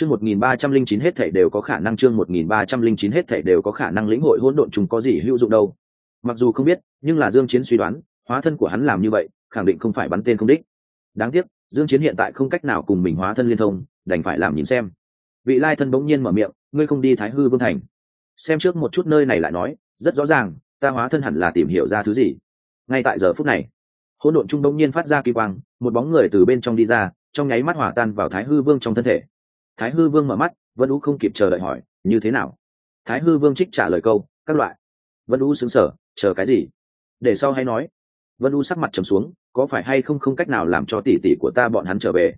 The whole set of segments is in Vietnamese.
chương một nghìn ba trăm linh chín hết thể đều có khả năng, chương một nghìn ba trăm linh chín hết thể đều có khả năng lĩnh hội hỗn độn trùng có gì hữu dụng đâu. Mặc dù không biết, nhưng là dương chiến suy đoán, hóa thân của hắn làm như vậy, khẳng định không phải bắn tên không đích. Đáng tiếc, dương chiến hiện tại không cách nào cùng mình hóa thân liên thông, đành phải làm nhìn xem. Vị lai thân bỗng nhiên mở miệng, ngươi không đi thái hư vương thành? Xem trước một chút nơi này lại nói, rất rõ ràng, ta hóa thân hẳn là tìm hiểu ra thứ gì. Ngay tại giờ phút này, hỗn độn trung bỗng nhiên phát ra kỳ quang, một bóng người từ bên trong đi ra, trong nháy mắt hòa tan vào thái hư vương trong thân thể thái hư vương mở mắt, vân U không kịp chờ đợi hỏi, như thế nào? Thái hư vương trích trả lời câu, các loại. Vân U xứng sở chờ cái gì? Để sau hay nói. Vân u sắc mặt trầm xuống, có phải hay không không cách nào làm cho tỷ tỷ của ta bọn hắn trở về?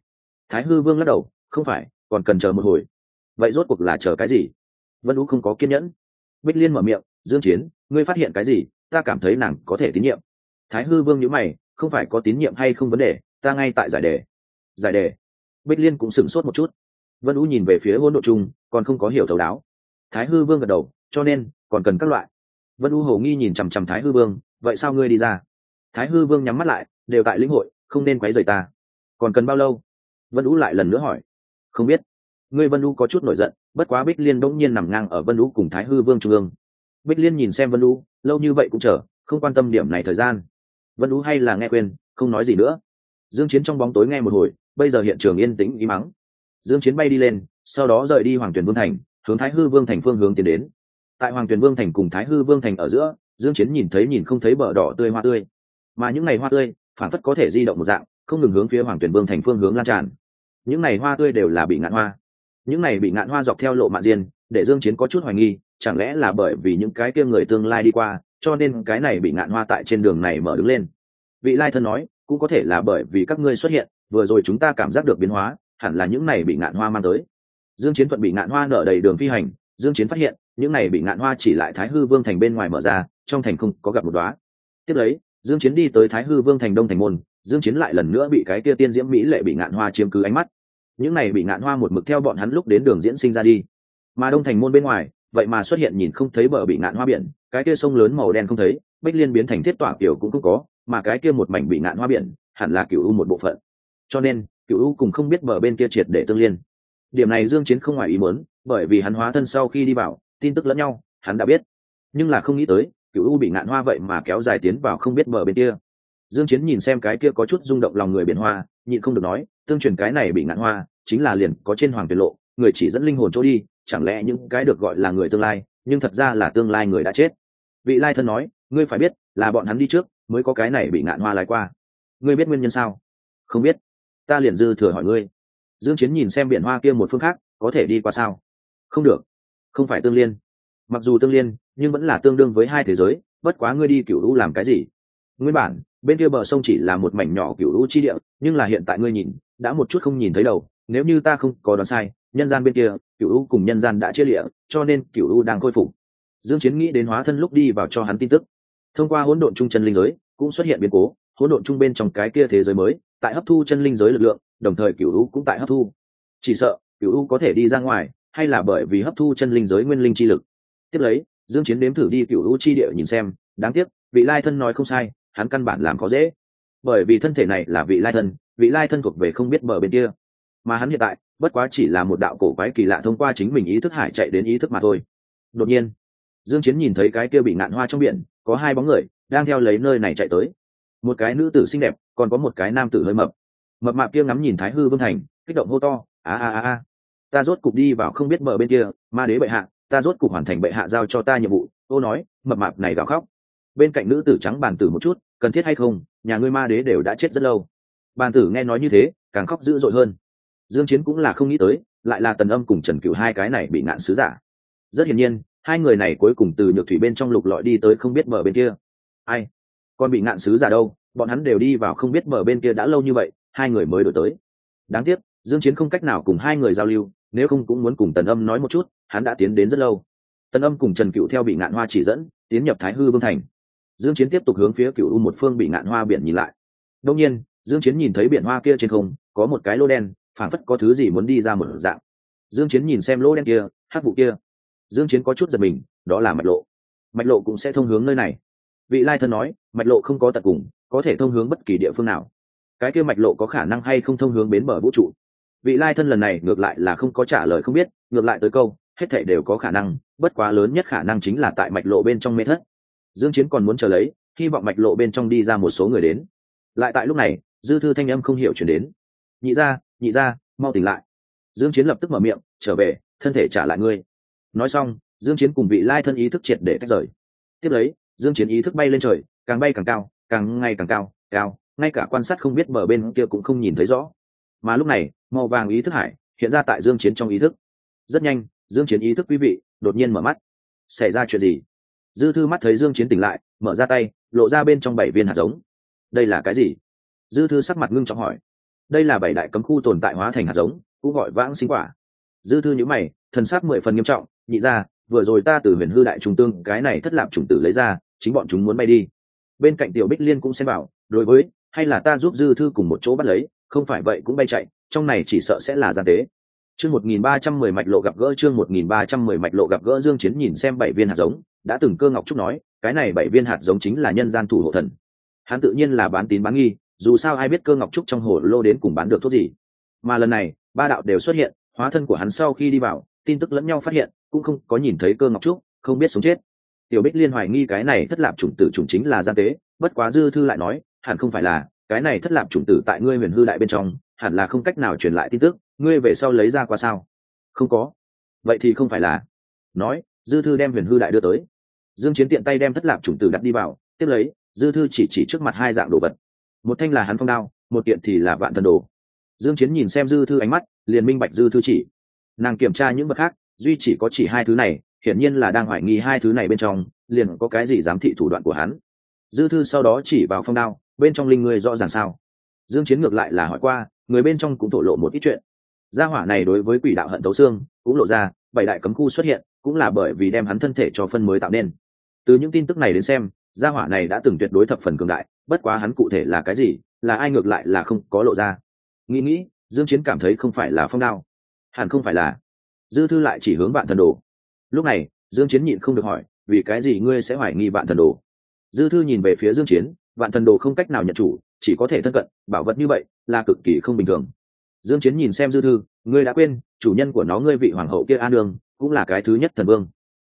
Thái hư vương lắc đầu, không phải, còn cần chờ một hồi. Vậy rốt cuộc là chờ cái gì? Vân u không có kiên nhẫn. Bích liên mở miệng, dương chiến, ngươi phát hiện cái gì? Ta cảm thấy nàng có thể tín nhiệm. Thái hư vương nhíu mày, không phải có tín nhiệm hay không vấn đề, ta ngay tại giải đề. Giải đề? Bích liên cũng sửng sốt một chút vân u nhìn về phía hỗn độ chung còn không có hiểu thấu đáo. Thái hư vương gật đầu, cho nên, còn cần các loại. Vân u hồ nghi nhìn chằm chằm thái hư vương, vậy sao ngươi đi ra? Thái hư vương nhắm mắt lại, đều tại lĩnh hội, không nên quấy rầy ta. Còn cần bao lâu? Vân u lại lần nữa hỏi. Không biết. Ngươi vân u có chút nổi giận, bất quá bích liên bỗng nhiên nằm ngang ở vân u cùng thái hư vương trung ương. Bích liên nhìn xem vân u lâu như vậy cũng chờ, không quan tâm điểm này thời gian. Vân u hay là nghe quên không nói gì nữa. Dương chiến trong bóng tối nghe một hồi, bây giờ hiện trường yên tĩnh ý mắng dương chiến bay đi lên, sau đó rời đi hoàng tuyển vương thành, hướng thái hư vương thành phương hướng tiến đến. Tại hoàng tuyển vương thành cùng thái hư vương thành ở giữa, dương chiến nhìn thấy nhìn không thấy bờ đỏ tươi hoa tươi. Mà những ngày hoa tươi phản phất có thể di động một dạng, không ngừng hướng phía hoàng tuyển vương thành phương hướng lan tràn. Những ngày hoa tươi đều là bị ngạn hoa. Những ngày bị ngạn hoa dọc theo lộ mạn diên, để dương chiến có chút hoài nghi, chẳng lẽ là bởi vì những cái kia người tương lai đi qua, cho nên cái này bị ngạn hoa tại trên đường này mở đứng lên. Vị lai thân nói, cũng có thể là bởi vì các ngươi xuất hiện, vừa rồi chúng ta cảm giác được biến hóa hẳn là những này bị ngạn hoa mang tới. Dương chiến thuận bị ngạn hoa nở đầy đường phi hành, dương chiến phát hiện, những này bị ngạn hoa chỉ lại thái hư vương thành bên ngoài mở ra, trong thành không có gặp một đóa. Tiếp lấy, dương chiến đi tới thái hư vương thành đông thành môn, dương chiến lại lần nữa bị cái kia tiên diễm mỹ lệ bị ngạn hoa chiếm cứ ánh mắt. Những này bị ngạn hoa một mực theo bọn hắn lúc đến đường diễn sinh ra đi. Mà đông thành môn bên ngoài, vậy mà xuất hiện nhìn không thấy bờ bị ngạn hoa biển, cái kia sông lớn màu đen không thấy bích liên biến thành thiết tỏa kiểu cũng không có, mà cái kia một mảnh bị ngạn hoa biển, hẳn là cửu u một bộ phận. Cho nên cửu u cùng không biết bờ bên kia triệt để tương liên. Điểm này dương chiến không ngoài ý muốn, bởi vì hắn hóa thân sau khi đi vào, tin tức lẫn nhau, hắn đã biết. Nhưng là không nghĩ tới, cựu u bị ngạn hoa vậy mà kéo dài tiến vào không biết bờ bên kia. Dương chiến nhìn xem cái kia có chút rung động lòng người biển hoa, nhịn không được nói, tương truyền cái này bị ngạn hoa, chính là liền có trên hoàng tuyệt lộ, người chỉ dẫn linh hồn chỗ đi, chẳng lẽ những cái được gọi là người tương lai, nhưng thật ra là tương lai người đã chết. Vị lai thân nói, ngươi phải biết, là bọn hắn đi trước, mới có cái này bị ngạn hoa lái qua. Ngươi biết nguyên nhân sao? Không biết ta liền dư thừa hỏi ngươi. Dương chiến nhìn xem biển hoa kia một phương khác, có thể đi qua sao? Không được. Không phải tương liên. Mặc dù tương liên, nhưng vẫn là tương đương với hai thế giới, bất quá ngươi đi cửu lũ làm cái gì? Nguyên bản, bên kia bờ sông chỉ là một mảnh nhỏ cửu lũ chi địa, nhưng là hiện tại ngươi nhìn, đã một chút không nhìn thấy đầu. Nếu như ta không có đoán sai, nhân gian bên kia, cửu lũ cùng nhân gian đã chia lịa, cho nên cửu lũ đang khôi phục. Dương chiến nghĩ đến hóa thân lúc đi vào cho hắn tin tức. Thông qua hỗn độn trung chân linh giới, cũng xuất hiện biến cố hỗn độn trung bên trong cái kia thế giới mới, tại hấp thu chân linh giới lực lượng, đồng thời cựu u cũng tại hấp thu. Chỉ sợ cựu u có thể đi ra ngoài, hay là bởi vì hấp thu chân linh giới nguyên linh chi lực. Tiếp lấy, dương chiến đếm thử đi cựu u chi địa nhìn xem, đáng tiếc, vị lai thân nói không sai, hắn căn bản làm khó dễ. Bởi vì thân thể này là vị lai thân, vị lai thân thuộc về không biết bờ bên kia. Mà hắn hiện tại, bất quá chỉ là một đạo cổ quái kỳ lạ thông qua chính mình ý thức hải chạy đến ý thức mà thôi. Đột nhiên, dương chiến nhìn thấy cái kia bị ngạn hoa trong biển, có hai bóng người, đang theo lấy nơi này chạy tới một cái nữ tử xinh đẹp, còn có một cái nam tử hơi mập. Mập mạp kia ngắm nhìn thái hư vương thành, kích động hô to, a a a a. Ta rốt cục đi vào không biết mở bên kia, ma đế bệ hạ, ta rốt cục hoàn thành bệ hạ giao cho ta nhiệm vụ. Ô nói, mập mạp này gào khóc. Bên cạnh nữ tử trắng bàn tử một chút, cần thiết hay không, nhà ngươi ma đế đều đã chết rất lâu. Bàn tử nghe nói như thế, càng khóc dữ dội hơn. Dương chiến cũng là không nghĩ tới, lại là tần âm cùng trần cửu hai cái này bị nạn sứ giả. Rất hiển nhiên, hai người này cuối cùng từ nhược thủy bên trong lục lọi đi tới không biết mở bên kia. Ai? Còn bị nạn sứ giả đâu, bọn hắn đều đi vào không biết bờ bên kia đã lâu như vậy, hai người mới đổi tới. Đáng tiếc, dương chiến không cách nào cùng hai người giao lưu, nếu không cũng muốn cùng tần âm nói một chút, hắn đã tiến đến rất lâu. Tần âm cùng trần cựu theo bị ngạn hoa chỉ dẫn, tiến nhập thái hư vương thành. Dương chiến tiếp tục hướng phía cựu u một phương bị ngạn hoa biển nhìn lại. Đông nhiên, dương chiến nhìn thấy biển hoa kia trên không, có một cái lô đen, phảng phất có thứ gì muốn đi ra một dạng. Dương chiến nhìn xem lô đen kia, hắc vụ kia. Dương chiến có chút giật mình, đó là mạch lộ. Mạch lộ cũng sẽ thông hướng nơi này vị lai thân nói, mạch lộ không có tận cùng, có thể thông hướng bất kỳ địa phương nào. Cái kia mạch lộ có khả năng hay không thông hướng bến bờ vũ trụ? Vị lai thân lần này ngược lại là không có trả lời không biết, ngược lại tới câu, hết thảy đều có khả năng, bất quá lớn nhất khả năng chính là tại mạch lộ bên trong mê thất. Dương chiến còn muốn chờ lấy, hy vọng mạch lộ bên trong đi ra một số người đến. Lại tại lúc này, dư thư thanh âm không hiểu chuyển đến. Nhị ra nhị ra mau tỉnh lại. Dương chiến lập tức mở miệng, trở về, thân thể trả lại ngươi. Nói xong, dương chiến cùng vị lai thân ý thức triệt để tách rời. Tiếp lấy dương chiến ý thức bay lên trời, càng bay càng cao, càng ngày càng cao cao, ngay cả quan sát không biết bờ bên kia cũng không nhìn thấy rõ. Mà lúc này, màu vàng ý thức hải hiện ra tại dương chiến trong ý thức. Rất nhanh, dương chiến ý thức quý vị, đột nhiên mở mắt. Xảy ra chuyện gì? Dư thư mắt thấy dương chiến tỉnh lại, mở ra tay, lộ ra bên trong bảy viên hạt giống. Đây là cái gì? Dư thư sắc mặt ngưng trọng hỏi. Đây là bảy đại cấm khu tồn tại hóa thành hạt giống, cũng gọi vãng sinh quả. Dư thư nhíu mày, thần sắc mười phần nghiêm trọng, nhị ra, vừa rồi ta từ huyền hư đại trung tương, cái này thất lạc chủng tử lấy ra chính bọn chúng muốn bay đi. Bên cạnh tiểu bích liên cũng xem bảo, đối với, hay là ta giúp dư thư cùng một chỗ bắt lấy, không phải vậy cũng bay chạy, trong này chỉ sợ sẽ là gian tế. Chương một nghìn ba trăm mười mạch lộ gặp gỡ chương một nghìn ba trăm mười mạch lộ gặp gỡ dương chiến nhìn xem bảy viên hạt giống, đã từng cơ ngọc trúc nói, cái này bảy viên hạt giống chính là nhân gian thủ hộ thần. Hắn tự nhiên là bán tín bán nghi, dù sao ai biết cơ ngọc trúc trong hồ lô đến cùng bán được thuốc gì. Mà lần này, ba đạo đều xuất hiện, hóa thân của hắn sau khi đi vào, tin tức lẫn nhau phát hiện, cũng không có nhìn thấy cơ ngọc trúc, không biết sống chết tiểu bích liên hoài nghi cái này thất lạp chủng tử chủng chính là gian tế, bất quá dư thư lại nói, hẳn không phải là, cái này thất lạp chủng tử tại ngươi huyền hư đại bên trong, hẳn là không cách nào truyền lại tin tức, ngươi về sau lấy ra qua sao? Không có. Vậy thì không phải là. Nói, dư thư đem huyền hư đại đưa tới. Dương chiến tiện tay đem thất lạp chủng tử đặt đi vào, tiếp lấy, dư thư chỉ chỉ trước mặt hai dạng đồ vật. Một thanh là hắn phong đao, một kiện thì là vạn thần đồ. Dương chiến nhìn xem dư thư ánh mắt, liền minh bạch dư thư chỉ. Nàng kiểm tra những vật khác, duy chỉ có chỉ hai thứ này hiển nhiên là đang hoài nghi hai thứ này bên trong, liền có cái gì giám thị thủ đoạn của hắn. Dư thư sau đó chỉ vào phong đao, bên trong linh người rõ ràng sao? Dương chiến ngược lại là hỏi qua, người bên trong cũng thổ lộ một ít chuyện. Gia hỏa này đối với quỷ đạo hận tấu xương, cũng lộ ra, bảy đại cấm khu xuất hiện, cũng là bởi vì đem hắn thân thể cho phân mới tạo nên. Từ những tin tức này đến xem, gia hỏa này đã từng tuyệt đối thập phần cường đại, bất quá hắn cụ thể là cái gì, là ai ngược lại là không có lộ ra. Nghĩ nghĩ, dương chiến cảm thấy không phải là phong đao. Hẳn không phải là. Dư thư lại chỉ hướng bạn thần đồ lúc này, dương chiến nhịn không được hỏi, vì cái gì ngươi sẽ hoài nghi bạn thần đồ? Dư thư nhìn về phía dương chiến bạn thần đồ không cách nào nhận chủ, chỉ có thể thân cận, bảo vật như vậy là cực kỳ không bình thường. Dương chiến nhìn xem dư thư, ngươi đã quên, chủ nhân của nó ngươi vị hoàng hậu kia an nương, cũng là cái thứ nhất thần vương.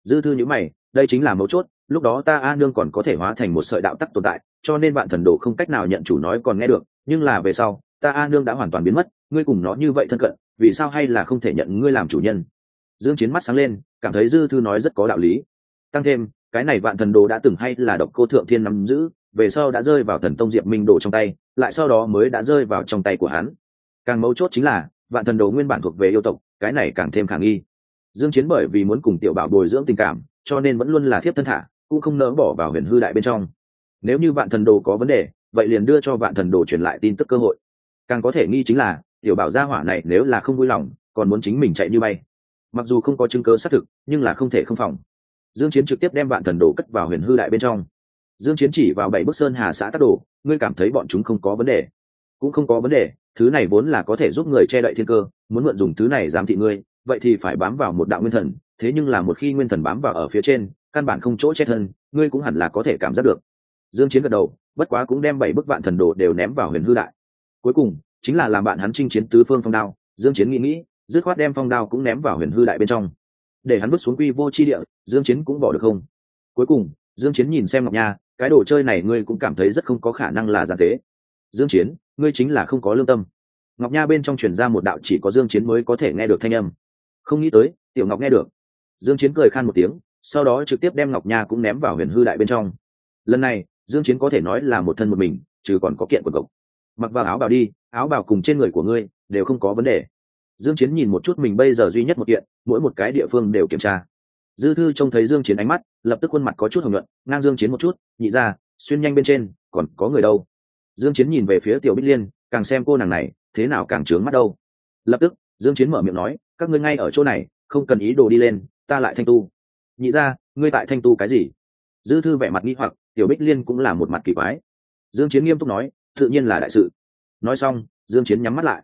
Dư thư nhíu mày, đây chính là mấu chốt, lúc đó ta a nương còn có thể hóa thành một sợi đạo tắc tồn tại, cho nên bạn thần đồ không cách nào nhận chủ nói còn nghe được, nhưng là về sau, ta a nương đã hoàn toàn biến mất, ngươi cùng nó như vậy thân cận, vì sao hay là không thể nhận ngươi làm chủ nhân? Dương chiến mắt sáng lên cảm thấy dư thư nói rất có đạo lý. Tăng thêm, cái này vạn thần đồ đã từng hay là độc cô thượng thiên nắm giữ, về sau đã rơi vào thần tông diệp minh đồ trong tay, lại sau đó mới đã rơi vào trong tay của hắn. Càng mấu chốt chính là, vạn thần đồ nguyên bản thuộc về yêu tộc, cái này càng thêm khả nghi. Dương chiến bởi vì muốn cùng tiểu bảo bồi dưỡng tình cảm, cho nên vẫn luôn là thiếp thân thả, cũng không nỡ bỏ vào huyền hư đại bên trong. Nếu như vạn thần đồ có vấn đề, vậy liền đưa cho vạn thần đồ truyền lại tin tức cơ hội. Càng có thể nghi chính là, tiểu bảo gia hỏa này nếu là không vui lòng, còn muốn chính mình chạy như bay mặc dù không có chứng cớ xác thực, nhưng là không thể không phòng. Dương chiến trực tiếp đem vạn thần đồ cất vào huyền hư đại bên trong. Dương chiến chỉ vào bảy bức sơn hà xã tác đồ, ngươi cảm thấy bọn chúng không có vấn đề. Cũng không có vấn đề, thứ này vốn là có thể giúp người che đậy thiên cơ, muốn mượn dùng thứ này giám thị ngươi, vậy thì phải bám vào một đạo nguyên thần, thế nhưng là một khi nguyên thần bám vào ở phía trên, căn bản không chỗ che thân, ngươi cũng hẳn là có thể cảm giác được. Dương chiến gật đầu, bất quá cũng đem bảy bức vạn thần đồ đều ném vào huyền hư đại. Cuối cùng, chính là làm bạn hắn chinh chiến tứ phương phong đao, dương chiến nghĩ nghĩ dứt khoát đem phong đao cũng ném vào huyền hư đại bên trong. Để hắn bước xuống quy vô chi địa, dương chiến cũng bỏ được không? Cuối cùng, dương chiến nhìn xem ngọc nha, cái đồ chơi này ngươi cũng cảm thấy rất không có khả năng là giả tế. Dương chiến, ngươi chính là không có lương tâm. Ngọc nha bên trong truyền ra một đạo chỉ có dương chiến mới có thể nghe được thanh âm. Không nghĩ tới, tiểu ngọc nghe được. Dương chiến cười khan một tiếng, sau đó trực tiếp đem ngọc nha cũng ném vào huyền hư đại bên trong. Lần này, dương chiến có thể nói là một thân một mình, trừ còn có kiện quần cộc. Mặc vào áo bào đi, áo bào cùng trên người của ngươi đều không có vấn đề dương chiến nhìn một chút mình bây giờ duy nhất một kiện, mỗi một cái địa phương đều kiểm tra. Dư thư trông thấy dương chiến ánh mắt, lập tức khuôn mặt có chút hồng nhuận, ngang dương chiến một chút, nhị ra, xuyên nhanh bên trên, còn có người đâu? Dương chiến nhìn về phía tiểu bích liên, càng xem cô nàng này, thế nào càng trướng mắt đâu? Lập tức, dương chiến mở miệng nói, các ngươi ngay ở chỗ này, không cần ý đồ đi lên, ta lại thanh tu. Nhị ra, ngươi tại thanh tu cái gì? Dư thư vẻ mặt nghi hoặc, tiểu bích liên cũng là một mặt kỳ quái. Dương chiến nghiêm túc nói, tự nhiên là đại sự. Nói xong, dương chiến nhắm mắt lại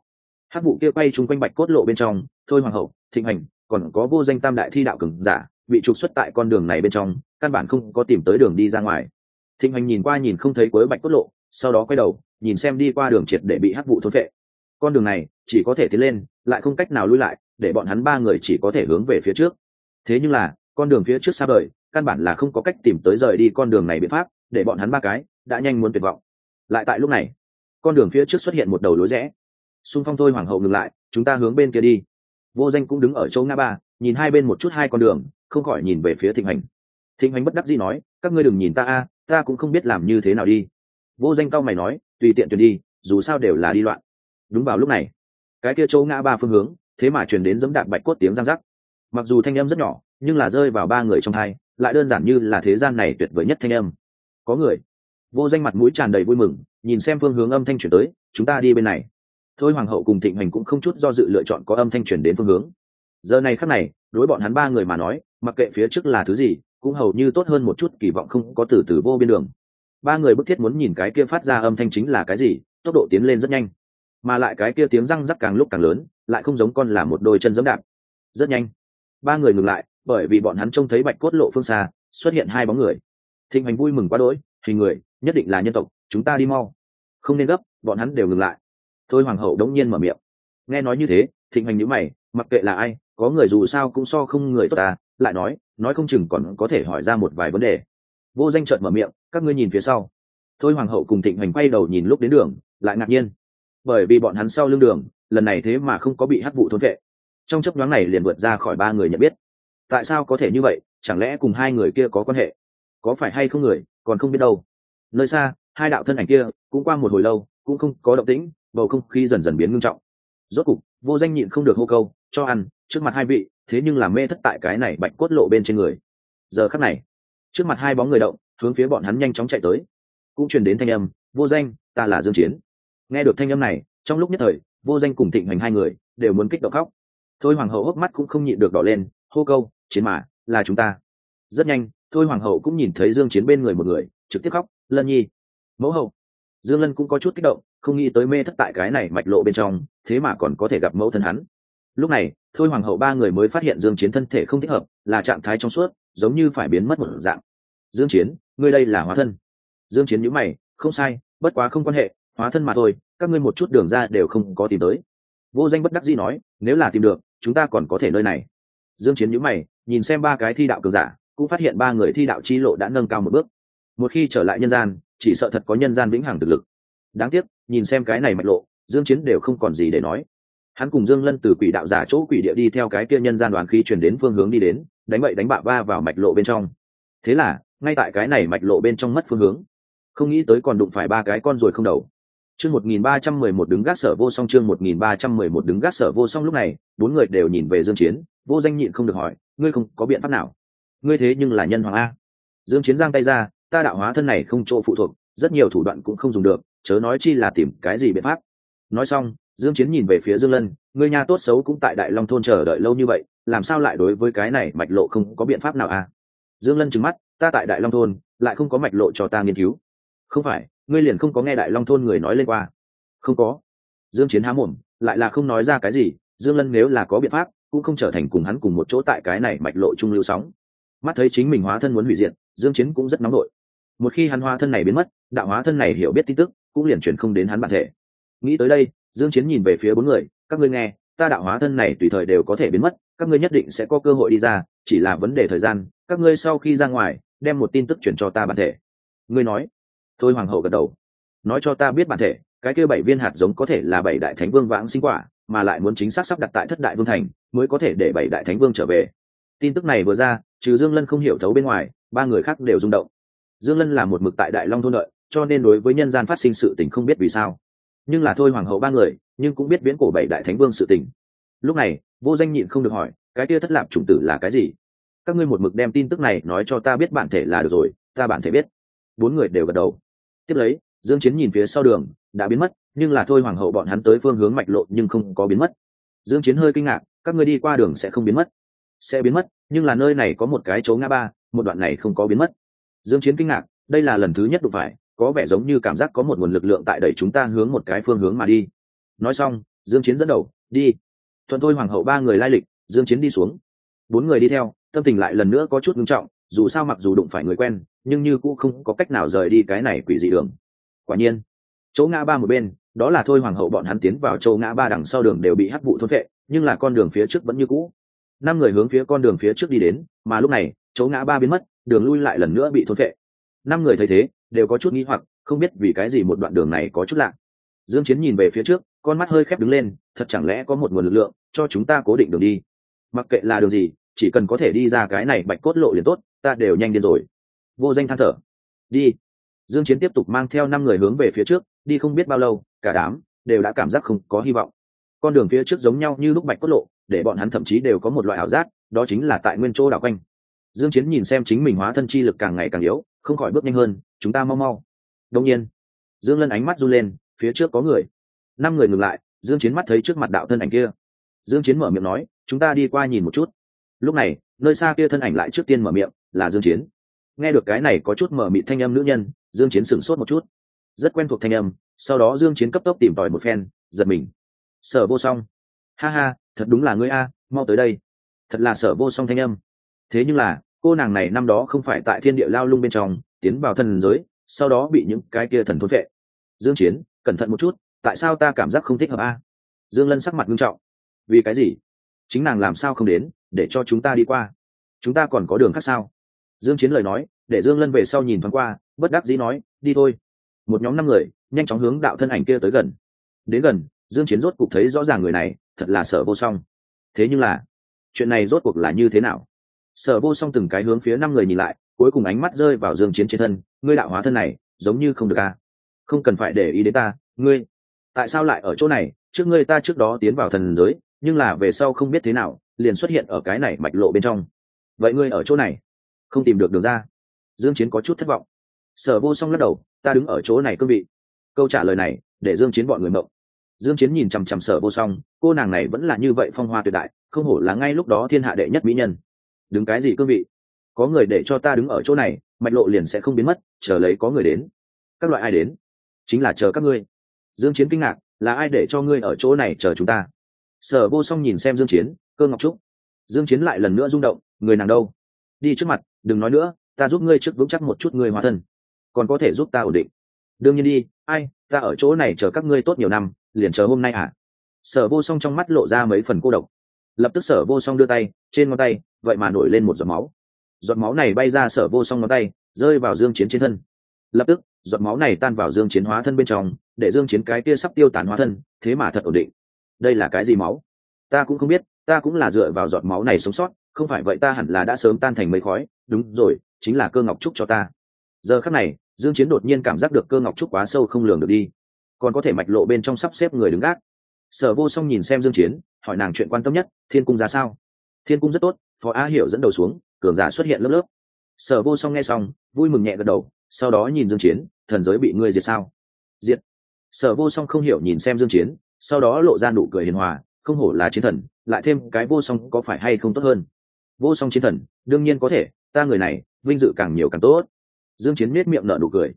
hát vụ kia quay chung quanh bạch cốt lộ bên trong, thôi hoàng hậu, thịnh hành, còn có vô danh tam đại thi đạo cường giả, bị trục xuất tại con đường này bên trong, căn bản không có tìm tới đường đi ra ngoài. Thịnh hành nhìn qua nhìn không thấy cuối bạch cốt lộ, sau đó quay đầu, nhìn xem đi qua đường triệt để bị hát vụ thốn vệ con đường này, chỉ có thể tiến lên, lại không cách nào lui lại, để bọn hắn ba người chỉ có thể hướng về phía trước. Thế nhưng là, con đường phía trước xa vời, căn bản là không có cách tìm tới rời đi con đường này biện pháp, để bọn hắn ba cái, đã nhanh muốn tuyệt vọng. Lại tại lúc này, con đường phía trước xuất hiện một đầu lối rẽ xung phong thôi hoàng hậu ngừng lại, chúng ta hướng bên kia đi. Vô danh cũng đứng ở chỗ ngã ba, nhìn hai bên một chút hai con đường, không khỏi nhìn về phía thịnh hành. Thịnh hành bất đắc dĩ nói, các ngươi đừng nhìn ta a, ta cũng không biết làm như thế nào đi. Vô danh cao mày nói, tùy tiện tuyển đi, dù sao đều là đi loạn. Đúng vào lúc này, cái kia chỗ ngã ba phương hướng, thế mà truyền đến dẫm đạp bạch cốt tiếng răng rắc. Mặc dù thanh âm rất nhỏ, nhưng là rơi vào ba người trong hai, lại đơn giản như là thế gian này tuyệt vời nhất thanh âm. Có người. Vô danh mặt mũi tràn đầy vui mừng, nhìn xem phương hướng âm thanh chuyển tới, chúng ta đi bên này thôi hoàng hậu cùng thịnh hành cũng không chút do dự lựa chọn có âm thanh chuyển đến phương hướng. Giờ này khắc này, đối bọn hắn ba người mà nói, mặc kệ phía trước là thứ gì, cũng hầu như tốt hơn một chút, kỳ vọng không có từ từ vô biên đường. Ba người bức thiết muốn nhìn cái kia phát ra âm thanh chính là cái gì, tốc độ tiến lên rất nhanh. Mà lại cái kia tiếng răng rắc càng lúc càng lớn, lại không giống con là một đôi chân giống đạp. Rất nhanh. Ba người ngừng lại, bởi vì bọn hắn trông thấy bạch cốt lộ phương xa, xuất hiện hai bóng người. Thịnh hành vui mừng quá đỗi hình người, nhất định là nhân tộc, chúng ta đi mau. Không nên gấp, bọn hắn đều ngừng lại thôi hoàng hậu đống nhiên mở miệng. Nghe nói như thế, thịnh hành nhữ mày, mặc kệ là ai, có người dù sao cũng so không người tốt ta, lại nói nói không chừng còn có thể hỏi ra một vài vấn đề. Vô danh trợn mở miệng, các ngươi nhìn phía sau. Thôi hoàng hậu cùng thịnh hành quay đầu nhìn lúc đến đường, lại ngạc nhiên. Bởi vì bọn hắn sau lưng đường, lần này thế mà không có bị hắc vụ thôn vệ. Trong chấp nhoáng này liền vượt ra khỏi ba người nhận biết. Tại sao có thể như vậy, chẳng lẽ cùng hai người kia có quan hệ? Có phải hay không người, còn không biết đâu. Nơi xa, hai đạo thân ảnh kia, cũng qua một hồi lâu, cũng không có động tĩnh bầu không khí dần dần biến ngưng trọng. Rốt cục, vô danh nhịn không được hô câu, cho ăn, trước mặt hai vị, thế nhưng làm mê thất tại cái này bạch cốt lộ bên trên người. Giờ khắc này, trước mặt hai bóng người động, hướng phía bọn hắn nhanh chóng chạy tới. Cũng truyền đến thanh âm, vô danh, ta là dương chiến. Nghe được thanh âm này, trong lúc nhất thời, vô danh cùng thịnh hành hai người đều muốn kích động khóc. Thôi hoàng hậu hốc mắt cũng không nhịn được đỏ lên, hô câu, chiến mà, là chúng ta. Rất nhanh, thôi hoàng hậu cũng nhìn thấy dương chiến bên người một người, trực tiếp khóc, lân nhi. Mẫu hậu. Dương lân cũng có chút kích động không nghĩ tới mê thất tại cái này mạch lộ bên trong, thế mà còn có thể gặp mẫu thân hắn. Lúc này, thôi hoàng hậu ba người mới phát hiện dương chiến thân thể không thích hợp, là trạng thái trong suốt, giống như phải biến mất một dạng. Dương chiến, ngươi đây là hóa thân. Dương chiến nhíu mày, không sai, bất quá không quan hệ, hóa thân mà thôi, các ngươi một chút đường ra đều không có tìm tới. Vô danh bất đắc dĩ nói, nếu là tìm được, chúng ta còn có thể nơi này. Dương chiến nhíu mày, nhìn xem ba cái thi đạo cường giả, cũng phát hiện ba người thi đạo chi lộ đã nâng cao một bước. Một khi trở lại nhân gian, chỉ sợ thật có nhân gian vĩnh hằng thực lực. Đáng tiếc nhìn xem cái này mạch lộ, dương chiến đều không còn gì để nói. Hắn cùng dương lân từ quỷ đạo giả chỗ quỷ địa đi theo cái kia nhân gian đoàn khí truyền đến phương hướng đi đến, đánh bậy đánh bạ va vào mạch lộ bên trong. Thế là, ngay tại cái này mạch lộ bên trong mất phương hướng. Không nghĩ tới còn đụng phải ba cái con rồi không đầu. Chương một nghìn ba trăm mười một đứng gác sở vô song, chương một nghìn ba trăm mười một đứng gác sở vô song lúc này, bốn người đều nhìn về dương chiến, vô danh nhịn không được hỏi, ngươi không có biện pháp nào? Ngươi thế nhưng là nhân hoàng a. Dương chiến giang tay ra, ta đạo hóa thân này không chỗ phụ thuộc, rất nhiều thủ đoạn cũng không dùng được chớ nói chi là tìm cái gì biện pháp. Nói xong, dương chiến nhìn về phía dương lân ngươi nhà tốt xấu cũng tại đại long thôn chờ đợi lâu như vậy, làm sao lại đối với cái này mạch lộ không có biện pháp nào à? dương lân trừng mắt, ta tại đại long thôn, lại không có mạch lộ cho ta nghiên cứu. Không phải, ngươi liền không có nghe đại long thôn người nói lên qua. Không có. Dương chiến há mồm, lại là không nói ra cái gì, dương lân nếu là có biện pháp, cũng không trở thành cùng hắn cùng một chỗ tại cái này mạch lộ trung lưu sóng. Mắt thấy chính mình hóa thân muốn hủy diệt, dương chiến cũng rất nóng nổi một khi hắn hóa thân này biến mất, đạo hóa thân này hiểu biết tin tức cũng liền chuyển không đến hắn bản thể. Nghĩ tới đây, dương chiến nhìn về phía bốn người, các ngươi nghe, ta đạo hóa thân này tùy thời đều có thể biến mất, các ngươi nhất định sẽ có cơ hội đi ra, chỉ là vấn đề thời gian, các ngươi sau khi ra ngoài, đem một tin tức chuyển cho ta bản thể. Ngươi nói. Thôi hoàng hậu gật đầu. Nói cho ta biết bản thể, cái kia bảy viên hạt giống có thể là bảy đại thánh vương vãng sinh quả, mà lại muốn chính xác sắp đặt tại thất đại vương thành, mới có thể để bảy đại thánh vương trở về. Tin tức này vừa ra, trừ dương lân không hiểu thấu bên ngoài, ba người khác đều rung động. Dương lân là một mực tại đại long thôn lợi cho nên đối với nhân gian phát sinh sự tình không biết vì sao. Nhưng là thôi hoàng hậu ba người, nhưng cũng biết viễn cổ bảy đại thánh vương sự tình. Lúc này, vô danh nhịn không được hỏi, cái kia thất lạp chủng tử là cái gì? Các ngươi một mực đem tin tức này nói cho ta biết bản thể là được rồi, ta bản thể biết. Bốn người đều gật đầu. Tiếp lấy, dương chiến nhìn phía sau đường, đã biến mất, nhưng là thôi hoàng hậu bọn hắn tới phương hướng mạch lộ nhưng không có biến mất. Dương chiến hơi kinh ngạc, các ngươi đi qua đường sẽ không biến mất. Sẽ biến mất, nhưng là nơi này có một cái chỗ ngã ba, một đoạn này không có biến mất. Dương chiến kinh ngạc, đây là lần thứ nhất đụng phải có vẻ giống như cảm giác có một nguồn lực lượng tại đẩy chúng ta hướng một cái phương hướng mà đi. Nói xong, dương chiến dẫn đầu, đi. Thuận thôi hoàng hậu ba người lai lịch, dương chiến đi xuống. Bốn người đi theo, tâm tình lại lần nữa có chút nghiêm trọng, dù sao mặc dù đụng phải người quen, nhưng như cũng không có cách nào rời đi cái này quỷ dị đường. Quả nhiên, chỗ ngã ba một bên, đó là thôi hoàng hậu bọn hắn tiến vào châu ngã ba đằng sau đường đều bị hắc vụ thôn vệ nhưng là con đường phía trước vẫn như cũ. Năm người hướng phía con đường phía trước đi đến, mà lúc này, chỗ ngã ba biến mất, đường lui lại lần nữa bị thôn vệ năm người thấy thế đều có chút nghĩ hoặc, không biết vì cái gì một đoạn đường này có chút lạ. Dương chiến nhìn về phía trước, con mắt hơi khép đứng lên, thật chẳng lẽ có một nguồn lực lượng cho chúng ta cố định đường đi? Mặc kệ là đường gì, chỉ cần có thể đi ra cái này bạch cốt lộ liền tốt, ta đều nhanh điên rồi. Vô danh than thở. Đi. Dương chiến tiếp tục mang theo năm người hướng về phía trước, đi không biết bao lâu, cả đám đều đã cảm giác không có hy vọng. Con đường phía trước giống nhau như lúc bạch cốt lộ, để bọn hắn thậm chí đều có một loại ảo giác, đó chính là tại nguyên chỗ đảo quanh. Dương chiến nhìn xem chính mình hóa thân chi lực càng ngày càng yếu không khỏi bước nhanh hơn, chúng ta mau mau. Đông nhiên, dương lân ánh mắt run lên, phía trước có người. Năm người ngừng lại, dương chiến mắt thấy trước mặt đạo thân ảnh kia. Dương chiến mở miệng nói, chúng ta đi qua nhìn một chút. Lúc này, nơi xa kia thân ảnh lại trước tiên mở miệng, là dương chiến. Nghe được cái này có chút mở mịt thanh âm nữ nhân, dương chiến sửng sốt một chút. Rất quen thuộc thanh âm, sau đó dương chiến cấp tốc tìm tòi một phen, giật mình. Sở vô song. Ha ha, thật đúng là ngươi a, mau tới đây. Thật là sở vô song thanh âm. Thế nhưng là cô nàng này năm đó không phải tại thiên địa lao lung bên trong, tiến vào thần giới, sau đó bị những cái kia thần thôn vệ dương chiến, cẩn thận một chút, tại sao ta cảm giác không thích hợp a? Dương lân sắc mặt nghiêm trọng. Vì cái gì? Chính nàng làm sao không đến, để cho chúng ta đi qua? Chúng ta còn có đường khác sao? Dương chiến lời nói, để dương lân về sau nhìn thoáng qua, bất đắc dĩ nói, đi thôi. Một nhóm năm người, nhanh chóng hướng đạo thân ảnh kia tới gần. Đến gần, dương chiến rốt cục thấy rõ ràng người này, thật là sở vô song. Thế nhưng là, chuyện này rốt cuộc là như thế nào? Sở vô song từng cái hướng phía năm người nhìn lại, cuối cùng ánh mắt rơi vào dương chiến trên thân. Ngươi đạo hóa thân này, giống như không được a không cần phải để ý đến ta, ngươi. Tại sao lại ở chỗ này? Trước ngươi ta trước đó tiến vào thần giới, nhưng là về sau không biết thế nào, liền xuất hiện ở cái này mạch lộ bên trong. Vậy ngươi ở chỗ này, không tìm được đường ra. Dương chiến có chút thất vọng. Sở vô song lắc đầu, ta đứng ở chỗ này cương vị. Câu trả lời này, để dương chiến bọn người mộng. Dương chiến nhìn chằm chằm sở vô song, cô nàng này vẫn là như vậy phong hoa tuyệt đại, không hổ là ngay lúc đó thiên hạ đệ nhất mỹ nhân đứng cái gì cương vị? Có người để cho ta đứng ở chỗ này, mạch lộ liền sẽ không biến mất, chờ lấy có người đến. Các loại ai đến? Chính là chờ các ngươi. Dương chiến kinh ngạc, là ai để cho ngươi ở chỗ này chờ chúng ta? Sở vô song nhìn xem dương chiến, cơ ngọc trúc. Dương chiến lại lần nữa rung động, người nàng đâu? Đi trước mặt, đừng nói nữa, ta giúp ngươi trước vững chắc một chút người hóa thân. Còn có thể giúp ta ổn định. Đương nhiên đi, ai, ta ở chỗ này chờ các ngươi tốt nhiều năm, liền chờ hôm nay à sở vô song trong mắt lộ ra mấy phần cô độc lập tức sở vô song đưa tay, trên ngón tay, vậy mà nổi lên một giọt máu. Giọt máu này bay ra sở vô song ngón tay, rơi vào dương chiến trên thân. Lập tức, giọt máu này tan vào dương chiến hóa thân bên trong, để dương chiến cái kia sắp tiêu tán hóa thân, thế mà thật ổn định. Đây là cái gì máu? Ta cũng không biết, ta cũng là dựa vào giọt máu này sống sót, không phải vậy ta hẳn là đã sớm tan thành mây khói, đúng rồi, chính là cơ ngọc trúc cho ta. Giờ khắc này, dương chiến đột nhiên cảm giác được cơ ngọc trúc quá sâu không lường được đi. Còn có thể mạch lộ bên trong sắp xếp người đứng gác sở vô song nhìn xem dương chiến, hỏi nàng chuyện quan tâm nhất, thiên cung ra sao? Thiên cung rất tốt, phó A hiểu dẫn đầu xuống, cường giả xuất hiện lớp lớp. Sở vô song nghe xong, vui mừng nhẹ gật đầu, sau đó nhìn dương chiến, thần giới bị ngươi diệt sao? Diệt. Sở vô song không hiểu nhìn xem dương chiến, sau đó lộ ra nụ cười hiền hòa, không hổ là chiến thần, lại thêm cái vô song có phải hay không tốt hơn? Vô song chiến thần, đương nhiên có thể, ta người này, vinh dự càng nhiều càng tốt. Dương chiến nét miệng nở nụ cười.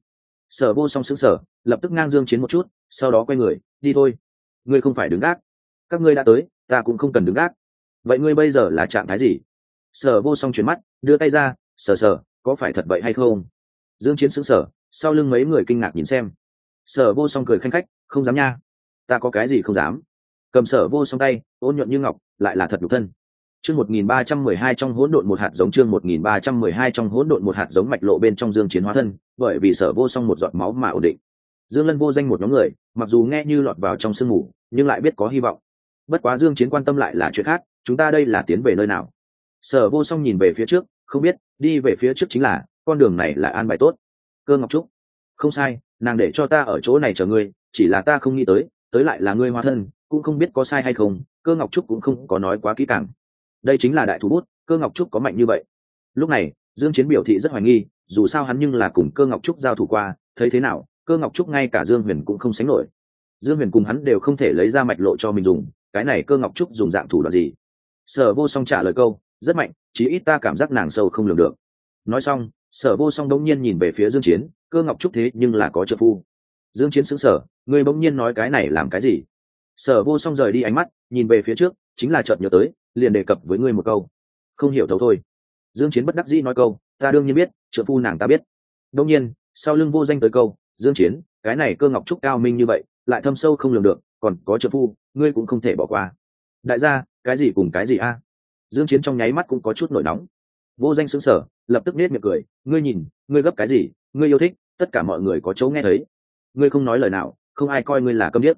Sở vô song sững sờ, lập tức ngang dương chiến một chút, sau đó quay người, đi thôi ngươi không phải đứng gác. Các ngươi đã tới, ta cũng không cần đứng gác. Vậy ngươi bây giờ là trạng thái gì? Sở vô song chuyển mắt, đưa tay ra sờ sờ có phải thật vậy hay không? Dương chiến sững sờ, sau lưng mấy người kinh ngạc nhìn xem. Sở vô song cười khanh khách, không dám nha. Ta có cái gì không dám. Cầm sở vô song tay, ôn nhuận như ngọc, lại là thật nhục thân. Chương 1312 trong hỗn độn một hạt giống, chương 1312 trong hỗn độn một hạt giống mạch lộ bên trong dương chiến hóa thân, bởi vì sở vô song một giọt máu mà ổn định dương lân vô danh một nhóm người, mặc dù nghe như lọt vào trong sương mù, nhưng lại biết có hy vọng. Bất quá dương chiến quan tâm lại là chuyện khác, chúng ta đây là tiến về nơi nào? Sở vô song nhìn về phía trước, không biết, đi về phía trước chính là, con đường này là an bài tốt. Cơ ngọc trúc, không sai, nàng để cho ta ở chỗ này chờ ngươi, chỉ là ta không nghĩ tới tới lại là ngươi hóa thân, cũng không biết có sai hay không, cơ ngọc trúc cũng không có nói quá kỹ càng. Đây chính là đại thủ bút, cơ ngọc trúc có mạnh như vậy. Lúc này, dương chiến biểu thị rất hoài nghi, dù sao hắn nhưng là cùng cơ ngọc trúc giao thủ qua, thấy thế nào cơ ngọc trúc ngay cả dương huyền cũng không sánh nổi. Dương huyền cùng hắn đều không thể lấy ra mạch lộ cho mình dùng, cái này cơ ngọc trúc dùng dạng thủ đoạn gì? Sở vô song trả lời câu, rất mạnh, chí ít ta cảm giác nàng sâu không lường được. Nói xong, sở vô song đống nhiên nhìn về phía dương chiến, cơ ngọc trúc thế nhưng là có trợ phu. Dương chiến sững sờ người bỗng nhiên nói cái này làm cái gì? Sở vô song rời đi ánh mắt, nhìn về phía trước, chính là chợt nhớ tới, liền đề cập với ngươi một câu. Không hiểu thấu thôi. Dương chiến bất đắc dĩ nói câu, ta đương nhiên biết, trợ phu nàng ta biết. Đương nhiên, sau lưng vô danh tới câu dương chiến, cái này cơ ngọc trúc cao minh như vậy, lại thâm sâu không lường được, còn có trợ phu, ngươi cũng không thể bỏ qua. Đại gia, cái gì cùng cái gì a? Dương chiến trong nháy mắt cũng có chút nổi nóng. Vô danh sững sờ, lập tức nét miệng cười, ngươi nhìn, ngươi gấp cái gì, ngươi yêu thích, tất cả mọi người có chỗ nghe thấy. Ngươi không nói lời nào, không ai coi ngươi là câm điếc.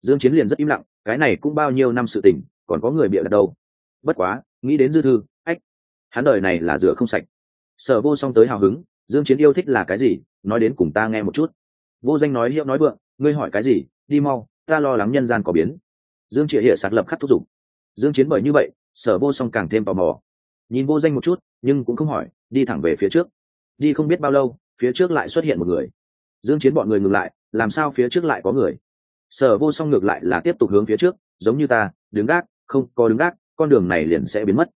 Dương chiến liền rất im lặng, cái này cũng bao nhiêu năm sự tình, còn có người bịa đặt đâu. Bất quá, nghĩ đến dư thư, ách, hắn đời này là rửa không sạch. Sở vô song tới hào hứng, dương chiến yêu thích là cái gì, nói đến cùng ta nghe một chút vô danh nói hiệu nói vượng, ngươi hỏi cái gì? Đi mau, ta lo lắng nhân gian có biến. Dương Triệu hiện sạc lập khắc thúc giục. Dương chiến bởi như vậy, sở vô song càng thêm tò mò. Nhìn vô danh một chút, nhưng cũng không hỏi, đi thẳng về phía trước. Đi không biết bao lâu, phía trước lại xuất hiện một người. Dương chiến bọn người ngừng lại, làm sao phía trước lại có người? Sở vô song ngược lại là tiếp tục hướng phía trước, giống như ta, đứng gác, không, có đứng gác, con đường này liền sẽ biến mất.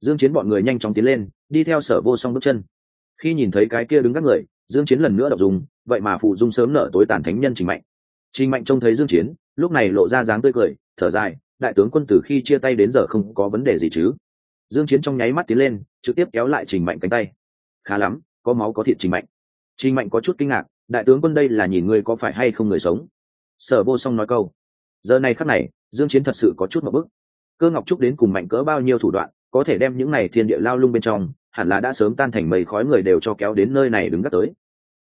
Dương chiến bọn người nhanh chóng tiến lên, đi theo sở vô song bước chân. Khi nhìn thấy cái kia đứng gác người dương chiến lần nữa đọc dùng, vậy mà phụ dung sớm nở tối tàn thánh nhân trình mạnh. Trình mạnh trông thấy dương chiến, lúc này lộ ra dáng tươi cười, thở dài, đại tướng quân từ khi chia tay đến giờ không có vấn đề gì chứ? Dương chiến trong nháy mắt tiến lên, trực tiếp kéo lại trình mạnh cánh tay. Khá lắm, có máu có thịt trình mạnh. Trình mạnh có chút kinh ngạc, đại tướng quân đây là nhìn ngươi có phải hay không người sống? Sở vô song nói câu. Giờ này khắc này, dương chiến thật sự có chút một bức. Cơ ngọc trúc đến cùng mạnh cỡ bao nhiêu thủ đoạn, có thể đem những này thiên địa lao lung bên trong hẳn là đã sớm tan thành mây khói người đều cho kéo đến nơi này đứng gắt tới.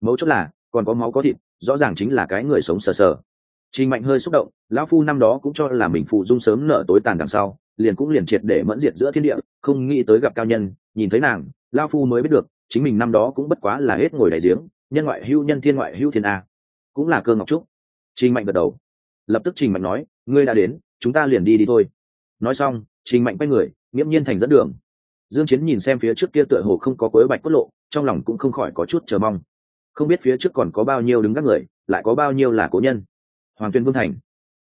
Mấu chốt là, còn có máu có thịt, rõ ràng chính là cái người sống sờ sờ. Trình mạnh hơi xúc động, lão phu năm đó cũng cho là mình phụ dung sớm nợ tối tàn đằng sau, liền cũng liền triệt để mẫn diệt giữa thiên địa, không nghĩ tới gặp cao nhân, nhìn thấy nàng, lão phu mới biết được, chính mình năm đó cũng bất quá là hết ngồi đại giếng, nhân ngoại hữu nhân thiên ngoại hữu thiên a. Cũng là cơ ngọc trúc. Trình mạnh gật đầu. Lập tức trình mạnh nói, ngươi đã đến, chúng ta liền đi đi thôi. Nói xong, trình mạnh quay người, nghiễm nhiên thành dẫn đường dương chiến nhìn xem phía trước kia tựa hồ không có quế bạch cốt lộ, trong lòng cũng không khỏi có chút chờ mong. Không biết phía trước còn có bao nhiêu đứng các người, lại có bao nhiêu là cố nhân. Hoàng tuyên vương thành.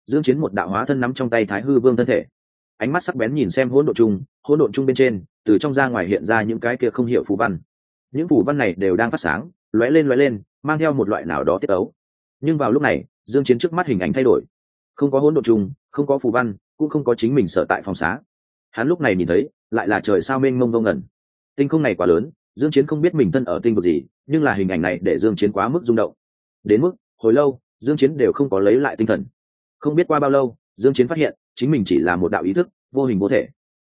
Dương chiến một đạo hóa thân nắm trong tay thái hư vương thân thể. Ánh mắt sắc bén nhìn xem hỗn độn chung, hỗn độn chung bên trên, từ trong ra ngoài hiện ra những cái kia không hiểu phù văn. Những phù văn này đều đang phát sáng, lóe lên lóe lên, mang theo một loại nào đó tiết ấu. Nhưng vào lúc này, dương chiến trước mắt hình ảnh thay đổi. Không có hỗn độn chung, không có phù văn, cũng không có chính mình sở tại phòng xá hắn lúc này nhìn thấy, lại là trời sao mênh mông vô ngẩn tinh không này quá lớn, dương chiến không biết mình thân ở tinh vực gì, nhưng là hình ảnh này để dương chiến quá mức rung động. Đến mức, hồi lâu, dương chiến đều không có lấy lại tinh thần. Không biết qua bao lâu, dương chiến phát hiện, chính mình chỉ là một đạo ý thức, vô hình vô thể.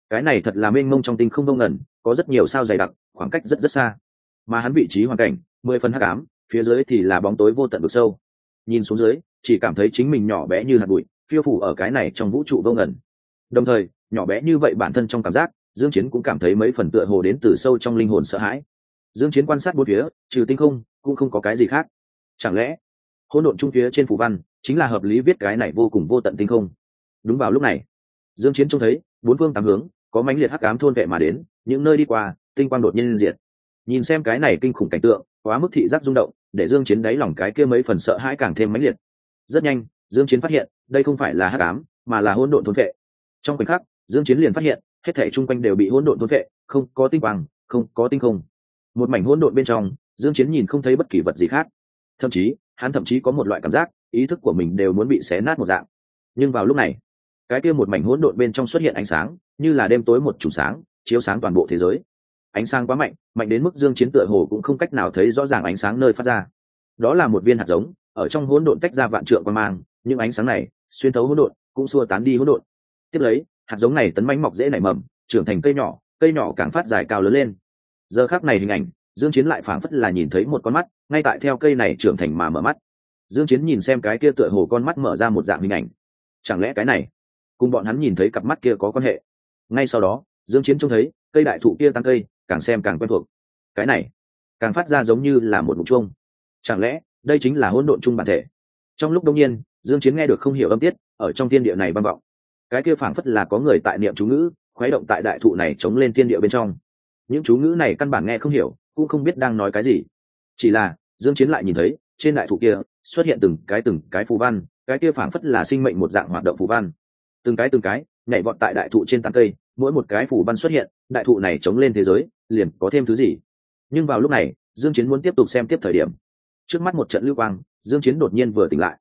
Cái này thật là mênh mông trong tinh không vô ngẩn có rất nhiều sao dày đặc, khoảng cách rất rất xa. Mà hắn vị trí hoàn cảnh, mười phần hắc ám, phía dưới thì là bóng tối vô tận vực sâu. Nhìn xuống dưới, chỉ cảm thấy chính mình nhỏ bé như hạt bụi, phiêu phủ ở cái này trong vũ trụ vô ngẩn đồng thời, nhỏ bé như vậy bản thân trong cảm giác, dương chiến cũng cảm thấy mấy phần tựa hồ đến từ sâu trong linh hồn sợ hãi. Dương chiến quan sát bốn phía, trừ tinh không, cũng không có cái gì khác. Chẳng lẽ, hỗn độn trung phía trên phù văn, chính là hợp lý viết cái này vô cùng vô tận tinh không? Đúng vào lúc này, dương chiến trông thấy, bốn phương tám hướng, có mãnh liệt hắc ám thôn vệ mà đến, những nơi đi qua, tinh quang đột nhiên diệt. Nhìn xem cái này kinh khủng cảnh tượng, quá mức thị giác rung động, để dương chiến đáy lòng cái kia mấy phần sợ hãi càng thêm mãnh liệt. Rất nhanh, dương chiến phát hiện, đây không phải là hắc ám, mà là hỗn độn thôn vệ trong khoảnh khắc, dương chiến liền phát hiện, hết thảy chung quanh đều bị hỗn độn thôn vệ, không có tinh quang, không có tinh không. Một mảnh hỗn độn bên trong, dương chiến nhìn không thấy bất kỳ vật gì khác. Thậm chí, hắn thậm chí có một loại cảm giác, ý thức của mình đều muốn bị xé nát một dạng. Nhưng vào lúc này, cái kia một mảnh hỗn độn bên trong xuất hiện ánh sáng, như là đêm tối một chùm sáng, chiếu sáng toàn bộ thế giới. Ánh sáng quá mạnh mạnh đến mức dương chiến tựa hồ cũng không cách nào thấy rõ ràng ánh sáng nơi phát ra. Đó là một viên hạt giống, ở trong hỗn độn tách ra vạn trượng quan mang những ánh sáng này, xuyên thấu hỗn độn, cũng xua tán đi hỗn độn tiếp lấy, hạt giống này tấn mánh mọc dễ nảy mầm, trưởng thành cây nhỏ cây nhỏ càng phát dài cao lớn lên. Giờ khắc này hình ảnh, dương chiến lại phảng phất là nhìn thấy một con mắt, ngay tại theo cây này trưởng thành mà mở mắt. Dương chiến nhìn xem cái kia tựa hồ con mắt mở ra một dạng hình ảnh. Chẳng lẽ cái này, cùng bọn hắn nhìn thấy cặp mắt kia có quan hệ? Ngay sau đó, dương chiến trông thấy, cây đại thụ kia tăng cây, càng xem càng quen thuộc. Cái này, càng phát ra giống như là một mục chuông. Chẳng lẽ, đây chính là hỗn độn chung bản thể? Trong lúc đông nhiên, dương chiến nghe được không hiểu âm tiết, ở trong thiên địa này vang vọng cái kia phảng phất là có người tại niệm chú ngữ, khuấy động tại đại thụ này chống lên thiên địa bên trong. Những chú ngữ này căn bản nghe không hiểu, cũng không biết đang nói cái gì. Chỉ là, dương chiến lại nhìn thấy, trên đại thụ kia, xuất hiện từng cái từng cái phù văn, cái kia phảng phất là sinh mệnh một dạng hoạt động phù văn. Từng cái từng cái, nhảy vọt tại đại thụ trên tán cây, mỗi một cái phù văn xuất hiện, đại thụ này chống lên thế giới, liền có thêm thứ gì. Nhưng vào lúc này, dương chiến muốn tiếp tục xem tiếp thời điểm. Trước mắt một trận lưu quang, dương chiến đột nhiên vừa tỉnh lại.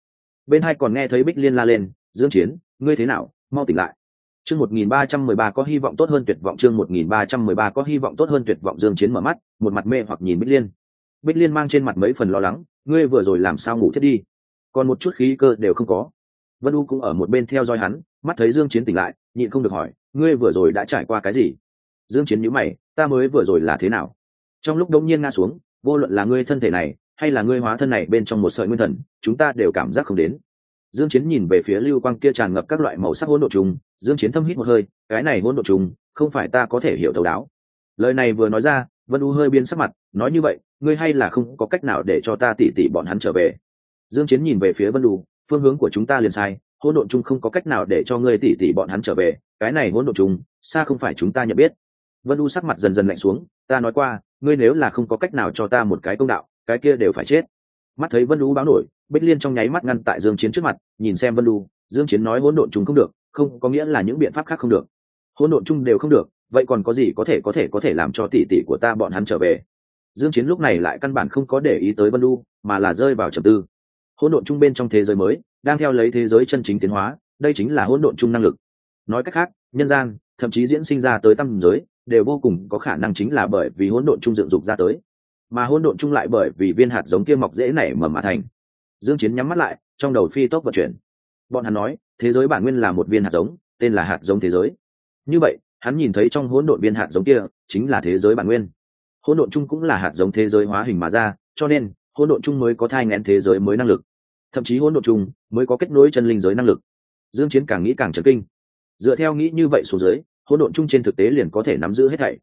Bên hai còn nghe thấy bích liên la lên, dương chiến, ngươi thế nào? Mau tỉnh lại. Chương 1313 có hy vọng tốt hơn tuyệt vọng, chương 1313 có hy vọng tốt hơn tuyệt vọng, dương chiến mở mắt, một mặt mê hoặc nhìn bích liên. Bích liên mang trên mặt mấy phần lo lắng, ngươi vừa rồi làm sao ngủ thiết đi? Còn một chút khí cơ đều không có. Vân u cũng ở một bên theo dõi hắn, mắt thấy dương chiến tỉnh lại, nhịn không được hỏi, ngươi vừa rồi đã trải qua cái gì? Dương chiến nhíu mày, ta mới vừa rồi là thế nào? Trong lúc đống nhiên ngã xuống, vô luận là ngươi thân thể này, hay là ngươi hóa thân này bên trong một sợi nguyên thần, chúng ta đều cảm giác không đến dương chiến nhìn về phía lưu quang kia tràn ngập các loại màu sắc hỗn độn trùng, dương chiến thâm hít một hơi, cái này hỗn độn trùng, không phải ta có thể hiểu thấu đáo. Lời này vừa nói ra, vân u hơi biến sắc mặt, nói như vậy, ngươi hay là không có cách nào để cho ta tỉ tỉ bọn hắn trở về. Dương chiến nhìn về phía vân u, phương hướng của chúng ta liền sai, hỗn độn chung không có cách nào để cho ngươi tỉ tỉ bọn hắn trở về, cái này hỗn độn chung xa không phải chúng ta nhận biết. Vân u sắc mặt dần dần lạnh xuống, ta nói qua, ngươi nếu là không có cách nào cho ta một cái công đạo, cái kia đều phải chết. Mắt thấy vân u báo nổi bích liên trong nháy mắt ngăn tại dương chiến trước mặt, nhìn xem vân lu dương chiến nói hỗn độn chung không được, không có nghĩa là những biện pháp khác không được. Hỗn độn chung đều không được, vậy còn có gì có thể có thể có thể làm cho tỷ tỷ của ta bọn hắn trở về? Dương chiến lúc này lại căn bản không có để ý tới vân lu mà là rơi vào trầm tư. Hỗn độn chung bên trong thế giới mới, đang theo lấy thế giới chân chính tiến hóa, đây chính là hỗn độn chung năng lực. Nói cách khác, nhân gian, thậm chí diễn sinh ra tới tâm giới, đều vô cùng có khả năng chính là bởi vì hỗn độn chung dựng dục ra tới. Mà hỗn độn chung lại bởi vì viên hạt giống kia mọc dễ nảy mầm mà thành dương chiến nhắm mắt lại, trong đầu phi tốc vận chuyển. Bọn hắn nói, thế giới bản nguyên là một viên hạt giống, tên là hạt giống thế giới. Như vậy, hắn nhìn thấy trong hỗn độn viên hạt giống kia, chính là thế giới bản nguyên. Hỗn độn chung cũng là hạt giống thế giới hóa hình mà ra, cho nên, hỗn độn chung mới có thai ngén thế giới mới năng lực. Thậm chí hỗn độn chung mới có kết nối chân linh giới năng lực. Dương chiến càng nghĩ càng chấn kinh. Dựa theo nghĩ như vậy xuống dưới, hỗn độn chung trên thực tế liền có thể nắm giữ hết thảy.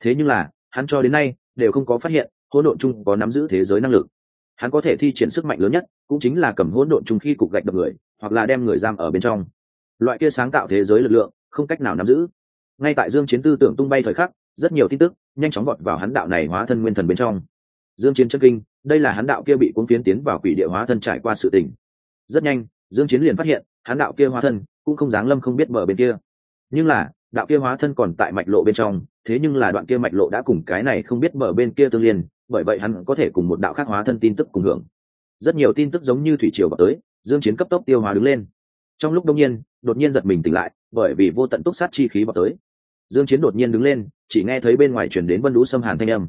Thế nhưng là, hắn cho đến nay, đều không có phát hiện hỗn độn chung có nắm giữ thế giới năng lực hắn có thể thi triển sức mạnh lớn nhất, cũng chính là cầm hỗn độn chung khi cục gạch đập người, hoặc là đem người giam ở bên trong. Loại kia sáng tạo thế giới lực lượng, không cách nào nắm giữ. Ngay tại dương chiến tư tưởng tung bay thời khắc, rất nhiều tin tức nhanh chóng vọt vào hắn đạo này hóa thân nguyên thần bên trong. Dương chiến chân kinh, đây là hắn đạo kia bị cuốn phiến tiến vào quỷ địa hóa thân trải qua sự tình. Rất nhanh, dương chiến liền phát hiện, hắn đạo kia hóa thân cũng không dáng lâm không biết mở bên kia. Nhưng là, đạo kia hóa thân còn tại mạch lộ bên trong, thế nhưng là đoạn kia mạch lộ đã cùng cái này không biết mở bên kia tương liên bởi vậy hắn có thể cùng một đạo khác hóa thân tin tức cùng hưởng. Rất nhiều tin tức giống như thủy triều vào tới, dương chiến cấp tốc tiêu hóa đứng lên. Trong lúc đông nhiên, đột nhiên giật mình tỉnh lại, bởi vì vô tận túc sát chi khí vào tới. Dương chiến đột nhiên đứng lên, chỉ nghe thấy bên ngoài truyền đến vân đũ xâm hàn thanh âm.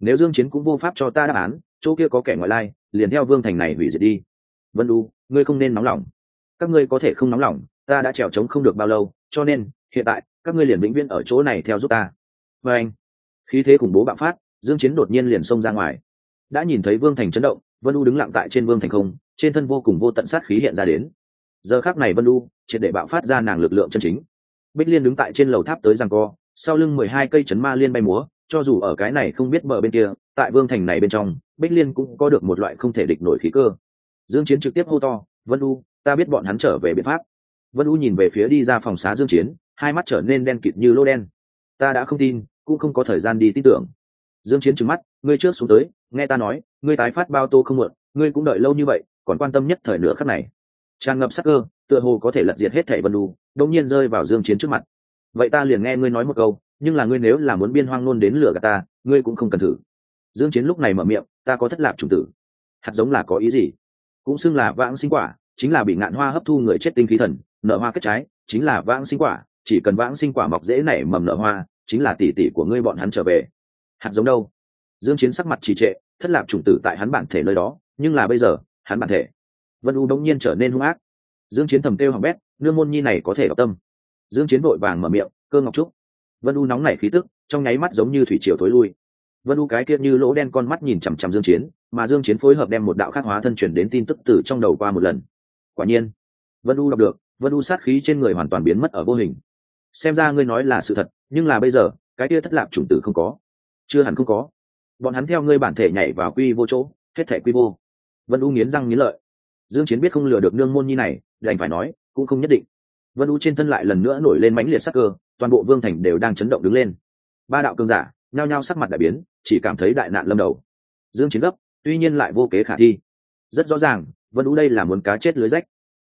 Nếu dương chiến cũng vô pháp cho ta đáp án, chỗ kia có kẻ ngoại lai, liền theo vương thành này hủy diệt đi. Vân Đu ngươi không nên nóng lòng. Các ngươi có thể không nóng lòng, ta đã trèo trống không được bao lâu, cho nên, hiện tại, các ngươi liền vĩnh viễn ở chỗ này theo giúp ta. Và anh, khí thế khủng bố bạo phát dương chiến đột nhiên liền xông ra ngoài. Đã nhìn thấy vương thành chấn động, vân u đứng lặng tại trên vương thành không, trên thân vô cùng vô tận sát khí hiện ra đến. Giờ khắc này vân u, triệt để bạo phát ra nàng lực lượng chân chính. Bích liên đứng tại trên lầu tháp tới giằng co, sau lưng mười hai cây chấn ma liên bay múa, cho dù ở cái này không biết bờ bên kia, tại vương thành này bên trong, bích liên cũng có được một loại không thể địch nổi khí cơ. Dương chiến trực tiếp hô to, vân u, ta biết bọn hắn trở về biện pháp. Vân u nhìn về phía đi ra phòng xá dương chiến, hai mắt trở nên đen kịt như lô đen. Ta đã không tin, cũng không có thời gian đi tin tưởng dương chiến trừng mắt, ngươi trước xuống tới, nghe ta nói, ngươi tái phát bao tô không muộn, ngươi cũng đợi lâu như vậy, còn quan tâm nhất thời nửa khắc này. Tràn ngập sắc cơ, tựa hồ có thể lật diệt hết thảy vân u đột nhiên rơi vào dương chiến trước mặt. Vậy ta liền nghe ngươi nói một câu, nhưng là ngươi nếu là muốn biên hoang luôn đến lửa gạt ta, ngươi cũng không cần thử. Dương chiến lúc này mở miệng, ta có thất lạc trùng tử. Hạt giống là có ý gì? Cũng xưng là vãng sinh quả, chính là bị ngạn hoa hấp thu người chết tinh khí thần nở hoa kết trái, chính là vãng sinh quả, chỉ cần vãng sinh quả mọc dễ nảy mầm nở hoa, chính là tỷ tỷ của ngươi bọn hắn trở về hạt giống đâu? Dương chiến sắc mặt trì trệ, thất lạc trùng tử tại hắn bản thể nơi đó, nhưng là bây giờ, hắn bản thể. Vân u đống nhiên trở nên hung ác. Dương chiến thầm kêu hỏng bét, nương môn nhi này có thể đọc tâm. Dương chiến vội vàng mở miệng, cơ ngọc trúc. Vân u nóng nảy khí tức, trong nháy mắt giống như thủy triều thối lui. Vân u cái kia như lỗ đen con mắt nhìn chằm chằm dương chiến, mà dương chiến phối hợp đem một đạo khắc hóa thân chuyển đến tin tức từ trong đầu qua một lần. Quả nhiên, vân u đọc được, vân u sát khí trên người hoàn toàn biến mất ở vô hình. Xem ra ngươi nói là sự thật, nhưng là bây giờ, cái kia thất lạc chủng tử không có chưa hẳn không có. Bọn hắn theo ngươi bản thể nhảy vào quy vô chỗ, hết thể quy vô. Vân u nghiến răng nghiến lợi. Dương chiến biết không lừa được nương môn nhi này, đành phải nói, cũng không nhất định. Vân u trên thân lại lần nữa nổi lên mãnh liệt sắc cơ, toàn bộ vương thành đều đang chấn động đứng lên. Ba đạo cường giả, nhao nhao sắc mặt đại biến, chỉ cảm thấy đại nạn lâm đầu. Dương chiến gấp, tuy nhiên lại vô kế khả thi. Rất rõ ràng, vân u đây là muốn cá chết lưới rách.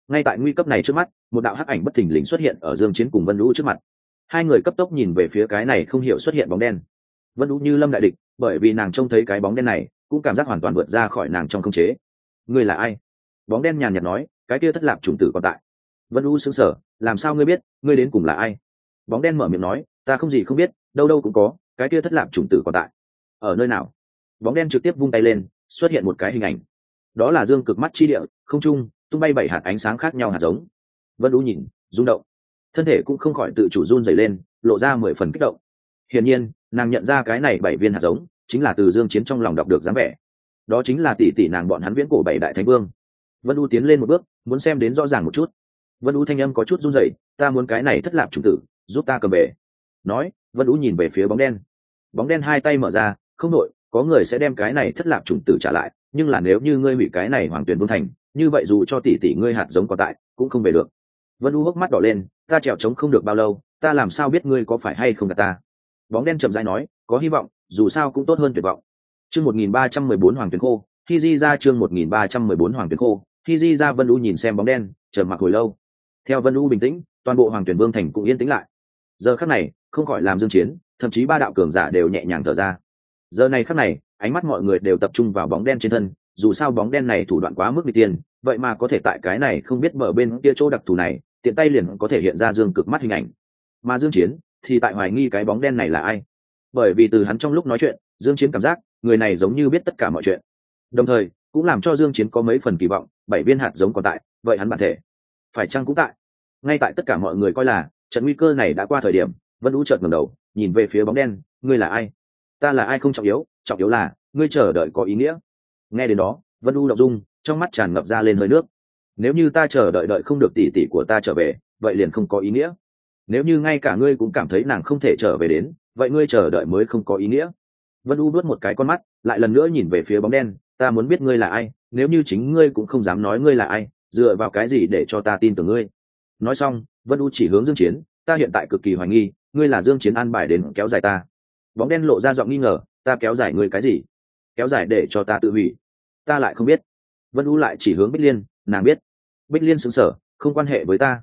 Ngay tại nguy cấp này trước mắt, một đạo hắc ảnh bất thình lình xuất hiện ở dương chiến cùng vân u trước mặt. Hai người cấp tốc nhìn về phía cái này không hiểu xuất hiện bóng đen vân u như lâm đại địch, bởi vì nàng trông thấy cái bóng đen này, cũng cảm giác hoàn toàn vượt ra khỏi nàng trong không chế. Ngươi là ai? Bóng đen nhàn nhạt nói, cái kia thất lạc trùng tử còn tại. Vân u sững sờ, làm sao ngươi biết, ngươi đến cùng là ai? Bóng đen mở miệng nói, ta không gì không biết, đâu đâu cũng có, cái kia thất lạc trùng tử còn tại. Ở nơi nào? Bóng đen trực tiếp vung tay lên, xuất hiện một cái hình ảnh. Đó là dương cực mắt chi địa, không trung, tung bay bảy hạt ánh sáng khác nhau hạt giống. Vân u nhìn, rung động. Thân thể cũng không khỏi tự chủ run dày lên, lộ ra mười phần kích động. Hiển nhiên nàng nhận ra cái này bảy viên hạt giống, chính là từ dương chiến trong lòng đọc được dáng vẻ. Đó chính là tỷ tỷ nàng bọn hắn viễn cổ bảy đại thánh vương. Vân u tiến lên một bước, muốn xem đến rõ ràng một chút. Vân u thanh âm có chút run rẩy, ta muốn cái này thất lạc chủ tử, giúp ta cầm về. Nói, vân u nhìn về phía bóng đen. Bóng đen hai tay mở ra, không nội có người sẽ đem cái này thất lạc chủng tử trả lại, nhưng là nếu như ngươi hủy cái này hoàng tuyển vương thành, như vậy dù cho tỷ tỷ ngươi hạt giống còn tại, cũng không về được. Vân u hốc mắt đỏ lên, ta trèo trống không được bao lâu, ta làm sao biết ngươi có phải hay không cả ta? Bóng đen chậm rãi nói, có hy vọng, dù sao cũng tốt hơn tuyệt vọng. Chương một nghìn ba trăm mười bốn hoàng tuyến khô, khi di ra chương một nghìn ba trăm mười bốn hoàng tuyến khô, khi di ra vân u nhìn xem bóng đen, chờ mặc hồi lâu. Theo vân u bình tĩnh, toàn bộ hoàng tuyển vương thành cũng yên tĩnh lại. Giờ khắc này, không khỏi làm dương chiến, thậm chí ba đạo cường giả đều nhẹ nhàng thở ra. Giờ này khắc này, ánh mắt mọi người đều tập trung vào bóng đen trên thân, dù sao bóng đen này thủ đoạn quá mức đi tiền, vậy mà có thể tại cái này không biết mở bên kia chỗ đặc thù này, tiện tay liền có thể hiện ra dương cực mắt hình ảnh. Mà dương chiến thì tại hoài nghi cái bóng đen này là ai. Bởi vì từ hắn trong lúc nói chuyện, dương chiến cảm giác người này giống như biết tất cả mọi chuyện. Đồng thời, cũng làm cho dương chiến có mấy phần kỳ vọng, bảy viên hạt giống còn tại, vậy hắn bản thể phải chăng cũng tại. Ngay tại tất cả mọi người coi là trận nguy cơ này đã qua thời điểm, vân u chợt ngẩng đầu, nhìn về phía bóng đen, ngươi là ai? Ta là ai không trọng yếu trọng yếu là ngươi chờ đợi có ý nghĩa. Nghe đến đó, vân u động dung trong mắt tràn ngập ra lên hơi nước. Nếu như ta chờ đợi đợi không được tỷ tỷ của ta trở về, vậy liền không có ý nghĩa nếu như ngay cả ngươi cũng cảm thấy nàng không thể trở về đến vậy ngươi chờ đợi mới không có ý nghĩa. Vân u đuốt một cái con mắt lại lần nữa nhìn về phía bóng đen ta muốn biết ngươi là ai nếu như chính ngươi cũng không dám nói ngươi là ai dựa vào cái gì để cho ta tin tưởng ngươi? Nói xong vân u chỉ hướng dương chiến ta hiện tại cực kỳ hoài nghi ngươi là dương chiến an bài đến kéo dài ta. Bóng đen lộ ra giọng nghi ngờ ta kéo dài ngươi cái gì? Kéo dài để cho ta tự hủy. Ta lại không biết. Vân u lại chỉ hướng bích liên nàng biết. Bích liên sững sờ, không quan hệ với ta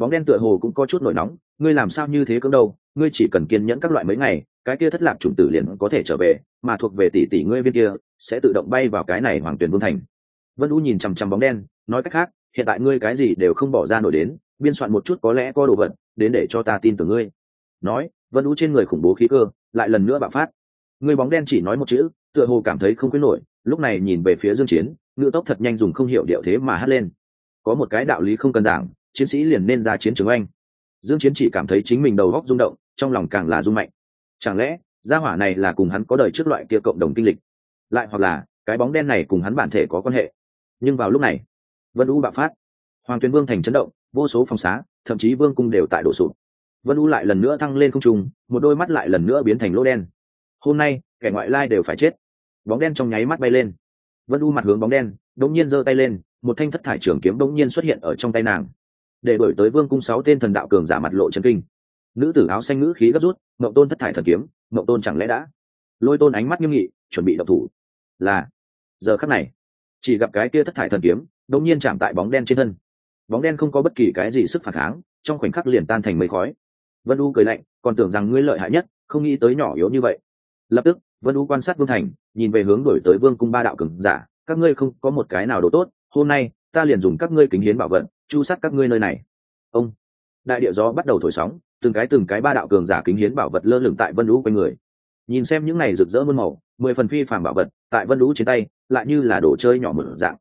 bóng đen tựa hồ cũng có chút nổi nóng, ngươi làm sao như thế cưỡng đâu, ngươi chỉ cần kiên nhẫn các loại mấy ngày, cái kia thất lạc chủng tử liền có thể trở về, mà thuộc về tỷ tỷ ngươi viên kia, sẽ tự động bay vào cái này hoàng tuyển vương thành. Vân u nhìn chằm chằm bóng đen, nói cách khác, hiện tại ngươi cái gì đều không bỏ ra nổi đến, biên soạn một chút có lẽ có đồ vật, đến để cho ta tin tưởng ngươi. Nói, vân u trên người khủng bố khí cơ, lại lần nữa bạo phát. Người bóng đen chỉ nói một chữ, tựa hồ cảm thấy không quyết nổi, lúc này nhìn về phía dương chiến ngựa tốc thật nhanh dùng không hiểu điệu thế mà hát lên. Có một cái đạo lý không cần giảng chiến sĩ liền nên ra chiến trường anh dương chiến chỉ cảm thấy chính mình đầu góc rung động, trong lòng càng là rung mạnh. Chẳng lẽ, gia hỏa này là cùng hắn có đời trước loại kia cộng đồng kinh lịch? Lại hoặc là, cái bóng đen này cùng hắn bản thể có quan hệ? Nhưng vào lúc này, vân u bạo phát. Hoàng tuyên vương thành chấn động, vô số phòng xá, thậm chí vương cung đều tại đổ sụp. Vân u lại lần nữa thăng lên không trung, một đôi mắt lại lần nữa biến thành lỗ đen. Hôm nay, kẻ ngoại lai đều phải chết. Bóng đen trong nháy mắt bay lên. Vân u mặt hướng bóng đen đống nhiên giơ tay lên, một thanh thất thải trường kiếm đống nhiên xuất hiện ở trong tay nàng để đổi tới vương cung sáu tên thần đạo cường giả mặt lộ trần kinh. Nữ tử áo xanh ngữ khí gấp rút mậu tôn thất thải thần kiếm mậu tôn chẳng lẽ đã? Lôi tôn ánh mắt nghiêm nghị, chuẩn bị độc thủ. Là, giờ khắc này, chỉ gặp cái kia thất thải thần kiếm, đột nhiên chạm tại bóng đen trên thân. Bóng đen không có bất kỳ cái gì sức phản kháng, trong khoảnh khắc liền tan thành mây khói. Vân u cười lạnh, còn tưởng rằng ngươi lợi hại nhất, không nghĩ tới nhỏ yếu như vậy. Lập tức, vân u quan sát vương thành, nhìn về hướng đổi tới vương cung ba đạo cường giả, các ngươi không có một cái nào đồ tốt, hôm nay ta liền dùng các ngươi kính hiến bảo vận chu sát các ngươi nơi này. Ông, đại địa gió bắt đầu thổi sóng, từng cái từng cái ba đạo cường giả kính hiến bảo vật lơ lửng tại vân lũ quanh người. Nhìn xem những này rực rỡ muôn màu, mười phần phi phàm bảo vật tại vân lũ trên tay, lại như là đồ chơi nhỏ mở dạng.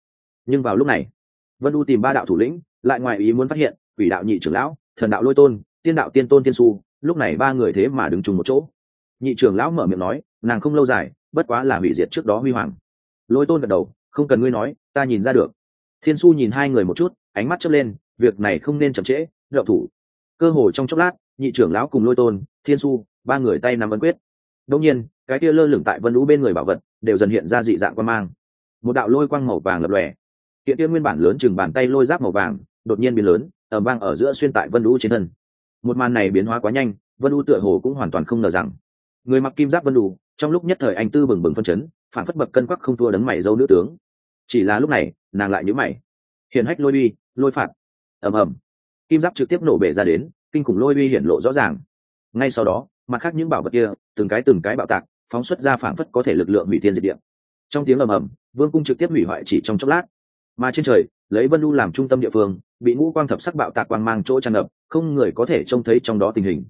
Nhưng vào lúc này, vân lũ tìm ba đạo thủ lĩnh, lại ngoài ý muốn phát hiện, quỷ đạo nhị trưởng lão, thần đạo lôi tôn, tiên đạo tiên tôn tiên su, lúc này ba người thế mà đứng chung một chỗ. Nhị trưởng lão mở miệng nói, nàng không lâu dài, bất quá là hủy diệt trước đó huy hoàng. Lôi tôn gật đầu, không cần ngươi nói, ta nhìn ra được. Thiên su nhìn hai người một chút ánh mắt chớp lên, việc này không nên chậm trễ đậu thủ. Cơ hồ trong chốc lát, nhị trưởng lão cùng lôi tôn, thiên su, ba người tay nắm ấn quyết. Đông nhiên, cái kia lơ lửng tại vân lũ bên người bảo vật đều dần hiện ra dị dạng quan mang. Một đạo lôi quang màu vàng lập lòe. Hiện kia nguyên bản lớn chừng bàn tay lôi giáp màu vàng, đột nhiên biến lớn ẩm vang ở giữa xuyên tại vân lũ trên thân. Một màn này biến hóa quá nhanh, vân u tựa hồ cũng hoàn toàn không ngờ rằng, người mặc kim giáp vân đủ trong lúc nhất thời anh tư bừng bừng phân chấn, phản phất bậc cân quắc không thua đấng mày dâu nữ tướng. Chỉ là lúc này, nàng lại nhíu mày hiển hách lôi uy, lôi phạt. Ầm ầm. Kim giáp trực tiếp nổ bể ra đến, kinh khủng lôi uy hiển lộ rõ ràng. Ngay sau đó, mặt khác những bảo vật kia, từng cái từng cái bạo tạc, phóng xuất ra phản phất có thể lực lượng hủy thiên diệt địa. Trong tiếng ầm ầm, vương cung trực tiếp hủy hoại chỉ trong chốc lát. Mà trên trời, lấy vân lu làm trung tâm địa phương, bị ngũ quang thập sắc bạo tạc quang mang chỗ tràn ngập, không người có thể trông thấy trong đó tình hình.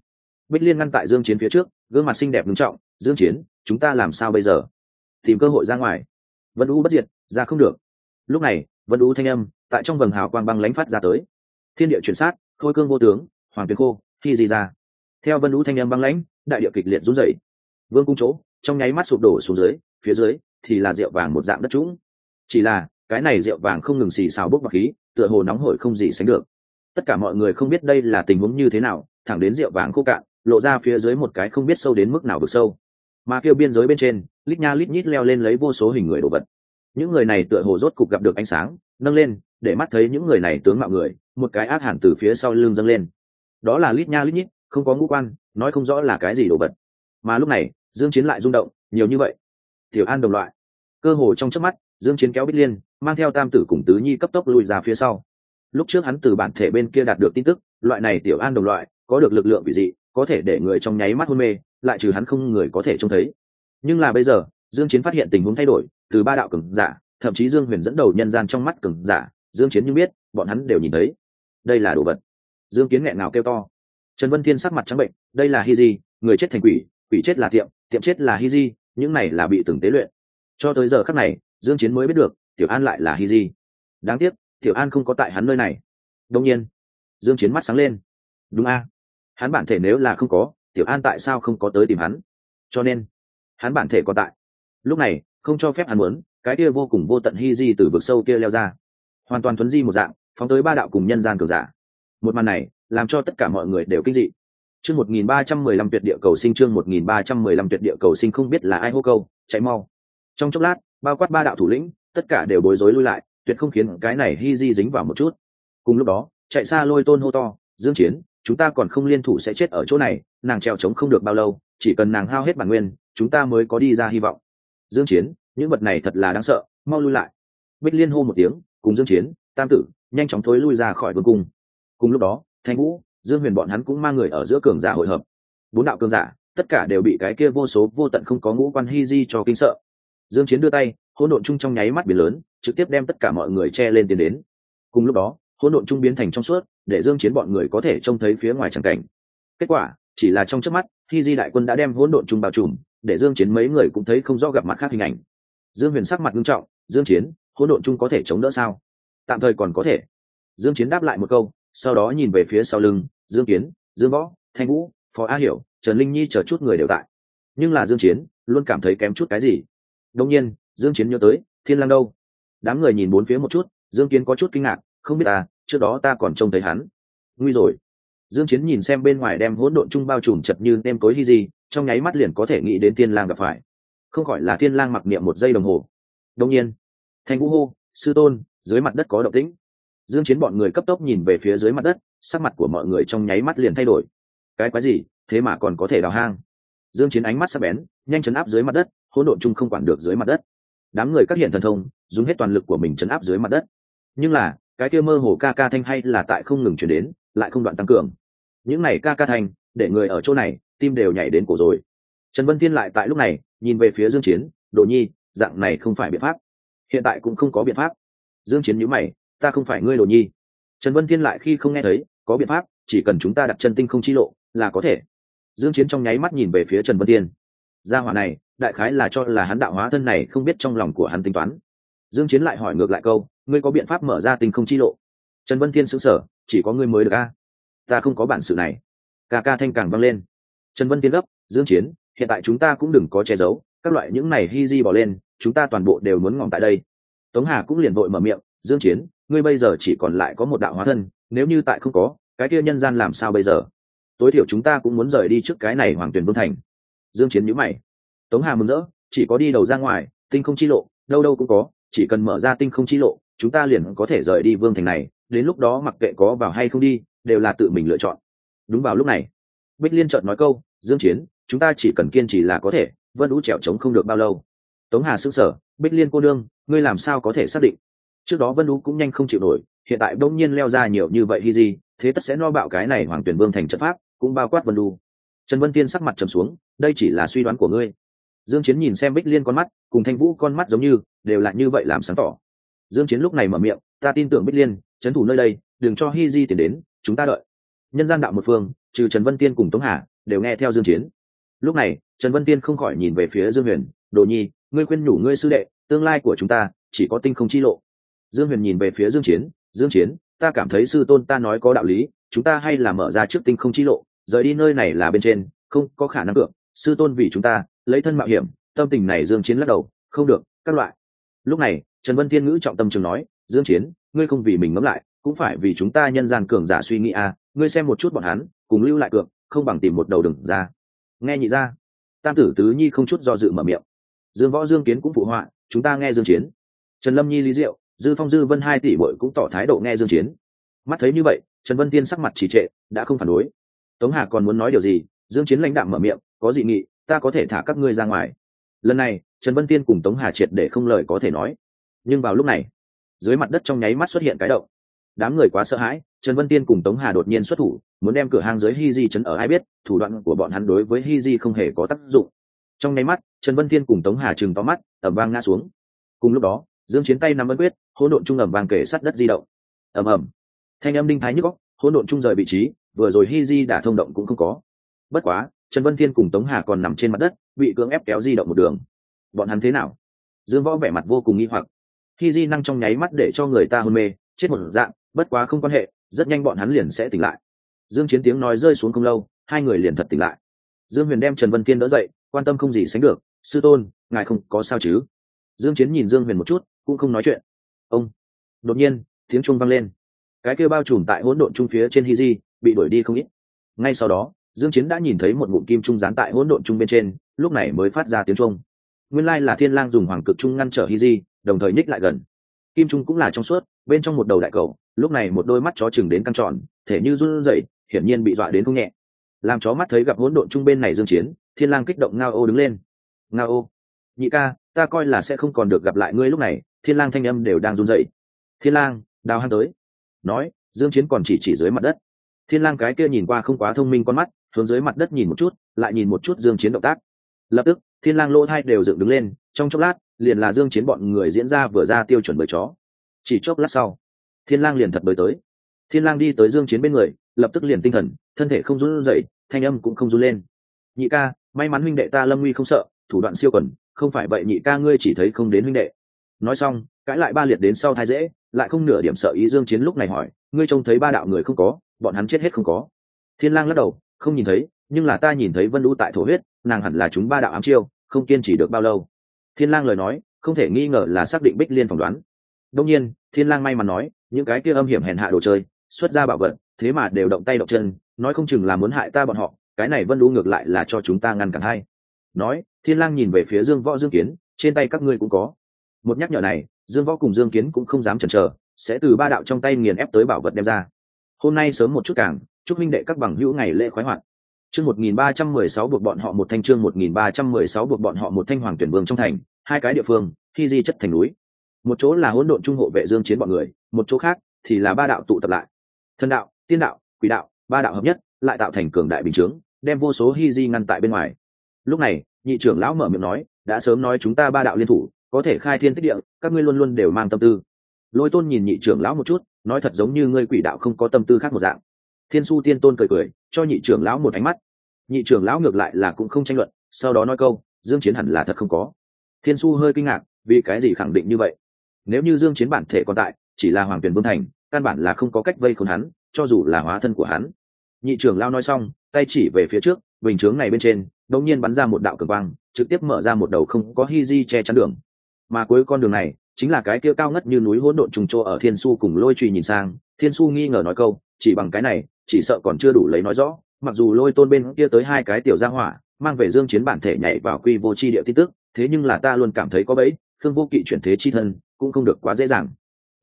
Bích liên ngăn tại dương chiến phía trước, gương mặt xinh đẹp ngưng trọng, dương chiến, chúng ta làm sao bây giờ? Tìm cơ hội ra ngoài. Vân u bất diệt, ra không được. Lúc này vân ú thanh âm tại trong vầng hào quang băng lánh phát ra tới. Thiên địa chuyển sát, khôi cương vô tướng, hoàng tuyền khô, khi gì ra theo vân ú thanh âm băng lãnh đại địa kịch liệt run rẩy. Vương cung chỗ, trong nháy mắt sụp đổ xuống dưới, phía dưới thì là rượu vàng một dạng đất trũng. Chỉ là, cái này rượu vàng không ngừng xì xào bốc vào khí, tựa hồ nóng hổi không gì sánh được. Tất cả mọi người không biết đây là tình huống như thế nào, thẳng đến rượu vàng khô cạn, lộ ra phía dưới một cái không biết sâu đến mức nào vực sâu. Mà kêu biên giới bên trên, lít nha lít nhít leo lên lấy vô số hình người đồ vật những người này tựa hồ rốt cục gặp được ánh sáng, nâng lên, để mắt thấy những người này tướng mạo người, một cái ác hẳn từ phía sau lưng dâng lên. Đó là lít nha lít nhít, không có ngũ quan, nói không rõ là cái gì đồ vật. Mà lúc này, dương chiến lại rung động, nhiều như vậy. Tiểu an đồng loại. Cơ hồ trong chớp mắt, dương chiến kéo bích liên, mang theo tam tử cùng tứ nhi cấp tốc lùi ra phía sau. Lúc trước hắn từ bản thể bên kia đạt được tin tức, loại này tiểu an đồng loại, có được lực lượng vị dị, có thể để người trong nháy mắt hôn mê, lại trừ hắn không người có thể trông thấy. Nhưng là bây giờ, dương chiến phát hiện tình huống thay đổi từ ba đạo cường giả, thậm chí dương huyền dẫn đầu nhân gian trong mắt cường giả, dương chiến như biết, bọn hắn đều nhìn thấy. Đây là đồ vật. Dương kiến nghẹn ngào kêu to. Trần vân thiên sắc mặt trắng bệnh, đây là hi di, người chết thành quỷ quỷ chết là tiệm tiệm chết là hi di, những này là bị từng tế luyện. Cho tới giờ khắc này, dương chiến mới biết được, tiểu an lại là hi di. Đáng tiếc, tiểu an không có tại hắn nơi này. Đông nhiên, dương chiến mắt sáng lên. Đúng a. Hắn bản thể nếu là không có, tiểu an tại sao không có tới tìm hắn? Cho nên, hắn bản thể còn tại. Lúc này không cho phép hắn muốn, cái kia vô cùng vô tận hy di từ vực sâu kia leo ra. Hoàn toàn thuấn di một dạng, phóng tới ba đạo cùng nhân gian cường giả. Một màn này, làm cho tất cả mọi người đều kinh dị. Chương một nghìn ba trăm mười lăm tuyệt địa cầu sinh, chương một nghìn ba trăm mười lăm tuyệt địa cầu sinh không biết là ai hô câu, chạy mau. Trong chốc lát, bao quát ba đạo thủ lĩnh, tất cả đều bối rối lui lại, tuyệt không khiến cái này hy di dính vào một chút. Cùng lúc đó, chạy xa lôi tôn hô to, dương chiến, chúng ta còn không liên thủ sẽ chết ở chỗ này, nàng treo trống không được bao lâu, chỉ cần nàng hao hết bản nguyên, chúng ta mới có đi ra hy vọng dương chiến, những vật này thật là đáng sợ, mau lui lại. Bích liên hô một tiếng, cùng dương chiến, tam tử, nhanh chóng thối lui ra khỏi vương cung. Cùng lúc đó, thanh vũ, dương huyền bọn hắn cũng mang người ở giữa cường giả hội hợp. Bốn đạo cường giả, tất cả đều bị cái kia vô số vô tận không có ngũ quan hy di cho kinh sợ. Dương chiến đưa tay, hỗn độn chung trong nháy mắt biển lớn, trực tiếp đem tất cả mọi người che lên tiến đến. Cùng lúc đó, hỗn độn chung biến thành trong suốt, để dương chiến bọn người có thể trông thấy phía ngoài chẳng cảnh. Kết quả, chỉ là trong chớp mắt, hy di đại quân đã đem hỗn độn chung bao trùm để dương chiến mấy người cũng thấy không rõ gặp mặt khác hình ảnh. Dương huyền sắc mặt nghiêm trọng, dương chiến, hỗn độn chung có thể chống đỡ sao? Tạm thời còn có thể. Dương chiến đáp lại một câu, sau đó nhìn về phía sau lưng, dương kiến, dương võ, thanh vũ, phó a hiểu, trần linh nhi chờ chút người đều tại. Nhưng là dương chiến luôn cảm thấy kém chút cái gì. Đông nhiên, dương chiến nhớ tới, thiên lang đâu? Đám người nhìn bốn phía một chút, dương kiến có chút kinh ngạc, không biết ta, trước đó ta còn trông thấy hắn. Nguy rồi. Dương chiến nhìn xem bên ngoài đem hỗn độn chung bao trùm chật như nem tối hy gì trong nháy mắt liền có thể nghĩ đến thiên lang gặp phải. Không khỏi là thiên lang mặc niệm một giây đồng hồ. Đông nhiên, thanh vũ hô, sư tôn, dưới mặt đất có động tĩnh. Dương chiến bọn người cấp tốc nhìn về phía dưới mặt đất, sắc mặt của mọi người trong nháy mắt liền thay đổi. Cái quái gì, thế mà còn có thể đào hang? Dương chiến ánh mắt sắc bén, nhanh chấn áp dưới mặt đất, hỗn độn chung không quản được dưới mặt đất. Đám người các hiện thần thông, dùng hết toàn lực của mình chấn áp dưới mặt đất. Nhưng là, cái kia mơ hồ ca ca thanh hay là tại không ngừng chuyển đến, lại không đoạn tăng cường. Những này ca ca thanh để người ở chỗ này, tim đều nhảy đến cổ rồi. Trần vân thiên lại tại lúc này, nhìn về phía dương chiến, đồ nhi, dạng này không phải biện pháp. Hiện tại cũng không có biện pháp. Dương chiến nhíu mày, ta không phải ngươi, đồ nhi. Trần vân thiên lại khi không nghe thấy, có biện pháp, chỉ cần chúng ta đặt chân tinh không chi lộ, là có thể. Dương chiến trong nháy mắt nhìn về phía trần vân thiên. Gia hỏa này, đại khái là cho là hắn đạo hóa thân này không biết trong lòng của hắn tính toán. Dương chiến lại hỏi ngược lại câu, ngươi có biện pháp mở ra tinh không chi lộ? Trần vân thiên sững sờ, chỉ có ngươi mới được a. Ta không có bản sự này ca ca thanh càng vang lên. Trần vân tiến gấp, dương chiến, hiện tại chúng ta cũng đừng có che giấu, các loại những này hy di bỏ lên, chúng ta toàn bộ đều muốn ngỏm tại đây. Tống hà cũng liền vội mở miệng, dương chiến, ngươi bây giờ chỉ còn lại có một đạo hóa thân, nếu như tại không có, cái kia nhân gian làm sao bây giờ? Tối thiểu chúng ta cũng muốn rời đi trước cái này hoàng tuyển vương thành. Dương chiến nhíu mày. Tống hà mừng rỡ, chỉ có đi đầu ra ngoài, tinh không chi lộ, đâu đâu cũng có, chỉ cần mở ra tinh không chi lộ, chúng ta liền có thể rời đi vương thành này, đến lúc đó mặc kệ có vào hay không đi, đều là tự mình lựa chọn đúng vào lúc này, bích liên chợt nói câu, dương chiến, chúng ta chỉ cần kiên trì là có thể, vân đũ trèo trống không được bao lâu. Tống hà sững sờ, bích liên cô đương ngươi làm sao có thể xác định? Trước đó vân đũ cũng nhanh không chịu nổi, hiện tại đông nhiên leo ra nhiều như vậy hy gì thế tất sẽ no bạo cái này hoàng tuyển vương thành trận pháp, cũng bao quát vân ú trần vân tiên sắc mặt trầm xuống, đây chỉ là suy đoán của ngươi. Dương chiến nhìn xem bích liên con mắt, cùng thanh vũ con mắt giống như, đều là như vậy làm sáng tỏ. Dương chiến lúc này mở miệng, ta tin tưởng bích liên chấn thủ nơi đây, đừng cho hi di tiền đến, chúng ta đợi nhân gian đạo một phương, trừ trần vân tiên cùng tống hà, đều nghe theo dương chiến. Lúc này, trần vân tiên không khỏi nhìn về phía dương huyền, đồ nhi, ngươi khuyên nhủ ngươi sư đệ, tương lai của chúng ta chỉ có tinh không chi lộ. Dương huyền nhìn về phía dương chiến dương chiến, ta cảm thấy sư tôn ta nói có đạo lý, chúng ta hay là mở ra trước tinh không chi lộ, rời đi nơi này là bên trên, không có khả năng được, sư tôn vì chúng ta, lấy thân mạo hiểm, tâm tình này dương chiến lắc đầu, không được, các loại. Lúc này, trần vân thiên ngữ trọng tâm trường nói, dương chiến, ngươi không vì mình ngẫm lại, cũng phải vì chúng ta nhân gian cường giả suy nghĩ à ngươi xem một chút bọn hắn, cùng lưu lại cược, không bằng tìm một đầu đừng ra. Nghe nhị ra. Tam tử tứ nhi không chút do dự mở miệng. Dương võ dương kiến cũng phụ họa, chúng ta nghe dương chiến. Trần lâm nhi lý diệu, dư phong dư vân hai tỷ bội cũng tỏ thái độ nghe dương chiến. Mắt thấy như vậy, trần vân tiên sắc mặt trì trệ, đã không phản đối. Tống hà còn muốn nói điều gì? Dương chiến lãnh đạm mở miệng, có dị nghị, ta có thể thả các ngươi ra ngoài. Lần này, trần vân tiên cùng tống hà triệt để không lời có thể nói. Nhưng vào lúc này, dưới mặt đất trong nháy mắt xuất hiện cái động. Đám người quá sợ hãi trần vân tiên cùng tống hà đột nhiên xuất thủ, muốn đem cửa hàng dưới hi di chấn ở ai biết, thủ đoạn của bọn hắn đối với hi di không hề có tác dụng. Trong nháy mắt, trần vân tiên cùng tống hà chừng to mắt ẩm vang ngã xuống. Cùng lúc đó, dương chiến tay nắm ấn quyết, hỗn độn trung ẩm vang kể sát đất di động. Ầm ầm. Thanh âm đinh thái nhức óc, hỗn độn trung rời vị trí, vừa rồi hi di đã thông động cũng không có. Bất quá, trần vân thiên cùng tống hà còn nằm trên mặt đất, bị cưỡng ép kéo di động một đường. Bọn hắn thế nào? Dương võ vẻ mặt vô cùng nghi hoặc. Hi di năng trong nháy mắt để cho người ta hôn mê, chết một dạng, bất quá không quan hệ rất nhanh bọn hắn liền sẽ tỉnh lại. Dương chiến tiếng nói rơi xuống không lâu, hai người liền thật tỉnh lại. Dương huyền đem trần vân thiên đỡ dậy, quan tâm không gì sánh được, sư tôn, ngài không có sao chứ? Dương chiến nhìn dương huyền một chút, cũng không nói chuyện. Ông. Đột nhiên, tiếng chuông vang lên. Cái kia bao trùm tại hỗn độn trung phía trên hi di bị đuổi đi không ít. Ngay sau đó, dương chiến đã nhìn thấy một ngụm kim trung dán tại hỗn độn trung bên trên, lúc này mới phát ra tiếng chuông. Nguyên lai là thiên lang dùng hoàng cực trung ngăn trở hi di đồng thời ních lại gần. Kim trung cũng là trong suốt, bên trong một đầu đại cầu lúc này một đôi mắt chó chừng đến căng tròn, thể như run rẩy, hiển nhiên bị dọa đến không nhẹ. Làm chó mắt thấy gặp hỗn độn trung bên này dương chiến, thiên lang kích động ngao ô đứng lên. Ngao ô, nhị ca, ta coi là sẽ không còn được gặp lại ngươi lúc này, thiên lang thanh âm đều đang run rẩy. Thiên lang, đào hang tới. Nói, dương chiến còn chỉ chỉ dưới mặt đất. Thiên lang cái kia nhìn qua không quá thông minh con mắt, hướng dưới mặt đất nhìn một chút, lại nhìn một chút dương chiến động tác. Lập tức, thiên lang lỗ hai đều dựng đứng lên, trong chốc lát, liền là dương chiến bọn người diễn ra vừa ra tiêu chuẩn bởi chó. Chỉ chốc lát sau thiên lang liền thật bơi tới. Thiên lang đi tới dương chiến bên người, lập tức liền tinh thần, thân thể không run rẩy, thanh âm cũng không run lên. Nhị ca, may mắn huynh đệ ta lâm nguy không sợ, thủ đoạn siêu quần không phải vậy nhị ca ngươi chỉ thấy không đến huynh đệ. Nói xong, cãi lại ba liệt đến sau thái dễ, lại không nửa điểm sợ ý dương chiến lúc này hỏi, ngươi trông thấy ba đạo người không có, bọn hắn chết hết không có? Thiên lang lắc đầu, không nhìn thấy, nhưng là ta nhìn thấy vân U tại thổ huyết, nàng hẳn là chúng ba đạo ám chiêu, không kiên trì được bao lâu. Thiên lang lời nói, không thể nghi ngờ là xác định bích liên phỏng đoán đông nhiên, thiên lang may mắn nói, những cái kia âm hiểm hèn hạ đồ chơi, xuất ra bảo vật, thế mà đều động tay động chân, nói không chừng là muốn hại ta bọn họ, cái này vân lũ ngược lại là cho chúng ta ngăn cản hay. Nói, thiên lang nhìn về phía dương võ dương kiến, trên tay các ngươi cũng có. Một nhắc nhở này, dương võ cùng dương kiến cũng không dám chần chờ, sẽ từ ba đạo trong tay nghiền ép tới bảo vật đem ra. Hôm nay sớm một chút càng, chúc minh đệ các bằng hữu ngày lễ khoái hoạt. Chương một nghìn ba trăm mười sáu buộc bọn họ một thanh chương, một nghìn ba trăm mười sáu buộc bọn họ một thanh hoàng tuyển vương trong thành, hai cái địa phương khi di chất thành núi một chỗ là hỗn độn trung hộ vệ dương chiến bọn người, một chỗ khác thì là ba đạo tụ tập lại. Thân đạo, tiên đạo, quỷ đạo, ba đạo hợp nhất, lại tạo thành cường đại bình chướng, đem vô số hy di ngăn tại bên ngoài. Lúc này, nhị trưởng lão mở miệng nói, đã sớm nói chúng ta ba đạo liên thủ, có thể khai thiên tích địa, các ngươi luôn luôn đều mang tâm tư. Lôi tôn nhìn nhị trưởng lão một chút, nói thật giống như ngươi quỷ đạo không có tâm tư khác một dạng. Thiên su tiên tôn cười cười, cho nhị trưởng lão một ánh mắt. Nhị trưởng lão ngược lại là cũng không tranh luận, sau đó nói câu, dương chiến hẳn là thật không có. Thiên su hơi kinh ngạc, vì cái gì khẳng định như vậy? Nếu như dương chiến bản thể còn tại, chỉ là hoàng tuyển vương thành, căn bản là không có cách vây khốn hắn, cho dù là hóa thân của hắn. Nhị trưởng lao nói xong, tay chỉ về phía trước, bình chướng này bên trên, đột nhiên bắn ra một đạo cường quang, trực tiếp mở ra một đầu không có hi di che chắn đường. Mà cuối con đường này, chính là cái kia cao ngất như núi hỗn độn trùng trô ở thiên su cùng lôi trùy nhìn sang, thiên su nghi ngờ nói câu, chỉ bằng cái này, chỉ sợ còn chưa đủ lấy nói rõ, mặc dù lôi tôn bên kia tới hai cái tiểu gia hỏa, mang về dương chiến bản thể nhảy vào quy vô chi địa tin tức, thế nhưng là ta luôn cảm thấy có bẫy thương vô kỵ chuyển thế chi thân cũng không được quá dễ dàng.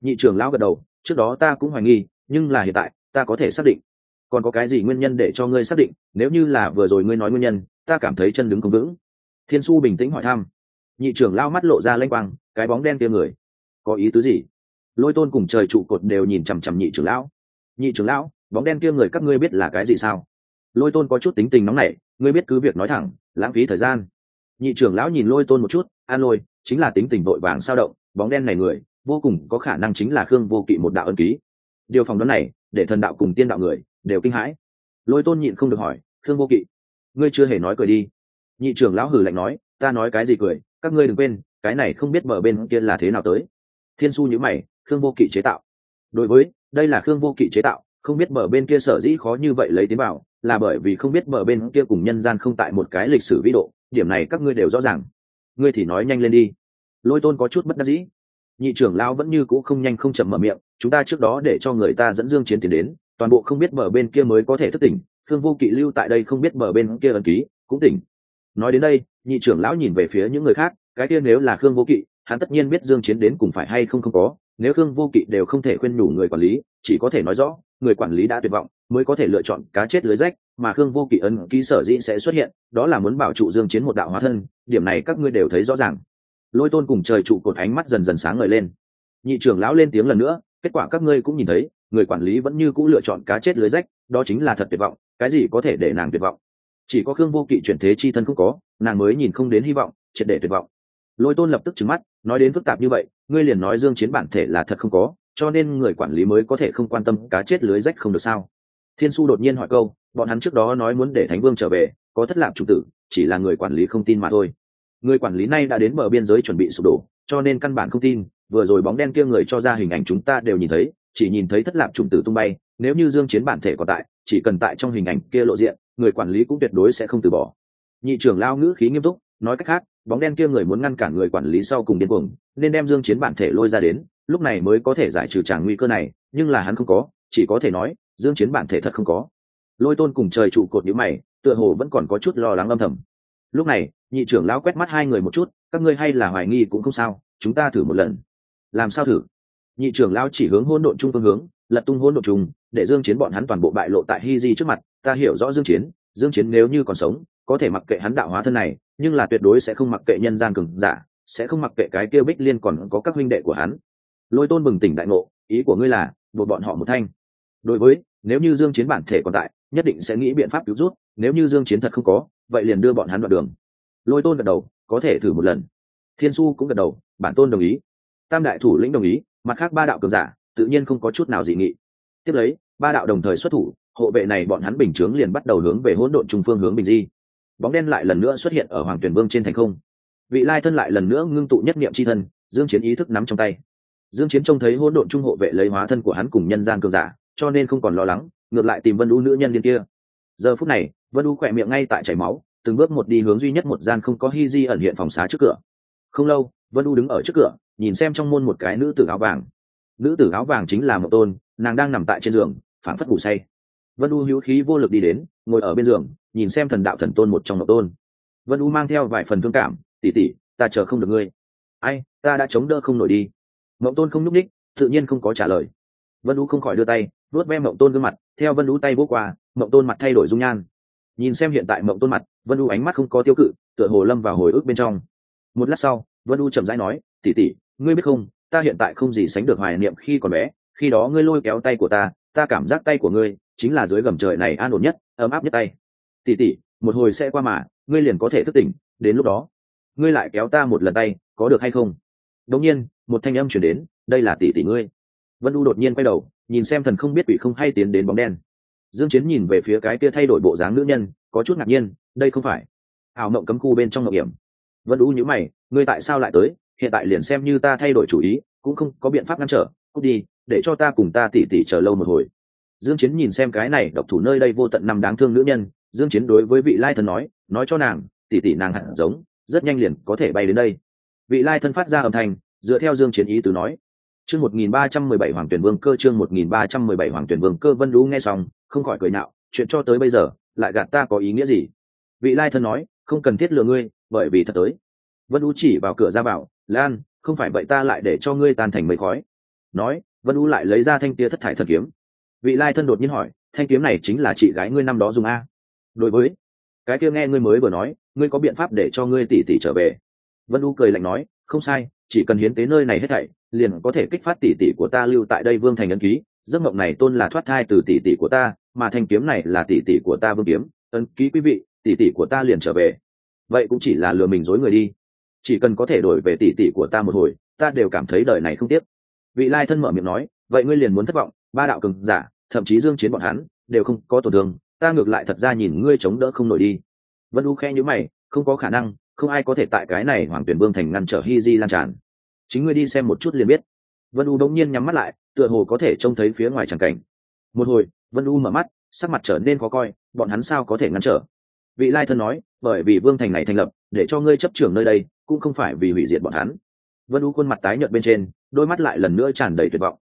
Nhị trưởng lão gật đầu, trước đó ta cũng hoài nghi, nhưng là hiện tại, ta có thể xác định. Còn có cái gì nguyên nhân để cho ngươi xác định, nếu như là vừa rồi ngươi nói nguyên nhân, ta cảm thấy chân đứng không vững. Thiên su bình tĩnh hỏi thăm. Nhị trưởng lao mắt lộ ra lanh quang, cái bóng đen kia người, có ý tứ gì? Lôi tôn cùng trời trụ cột đều nhìn chằm chằm nhị trưởng lão. Nhị trưởng lão, bóng đen kia người các ngươi biết là cái gì sao? Lôi tôn có chút tính tình nóng nảy, ngươi biết cứ việc nói thẳng, lãng phí thời gian. Nhị trưởng lão nhìn lôi tôn một chút, an lôi chính là tính tình vội vàng sao động, bóng đen này người, vô cùng có khả năng chính là khương vô kỵ một đạo ân ký. Điều phòng đoán này, để thần đạo cùng tiên đạo người, đều kinh hãi. Lôi tôn nhịn không được hỏi, khương vô kỵ, ngươi chưa hề nói cười đi. Nhị trưởng lão hử lạnh nói, ta nói cái gì cười, các ngươi đừng quên, cái này không biết mở bên kia là thế nào tới. Thiên su nhữ mày, khương vô kỵ chế tạo. Đối với, đây là khương vô kỵ chế tạo, không biết mở bên kia sở dĩ khó như vậy lấy tế vào, là bởi vì không biết mở bên kia cùng nhân gian không tại một cái lịch sử vĩ độ, điểm này các ngươi đều rõ ràng ngươi thì nói nhanh lên đi. Lôi tôn có chút bất đắc dĩ. Nhị trưởng lão vẫn như cũ không nhanh không chậm mở miệng, chúng ta trước đó để cho người ta dẫn dương chiến tiến đến, toàn bộ không biết bờ bên kia mới có thể thức tỉnh, Thương vô kỵ lưu tại đây không biết bờ bên kia ẩn ký, cũng tỉnh. Nói đến đây, nhị trưởng lão nhìn về phía những người khác, cái kia nếu là khương vô kỵ, hắn tất nhiên biết dương chiến đến cùng phải hay không không có, nếu khương vô kỵ đều không thể khuyên nhủ người quản lý, chỉ có thể nói rõ, người quản lý đã tuyệt vọng, mới có thể lựa chọn cá chết lưới rách mà khương vô kỵ ấn ký sở dĩ sẽ xuất hiện, đó là muốn bảo trụ dương chiến một đạo hóa thân, điểm này các ngươi đều thấy rõ ràng. Lôi tôn cùng trời trụ cột ánh mắt dần dần sáng ngời lên. Nhị trưởng lão lên tiếng lần nữa, kết quả các ngươi cũng nhìn thấy, người quản lý vẫn như cũ lựa chọn cá chết lưới rách, đó chính là thật tuyệt vọng, cái gì có thể để nàng tuyệt vọng? Chỉ có khương vô kỵ chuyển thế chi thân không có, nàng mới nhìn không đến hy vọng, triệt để tuyệt vọng. Lôi tôn lập tức trừng mắt, nói đến phức tạp như vậy, ngươi liền nói dương chiến bản thể là thật không có, cho nên người quản lý mới có thể không quan tâm cá chết lưới rách không được sao? Thiên su đột nhiên hỏi câu bọn hắn trước đó nói muốn để thánh vương trở về, có thất lạc chủ tử, chỉ là người quản lý không tin mà thôi. Người quản lý nay đã đến bờ biên giới chuẩn bị sụp đổ, cho nên căn bản không tin. Vừa rồi bóng đen kia người cho ra hình ảnh chúng ta đều nhìn thấy, chỉ nhìn thấy thất lạc trùng tử tung bay. Nếu như dương chiến bản thể còn tại, chỉ cần tại trong hình ảnh kia lộ diện, người quản lý cũng tuyệt đối sẽ không từ bỏ. Nhị trưởng lao ngữ khí nghiêm túc, nói cách khác, bóng đen kia người muốn ngăn cản người quản lý sau cùng điên cuồng, nên đem dương chiến bản thể lôi ra đến, lúc này mới có thể giải trừ tràng nguy cơ này, nhưng là hắn không có, chỉ có thể nói, dương chiến bản thể thật không có lôi tôn cùng trời trụ cột nhíu mày, tựa hồ vẫn còn có chút lo lắng âm thầm. Lúc này, nhị trưởng lão quét mắt hai người một chút, các ngươi hay là hoài nghi cũng không sao, chúng ta thử một lần. Làm sao thử? Nhị trưởng lão chỉ hướng hôn độn trung phương hướng, lật tung hôn độn chung để dương chiến bọn hắn toàn bộ bại lộ tại hi di trước mặt, ta hiểu rõ dương chiến dương chiến nếu như còn sống, có thể mặc kệ hắn đạo hóa thân này, nhưng là tuyệt đối sẽ không mặc kệ nhân gian cường giả, sẽ không mặc kệ cái kia bích liên còn có các huynh đệ của hắn. Lôi tôn bừng tỉnh đại ngộ, ý của ngươi là, buộc bọn họ một thanh. Đối với, nếu như dương chiến bản thể còn tại nhất định sẽ nghĩ biện pháp cứu rút, nếu như dương chiến thật không có, vậy liền đưa bọn hắn đoạn đường. Lôi tôn gật đầu, có thể thử một lần. Thiên su cũng gật đầu, bản tôn đồng ý. Tam đại thủ lĩnh đồng ý, mặt khác ba đạo cường giả, tự nhiên không có chút nào dị nghị. Tiếp lấy, ba đạo đồng thời xuất thủ, hộ vệ này bọn hắn bình chướng liền bắt đầu hướng về hỗn độn trung phương hướng bình di. Bóng đen lại lần nữa xuất hiện ở hoàng tuyển vương trên thành không. Vị lai thân lại lần nữa ngưng tụ nhất niệm c h i thân, dương chiến ý thức nắm trong tay. Dương chiến trông thấy hỗn độn trung hộ vệ lấy hóa thân của hắn cùng nhân gian cường giả, cho nên không còn lo lắng ngược lại tìm vân u nữ nhân liên kia. Giờ phút này, vân u khỏe miệng ngay tại chảy máu, từng bước một đi hướng duy nhất một gian không có hi di ẩn hiện phòng xá trước cửa. Không lâu, vân u đứng ở trước cửa, nhìn xem trong môn một cái nữ tử áo vàng. Nữ tử áo vàng chính là một tôn, nàng đang nằm tại trên giường phản phất ngủ say. Vân u hữu khí vô lực đi đến, ngồi ở bên giường, nhìn xem thần đạo thần tôn một trong một tôn. Vân u mang theo vài phần thương cảm tỉ tỉ ta chờ không được ngươi. Ai, ta đã chống đỡ không nổi đi. Mộng tôn không nhúc ních tự nhiên không có trả lời. Vân u không khỏi đưa tay, vuốt ve mộng tôn gương mặt theo vân u tay vô qua, mộng tôn mặt thay đổi dung nhan. Nhìn xem hiện tại mộng tôn mặt, vân u ánh mắt không có tiêu cự, tựa hồ lâm vào hồi ức bên trong. Một lát sau, vân u chậm rãi nói tỉ tỉ ngươi biết không, ta hiện tại không gì sánh được hoài niệm khi còn bé, khi đó ngươi lôi kéo tay của ta ta cảm giác tay của ngươi chính là dưới gầm trời này an ổn nhất, ấm áp nhất tay. Tỉ tỉ một hồi sẽ qua mà, ngươi liền có thể thức tỉnh, đến lúc đó, ngươi lại kéo ta một lần tay, có được hay không? Đống nhiên, một thanh âm chuyển đến, đây là tỷ tỷ ngươi. Vân u đột nhiên quay đầu nhìn xem thần không biết quỷ không hay tiến đến bóng đen. Dương chiến nhìn về phía cái kia thay đổi bộ dáng nữ nhân, có chút ngạc nhiên, đây không phải ảo mộng cấm khu bên trong ngọc hiểm. Vân u nhíu mày, ngươi tại sao lại tới? Hiện tại liền xem như ta thay đổi chủ ý, cũng không có biện pháp ngăn trở. Cút đi, để cho ta cùng ta tỉ tỉ chờ lâu một hồi. Dương chiến nhìn xem cái này độc thủ nơi đây vô tận năm đáng thương nữ nhân, dương chiến đối với vị lai thần nói nói cho nàng, tỉ tỉ nàng hẳn giống, rất nhanh liền có thể bay đến đây. Vị lai thân phát ra âm thanh, dựa theo dương chiến ý tứ nói chương 1317 hoàng tuyển vương cơ, chương 1317 hoàng tuyển vương cơ, vân lũ nghe xong, không khỏi cười nạo, chuyện cho tới bây giờ, lại gạt ta có ý nghĩa gì? Vị lai thân nói, không cần thiết lừa ngươi, bởi vì thật tới. Vân u chỉ vào cửa ra vào lan, không phải vậy ta lại để cho ngươi tan thành mây khói. Nói, vân u lại lấy ra thanh tia thất thải thần kiếm. Vị lai thân đột nhiên hỏi, thanh kiếm này chính là chị gái ngươi năm đó dùng a? Đối với, cái kia nghe ngươi mới vừa nói, ngươi có biện pháp để cho ngươi tỷ tỷ trở về? Vân u cười lạnh nói, không sai, chỉ cần hiến tế nơi này hết thảy liền có thể kích phát tỷ tỷ của ta lưu tại đây vương thành ấn ký. Giấc mộng này tôn là thoát thai từ tỷ tỷ của ta, mà thanh kiếm này là tỷ tỷ của ta vương kiếm. Ấn ký quý vị, tỷ tỷ của ta liền trở về. Vậy cũng chỉ là lừa mình dối người đi. Chỉ cần có thể đổi về tỷ tỷ của ta một hồi, ta đều cảm thấy đời này không tiếc. Vị lai thân mở miệng nói, vậy ngươi liền muốn thất vọng, ba đạo cường giả, thậm chí dương chiến bọn hắn, đều không có tổn thương, ta ngược lại thật ra nhìn ngươi chống đỡ không nổi đi. Vân u khe như mày, không có khả năng, không ai có thể tại cái này hoàng tuyển vương thành ngăn trở hi di lan tràn chính ngươi đi xem một chút liền biết. Vân u đống nhiên nhắm mắt lại, tựa hồ có thể trông thấy phía ngoài tràng cảnh. Một hồi, vân u mở mắt, sắc mặt trở nên khó coi, bọn hắn sao có thể ngăn trở? Vị lai thân nói, bởi vì vương thành này thành lập, để cho ngươi chấp trưởng nơi đây, cũng không phải vì hủy diệt bọn hắn. Vân u khuôn mặt tái nhợt bên trên, đôi mắt lại lần nữa tràn đầy tuyệt vọng.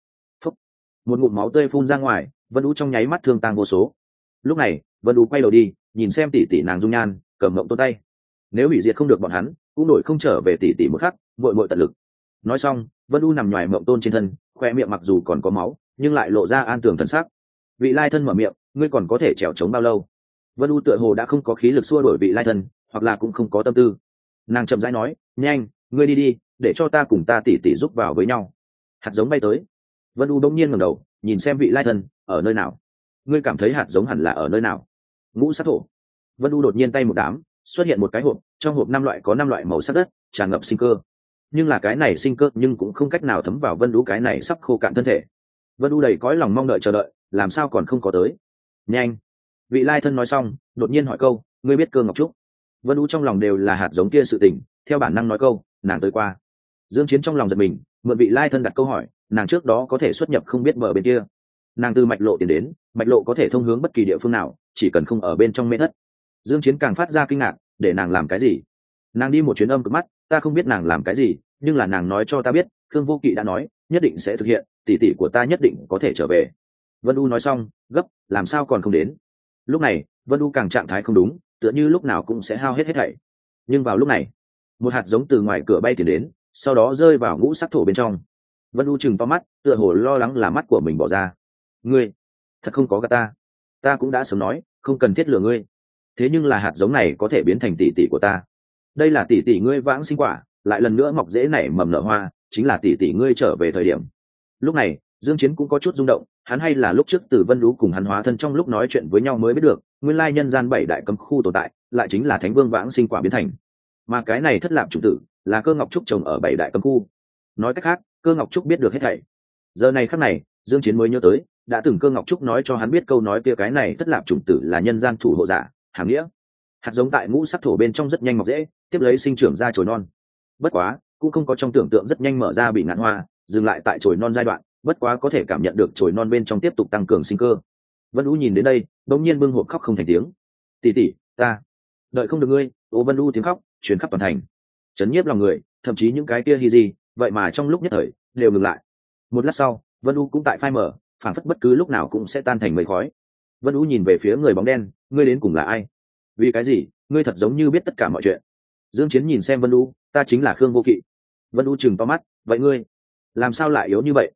Phúc. một ngụm máu tươi phun ra ngoài, vân u trong nháy mắt thương tang vô số. Lúc này, vân u quay đầu đi, nhìn xem tỷ tỷ nàng dung nhan, cầm mộng tôn tay. Nếu hủy diệt không được bọn hắn, cũng đổi không trở về tỷ tỷ một khắc vội vội tận lực nói xong, vân u nằm ngoài mộng tôn trên thân, khoe miệng mặc dù còn có máu, nhưng lại lộ ra an tường thân sắc. Vị lai thân mở miệng, ngươi còn có thể trèo trống bao lâu? Vân u tựa hồ đã không có khí lực xua đổi vị lai thân, hoặc là cũng không có tâm tư. Nàng chậm rãi nói, nhanh, ngươi đi đi, để cho ta cùng ta tỉ tỉ giúp vào với nhau. Hạt giống bay tới. Vân u đông nhiên ngẩng đầu, nhìn xem vị lai thân, ở nơi nào? Ngươi cảm thấy hạt giống hẳn là ở nơi nào? Ngũ sát thổ. Vân u đột nhiên tay một đám, xuất hiện một cái hộp, trong hộp năm loại có năm loại màu sắc đất, tràn ngập sinh cơ nhưng là cái này sinh cơ nhưng cũng không cách nào thấm vào vân đũ cái này sắp khô cạn thân thể. Vân đũ đầy cõi lòng mong đợi chờ đợi, làm sao còn không có tới? Nhanh! Vị lai thân nói xong, đột nhiên hỏi câu, ngươi biết cơ ngọc trúc? Vân đũ trong lòng đều là hạt giống kia sự tình, theo bản năng nói câu, nàng tới qua. Dương chiến trong lòng giật mình, mượn vị lai thân đặt câu hỏi, nàng trước đó có thể xuất nhập không biết mở bên kia? Nàng từ mạch lộ tiền đến, mạch lộ có thể thông hướng bất kỳ địa phương nào, chỉ cần không ở bên trong mê thất. Dương chiến càng phát ra kinh ngạc, để nàng làm cái gì? Nàng đi một chuyến âm cực mắt, ta không biết nàng làm cái gì, nhưng là nàng nói cho ta biết, khương vô kỵ đã nói, nhất định sẽ thực hiện, tỷ tỷ của ta nhất định có thể trở về. Vân u nói xong, gấp, làm sao còn không đến? Lúc này, vân u càng trạng thái không đúng, tựa như lúc nào cũng sẽ hao hết hết thảy. Nhưng vào lúc này, một hạt giống từ ngoài cửa bay tiền đến, sau đó rơi vào ngũ sắc thổ bên trong. Vân u chừng to mắt, tựa hồ lo lắng là mắt của mình bỏ ra. Ngươi, thật không có gà ta. Ta cũng đã sớm nói, không cần thiết lừa ngươi. Thế nhưng là hạt giống này có thể biến thành tỷ tỷ của ta đây là tỷ tỷ ngươi vãng sinh quả, lại lần nữa mọc dễ nảy mầm nở hoa, chính là tỷ tỷ ngươi trở về thời điểm. Lúc này, dương chiến cũng có chút rung động, hắn hay là lúc trước từ vân lũ cùng hắn hóa thân trong lúc nói chuyện với nhau mới biết được, nguyên lai nhân gian bảy đại cấm khu tồn tại, lại chính là thánh vương vãng sinh quả biến thành. Mà cái này thất lạc chủ tử, là cơ ngọc trúc trồng ở bảy đại cấm khu. Nói cách khác, cơ ngọc trúc biết được hết thảy. Giờ này khắc này, dương chiến mới nhớ tới, đã từng cơ ngọc trúc nói cho hắn biết câu nói kia cái này thất lạc chủng tử là nhân gian thủ hộ giả, hàm nghĩa. Hạt giống tại ngũ sắc thổ bên trong rất nhanh mọc dễ tiếp lấy sinh trưởng ra chồi non. Bất quá, cũng không có trong tưởng tượng rất nhanh mở ra bị ngạn hoa, dừng lại tại chồi non giai đoạn, bất quá có thể cảm nhận được chồi non bên trong tiếp tục tăng cường sinh cơ. Vân u nhìn đến đây đột nhiên bưng hộp khóc không thành tiếng. Tỉ tỉ ta, đợi không được ngươi. Ô vân u tiếng khóc chuyến khắp toàn thành. Chấn nhiếp lòng người, thậm chí những cái kia hi gì vậy mà trong lúc nhất thời, đều ngừng lại. Một lát sau, vân u cũng tại phai mở phản phất bất cứ lúc nào cũng sẽ tan thành mây khói. Vân u nhìn về phía người bóng đen, ngươi đến cùng là ai? Vì cái gì? Ngươi thật giống như biết tất cả mọi chuyện dương chiến nhìn xem vân u ta chính là khương vô kỵ. Vân u chừng to mắt, vậy ngươi, làm sao lại yếu như vậy?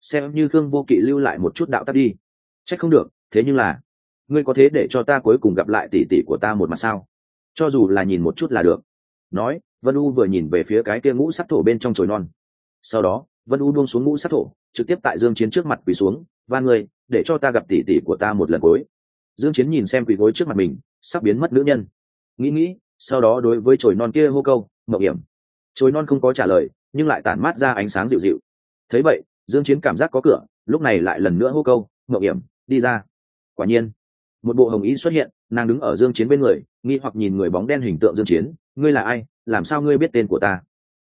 Xem như khương vô kỵ lưu lại một chút đạo tắc đi. Trách không được, thế nhưng là, ngươi có thế để cho ta cuối cùng gặp lại tỷ tỷ của ta một mặt sao? Cho dù là nhìn một chút là được. Nói, vân u vừa nhìn về phía cái kia ngũ sắc thổ bên trong chồi non. Sau đó, vân u buông xuống ngũ sắc thổ, trực tiếp tại dương chiến trước mặt quỳ xuống và người để cho ta gặp tỷ tỷ của ta một lần cuối. Dương chiến nhìn xem quỳ gối trước mặt mình, sắp biến mất nữ nhân. Nghĩ nghĩ sau đó đối với chồi non kia hô câu, mậu hiểm. Chồi non không có trả lời, nhưng lại tản mát ra ánh sáng dịu dịu. Thấy vậy, dương chiến cảm giác có cửa, lúc này lại lần nữa hô câu, mậu hiểm, đi ra. Quả nhiên, một bộ hồng y xuất hiện, nàng đứng ở dương chiến bên người, nghi hoặc nhìn người bóng đen hình tượng dương chiến, ngươi là ai? Làm sao ngươi biết tên của ta?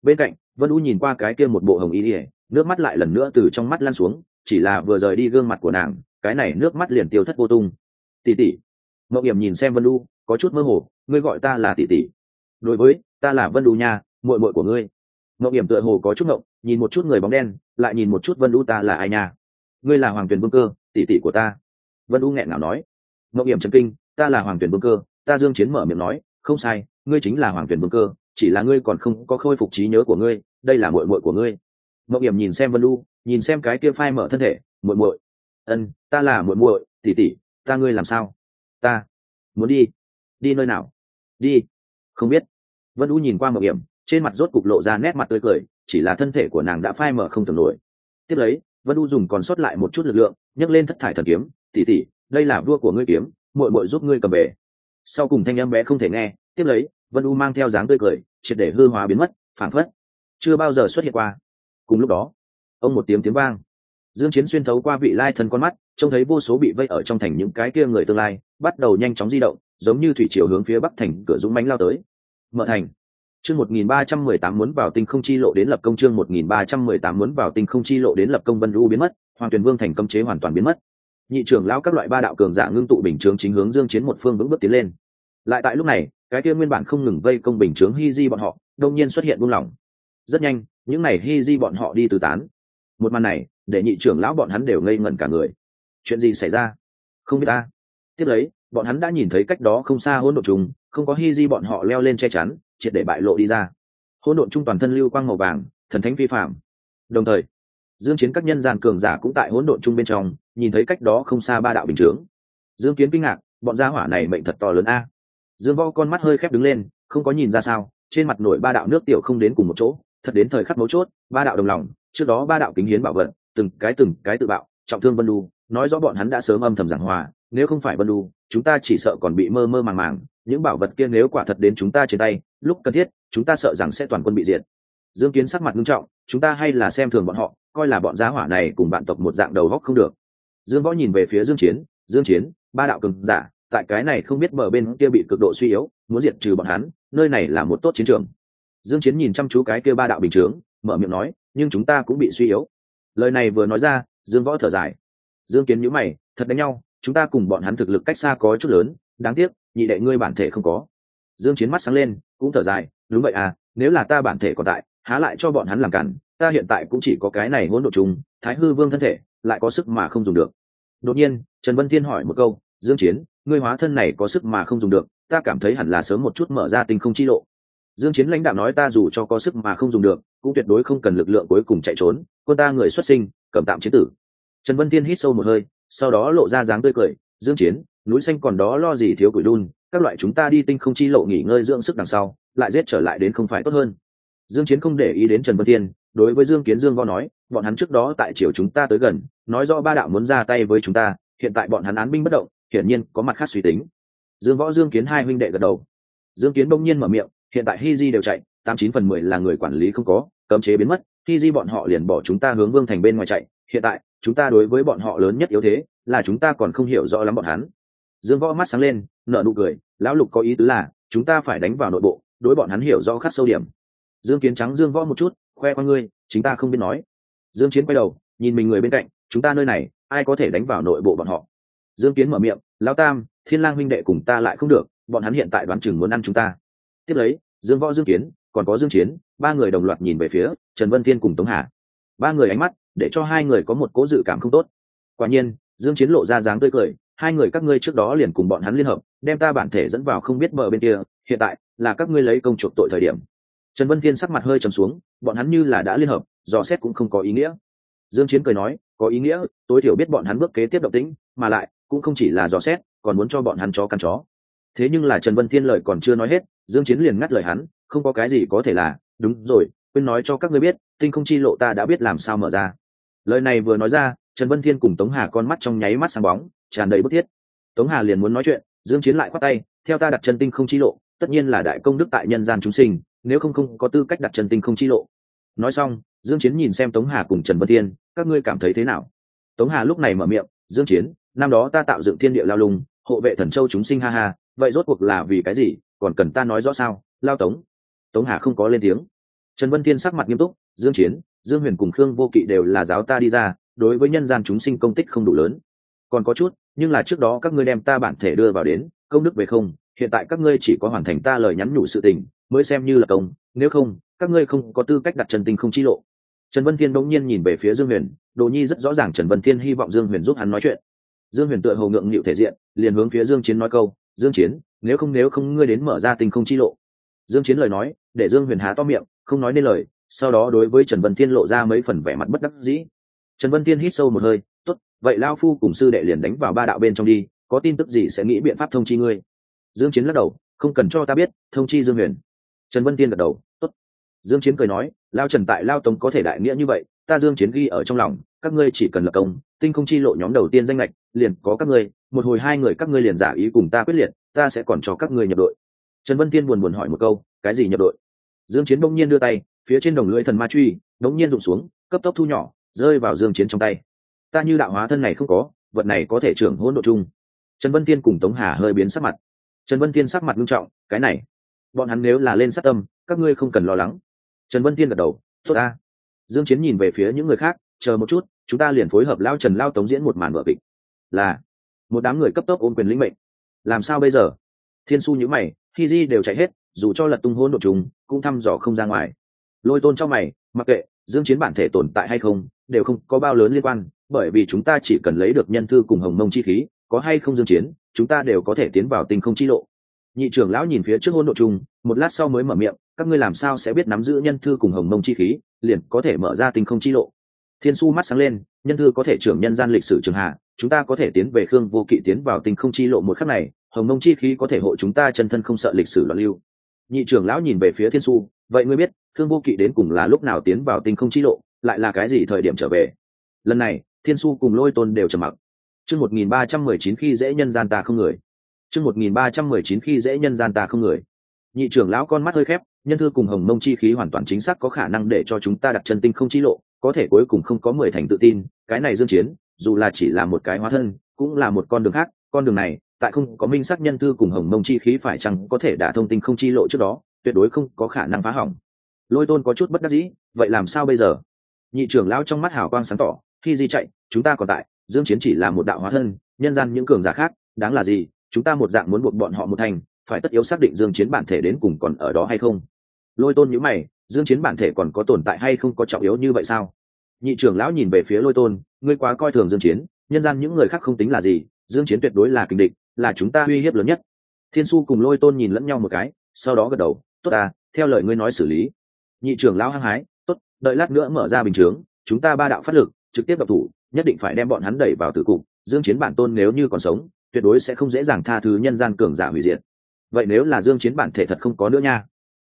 Bên cạnh, vân u nhìn qua cái kia một bộ hồng y ỉa nước mắt lại lần nữa từ trong mắt lan xuống, chỉ là vừa rời đi gương mặt của nàng, cái này nước mắt liền tiêu thất vô tung. Tỷ tỷ. Mậu hiểm nhìn xem vân u, có chút mơ hồ ngươi gọi ta là tỷ tỷ. Đối với ta là vân Đu nha muội muội của ngươi. Mậu hiểm tựa hồ có chút ngộng nhìn một chút người bóng đen lại nhìn một chút vân Đu ta là ai nha? Ngươi là hoàng tuyển vương cơ tỷ tỷ của ta. Vân Đu nghẹn ngào nói. Mậu hiểm trần kinh ta là hoàng tuyển vương cơ ta dương chiến mở miệng nói không sai ngươi chính là hoàng tuyển vương cơ chỉ là ngươi còn không có khôi phục trí nhớ của ngươi đây là muội muội của ngươi. Mậu hiểm nhìn xem vân Đu, nhìn xem cái kia phai mở thân thể muội muội. Ân ta là muội muội tỷ tỷ ta ngươi làm sao? Ta muốn đi đi nơi nào? Đi. Không biết. Vân u nhìn qua mậu hiểm, trên mặt rốt cục lộ ra nét mặt tươi cười, chỉ là thân thể của nàng đã phai mở không tưởng nổi. Tiếp lấy, vân u dùng còn sót lại một chút lực lượng, nhấc lên thất thải thần kiếm tỉ tỉ đây là vua của ngươi kiếm, muội muội giúp ngươi cầm về. Sau cùng thanh em bé không thể nghe, tiếp lấy, vân u mang theo dáng tươi cười, triệt để hư hóa biến mất phản phất chưa bao giờ xuất hiện qua. Cùng lúc đó, ông một tiếng tiếng vang. Dương chiến xuyên thấu qua vị lai thân con mắt, trông thấy vô số bị vây ở trong thành những cái kia người tương lai, bắt đầu nhanh chóng di động giống như thủy triều hướng phía bắc thành cửa dũng mánh lao tới mở thành Chương 1318 muốn vào tinh không chi lộ đến lập công chương 1318 muốn vào tinh không chi lộ đến lập công Vân Du biến mất, Hoàng Tuyền Vương thành cấm chế hoàn toàn biến mất. Nhị trưởng lão các loại ba đạo cường giả ngưng tụ bình chướng chính hướng Dương Chiến một phương vững bước tiến lên. Lại tại lúc này, cái kia nguyên bản không ngừng vây công bình chướng Hi Di bọn họ, đột nhiên xuất hiện buông lỏng. Rất nhanh, những này Hi Di bọn họ đi tứ tán. Một màn này, để nhị trưởng lão bọn hắn đều ngây ngẩn cả người. Chuyện gì xảy ra? Không biết ta. Tiếp lấy, bọn hắn đã nhìn thấy cách đó không xa hỗn độn trùng, không có Hi Di bọn họ leo lên che chắn, triệt để bại lộ đi ra. Hỗn độn trung toàn thân lưu quang màu vàng thần thánh vi phạm đồng thời dương chiến các nhân gian cường giả cũng tại hỗn độn trung bên trong nhìn thấy cách đó không xa ba đạo bình chướng. Dương kiến kinh ngạc bọn gia hỏa này mệnh thật to lớn a. Dương võ con mắt hơi khép đứng lên không có nhìn ra sao trên mặt nổi ba đạo nước tiểu không đến cùng một chỗ thật đến thời khắc mấu chốt ba đạo đồng lòng trước đó ba đạo kính hiến bảo vận từng cái từng cái tự bạo trọng thương vân đu nói rõ bọn hắn đã sớm âm thầm giảng hòa nếu không phải vân đu chúng ta chỉ sợ còn bị mơ mơ màng màng, những bảo vật kia nếu quả thật đến chúng ta trên tay, lúc cần thiết, chúng ta sợ rằng sẽ toàn quân bị diệt. Dương kiến sắc mặt nghiêm trọng, chúng ta hay là xem thường bọn họ, coi là bọn giá hỏa này cùng bạn tộc một dạng đầu góc không được. Dương võ nhìn về phía dương chiến dương chiến, ba đạo cường giả, tại cái này không biết bờ bên kia bị cực độ suy yếu, muốn diệt trừ bọn hắn, nơi này là một tốt chiến trường. Dương chiến nhìn chăm chú cái kia ba đạo bình chướng, mở miệng nói, nhưng chúng ta cũng bị suy yếu. Lời này vừa nói ra, dương võ thở dài. Dương kiến nhíu mày, thật đánh nhau chúng ta cùng bọn hắn thực lực cách xa có chút lớn, đáng tiếc, nhị đệ ngươi bản thể không có. Dương chiến mắt sáng lên, cũng thở dài, đúng vậy à nếu là ta bản thể còn tại, há lại cho bọn hắn làm cản, ta hiện tại cũng chỉ có cái này hỗn độ trùng, thái hư vương thân thể, lại có sức mà không dùng được. Đột nhiên, trần vân thiên hỏi một câu, dương chiến, ngươi hóa thân này có sức mà không dùng được, ta cảm thấy hẳn là sớm một chút mở ra tinh không chi lộ. Dương chiến lãnh đạo nói, ta dù cho có sức mà không dùng được, cũng tuyệt đối không cần lực lượng cuối cùng chạy trốn, quân ta người xuất sinh, cầm tạm chiến tử. Trần vân thiên hít sâu một hơi sau đó lộ ra dáng tươi cười, dương chiến, núi xanh còn đó lo gì thiếu củi đun, các loại chúng ta đi tinh không chi lộ nghỉ ngơi dưỡng sức đằng sau, lại giết trở lại đến không phải tốt hơn. Dương chiến không để ý đến trần vân thiên, đối với dương kiến dương võ nói, bọn hắn trước đó tại triều chúng ta tới gần, nói rõ ba đạo muốn ra tay với chúng ta, hiện tại bọn hắn án binh bất động, hiển nhiên có mặt khác suy tính. Dương võ dương kiến hai huynh đệ gật đầu. Dương kiến bỗng nhiên mở miệng, hiện tại hi di đều chạy, tám chín phần mười là người quản lý không có, cấm chế biến mất, hi di bọn họ liền bỏ chúng ta hướng vương thành bên ngoài chạy, hiện tại chúng ta đối với bọn họ lớn nhất yếu thế là chúng ta còn không hiểu rõ lắm bọn hắn. Dương võ mắt sáng lên, nở nụ cười, lão lục có ý tứ là, chúng ta phải đánh vào nội bộ, đối bọn hắn hiểu rõ khắc sâu điểm. Dương kiến trắng dương võ một chút, khoe con ngươi, chính ta không biết nói. Dương chiến quay đầu, nhìn mình người bên cạnh, chúng ta nơi này, ai có thể đánh vào nội bộ bọn họ? Dương kiến mở miệng, lão tam, thiên lang huynh đệ cùng ta lại không được, bọn hắn hiện tại đoán chừng muốn ăn chúng ta. Tiếp lấy, dương võ dương kiến, còn có dương chiến, ba người đồng loạt nhìn về phía trần vân thiên cùng tống hà. Ba người ánh mắt để cho hai người có một cố dự cảm không tốt. Quả nhiên, dương chiến lộ ra dáng tươi cười, hai người các ngươi trước đó liền cùng bọn hắn liên hợp, đem ta bản thể dẫn vào không biết bờ bên kia, hiện tại là các ngươi lấy công chuộc tội thời điểm. Trần vân thiên sắc mặt hơi trầm xuống, bọn hắn như là đã liên hợp, dò xét cũng không có ý nghĩa. Dương chiến cười nói, có ý nghĩa, tối thiểu biết bọn hắn bước kế tiếp động tĩnh, mà lại, cũng không chỉ là dò xét, còn muốn cho bọn hắn chó căn chó. Thế nhưng là trần vân thiên lời còn chưa nói hết, dương chiến liền ngắt lời hắn, không có cái gì có thể là, đúng rồi, quên nói cho các ngươi biết, tinh không chi lộ ta đã biết làm sao mở ra lời này vừa nói ra, trần vân thiên cùng tống hà con mắt trong nháy mắt sáng bóng, tràn đầy bức thiết. Tống hà liền muốn nói chuyện, dương chiến lại khoát tay, theo ta đặt chân tinh không chi lộ, tất nhiên là đại công đức tại nhân gian chúng sinh, nếu không không có tư cách đặt chân tinh không chi lộ. Nói xong, dương chiến nhìn xem tống hà cùng trần vân thiên, các ngươi cảm thấy thế nào? Tống hà lúc này mở miệng, dương chiến, năm đó ta tạo dựng thiên địa lao lùng hộ vệ thần châu chúng sinh ha ha, vậy rốt cuộc là vì cái gì? Còn cần ta nói rõ sao? Lao tống. Tống hà không có lên tiếng. Trần vân thiên sắc mặt nghiêm túc, dương chiến dương huyền cùng khương vô kỵ đều là giáo ta đi ra, đối với nhân gian chúng sinh công tích không đủ lớn. Còn có chút, nhưng là trước đó các ngươi đem ta bản thể đưa vào đến, công đức về không, hiện tại các ngươi chỉ có hoàn thành ta lời nhắn nhủ sự tình, mới xem như là công, nếu không, các ngươi không có tư cách đặt trần tinh không chi lộ. Trần vân thiên đỗng nhiên nhìn về phía dương huyền, đồ nhi rất rõ ràng trần vân thiên hy vọng dương huyền giúp hắn nói chuyện. Dương huyền tựa hồ ngượng nghịu thể diện, liền hướng phía dương chiến nói câu, dương chiến, nếu không nếu không ngươi đến mở ra tinh không chi lộ. Dương chiến lời nói, để dương huyền há to miệng, không nói nên lời sau đó đối với trần vân thiên lộ ra mấy phần vẻ mặt bất đắc dĩ. Trần vân thiên hít sâu một hơi, tốt, vậy lao phu cùng sư đệ liền đánh vào ba đạo bên trong đi, có tin tức gì sẽ nghĩ biện pháp thông chi ngươi? Dương chiến lắc đầu, không cần cho ta biết, thông chi dương huyền. Trần vân Thiên gật đầu, tốt. Dương chiến cười nói lao trần tại lao tống có thể đại nghĩa như vậy, ta dương chiến ghi ở trong lòng, các ngươi chỉ cần lập công, tinh không chi lộ nhóm đầu tiên danh lệch liền có các ngươi, một hồi hai người các ngươi liền giả ý cùng ta quyết liệt, ta sẽ còn cho các ngươi nhập đội. Trần vân Thiên buồn buồn hỏi một câu, cái gì nhập đội? Dương chiến bỗng nhiên đưa tay phía trên đồng lưỡi thần ma truy đống nhiên rụng xuống, cấp tốc thu nhỏ, rơi vào dương chiến trong tay. Ta như đạo hóa thân này không có, vật này có thể trưởng hỗn độ chung. Trần vân tiên cùng tống hà hơi biến sắc mặt. Trần vân tiên sắc mặt nghiêm trọng, cái này, bọn hắn nếu là lên sát tâm, các ngươi không cần lo lắng. Trần vân tiên gật đầu, tốt ta. Dương chiến nhìn về phía những người khác, chờ một chút, chúng ta liền phối hợp lao trần lao tống diễn một màn vở kịch. Là, một đám người cấp tốc ôm quyền lĩnh mệnh. Làm sao bây giờ? Thiên su nhíu mày khi di đều chạy hết, dù cho lật tung hôn độ trùng cũng thăm dò không ra ngoài lôi tôn trong mày mặc kệ dương chiến bản thể tồn tại hay không đều không có bao lớn liên quan bởi vì chúng ta chỉ cần lấy được nhân thư cùng hồng mông chi khí có hay không dương chiến chúng ta đều có thể tiến vào tinh không chi lộ. Nhị trưởng lão nhìn phía trước hôn độ trung, một lát sau mới mở miệng các ngươi làm sao sẽ biết nắm giữ nhân thư cùng hồng mông chi khí liền có thể mở ra tinh không chi lộ. Thiên su mắt sáng lên nhân thư có thể trưởng nhân gian lịch sử trường hạ chúng ta có thể tiến về khương vô kỵ tiến vào tinh không chi lộ một khắc này hồng mông chi khí có thể hộ chúng ta chân thân không sợ lịch sử loạn lưu. Nhị trưởng lão nhìn về phía thiên su vậy ngươi biết, Thương vô kỵ đến cùng là lúc nào tiến vào tinh không chi lộ, lại là cái gì thời điểm trở về? Lần này, thiên su cùng lôi tôn đều trầm mặc. Chương một nghìn ba trăm mười chín khi dễ nhân gian ta không người. Chương một nghìn ba trăm mười chín khi dễ nhân gian ta không người. Nhị trưởng lão con mắt hơi khép, nhân thư cùng hồng mông chi khí hoàn toàn chính xác có khả năng để cho chúng ta đặt chân tinh không chi lộ, có thể cuối cùng không có mười thành tự tin, cái này dương chiến, dù là chỉ là một cái hóa thân, cũng là một con đường khác, con đường này, tại không có minh sắc nhân thư cùng hồng mông chi khí phải chăng có thể đả thông tinh không chi lộ trước đó? Tuyệt đối không có khả năng phá hỏng. Lôi tôn có chút bất đắc dĩ, vậy làm sao bây giờ? Nhị trưởng lão trong mắt hào quang sáng tỏ, khi di chạy, chúng ta còn tại, dương chiến chỉ là một đạo hóa thân, nhân gian những cường giả khác, đáng là gì? Chúng ta một dạng muốn buộc bọn họ một thành, phải tất yếu xác định dương chiến bản thể đến cùng còn ở đó hay không? Lôi tôn nhíu mày, dương chiến bản thể còn có tồn tại hay không có trọng yếu như vậy sao? Nhị trưởng lão nhìn về phía lôi tôn, ngươi quá coi thường dương chiến, nhân gian những người khác không tính là gì, dương chiến tuyệt đối là kình địch, là chúng ta uy hiếp lớn nhất. Thiên su cùng lôi tôn nhìn lẫn nhau một cái, sau đó gật đầu tốt à theo lời ngươi nói xử lý. Nhị trưởng lão hăng hái, tốt, đợi lát nữa mở ra bình chướng, chúng ta ba đạo phát lực, trực tiếp gặp thủ, nhất định phải đem bọn hắn đẩy vào tử cục, dương chiến bản tôn nếu như còn sống, tuyệt đối sẽ không dễ dàng tha thứ nhân gian cường giả hủy diệt. Vậy nếu là dương chiến bản thể thật không có nữa nha.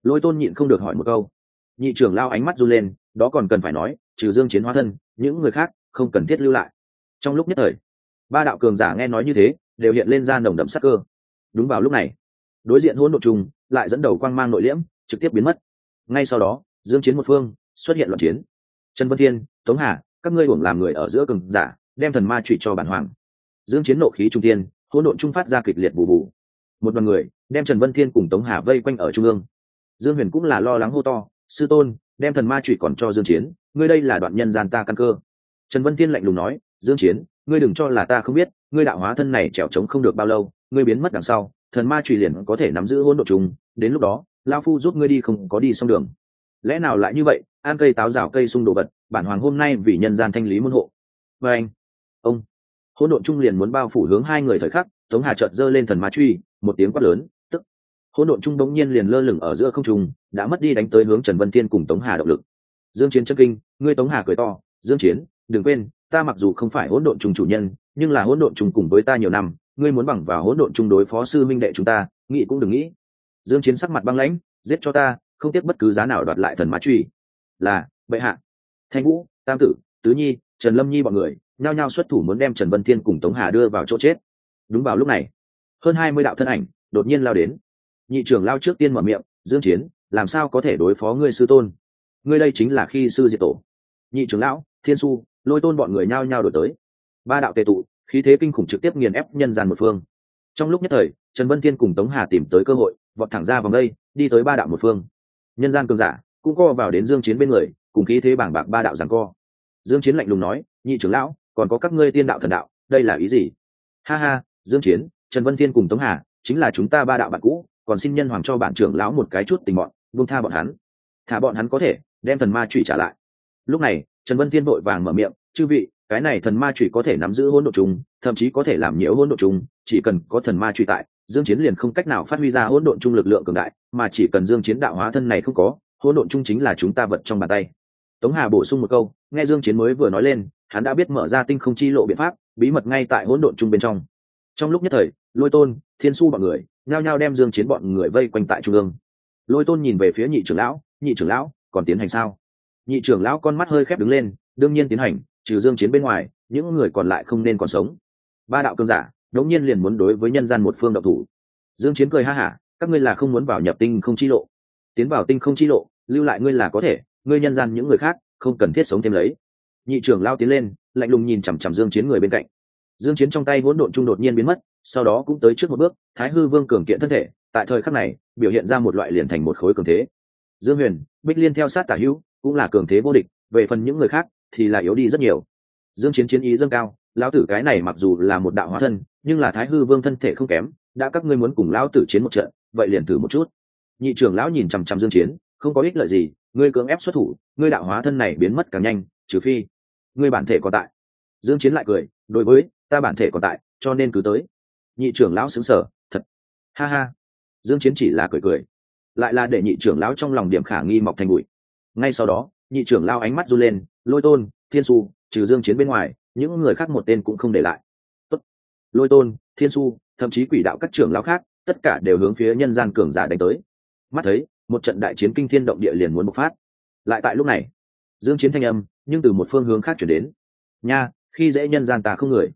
Lôi tôn nhịn không được hỏi một câu. Nhị trưởng lao ánh mắt run lên, đó còn cần phải nói, trừ dương chiến hóa thân, những người khác không cần thiết lưu lại. Trong lúc nhất thời, ba đạo cường giả nghe nói như thế, đều hiện lên ra nồng đậm sắc cơ. Đúng vào lúc này, đối diện hỗn độn trùng lại dẫn đầu quang mang nội liễm, trực tiếp biến mất. Ngay sau đó, dương chiến một phương xuất hiện loạn chiến. Trần vân thiên, tống hà, các ngươi uổng làm người ở giữa cường giả, đem thần ma trụy cho bản hoàng. Dương chiến nộ khí trung thiên, hỗn độn trung phát ra kịch liệt bù bù. Một đoàn người đem trần vân thiên cùng tống hà vây quanh ở trung ương. Dương huyền cũng là lo lắng hô to, sư tôn, đem thần ma trụy còn cho dương chiến, ngươi đây là đoạn nhân gian ta căn cơ. Trần vân thiên lạnh lùng nói, dương chiến, ngươi đừng cho là ta không biết, ngươi đạo hóa thân này trèo trống không được bao lâu, ngươi biến mất đằng sau thần ma truy liền có thể nắm giữ hỗn độ trùng, đến lúc đó lao phu giúp ngươi đi không có đi xong đường. Lẽ nào lại như vậy an cây táo rào cây sung đồ vật, bản hoàng hôm nay vì nhân gian thanh lý môn hộ. Và anh, ông, hỗn độn trung liền muốn bao phủ hướng hai người thời khắc, tống hà chợt giơ lên thần ma truy một tiếng quát lớn, tức. Hỗn độn trung bỗng nhiên liền lơ lửng ở giữa không trung, đã mất đi đánh tới hướng trần vân thiên cùng tống hà động lực. Dương chiến chân kinh, ngươi tống hà cười to, dương chiến, đừng quên, ta mặc dù không phải hỗn độn trung chủ nhân, nhưng là hỗn độn trung cùng với ta nhiều năm ngươi muốn bằng vào hỗn độn chung đối phó sư minh đệ chúng ta, nghĩ cũng đừng nghĩ. Dương chiến sắc mặt băng lãnh, giết cho ta, không tiếc bất cứ giá nào đoạt lại thần mã truy. Là, bệ hạ. Thanh vũ, tam tử, tứ nhi, trần lâm nhi bọn người, nhao nhao xuất thủ muốn đem trần vân thiên cùng tống hà đưa vào chỗ chết. Đúng vào lúc này, hơn hai mươi đạo thân ảnh đột nhiên lao đến. Nhị trưởng lao trước tiên mở miệng, dương chiến, làm sao có thể đối phó ngươi sư tôn? Ngươi đây chính là khi sư diệt tổ. Nhị trưởng lão, thiên su, lôi tôn bọn người nhao nhao đổi tới. Ba đạo tề tụ khí thế kinh khủng trực tiếp nghiền ép nhân gian một phương. Trong lúc nhất thời, trần vân thiên cùng tống hà tìm tới cơ hội, vọt thẳng ra vòng đây, đi tới ba đạo một phương. Nhân gian cường giả, cũng co vào đến dương chiến bên người, cùng khí thế bảng bạc ba đạo giằng co. Dương chiến lạnh lùng nói, nhị trưởng lão, còn có các ngươi tiên đạo thần đạo, đây là ý gì? Ha ha, dương chiến, trần vân thiên cùng tống hà, chính là chúng ta ba đạo bạn cũ, còn xin nhân hoàng cho bản trưởng lão một cái chút tình bọn, buông tha bọn hắn. Thả bọn hắn có thể, đem thần ma trụy trả lại. Lúc này, trần vân thiên vội vàng mở miệng, chư vị cái này thần ma trụy có thể nắm giữ hỗn độ trùng, thậm chí có thể làm nhiễu hỗn độ trùng, chỉ cần có thần ma trụy tại, dương chiến liền không cách nào phát huy ra hỗn độn trung lực lượng cường đại, mà chỉ cần dương chiến đạo hóa thân này không có, hỗn độn trung chính là chúng ta vật trong bàn tay. Tống hà bổ sung một câu, nghe dương chiến mới vừa nói lên, hắn đã biết mở ra tinh không chi lộ biện pháp, bí mật ngay tại hỗn độn trung bên trong. Trong lúc nhất thời, lôi tôn, thiên su bọn người, nhao nhao đem dương chiến bọn người vây quanh tại trung ương. Lôi tôn nhìn về phía nhị trưởng lão, nhị trưởng lão, còn tiến hành sao? Nhị trưởng lão con mắt hơi khép đứng lên, đương nhiên tiến hành trừ dương chiến bên ngoài, những người còn lại không nên còn sống. Ba đạo cương giả, đống nhiên liền muốn đối với nhân gian một phương độc thủ. Dương chiến cười ha hả, các ngươi là không muốn vào nhập tinh không chi lộ. Tiến vào tinh không chi lộ, lưu lại ngươi là có thể, ngươi nhân gian những người khác, không cần thiết sống thêm lấy. Nhị trưởng lao tiến lên, lạnh lùng nhìn chằm chằm dương chiến người bên cạnh. Dương chiến trong tay hỗn độn trung đột nhiên biến mất, sau đó cũng tới trước một bước, thái hư vương cường kiện thân thể, tại thời khắc này, biểu hiện ra một loại liền thành một khối cường thế. Dương huyền, bích liên theo sát tả hữu, cũng là cường thế vô địch, về phần những người khác thì là yếu đi rất nhiều. Dương chiến chiến ý dâng cao, lão tử cái này mặc dù là một đạo hóa thân, nhưng là thái hư vương thân thể không kém, đã các ngươi muốn cùng lão tử chiến một trận, vậy liền thử một chút. Nhị trưởng lão nhìn chằm chằm dương chiến, không có ích lợi gì, ngươi cưỡng ép xuất thủ, ngươi đạo hóa thân này biến mất càng nhanh, trừ phi ngươi bản thể còn tại. Dương chiến lại cười, đối với, ta bản thể còn tại, cho nên cứ tới. Nhị trưởng lão sững sờ, thật. Ha ha. Dương chiến chỉ là cười cười. Lại là để nhị trưởng lão trong lòng điểm khả nghi mọc thành bụi. Ngay sau đó, nhị trưởng lão ánh mắt du lên lôi tôn, thiên su trừ dương chiến bên ngoài, những người khác một tên cũng không để lại. Tốt. lôi tôn, thiên su thậm chí quỷ đạo các trưởng lão khác, tất cả đều hướng phía nhân gian cường giả đánh tới. Mắt thấy, một trận đại chiến kinh thiên động địa liền muốn bộc phát. Lại tại lúc này, dương chiến thanh âm, nhưng từ một phương hướng khác chuyển đến. Nha, khi dễ nhân gian ta không người.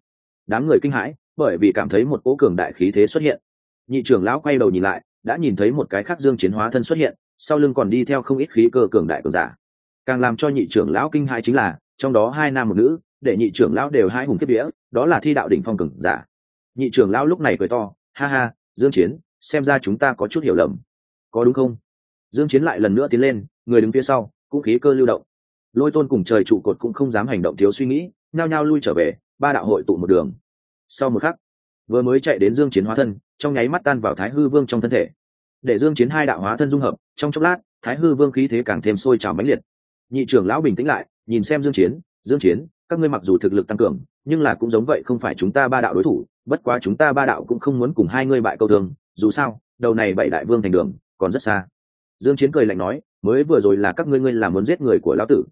Đám người kinh hãi, bởi vì cảm thấy một cỗ cường đại khí thế xuất hiện. Nhị trưởng lão quay đầu nhìn lại, đã nhìn thấy một cái khác dương chiến hóa thân xuất hiện, sau lưng còn đi theo không ít khí cơ cường đại cường giả càng làm cho nhị trưởng lão kinh hãi chính là, trong đó hai nam một nữ, để nhị trưởng lão đều hai hùng kiếp vía, đó là thi đạo đỉnh phong cường giả. Nhị trưởng lão lúc này cười to, ha ha, dương chiến, xem ra chúng ta có chút hiểu lầm. Có đúng không? Dương chiến lại lần nữa tiến lên, người đứng phía sau, cũng khí cơ lưu động. Lôi tôn cùng trời trụ cột cũng không dám hành động thiếu suy nghĩ, nhao nhao lui trở về, ba đạo hội tụ một đường. Sau một khắc, vừa mới chạy đến dương chiến hóa thân, trong nháy mắt tan vào thái hư vương trong thân thể. Để dương chiến hai đạo hóa thân dung hợp, trong chốc lát, thái hư vương khí thế càng thêm sôi trào mãnh liệt nhị trưởng lão bình tĩnh lại, nhìn xem dương chiến dương chiến, các ngươi mặc dù thực lực tăng cường, nhưng là cũng giống vậy không phải chúng ta ba đạo đối thủ, bất quá chúng ta ba đạo cũng không muốn cùng hai ngươi bại câu thường, dù sao, đầu này bảy đại vương thành đường, còn rất xa. Dương chiến cười lạnh nói, mới vừa rồi là các ngươi ngươi là muốn giết người của lão tử.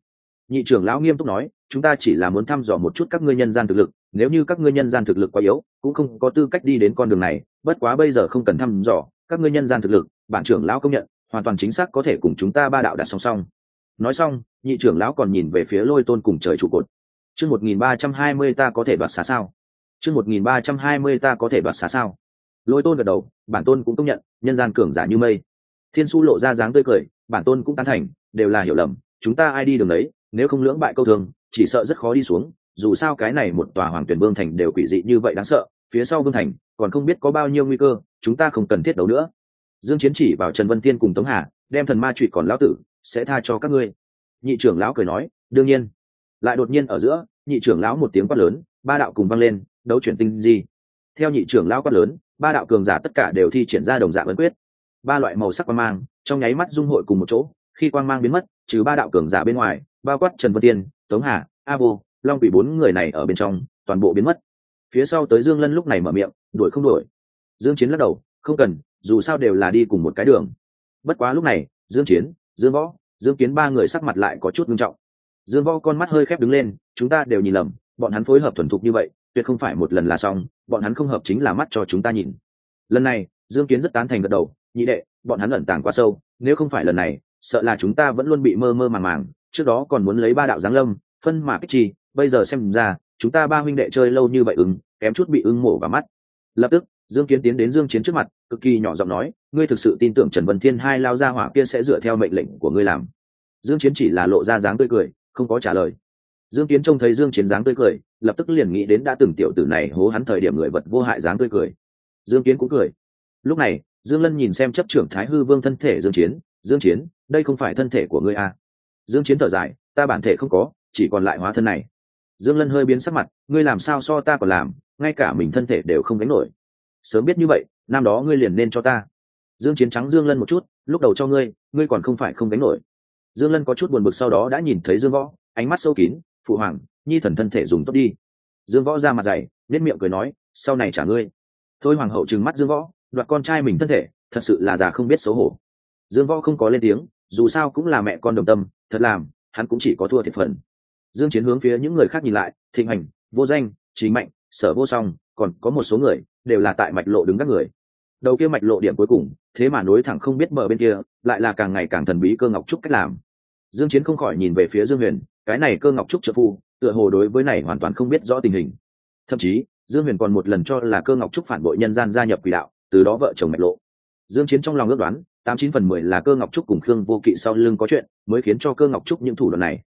Nhị trưởng lão nghiêm túc nói, chúng ta chỉ là muốn thăm dò một chút các ngươi nhân gian thực lực, nếu như các ngươi nhân gian thực lực quá yếu, cũng không có tư cách đi đến con đường này, bất quá bây giờ không cần thăm dò, các ngươi nhân gian thực lực, bản trưởng lão công nhận, hoàn toàn chính xác có thể cùng chúng ta ba đạo đặt song song nói xong, nhị trưởng lão còn nhìn về phía lôi tôn cùng trời trụ cột. Chương một nghìn ba trăm hai mươi ta có thể đoạt xá sao? Chương một nghìn ba trăm hai mươi ta có thể đoạt xá sao? Lôi tôn gật đầu, bản tôn cũng công nhận, nhân gian cường giả như mây. Thiên su lộ ra dáng tươi cười, bản tôn cũng tán thành, đều là hiểu lầm, chúng ta ai đi đường đấy, nếu không lưỡng bại câu thường chỉ sợ rất khó đi xuống, dù sao cái này một tòa hoàng tuyển vương thành đều quỷ dị như vậy đáng sợ, phía sau vương thành còn không biết có bao nhiêu nguy cơ, chúng ta không cần thiết đấu nữa. Dương chiến chỉ vào trần vân tiên cùng tống hà, đem thần ma trụy còn lão tử sẽ tha cho các ngươi. Nhị trưởng lão cười nói, đương nhiên. Lại đột nhiên ở giữa, nhị trưởng lão một tiếng quát lớn, ba đạo cùng vang lên, đấu chuyển tinh di. Theo nhị trưởng lão quát lớn, ba đạo cường giả tất cả đều thi triển ra đồng dạng ấn quyết. Ba loại màu sắc quang mang, trong nháy mắt dung hội cùng một chỗ, khi quang mang biến mất, trừ ba đạo cường giả bên ngoài, bao quát trần vân tiên, tống hà, a vô long bị bốn người này ở bên trong, toàn bộ biến mất. Phía sau tới dương lân lúc này mở miệng, đuổi không đuổi. Dương chiến lắc đầu, không cần, dù sao đều là đi cùng một cái đường. Bất quá lúc này, dương chiến dương võ, dương kiến ba người sắc mặt lại có chút nghiêm trọng. Dương võ con mắt hơi khép đứng lên, chúng ta đều nhìn lầm, bọn hắn phối hợp thuần thục như vậy, tuyệt không phải một lần là xong, bọn hắn không hợp chính là mắt cho chúng ta nhìn. Lần này, dương kiến rất tán thành gật đầu, nhị đệ, bọn hắn ẩn tàng quá sâu, nếu không phải lần này, sợ là chúng ta vẫn luôn bị mơ mơ màng màng, trước đó còn muốn lấy ba đạo giáng lâm, phân mà kích chi bây giờ xem ra, chúng ta ba huynh đệ chơi lâu như vậy ứng, kém chút bị ưng mổ vào mắt. Lập tức dương kiến tiến đến dương chiến trước mặt, cực kỳ nhỏ giọng nói, ngươi thực sự tin tưởng trần vân thiên hai lao ra hỏa kia sẽ dựa theo mệnh lệnh của ngươi làm? Dương chiến chỉ là lộ ra dáng tươi cười, không có trả lời. Dương kiến trông thấy dương chiến dáng tươi cười, lập tức liền nghĩ đến đã từng tiểu tử này hố hắn thời điểm người vật vô hại dáng tươi cười. Dương kiến cũng cười. Lúc này, dương lân nhìn xem chấp trưởng thái hư vương thân thể dương chiến dương chiến, đây không phải thân thể của ngươi à? Dương chiến thở dài, ta bản thể không có, chỉ còn lại hóa thân này. Dương lân hơi biến sắc mặt, ngươi làm sao so ta còn làm? Ngay cả mình thân thể đều không gánh nổi sớm biết như vậy, năm đó ngươi liền nên cho ta. Dương chiến trắng dương lân một chút, lúc đầu cho ngươi ngươi còn không phải không gánh nổi. Dương lân có chút buồn bực sau đó đã nhìn thấy dương võ, ánh mắt sâu kín, phụ hoàng, nhi thần thân thể dùng tốt đi. Dương võ ra mặt dày nét miệng cười nói, sau này trả ngươi. Thôi hoàng hậu trừng mắt dương võ, đoạt con trai mình thân thể, thật sự là già không biết xấu hổ. Dương võ không có lên tiếng, dù sao cũng là mẹ con đồng tâm, thật làm, hắn cũng chỉ có thua thiệt phần. Dương chiến hướng phía những người khác nhìn lại, thịnh hành, vô danh chính mạnh, sở vô song, còn có một số người đều là tại mạch lộ đứng các người. Đầu kia mạch lộ điểm cuối cùng, thế mà nối thẳng không biết mở bên kia, lại là càng ngày càng thần bí cơ ngọc trúc cách làm. Dương chiến không khỏi nhìn về phía dương huyền, cái này cơ ngọc trúc trợ phu, tựa hồ đối với này hoàn toàn không biết rõ tình hình. Thậm chí, dương huyền còn một lần cho là cơ ngọc trúc phản bội nhân gian gia nhập quỷ đạo, từ đó vợ chồng mạch lộ. Dương chiến trong lòng ước đoán, tám chín phần mười là cơ ngọc trúc cùng khương vô kỵ sau lưng có chuyện, mới khiến cho cơ ngọc trúc những thủ đoạn này.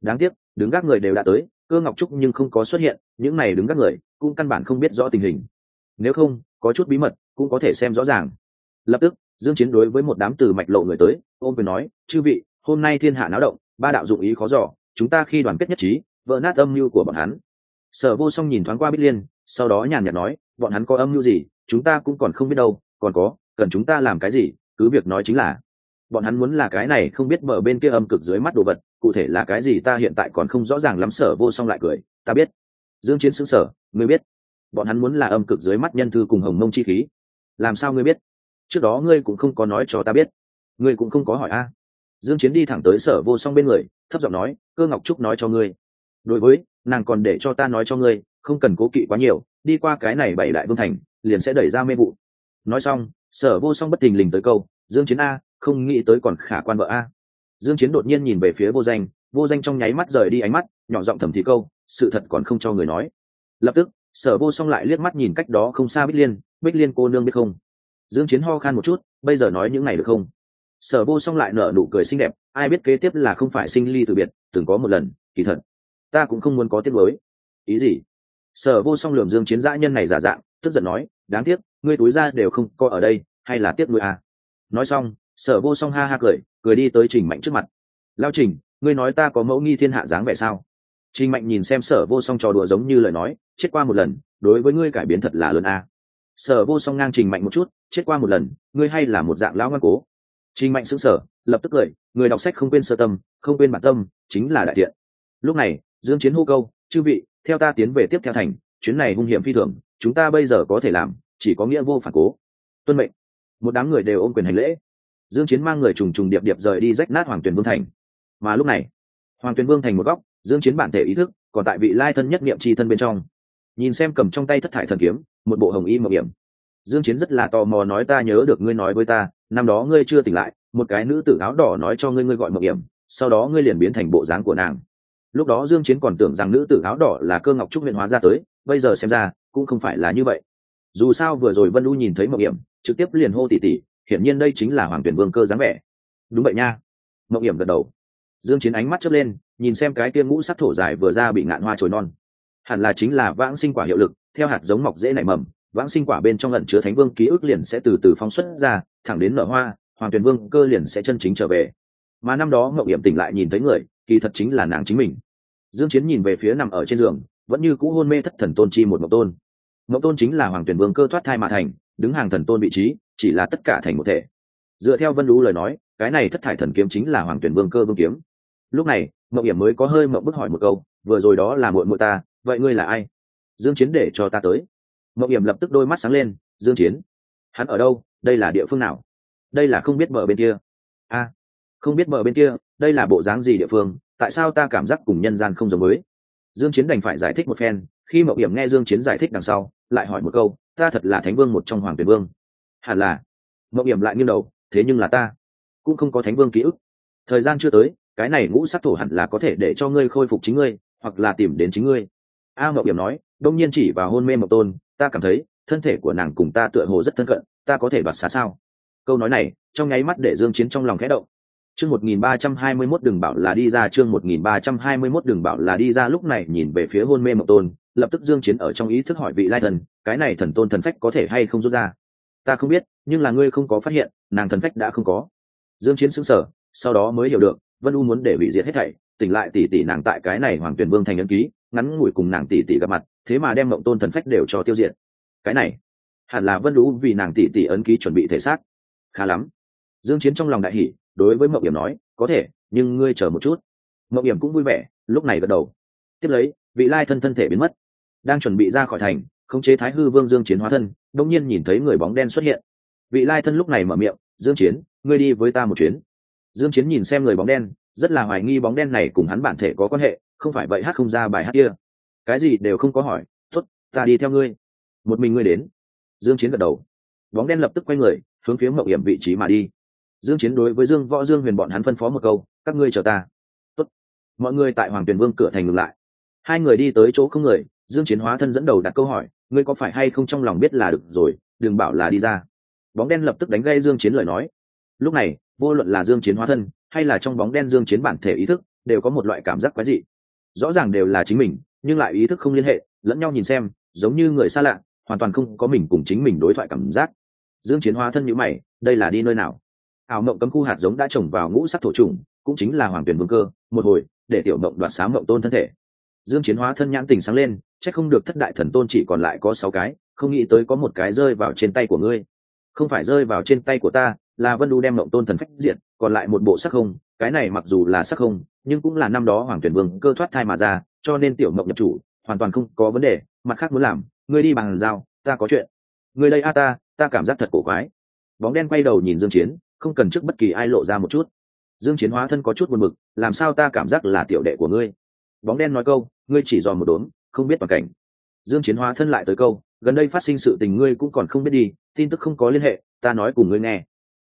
Đáng tiếc, đứng gác người đều đã tới, cơ ngọc trúc nhưng không có xuất hiện, những này đứng gác người, cũng căn bản không biết rõ tình hình nếu không, có chút bí mật, cũng có thể xem rõ ràng. Lập tức, dương chiến đối với một đám từ mạch lộ người tới, ôm quyền nói, chư vị, hôm nay thiên hạ náo động, ba đạo dụng ý khó dò, chúng ta khi đoàn kết nhất trí, vỡ nát âm mưu của bọn hắn. Sở vô song nhìn thoáng qua bích liên, sau đó nhàn nhạt nói, bọn hắn có âm mưu gì, chúng ta cũng còn không biết đâu, còn có, cần chúng ta làm cái gì, cứ việc nói chính là, bọn hắn muốn là cái này không biết mở bên kia âm cực dưới mắt đồ vật, cụ thể là cái gì ta hiện tại còn không rõ ràng lắm. Sở vô song lại cười, ta biết. Dương chiến sững sở ngươi biết bọn hắn muốn là âm cực dưới mắt nhân thư cùng hồng mông chi khí. Làm sao ngươi biết? Trước đó ngươi cũng không có nói cho ta biết. Ngươi cũng không có hỏi a. Dương chiến đi thẳng tới sở vô song bên người, thấp giọng nói, cơ ngọc trúc nói cho ngươi. Đối với, nàng còn để cho ta nói cho ngươi, không cần cố kỵ quá nhiều, đi qua cái này bảy đại vương thành, liền sẽ đẩy ra mê vụ. Nói xong, sở vô song bất tình lình tới câu, dương chiến a, không nghĩ tới còn khả quan vợ a. Dương chiến đột nhiên nhìn về phía vô danh vô danh trong nháy mắt rời đi ánh mắt, nhỏ giọng thầm thì câu, sự thật còn không cho người nói. Lập tức sở vô song lại liếc mắt nhìn cách đó không xa bích liên bích liên cô nương biết không? Dương chiến ho khan một chút, bây giờ nói những này được không? Sở vô song lại nở nụ cười xinh đẹp, ai biết kế tiếp là không phải sinh ly từ biệt, từng có một lần, kỳ thật, ta cũng không muốn có tiếc mới ý gì? Sở vô song lườm dương chiến dã nhân này giả dạng, tức giận nói, đáng tiếc, ngươi túi ra đều không có ở đây, hay là tiếc nuôi à. nói xong, sở vô song ha ha cười cười đi tới trình mạnh trước mặt. Lao trình, ngươi nói ta có mẫu nghi thiên hạ dáng vẻ sao? Trình mạnh nhìn xem sở vô song trò đùa giống như lời nói chết qua một lần đối với ngươi cải biến thật là lớn a. sở vô song ngang trình mạnh một chút chết qua một lần ngươi hay là một dạng lão ngoan cố. Trình mạnh sững sờ, lập tức cười người đọc sách không quên sơ tâm không quên bản tâm chính là đại thiện lúc này dương chiến hô câu chư vị theo ta tiến về tiếp theo thành chuyến này hung hiểm phi thường chúng ta bây giờ có thể làm chỉ có nghĩa vô phản cố. Tuân mệnh. Một đám người đều ôm quyền hành lễ. Dương chiến mang người trùng trùng điệp điệp rời đi rách nát hoàng tuyền vương thành. Mà lúc này hoàng tuyền vương thành một góc dương chiến bản thể ý thức còn tại vị lai thân nhất niệm chi thân bên trong. Nhìn xem cầm trong tay thất thải thần kiếm, một bộ hồng y mộng hiểm. Dương chiến rất là tò mò nói ta nhớ được ngươi nói với ta, năm đó ngươi chưa tỉnh lại, một cái nữ tử áo đỏ nói cho ngươi ngươi gọi mộng hiểm, sau đó ngươi liền biến thành bộ dáng của nàng. Lúc đó dương chiến còn tưởng rằng nữ tử áo đỏ là cơ ngọc trúc huyện hóa ra tới, bây giờ xem ra cũng không phải là như vậy. Dù sao vừa rồi vân u nhìn thấy mộng hiểm, trực tiếp liền hô tỷ tỷ hiển nhiên đây chính là hoàng tuyển vương cơ dáng vẻ. Đúng vậy nha. Mộng hiểm gật đầu. Dương chiến ánh mắt chớp lên nhìn xem cái kia ngũ sắc thổ dài vừa ra bị ngạn hoa trồi non. Hẳn là chính là vãng sinh quả hiệu lực, theo hạt giống mọc dễ nảy mầm, vãng sinh quả bên trong ẩn chứa thánh vương ký ức liền sẽ từ từ phóng xuất ra, thẳng đến nở hoa, hoàng tuyển vương cơ liền sẽ chân chính trở về. Mà năm đó ngậu hiểm tỉnh lại nhìn thấy người, kỳ thật chính là nàng chính mình. Dương chiến nhìn về phía nằm ở trên giường, vẫn như cũ hôn mê thất thần tôn chi một ngọc tôn. Ngọc tôn chính là hoàng tuyển vương cơ thoát thai mà thành, đứng hàng thần tôn vị trí, chỉ là tất cả thành một thể. Dựa theo vân lũ lời nói, cái này thất thải thần kiếm chính là hoàng tuyển vương cơ vương kiếm lúc này mậu hiểm mới có hơi mậu bức hỏi một câu, vừa rồi đó là muội muội ta, vậy ngươi là ai? Dương chiến để cho ta tới. Mậu hiểm lập tức đôi mắt sáng lên, dương chiến, hắn ở đâu? Đây là địa phương nào? Đây là không biết bờ bên kia. A, không biết bờ bên kia, đây là bộ dáng gì địa phương? Tại sao ta cảm giác cùng nhân gian không giống với? Dương chiến đành phải giải thích một phen, khi mậu hiểm nghe dương chiến giải thích đằng sau, lại hỏi một câu, ta thật là thánh vương một trong hoàng tuyển vương. Hẳn là. Mậu hiểm lại nghiêng đầu, thế nhưng là ta, cũng không có thánh vương ký ức. Thời gian chưa tới cái này ngũ sắc thổ hẳn là có thể để cho ngươi khôi phục chính ngươi, hoặc là tìm đến chính ngươi. A mậu hiểm nói, đông nhiên chỉ vào hôn mê mậu tôn, ta cảm thấy, thân thể của nàng cùng ta tựa hồ rất thân cận, ta có thể đoạt xá sao? Câu nói này, trong nháy mắt để dương chiến trong lòng khẽ động. Chương 1321 đừng bảo là đi ra, chương 1321 đừng bảo là đi ra, lúc này nhìn về phía hôn mê mộng tôn, lập tức dương chiến ở trong ý thức hỏi vị lai thần, cái này thần tôn thần phách có thể hay không rút ra? Ta không biết, nhưng là ngươi không có phát hiện, nàng thần phách đã không có. Dương chiến sững sờ, sau đó mới hiểu được vân u muốn để bị diệt hết thảy, tỉnh lại tỷ tỷ nàng tại cái này hoàng tuyển vương thành ấn ký, ngắn ngủi cùng nàng tỷ tỷ gặp mặt, thế mà đem mộng tôn thần phách đều cho tiêu diệt. Cái này, hẳn là vân U vì nàng tỷ tỷ ấn ký chuẩn bị thể xác. Khá lắm. Dương chiến trong lòng đại hỉ, đối với mộng hiểm nói, có thể, nhưng ngươi chờ một chút. Mộng hiểm cũng vui vẻ, lúc này gật đầu. Tiếp lấy, vị lai thân thân thể biến mất. Đang chuẩn bị ra khỏi thành, khống chế thái hư vương dương chiến hóa thân đông nhiên nhìn thấy người bóng đen xuất hiện. Vị lai thân lúc này mở miệng, dương chiến, ngươi đi với ta một chuyến dương chiến nhìn xem người bóng đen, rất là hoài nghi bóng đen này cùng hắn bản thể có quan hệ, không phải vậy hát không ra bài hát kia. Cái gì đều không có hỏi, tốt, ta đi theo ngươi. Một mình ngươi đến. Dương chiến gật đầu. Bóng đen lập tức quay người, hướng phía mậu hiểm vị trí mà đi. Dương chiến đối với dương võ dương huyền bọn hắn phân phó một câu, các ngươi chờ ta. Tốt. Mọi người tại hoàng tuyền vương cửa thành ngừng lại. Hai người đi tới chỗ không người, dương chiến hóa thân dẫn đầu đặt câu hỏi, ngươi có phải hay không trong lòng biết là được rồi, đừng bảo là đi ra. Bóng đen lập tức đánh gây dương chiến lời nói. Lúc này vô luận là dương chiến hóa thân, hay là trong bóng đen dương chiến bản thể ý thức, đều có một loại cảm giác quái dị. Rõ ràng đều là chính mình, nhưng lại ý thức không liên hệ, lẫn nhau nhìn xem, giống như người xa lạ, hoàn toàn không có mình cùng chính mình đối thoại cảm giác. Dương chiến hóa thân như mày, đây là đi nơi nào? Ảo mộng cấm khu hạt giống đã trồng vào ngũ sắc thổ trùng, cũng chính là hoàng tuyển vương cơ, một hồi, để tiểu mộng đoạt sáng mộng tôn thân thể. Dương chiến hóa thân nhãn tình sáng lên, chắc không được thất đại thần tôn chỉ còn lại có sáu cái, không nghĩ tới có một cái rơi vào trên tay của ngươi. Không phải rơi vào trên tay của ta là vân đu đem mộng tôn thần phách diện còn lại một bộ sắc không, cái này mặc dù là sắc không, nhưng cũng là năm đó hoàng tuyển vương cơ thoát thai mà ra, cho nên tiểu mộng nhập chủ, hoàn toàn không có vấn đề, mặt khác muốn làm, ngươi đi bằng dao ta có chuyện. Người đây a, ta ta cảm giác thật cổ quái. Bóng đen quay đầu nhìn dương chiến, không cần trước bất kỳ ai lộ ra một chút. Dương chiến hóa thân có chút buồn bực, làm sao ta cảm giác là tiểu đệ của ngươi? Bóng đen nói câu, ngươi chỉ dò một đốn không biết toàn cảnh. Dương chiến hóa thân lại tới câu, gần đây phát sinh sự tình ngươi cũng còn không biết đi, tin tức không có liên hệ, ta nói cùng ngươi nghe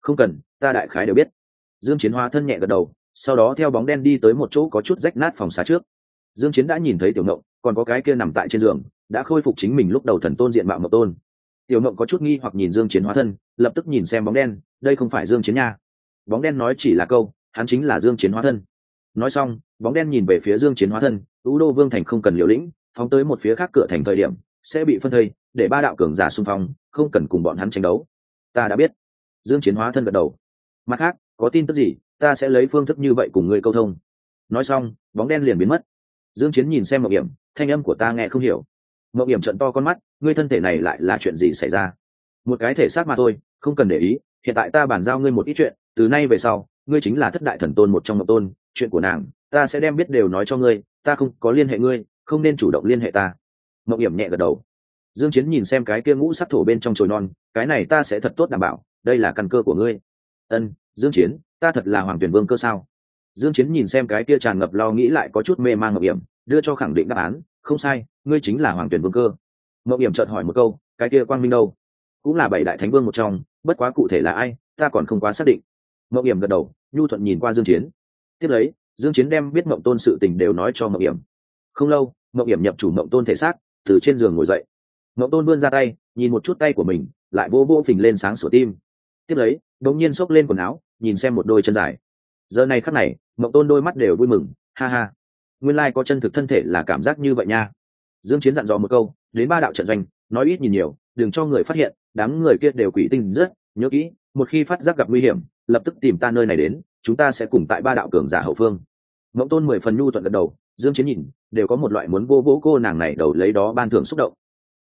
không cần, ta đại khái đều biết. Dương chiến hóa thân nhẹ gật đầu, sau đó theo bóng đen đi tới một chỗ có chút rách nát phòng xá trước. Dương chiến đã nhìn thấy tiểu ngộng, còn có cái kia nằm tại trên giường, đã khôi phục chính mình lúc đầu thần tôn diện mạo ngọc tôn. Tiểu ngộng có chút nghi hoặc nhìn dương chiến hóa thân, lập tức nhìn xem bóng đen, đây không phải dương chiến nha. Bóng đen nói chỉ là câu, hắn chính là dương chiến hóa thân. Nói xong, bóng đen nhìn về phía dương chiến hóa thân ưu đô vương thành không cần liều lĩnh, phóng tới một phía khác cửa thành thời điểm, sẽ bị phân thây, để ba đạo cường giả xung phong, không cần cùng bọn hắn tranh đấu. Ta đã biết dương chiến hóa thân gật đầu. Mặt khác, có tin tức gì, ta sẽ lấy phương thức như vậy cùng ngươi câu thông. Nói xong, bóng đen liền biến mất. Dương chiến nhìn xem mộng hiểm, thanh âm của ta nghe không hiểu. Mộng hiểm trận to con mắt, ngươi thân thể này lại là chuyện gì xảy ra? Một cái thể xác mà thôi, không cần để ý, hiện tại ta bàn giao ngươi một ít chuyện, từ nay về sau, ngươi chính là thất đại thần tôn một trong ngọc tôn, chuyện của nàng, ta sẽ đem biết đều nói cho ngươi, ta không có liên hệ ngươi, không nên chủ động liên hệ ta. Mộng hiểm nhẹ gật đầu. Dương chiến nhìn xem cái kia ngũ sắc thổ bên trong chồi non, cái này ta sẽ thật tốt đảm bảo đây là căn cơ của ngươi. Ân, dương chiến, ta thật là hoàng tuyển vương cơ sao? Dương chiến nhìn xem cái kia tràn ngập lo nghĩ lại có chút mê mang ngọc hiểm đưa cho khẳng định đáp án, không sai, ngươi chính là hoàng tuyển vương cơ. Ngọc hiểm chợt hỏi một câu, cái kia quang minh đâu? Cũng là bảy đại thánh vương một trong, bất quá cụ thể là ai, ta còn không quá xác định. Ngọc hiểm gật đầu, nhu thuận nhìn qua dương chiến. Tiếp lấy, dương chiến đem biết ngọc tôn sự tình đều nói cho ngọc hiểm không lâu ngọc hiểm nhập chủ ngọc tôn thể xác, từ trên giường ngồi dậy. Ngọc tôn vươn ra tay, nhìn một chút tay của mình, lại vô vô phình lên sáng sủa tim tiếp lấy đống nhiên xốc lên quần áo, nhìn xem một đôi chân dài. Giờ này khắc này, mộng tôn đôi mắt đều vui mừng, ha ha. Nguyên lai、like、có chân thực thân thể là cảm giác như vậy nha. Dương chiến dặn dò một câu, đến ba đạo trận doanh, nói ít nhìn nhiều, đừng cho người phát hiện, đám người kia đều quỷ tinh rất, nhớ kỹ, một khi phát giác gặp nguy hiểm, lập tức tìm ta nơi này đến, chúng ta sẽ cùng tại ba đạo cường giả hậu phương. Mộng tôn mười phần nhu thuận gật đầu, dương chiến nhìn, đều có một loại muốn vô vỗ cô nàng này đầu lấy đó ban thưởng xúc động.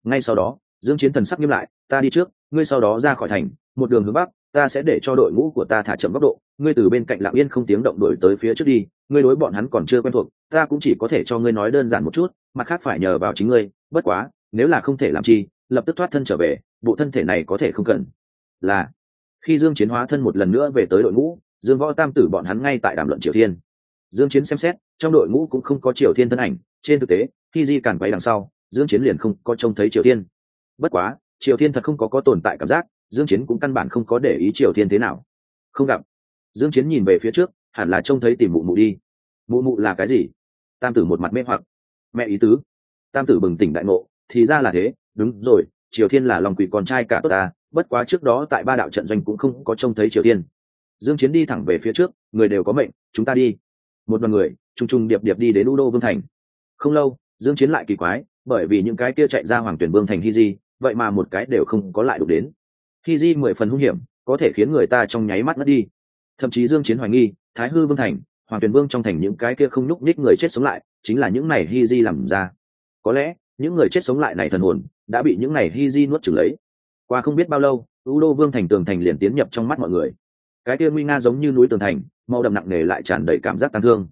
Ngay sau đó, dương chiến thần sắc nghiêm lại, ta đi trước, ngươi sau đó ra khỏi thành, một đường hướng bắc ta sẽ để cho đội ngũ của ta thả chậm góc độ, ngươi từ bên cạnh lặng yên không tiếng động đổi tới phía trước đi, ngươi đối bọn hắn còn chưa quen thuộc, ta cũng chỉ có thể cho ngươi nói đơn giản một chút, mặt khác phải nhờ vào chính ngươi, bất quá, nếu là không thể làm chi, lập tức thoát thân trở về, bộ thân thể này có thể không cần. Là, khi dương chiến hóa thân một lần nữa về tới đội ngũ, dương võ tam tử bọn hắn ngay tại đàm luận triều thiên. Dương chiến xem xét, trong đội ngũ cũng không có triều thiên thân ảnh, trên thực tế, khi di cản quay đằng sau, dương chiến liền không có trông thấy triều thiên. Bất quá, triều thiên thật không có có tồn tại cảm giác dương chiến cũng căn bản không có để ý triều thiên thế nào. Không gặp. Dương chiến nhìn về phía trước, hẳn là trông thấy tìm mụ mụ đi. Mụ mụ là cái gì? Tam tử một mặt mê hoặc. Mẹ ý tứ. Tam tử bừng tỉnh đại ngộ, thì ra là thế, đúng rồi, triều thiên là lòng quỷ con trai cả tốt ta, bất quá trước đó tại ba đạo trận doanh cũng không có trông thấy triều thiên. Dương chiến đi thẳng về phía trước, người đều có mệnh, chúng ta đi. Một đoàn người trung trung điệp điệp đi đến u đô vương thành. Không lâu, dương chiến lại kỳ quái, bởi vì những cái kia chạy ra hoàng tuyển vương thành hy di, vậy mà một cái đều không có lại đụng đến hy di mười phần hung hiểm, có thể khiến người ta trong nháy mắt mất đi. Thậm chí dương chiến hoài nghi, thái hư vương thành, hoàng tuyền vương trong thành những cái kia không nhúc nhích người chết sống lại, chính là những này hy di làm ra. Có lẽ, những người chết sống lại này thần hồn, đã bị những này hy di nuốt chửng lấy. Qua không biết bao lâu u đô vương thành tường thành liền tiến nhập trong mắt mọi người. Cái kia nguy nga giống như núi tường thành, màu đậm nặng nề lại tràn đầy cảm giác tăng thương.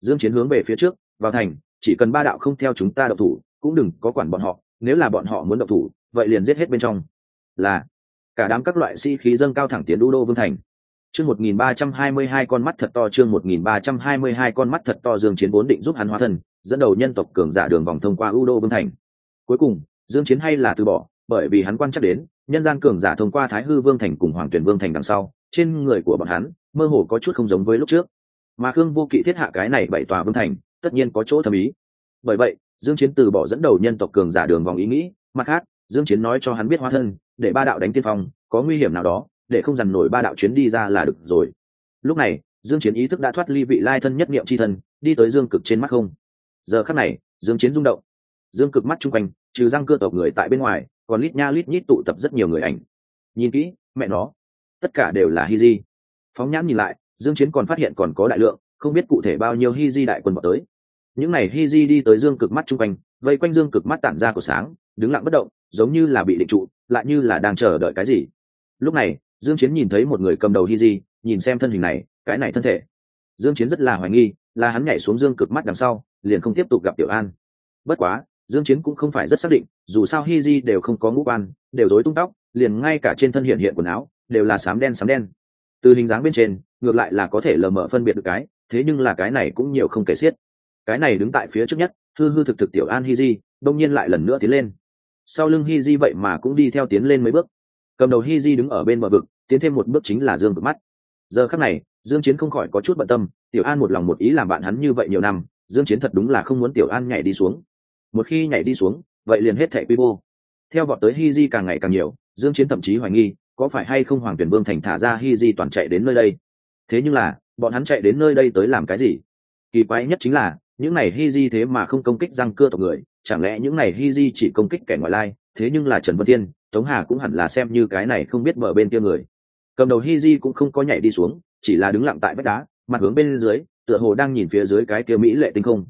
Dương chiến hướng về phía trước, vào thành, chỉ cần ba đạo không theo chúng ta độc thủ, cũng đừng có quản bọn họ, nếu là bọn họ muốn độc thủ, vậy liền giết hết bên trong. Là cả đám các loại sĩ khí dâng cao thẳng tiến đu đô vương thành. Chương một nghìn ba trăm hai mươi hai con mắt thật to, chương một nghìn ba trăm hai mươi hai con mắt thật to dương chiến vốn định giúp hắn hóa thân, dẫn đầu nhân tộc cường giả đường vòng thông qua u đô vương thành. Cuối cùng, dương chiến hay là từ bỏ, bởi vì hắn quan chắc đến, nhân gian cường giả thông qua thái hư vương thành cùng hoàng tuyển vương thành đằng sau, trên người của bọn hắn, mơ hồ có chút không giống với lúc trước. Mà khương vô kỵ thiết hạ cái này bảy tòa vương thành, tất nhiên có chỗ thầm ý. Bởi vậy, dương chiến từ bỏ dẫn đầu nhân tộc cường giả đường vòng ý nghĩ, mặt khác dương chiến nói cho hắn biết hóa thân, để ba đạo đánh tiên phong, có nguy hiểm nào đó, để không dằn nổi ba đạo chuyến đi ra là được rồi. Lúc này, dương chiến ý thức đã thoát ly vị lai thân nhất niệm chi thân, đi tới dương cực trên mắt không. Giờ khắc này, dương chiến rung động. Dương cực mắt trung quanh, trừ răng cưa tộc người tại bên ngoài, còn lít nha lít nhít tụ tập rất nhiều người ảnh. Nhìn kỹ, mẹ nó, tất cả đều là hi di phóng nhãn nhìn lại, dương chiến còn phát hiện còn có đại lượng, không biết cụ thể bao nhiêu hi di đại quân vào tới. Những này hi di đi tới dương cực mắt trung quanh, vây quanh dương cực mắt tản ra của sáng, đứng lặng bất động giống như là bị định trụ, lại như là đang chờ đợi cái gì. Lúc này, dương chiến nhìn thấy một người cầm đầu hy di nhìn xem thân hình này, cái này thân thể. Dương chiến rất là hoài nghi, là hắn nhảy xuống dương cực mắt đằng sau, liền không tiếp tục gặp tiểu an. Bất quá, dương chiến cũng không phải rất xác định, dù sao hy di đều không có ngũ quan, đều rối tung tóc, liền ngay cả trên thân hiện hiện quần áo, đều là sám đen sám đen. Từ hình dáng bên trên, ngược lại là có thể lờ mờ phân biệt được cái, thế nhưng là cái này cũng nhiều không kể xiết. Cái này đứng tại phía trước nhất, hư hư thực thực tiểu an hi di đông nhiên lại lần nữa tiến lên sau lưng hi di vậy mà cũng đi theo tiến lên mấy bước. Cầm đầu hi di đứng ở bên bờ vực, tiến thêm một bước chính là dương cực mắt. Giờ khắc này, dương chiến không khỏi có chút bận tâm, tiểu an một lòng một ý làm bạn hắn như vậy nhiều năm, dương chiến thật đúng là không muốn tiểu an nhảy đi xuống. Một khi nhảy đi xuống, vậy liền hết thẻ quy mô. Theo vọt tới hi di càng ngày càng nhiều, dương chiến thậm chí hoài nghi, có phải hay không hoàng tuyển vương thành thả ra hi di toàn chạy đến nơi đây? Thế nhưng là, bọn hắn chạy đến nơi đây tới làm cái gì? Kỳ quái nhất chính là, những này hi di thế mà không công kích răng cưa tộc người chẳng lẽ những này hi di chỉ công kích kẻ ngoại lai, thế nhưng là trần vân tiên tống hà cũng hẳn là xem như cái này không biết mở bên kia người. Cầm đầu hi di cũng không có nhảy đi xuống, chỉ là đứng lặng tại vách đá, mặt hướng bên dưới, tựa hồ đang nhìn phía dưới cái kia mỹ lệ tinh không.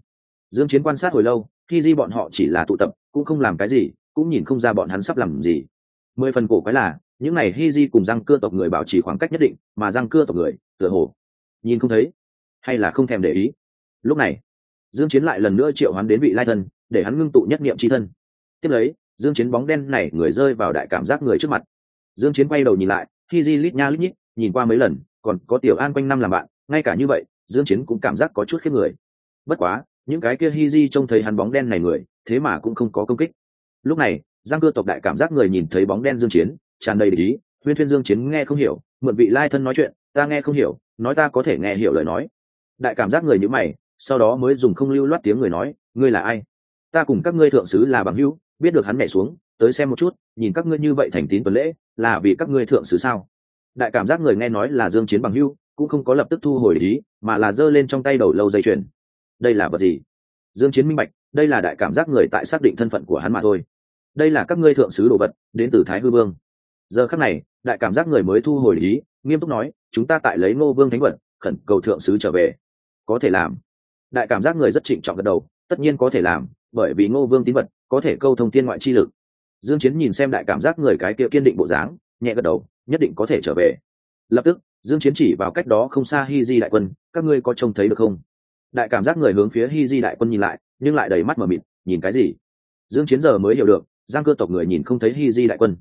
Dương chiến quan sát hồi lâu hi di bọn họ chỉ là tụ tập, cũng không làm cái gì, cũng nhìn không ra bọn hắn sắp làm gì. Mười phần cổ quái là, những này hi di cùng răng cưa tộc người bảo trì khoảng cách nhất định, mà răng cưa tộc người, tựa hồ, nhìn không thấy, hay là không thèm để ý. Lúc này, dương chiến lại lần nữa triệu hắn đến vị lai thân để hắn ngưng tụ nhất niệm chi thân. Tiếp lấy, dương chiến bóng đen này người rơi vào đại cảm giác người trước mặt. Dương chiến quay đầu nhìn lại hi di lít nha lít nhít nhìn qua mấy lần, còn có tiểu an quanh năm làm bạn, ngay cả như vậy, dương chiến cũng cảm giác có chút khiếp người. Bất quá, những cái kia hi di trông thấy hắn bóng đen này người, thế mà cũng không có công kích. Lúc này, giang cưa tộc đại cảm giác người nhìn thấy bóng đen dương chiến, tràn đầy ý, huyên thuyên dương chiến nghe không hiểu, mượn vị lai thân nói chuyện, ta nghe không hiểu, nói ta có thể nghe hiểu lời nói. Đại cảm giác người như mày, sau đó mới dùng không lưu loát tiếng người nói, ngươi là ai? Ta cùng các ngươi thượng sứ là bằng hữu, biết được hắn nhảy xuống, tới xem một chút, nhìn các ngươi như vậy thành tín tuần lễ, là vì các ngươi thượng sứ sao? Đại cảm giác người nghe nói là dương chiến bằng hữu, cũng không có lập tức thu hồi ý, mà là giơ lên trong tay đầu lâu dây chuyền. Đây là vật gì? Dương chiến minh bạch, đây là đại cảm giác người tại xác định thân phận của hắn mà thôi. Đây là các ngươi thượng sứ đồ vật, đến từ thái hư vương. Giờ khắc này, đại cảm giác người mới thu hồi ý, nghiêm túc nói, chúng ta tại lấy ngô vương thánh vật, khẩn cầu thượng sứ trở về. Có thể làm. Đại cảm giác người rất trịnh trọng gật đầu, tất nhiên có thể làm bởi vì ngô vương tín vật, có thể câu thông tiên ngoại chi lực. Dương chiến nhìn xem đại cảm giác người cái kia kiên định bộ dáng, nhẹ gật đầu, nhất định có thể trở về. Lập tức, dương chiến chỉ vào cách đó không xa hi di đại quân, các ngươi có trông thấy được không? Đại cảm giác người hướng phía hi di đại quân nhìn lại, nhưng lại đầy mắt mở mịt, nhìn cái gì? Dương chiến giờ mới hiểu được, giang cơ tộc người nhìn không thấy hi di đại quân.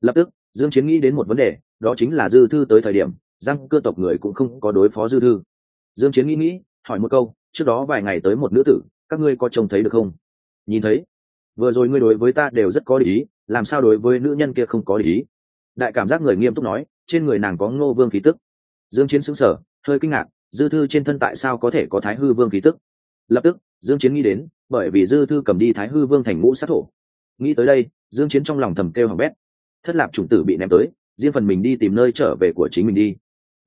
Lập tức, dương chiến nghĩ đến một vấn đề, đó chính là dư thư tới thời điểm, giang cơ tộc người cũng không có đối phó dư thư. Dương chiến nghĩ nghĩ, hỏi một câu, trước đó vài ngày tới một nữ tử, các ngươi có trông thấy được không? Nhìn thấy. Vừa rồi ngươi đối với ta đều rất có lý, làm sao đối với nữ nhân kia không có lý? Đại cảm giác người nghiêm túc nói, trên người nàng có ngô vương khí tức. Dương chiến sững sờ, hơi kinh ngạc, dư thư trên thân tại sao có thể có thái hư vương khí tức? Lập tức, dương chiến nghĩ đến, bởi vì dư thư cầm đi thái hư vương thành ngũ sát thổ. Nghĩ tới đây, dương chiến trong lòng thầm kêu hỏng bét. Thất lạc chủng tử bị ném tới, riêng phần mình đi tìm nơi trở về của chính mình đi.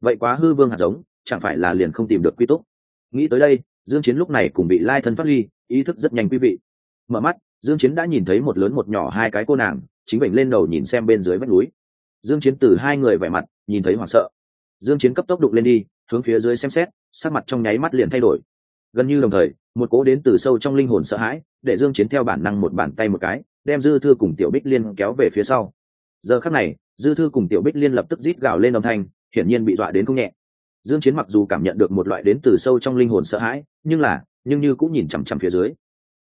Vậy quá hư vương hạt giống, chẳng phải là liền không tìm được quy túc? Nghĩ tới đây, dương chiến lúc này cùng bị lai thân phát ly ý thức rất nhanh quý vị mở mắt, dương chiến đã nhìn thấy một lớn một nhỏ hai cái cô nàng, chính bệnh lên đầu nhìn xem bên dưới vách núi. Dương chiến từ hai người vẻ mặt, nhìn thấy hoảng sợ. Dương chiến cấp tốc đụng lên đi, hướng phía dưới xem xét, sắc mặt trong nháy mắt liền thay đổi. Gần như đồng thời, một cố đến từ sâu trong linh hồn sợ hãi, để dương chiến theo bản năng một bàn tay một cái, đem dư thư cùng tiểu bích liên kéo về phía sau. Giờ khắc này, dư thư cùng tiểu bích liên lập tức rít gào lên âm thanh, hiển nhiên bị dọa đến không nhẹ. Dương chiến mặc dù cảm nhận được một loại đến từ sâu trong linh hồn sợ hãi, nhưng là, nhưng như cũng nhìn chằm chằm phía dưới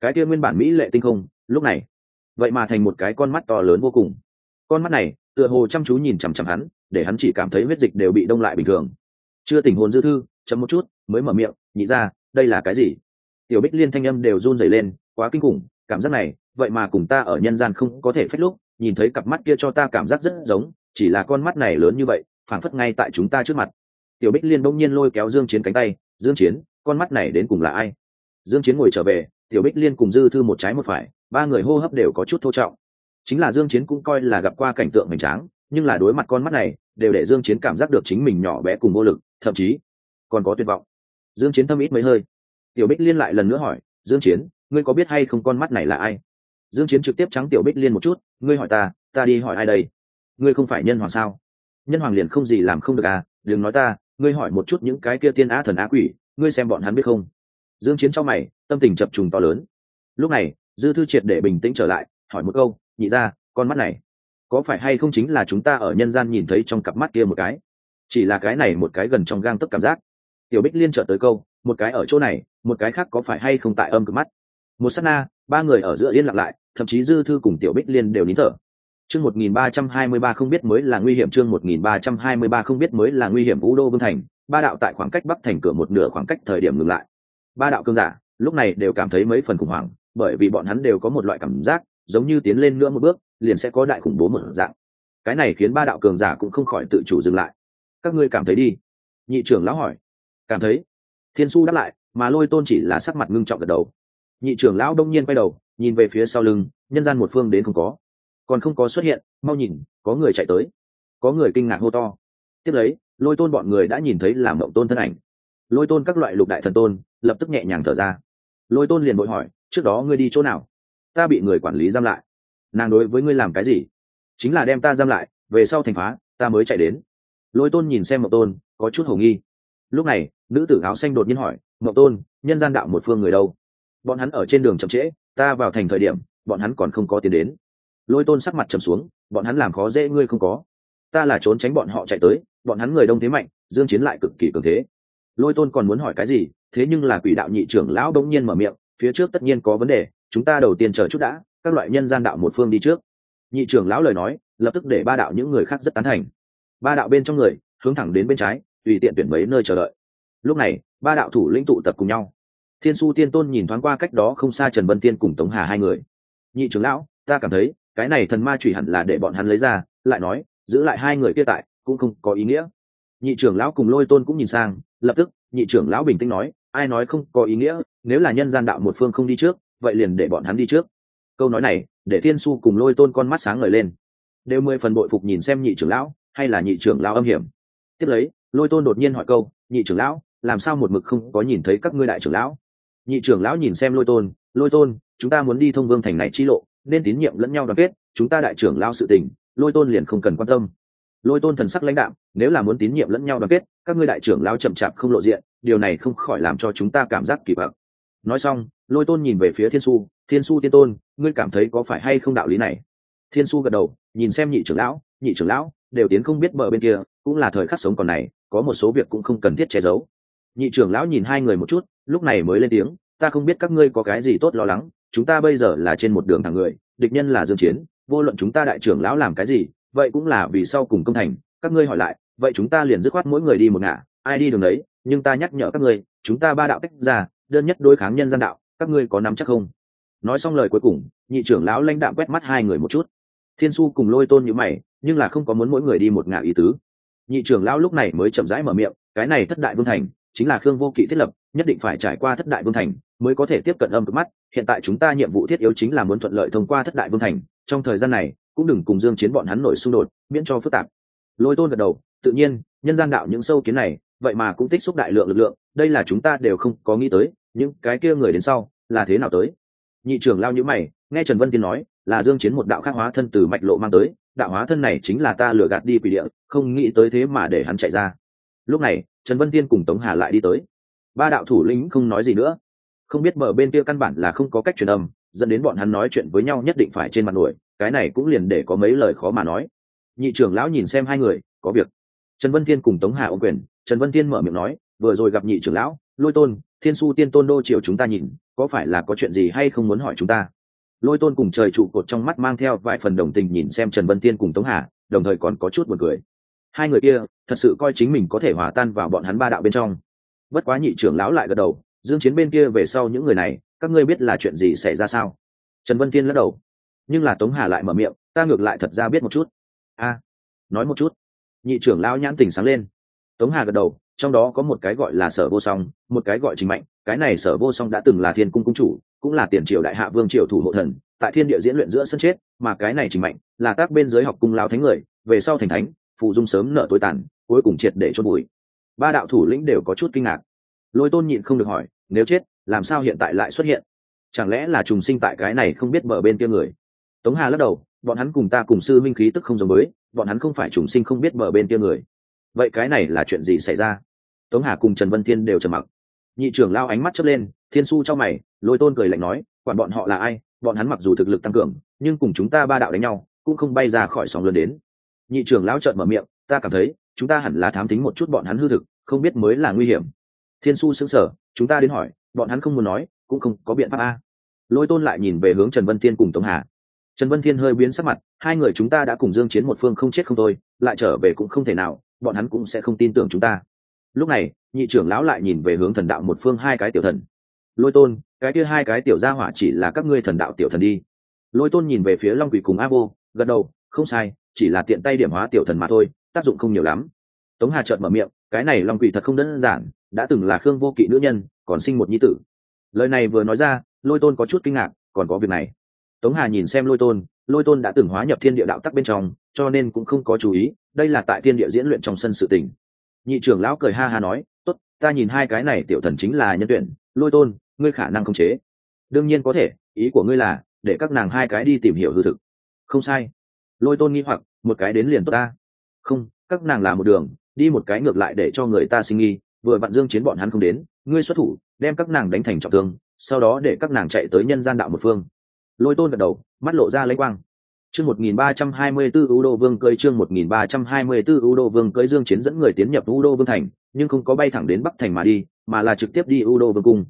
cái kia nguyên bản mỹ lệ tinh không, lúc này, vậy mà thành một cái con mắt to lớn vô cùng. Con mắt này, tựa hồ chăm chú nhìn chằm chằm hắn, để hắn chỉ cảm thấy huyết dịch đều bị đông lại bình thường. Chưa tỉnh hồn dư thư chấm một chút, mới mở miệng, nhị ra, đây là cái gì? Tiểu bích liên thanh âm đều run rẩy lên, quá kinh khủng, cảm giác này, vậy mà cùng ta ở nhân gian không có thể phép lúc, nhìn thấy cặp mắt kia cho ta cảm giác rất giống, chỉ là con mắt này lớn như vậy, phảng phất ngay tại chúng ta trước mặt. Tiểu bích liên bỗng nhiên lôi kéo dương chiến cánh tay, dương chiến, con mắt này đến cùng là ai? Dương chiến ngồi trở về tiểu bích liên cùng dư thư một trái một phải, ba người hô hấp đều có chút thô trọng. Chính là dương chiến cũng coi là gặp qua cảnh tượng hoành tráng, nhưng là đối mặt con mắt này, đều để dương chiến cảm giác được chính mình nhỏ bé cùng vô lực, thậm chí còn có tuyệt vọng. Dương chiến thâm ít mấy hơi. Tiểu bích liên lại lần nữa hỏi, dương chiến, ngươi có biết hay không con mắt này là ai? Dương chiến trực tiếp trắng tiểu bích liên một chút, ngươi hỏi ta ta đi hỏi ai đây? Ngươi không phải nhân hoàng sao? Nhân hoàng liền không gì làm không được à đừng nói ta, ngươi hỏi một chút những cái kia tiên á thần á quỷ, ngươi xem bọn hắn biết không? Dương chiến cho mày, tâm tình chập trùng to lớn. Lúc này, dư thư triệt để bình tĩnh trở lại, hỏi một câu, nhị ra con mắt này, có phải hay không chính là chúng ta ở nhân gian nhìn thấy trong cặp mắt kia một cái? Chỉ là cái này một cái gần trong gang tấc cảm giác. Tiểu bích liên trợ tới câu, một cái ở chỗ này, một cái khác có phải hay không tại âm cực mắt? Một sát na, ba người ở giữa yên lặng lại, thậm chí dư thư cùng tiểu bích liên đều nín thở. Chương một nghìn ba trăm hai mươi ba không biết mới là nguy hiểm, chương một nghìn ba trăm hai mươi ba không biết mới là nguy hiểm, vũ đô vương thành, ba đạo tại khoảng cách bắc thành cửa một nửa khoảng cách thời điểm ngừng lại ba đạo cương giả, lúc này đều cảm thấy mấy phần khủng hoảng, bởi vì bọn hắn đều có một loại cảm giác, giống như tiến lên nữa một bước, liền sẽ có đại khủng bố một dạng. Cái này khiến ba đạo cường giả cũng không khỏi tự chủ dừng lại. Các ngươi cảm thấy đi. Nhị trưởng lão hỏi. Cảm thấy. Thiên su đáp lại, mà lôi tôn chỉ là sắc mặt ngưng trọng gật đầu. Nhị trưởng lão đông nhiên quay đầu, nhìn về phía sau lưng, nhân gian một phương đến không có. Còn không có xuất hiện, mau nhìn, có người chạy tới. Có người kinh ngạc hô to. Tiếp lấy, lôi tôn bọn người đã nhìn thấy làm mộng tôn thân ảnh. Lôi tôn các loại lục đại thần tôn lập tức nhẹ nhàng thở ra. Lôi tôn liền bội hỏi, trước đó ngươi đi chỗ nào? Ta bị người quản lý giam lại. Nàng đối với ngươi làm cái gì? Chính là đem ta giam lại, về sau thành phá, ta mới chạy đến. Lôi tôn nhìn xem mậu tôn, có chút hầu nghi. Lúc này, nữ tử áo xanh đột nhiên hỏi mậu tôn, nhân gian đạo một phương người đâu? Bọn hắn ở trên đường chậm trễ, ta vào thành thời điểm, bọn hắn còn không có tiền đến. Lôi tôn sắc mặt trầm xuống, bọn hắn làm khó dễ ngươi không có. Ta là trốn tránh bọn họ chạy tới, bọn hắn người đông thế mạnh, dương chiến lại cực kỳ cường thế. Lôi tôn còn muốn hỏi cái gì thế nhưng là quỷ đạo nhị trưởng lão đống nhiên mở miệng, phía trước tất nhiên có vấn đề, chúng ta đầu tiên chờ chút đã, các loại nhân gian đạo một phương đi trước. Nhị trưởng lão lời nói, lập tức để ba đạo những người khác rất tán thành. Ba đạo bên trong người, hướng thẳng đến bên trái, tùy tiện tuyển mấy nơi chờ đợi. Lúc này, ba đạo thủ lĩnh tụ tập cùng nhau. Thiên su tiên tôn nhìn thoáng qua cách đó không xa trần vân tiên cùng tống hà hai người. Nhị trưởng lão, ta cảm thấy, cái này thần ma chủy hẳn là để bọn hắn lấy ra, lại nói, giữ lại hai người kia tại, cũng không có ý nghĩa. Nhị trưởng lão cùng lôi tôn cũng nhìn sang, lập tức, nhị trưởng lão bình tĩnh nói ai nói không có ý nghĩa, nếu là nhân gian đạo một phương không đi trước, vậy liền để bọn hắn đi trước. Câu nói này, để thiên su cùng lôi tôn con mắt sáng ngời lên. Đều mười phần bội phục nhìn xem nhị trưởng lão, hay là nhị trưởng lão âm hiểm. Tiếp lấy, lôi tôn đột nhiên hỏi câu, nhị trưởng lão, làm sao một mực không có nhìn thấy các ngươi đại trưởng lão? Nhị trưởng lão nhìn xem lôi tôn lôi tôn, chúng ta muốn đi thông vương thành này chi lộ, nên tín nhiệm lẫn nhau đoàn kết, chúng ta đại trưởng lão sự tình, lôi tôn liền không cần quan tâm. Lôi tôn thần sắc lãnh đạm nếu là muốn tín nhiệm lẫn nhau đoàn kết, các ngươi đại trưởng lão chậm chạp không lộ diện, điều này không khỏi làm cho chúng ta cảm giác kỳ vọng. Nói xong, lôi tôn nhìn về phía thiên su thiên su tiên tôn, ngươi cảm thấy có phải hay không đạo lý này? Thiên su gật đầu, nhìn xem nhị trưởng lão, nhị trưởng lão, đều tiến không biết bờ bên kia, cũng là thời khắc sống còn này, có một số việc cũng không cần thiết che giấu. Nhị trưởng lão nhìn hai người một chút, lúc này mới lên tiếng, ta không biết các ngươi có cái gì tốt lo lắng, chúng ta bây giờ là trên một đường thẳng người, địch nhân là dương chiến, vô luận chúng ta đại trưởng lão làm cái gì, vậy cũng là vì sau cùng công thành, các ngươi hỏi lại vậy chúng ta liền dứt khoát mỗi người đi một ngả, ai đi đường đấy, nhưng ta nhắc nhở các ngươi, chúng ta ba đạo tách ra, đơn nhất đối kháng nhân gian đạo, các ngươi có nắm chắc không? Nói xong lời cuối cùng, nhị trưởng lão lãnh đạm quét mắt hai người một chút. Thiên su cùng lôi tôn như mày, nhưng là không có muốn mỗi người đi một ngả ý tứ. Nhị trưởng lão lúc này mới chậm rãi mở miệng, cái này thất đại vương thành, chính là khương vô kỵ thiết lập, nhất định phải trải qua thất đại vương thành mới có thể tiếp cận âm cực mắt. Hiện tại chúng ta nhiệm vụ thiết yếu chính là muốn thuận lợi thông qua thất đại vương thành, trong thời gian này, cũng đừng cùng dương chiến bọn hắn nổi xung đột, miễn cho phức tạp. Lôi tôn gật đầu tự nhiên, nhân gian đạo những sâu kiến này, vậy mà cũng tích xúc đại lượng lực lượng, đây là chúng ta đều không có nghĩ tới, những cái kia người đến sau, là thế nào tới? Nhị trưởng lao như mày, nghe trần vân tiên nói, là dương chiến một đạo khác hóa thân từ mạch lộ mang tới, đạo hóa thân này chính là ta lừa gạt đi quỷ địa, không nghĩ tới thế mà để hắn chạy ra. Lúc này, trần vân tiên cùng tống hà lại đi tới. Ba đạo thủ lĩnh không nói gì nữa. Không biết mở bên kia căn bản là không có cách truyền âm, dẫn đến bọn hắn nói chuyện với nhau nhất định phải trên mặt nổi, cái này cũng liền để có mấy lời khó mà nói. Nhị trưởng lão nhìn xem hai người, có việc trần vân thiên cùng tống hà ô quyền, trần vân thiên mở miệng nói, vừa rồi gặp nhị trưởng lão, lôi tôn, thiên su tiên tôn đô triều chúng ta nhìn, có phải là có chuyện gì hay không muốn hỏi chúng ta? Lôi tôn cùng trời trụ cột trong mắt mang theo vài phần đồng tình nhìn xem trần vân tiên cùng tống hà, đồng thời còn có chút buồn cười. Hai người kia, thật sự coi chính mình có thể hòa tan vào bọn hắn ba đạo bên trong. Bất quá nhị trưởng lão lại gật đầu, dương chiến bên kia về sau những người này, các ngươi biết là chuyện gì xảy ra sao? Trần vân tiên lắc đầu. Nhưng là tống hà lại mở miệng, ta ngược lại thật ra biết một chút. A, nói một chút nhị trưởng lão nhãn tình sáng lên. Tống hà gật đầu, trong đó có một cái gọi là sở vô song, một cái gọi trình mạnh, cái này sở vô song đã từng là thiên cung cung chủ, cũng là tiền triều đại hạ vương triều thủ hộ thần, tại thiên địa diễn luyện giữa sân chết, mà cái này trình mạnh là tác bên giới học cung lao thánh người, về sau thành thánh, phụ dung sớm nợ tối tàn, cuối cùng triệt để chôn bụi. Ba đạo thủ lĩnh đều có chút kinh ngạc. Lôi tôn nhịn không được hỏi, nếu chết, làm sao hiện tại lại xuất hiện? Chẳng lẽ là trùng sinh tại cái này không biết mở bên kia người? Tống hà lắc đầu bọn hắn cùng ta cùng sư minh khí tức không giống mới, bọn hắn không phải trùng sinh không biết bờ bên kia người. Vậy cái này là chuyện gì xảy ra? Tống hà cùng trần vân thiên đều trầm mặc. Nhị trưởng lao ánh mắt chớp lên thiên su cho mày lôi tôn cười lạnh nói quản bọn họ là ai bọn hắn mặc dù thực lực tăng cường nhưng cùng chúng ta ba đạo đánh nhau cũng không bay ra khỏi sóng lớn đến. Nhị trưởng lão trợn mở miệng ta cảm thấy chúng ta hẳn là thám tính một chút bọn hắn hư thực không biết mới là nguy hiểm. Thiên su xứng sở chúng ta đến hỏi bọn hắn không muốn nói cũng không có biện pháp a. Lôi tôn lại nhìn về hướng trần vân thiên cùng tống hà trần vân thiên hơi biến sắc mặt, hai người chúng ta đã cùng dương chiến một phương không chết không thôi, lại trở về cũng không thể nào, bọn hắn cũng sẽ không tin tưởng chúng ta. Lúc này, nhị trưởng lão lại nhìn về hướng thần đạo một phương hai cái tiểu thần. Lôi tôn, cái kia hai cái tiểu gia hỏa chỉ là các ngươi thần đạo tiểu thần đi. Lôi tôn nhìn về phía long quỷ cùng a vô gật đầu, không sai, chỉ là tiện tay điểm hóa tiểu thần mà thôi, tác dụng không nhiều lắm. Tống hà trợn mở miệng, cái này long quỷ thật không đơn giản, đã từng là khương vô kỵ nữ nhân, còn sinh một nhi tử. Lời này vừa nói ra, lôi tôn có chút kinh ngạc, còn có việc này tống hà nhìn xem lôi tôn lôi tôn đã từng hóa nhập thiên địa đạo tắc bên trong, cho nên cũng không có chú ý, đây là tại thiên địa diễn luyện trong sân sự tình. Nhị trưởng lão cười ha ha nói, tốt, ta nhìn hai cái này tiểu thần chính là nhân tuyển, lôi tôn, ngươi khả năng không chế. Đương nhiên có thể, ý của ngươi là, để các nàng hai cái đi tìm hiểu hư thực. Không sai. Lôi tôn nghi hoặc, một cái đến liền tốt ta. Không, các nàng là một đường, đi một cái ngược lại để cho người ta sinh nghi, vừa vặn dương chiến bọn hắn không đến, ngươi xuất thủ, đem các nàng đánh thành trọng thương, sau đó để các nàng chạy tới nhân gian đạo một phương lôi tôn gật đầu mắt lộ ra lấy quang chương 1324 U Đô Vương cưới chương 1324 U Đô Vương cưới Dương Chiến dẫn người tiến nhập U Đô Vương thành, nhưng không có bay thẳng đến Bắc thành mà đi, mà là trực tiếp đi U Đô Vương cung.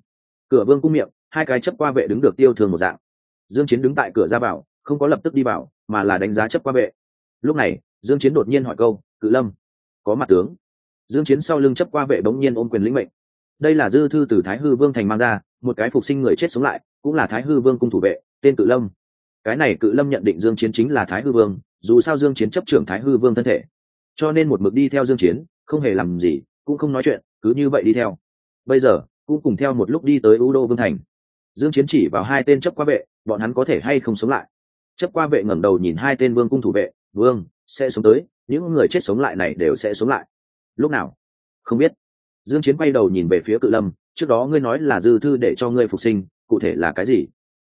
Cửa Vương cung miệng, hai cái chấp qua vệ đứng được tiêu thường một dạng. Dương Chiến đứng tại cửa ra vào, không có lập tức đi vào, mà là đánh giá chấp qua vệ. Lúc này, Dương Chiến đột nhiên hỏi câu, "Cự Lâm, có mặt tướng?" Dương Chiến sau lưng chấp qua vệ bỗng nhiên ôm quyền lĩnh mệnh. Đây là dư thư từ Thái Hư Vương thành mang ra, một cái phục sinh người chết sống lại, cũng là Thái Hư Vương cung thủ vệ, tên Cự Lâm. Cái này cự lâm nhận định dương chiến chính là thái hư vương, dù sao dương chiến chấp trưởng thái hư vương thân thể. Cho nên một mực đi theo dương chiến, không hề làm gì, cũng không nói chuyện, cứ như vậy đi theo. Bây giờ, cũng cùng theo một lúc đi tới u đô vương thành. Dương chiến chỉ vào hai tên chấp qua vệ, bọn hắn có thể hay không sống lại? Chấp qua vệ ngẩng đầu nhìn hai tên vương cung thủ vệ, vương, sẽ sống tới, những người chết sống lại này đều sẽ sống lại. Lúc nào? Không biết. Dương chiến quay đầu nhìn về phía cự lâm, trước đó ngươi nói là dư thư để cho ngươi phục sinh, cụ thể là cái gì?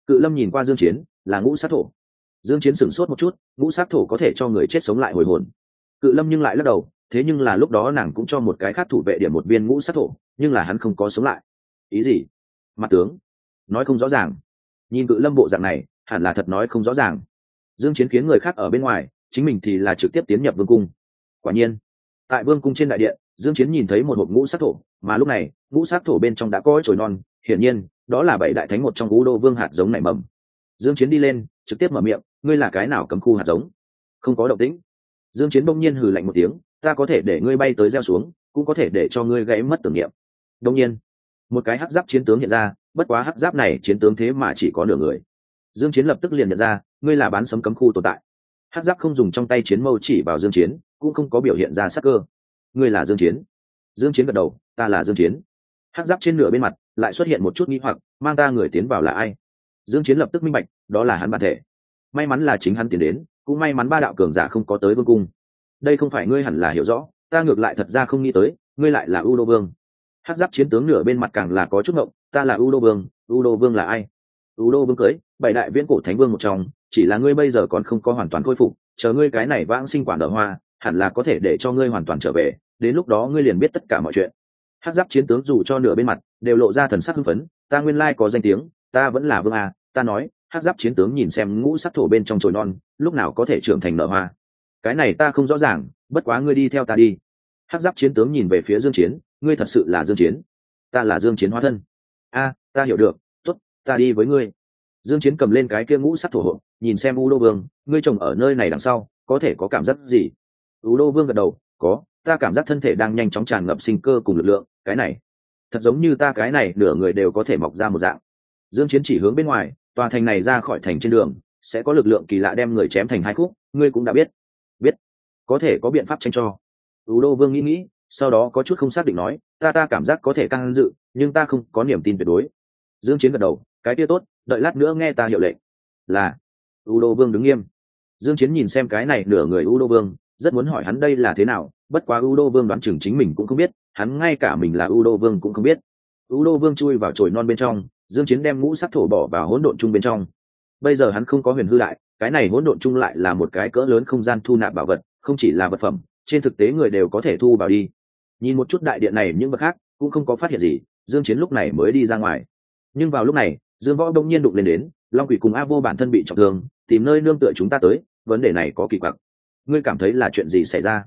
Cự lâm nhìn qua dương chiến, là ngũ sát thổ. Dương chiến sửng sốt một chút, ngũ sát thổ có thể cho người chết sống lại hồi hồn. Cự lâm nhưng lại lắc đầu, thế nhưng là lúc đó nàng cũng cho một cái khác thủ vệ điểm một viên ngũ sát thổ, nhưng là hắn không có sống lại. Ý gì? Mặt tướng. Nói không rõ ràng. Nhìn cự lâm bộ dạng này, hẳn là thật nói không rõ ràng. Dương chiến khiến người khác ở bên ngoài, chính mình thì là trực tiếp tiến nhập vương cung. Quả nhiên, tại vương cung trên đại điện, dương chiến nhìn thấy một hộp ngũ sát thổ, mà lúc này, ngũ sát thổ bên trong đã có chồi non, hiển nhiên đó là bảy đại thánh một trong ngũ đô vương hạt giống nảy mầm. Dương chiến đi lên, trực tiếp mở miệng, ngươi là cái nào cấm khu hạt giống? Không có động tĩnh. Dương chiến bỗng nhiên hừ lạnh một tiếng, ta có thể để ngươi bay tới gieo xuống, cũng có thể để cho ngươi gãy mất tưởng niệm. Đông nhiên, một cái hắc giáp chiến tướng hiện ra, bất quá hắc giáp này chiến tướng thế mà chỉ có nửa người. Dương chiến lập tức liền nhận ra, ngươi là bán sấm cấm khu tồn tại. Hắc giáp không dùng trong tay chiến mâu chỉ vào dương chiến, cũng không có biểu hiện ra sắc cơ. Ngươi là dương chiến. Dương chiến gật đầu, ta là dương chiến. Hắc giáp trên nửa bên mặt lại xuất hiện một chút nghi hoặc, mang ta người tiến vào là ai? Dương chiến lập tức minh bạch, đó là hắn bản thể. May mắn là chính hắn tiến đến, cũng may mắn ba đạo cường giả không có tới vương cung. Đây không phải ngươi hẳn là hiểu rõ, ta ngược lại thật ra không nghĩ tới, ngươi lại là u đô vương. Hát giáp chiến tướng nửa bên mặt càng là có chút ngộng, ta là u đô vương u đô vương là ai? U đô vương cưới, bảy đại viễn cổ thánh vương một trong, chỉ là ngươi bây giờ còn không có hoàn toàn khôi phục, chờ ngươi cái này vãng sinh quản ở hoa, hẳn là có thể để cho ngươi hoàn toàn trở về, đến lúc đó ngươi liền biết tất cả mọi chuyện hát giáp chiến tướng dù cho nửa bên mặt, đều lộ ra thần sắc hưng phấn, ta nguyên lai có danh tiếng, ta vẫn là vương a, ta nói, hát giáp chiến tướng nhìn xem ngũ sắc thổ bên trong chồi non, lúc nào có thể trưởng thành nở hoa. Cái này ta không rõ ràng, bất quá ngươi đi theo ta đi. Hát giáp chiến tướng nhìn về phía dương chiến, ngươi thật sự là dương chiến? Ta là dương chiến hóa thân. A, ta hiểu được, tốt, ta đi với ngươi. Dương chiến cầm lên cái kia ngũ sắc thổ hộ, nhìn xem u đô vương, ngươi trồng ở nơi này đằng sau, có thể có cảm giác gì? U đô vương gật đầu, có ta cảm giác thân thể đang nhanh chóng tràn ngập sinh cơ cùng lực lượng, cái này, thật giống như ta cái này nửa người đều có thể mọc ra một dạng. Dương chiến chỉ hướng bên ngoài, tòa thành này ra khỏi thành trên đường, sẽ có lực lượng kỳ lạ đem người chém thành hai khúc, ngươi cũng đã biết. Biết. Có thể có biện pháp tranh cho. Ưu đô vương nghĩ nghĩ, sau đó có chút không xác định nói, ta ta cảm giác có thể căng dự, nhưng ta không có niềm tin tuyệt đối. Dương chiến gật đầu, cái kia tốt, đợi lát nữa nghe ta hiệu lệnh. Là. Ưu đô vương đứng nghiêm. Dương chiến nhìn xem cái này nửa người ưu đô vương rất muốn hỏi hắn đây là thế nào bất quá ưu đô vương đoán chừng chính mình cũng không biết hắn ngay cả mình là ưu đô vương cũng không biết. Ưu đô vương chui vào chồi non bên trong dương chiến đem ngũ sắc thổ bỏ vào hỗn độn chung bên trong. Bây giờ hắn không có huyền hư lại, cái này hỗn độn chung lại là một cái cỡ lớn không gian thu nạp bảo vật không chỉ là vật phẩm trên thực tế người đều có thể thu vào đi. Nhìn một chút đại điện này những vật khác cũng không có phát hiện gì dương chiến lúc này mới đi ra ngoài. Nhưng vào lúc này dương võ đông nhiên đụng lên đến long quỷ cùng a vô bản thân bị trọng thương tìm nơi nương tựa chúng ta tới vấn đề này có kỳ quặc ngươi cảm thấy là chuyện gì xảy ra?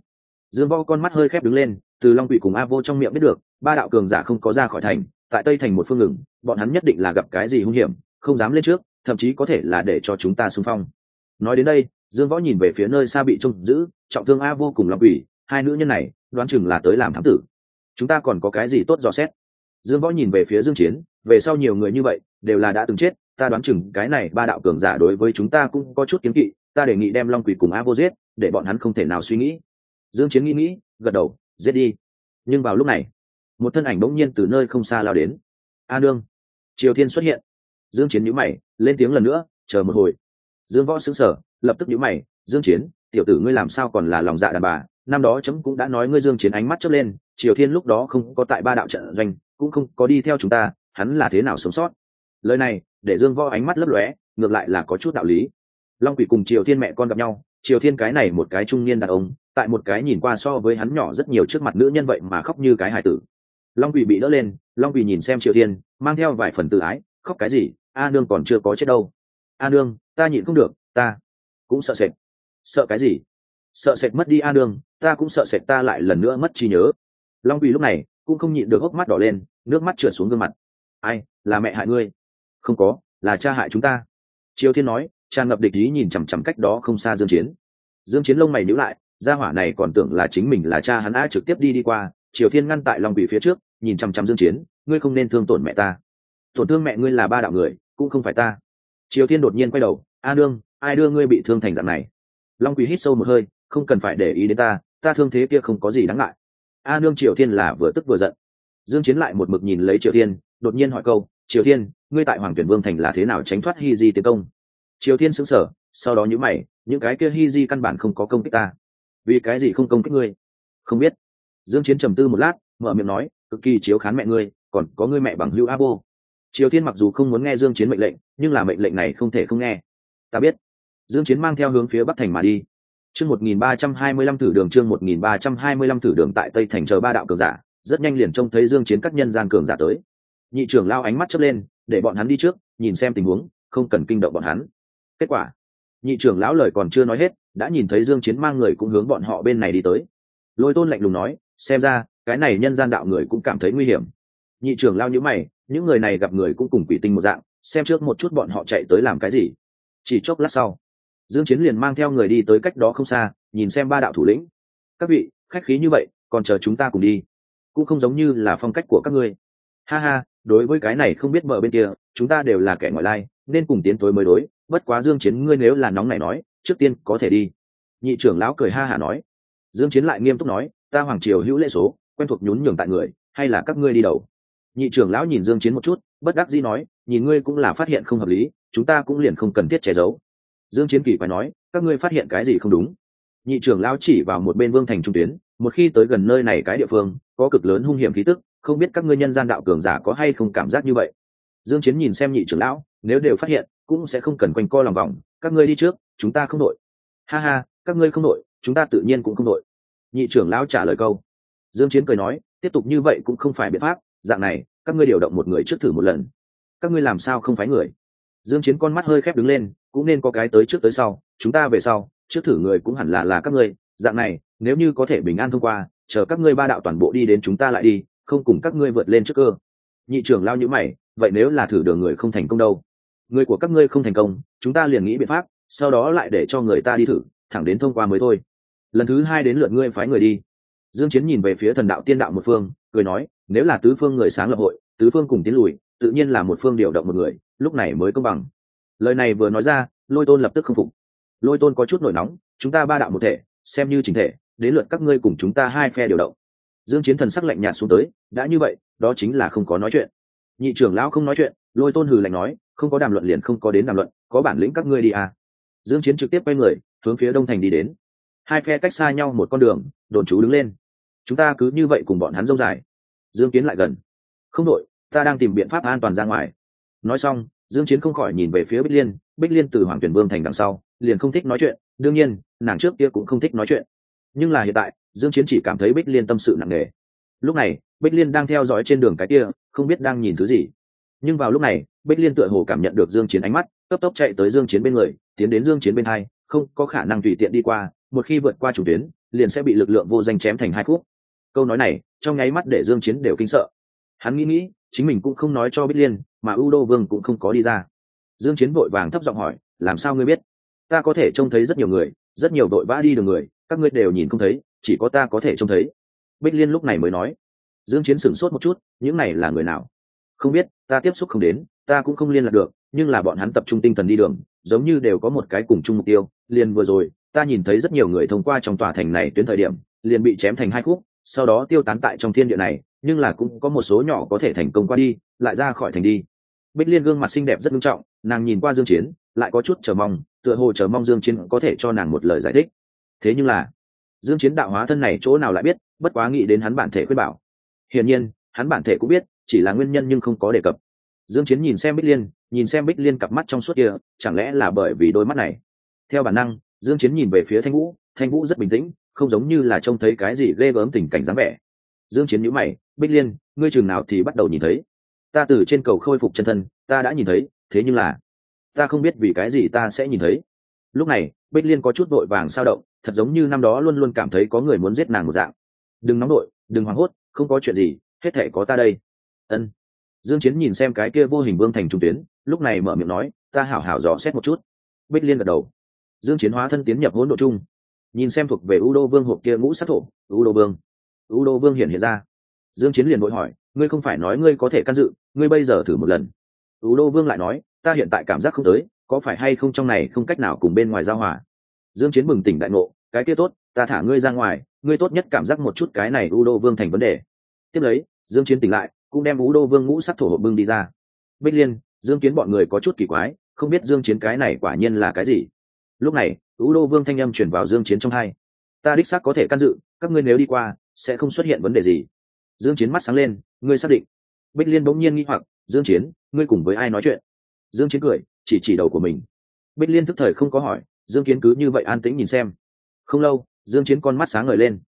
Dương võ con mắt hơi khép đứng lên, từ long quỷ cùng a vô trong miệng biết được, ba đạo cường giả không có ra khỏi thành, tại tây thành một phương ngừng, bọn hắn nhất định là gặp cái gì hung hiểm, không dám lên trước, thậm chí có thể là để cho chúng ta xung phong. Nói đến đây, dương võ nhìn về phía nơi xa bị trông giữ, trọng thương a vô cùng long quỷ, hai nữ nhân này, đoán chừng là tới làm thám tử. Chúng ta còn có cái gì tốt dò xét? Dương võ nhìn về phía dương chiến, về sau nhiều người như vậy, đều là đã từng chết, ta đoán chừng cái này ba đạo cường giả đối với chúng ta cũng có chút kiến kỵ ta đề nghị đem long quỷ cùng a vô giết, để bọn hắn không thể nào suy nghĩ. Dương chiến nghĩ nghĩ, gật đầu, giết đi. Nhưng vào lúc này, một thân ảnh bỗng nhiên từ nơi không xa lao đến. A nương, triều thiên xuất hiện. Dương chiến nhíu mày, lên tiếng lần nữa, chờ một hồi. Dương võ sững sờ, lập tức nhíu mày, dương chiến, tiểu tử ngươi làm sao còn là lòng dạ đàn bà? Năm đó chấm cũng đã nói ngươi dương chiến ánh mắt chớp lên, triều thiên lúc đó không có tại ba đạo trận doanh, cũng không có đi theo chúng ta, hắn là thế nào sống sót? Lời này, để dương võ ánh mắt lấp lóe, ngược lại là có chút đạo lý long quỷ cùng triều thiên mẹ con gặp nhau, triều thiên cái này một cái trung niên đàn ông, tại một cái nhìn qua so với hắn nhỏ rất nhiều trước mặt nữ nhân vậy mà khóc như cái hải tử. Long quỷ bị đỡ lên, long quỷ nhìn xem triều thiên, mang theo vài phần tự ái, khóc cái gì? A nương còn chưa có chết đâu. A nương, ta nhịn không được, ta cũng sợ sệt. Sợ cái gì? Sợ sệt mất đi a nương, ta cũng sợ sệt, ta lại lần nữa mất trí nhớ. Long quỷ lúc này cũng không nhịn được hốc mắt đỏ lên, nước mắt trượt xuống gương mặt. Ai, là mẹ hại ngươi? Không có, là cha hại chúng ta. Triều thiên nói tràn ngập địch ý nhìn chằm chằm cách đó không xa dương chiến. Dương chiến lông mày nhíu lại, gia hỏa này còn tưởng là chính mình là cha hắn á trực tiếp đi đi qua, triều thiên ngăn tại long quỷ phía trước, nhìn chằm chằm dương chiến, ngươi không nên thương tổn mẹ ta. Tổn thương mẹ ngươi là ba đạo người, cũng không phải ta. Triều thiên đột nhiên quay đầu, a đương ai đưa ngươi bị thương thành dạng này? Long quỷ hít sâu một hơi, không cần phải để ý đến ta ta thương thế kia không có gì đáng ngại. A nương, triều thiên là vừa tức vừa giận. Dương chiến lại một mực nhìn lấy triều thiên, đột nhiên hỏi câu, triều thiên, ngươi tại hoàng tuyển vương thành là thế nào tránh thoát hy di tiến công? Triều thiên sững sờ, sau đó nhữ mày, những cái kia hy di căn bản không có công kích ta. Vì cái gì không công kích ngươi? Không biết. Dương chiến trầm tư một lát, mở miệng nói, cực kỳ chiếu khán mẹ ngươi, còn có ngươi mẹ bằng hữu abo triều thiên mặc dù không muốn nghe dương chiến mệnh lệnh, nhưng là mệnh lệnh này không thể không nghe. Ta biết. Dương chiến mang theo hướng phía bắc thành mà đi. Chương 1325 thử đường, chương 1325 thử đường tại tây thành chờ ba đạo cường giả, rất nhanh liền trông thấy dương chiến các nhân gian cường giả tới. Nhị trưởng lao ánh mắt chớp lên, để bọn hắn đi trước, nhìn xem tình huống, không cần kinh động bọn hắn kết quả, nhị trưởng lão lời còn chưa nói hết, đã nhìn thấy dương chiến mang người cũng hướng bọn họ bên này đi tới. Lôi tôn lạnh lùng nói, xem ra, cái này nhân gian đạo người cũng cảm thấy nguy hiểm. Nhị trưởng lao như mày, những người này gặp người cũng cùng quỷ tinh một dạng, xem trước một chút bọn họ chạy tới làm cái gì. Chỉ chốc lát sau, dương chiến liền mang theo người đi tới cách đó không xa, nhìn xem ba đạo thủ lĩnh. Các vị, khách khí như vậy, còn chờ chúng ta cùng đi. Cũng không giống như là phong cách của các ngươi. Ha ha, đối với cái này không biết mở bên kia, chúng ta đều là kẻ ngoại lai nên cùng tiến tối mới đối, bất quá dương chiến ngươi nếu là nóng này nói, trước tiên có thể đi. Nhị trưởng lão cười ha hả nói. Dương chiến lại nghiêm túc nói, ta hoàng triều hữu lễ số, quen thuộc nhún nhường tại người, hay là các ngươi đi đầu? Nhị trưởng lão nhìn dương chiến một chút, bất đắc dĩ nói, nhìn ngươi cũng là phát hiện không hợp lý, chúng ta cũng liền không cần thiết che giấu. Dương chiến kỳ phải nói, các ngươi phát hiện cái gì không đúng? Nhị trưởng lão chỉ vào một bên vương thành trung tuyến, một khi tới gần nơi này cái địa phương, có cực lớn hung hiểm khí tức, không biết các ngươi nhân gian đạo cường giả có hay không cảm giác như vậy? Dương chiến nhìn xem nhị trưởng lão nếu đều phát hiện, cũng sẽ không cần quanh co lòng vòng, các ngươi đi trước, chúng ta không đội. Ha ha, các ngươi không đội, chúng ta tự nhiên cũng không đội. Nhị trưởng lão trả lời câu. Dương chiến cười nói, tiếp tục như vậy cũng không phải biện pháp, dạng này, các ngươi điều động một người trước thử một lần. Các ngươi làm sao không phái người? Dương chiến con mắt hơi khép đứng lên, cũng nên có cái tới trước tới sau, chúng ta về sau, trước thử người cũng hẳn là là các ngươi. Dạng này, nếu như có thể bình an thông qua, chờ các ngươi ba đạo toàn bộ đi đến chúng ta lại đi, không cùng các ngươi vượt lên trước cơ. Nhị trưởng lao như mày, vậy nếu là thử đường người không thành công đâu? Người của các ngươi không thành công, chúng ta liền nghĩ biện pháp, sau đó lại để cho người ta đi thử, thẳng đến thông qua mới thôi. Lần thứ hai đến lượt ngươi phái người đi. Dương chiến nhìn về phía thần đạo tiên đạo một phương, cười nói, nếu là tứ phương người sáng lập hội, tứ phương cùng tiến lùi, tự nhiên là một phương điều động một người, lúc này mới công bằng. Lời này vừa nói ra, lôi tôn lập tức không phục. Lôi tôn có chút nổi nóng, chúng ta ba đạo một thể, xem như chính thể, đến lượt các ngươi cùng chúng ta hai phe điều động. Dương chiến thần sắc lạnh nhạt xuống tới, đã như vậy, đó chính là không có nói chuyện. Nhị trưởng lão không nói chuyện, lôi tôn hừ lạnh nói không có đàm luận liền không có đến đàm luận, có bản lĩnh các ngươi đi à. Dương chiến trực tiếp quay người, hướng phía đông thành đi đến. Hai phe cách xa nhau một con đường, đồn chú đứng lên. Chúng ta cứ như vậy cùng bọn hắn dâu dài. Dương kiến lại gần. Không đội, ta đang tìm biện pháp an toàn ra ngoài. Nói xong, dương chiến không khỏi nhìn về phía bích liên. Bích liên từ hoàng tuyển vương thành đằng sau, liền không thích nói chuyện. Đương nhiên, nàng trước kia cũng không thích nói chuyện. Nhưng là hiện tại, dương chiến chỉ cảm thấy bích liên tâm sự nặng nề. Lúc này, bích liên đang theo dõi trên đường cái kia, không biết đang nhìn thứ gì nhưng vào lúc này, bích liên tựa hồ cảm nhận được dương chiến ánh mắt, cấp tốc chạy tới dương chiến bên người, tiến đến dương chiến bên hai, không có khả năng tùy tiện đi qua, một khi vượt qua chủ tuyến, liền sẽ bị lực lượng vô danh chém thành hai khúc. Câu nói này, trong nháy mắt để dương chiến đều kinh sợ. Hắn nghĩ nghĩ, chính mình cũng không nói cho bích liên, mà u đô vương cũng không có đi ra. Dương chiến vội vàng thấp giọng hỏi, làm sao ngươi biết? Ta có thể trông thấy rất nhiều người, rất nhiều đội vã đi đường người, các ngươi đều nhìn không thấy, chỉ có ta có thể trông thấy. Bích liên lúc này mới nói. Dương chiến sửng sốt một chút, những này là người nào? Không biết ta tiếp xúc không đến, ta cũng không liên lạc được, nhưng là bọn hắn tập trung tinh thần đi đường, giống như đều có một cái cùng chung mục tiêu. Liền vừa rồi, ta nhìn thấy rất nhiều người thông qua trong tòa thành này tuyến thời điểm, liền bị chém thành hai khúc, sau đó tiêu tán tại trong thiên địa này, nhưng là cũng có một số nhỏ có thể thành công qua đi, lại ra khỏi thành đi. Bích liên gương mặt xinh đẹp rất nghiêm trọng, nàng nhìn qua dương chiến, lại có chút chờ mong, tựa hồ chờ mong dương chiến có thể cho nàng một lời giải thích. Thế nhưng là, dương chiến đạo hóa thân này chỗ nào lại biết, bất quá nghĩ đến hắn bản thể khuyên bảo. Hiển nhiên, hắn bản thể cũng biết chỉ là nguyên nhân nhưng không có đề cập. Dương chiến nhìn xem bích liên, nhìn xem bích liên cặp mắt trong suốt kia, chẳng lẽ là bởi vì đôi mắt này? Theo bản năng, dương chiến nhìn về phía thanh vũ thanh vũ rất bình tĩnh, không giống như là trông thấy cái gì ghê gớm tình cảnh dáng vẻ. Dương chiến nhíu mày, bích liên, ngươi chừng nào thì bắt đầu nhìn thấy? Ta từ trên cầu khôi phục chân thân, ta đã nhìn thấy, thế nhưng là, ta không biết vì cái gì ta sẽ nhìn thấy. Lúc này, bích liên có chút vội vàng sao động, thật giống như năm đó luôn luôn cảm thấy có người muốn giết nàng một dạng. Đừng nóng đội, đừng hoảng hốt, không có chuyện gì, hết thể có ta đây ân. Dương chiến nhìn xem cái kia vô hình vương thành trung tuyến, lúc này mở miệng nói, ta hảo hảo dò xét một chút. Bích liên gật đầu. Dương chiến hóa thân tiến nhập hỗn độ chung nhìn xem thuộc về u đô vương hộp kia ngũ sát thổ, u đô vương, u đô vương hiện hiện ra. Dương chiến liền vội hỏi, ngươi không phải nói ngươi có thể can dự, ngươi bây giờ thử một lần? U đô vương lại nói, ta hiện tại cảm giác không tới, có phải hay không trong này không cách nào cùng bên ngoài giao hòa? Dương chiến mừng tỉnh đại ngộ, cái kia tốt, ta thả ngươi ra ngoài, ngươi tốt nhất cảm giác một chút cái này u đô vương thành vấn đề. Tiếp lấy, dương chiến tỉnh lại cũng đem u đô vương ngũ sắc thổ hộp bưng đi ra. Bích liên, dương kiến bọn người có chút kỳ quái, không biết dương chiến cái này quả nhiên là cái gì. Lúc này u đô vương thanh âm truyền vào dương chiến trong hai. Ta đích xác có thể can dự, các ngươi nếu đi qua, sẽ không xuất hiện vấn đề gì. Dương chiến mắt sáng lên, ngươi xác định. Bích liên bỗng nhiên nghi hoặc, dương chiến, ngươi cùng với ai nói chuyện? Dương chiến cười, chỉ chỉ đầu của mình. Bích liên thức thời không có hỏi, dương kiến cứ như vậy an tĩnh nhìn xem. Không lâu, dương chiến con mắt sáng ngời lên.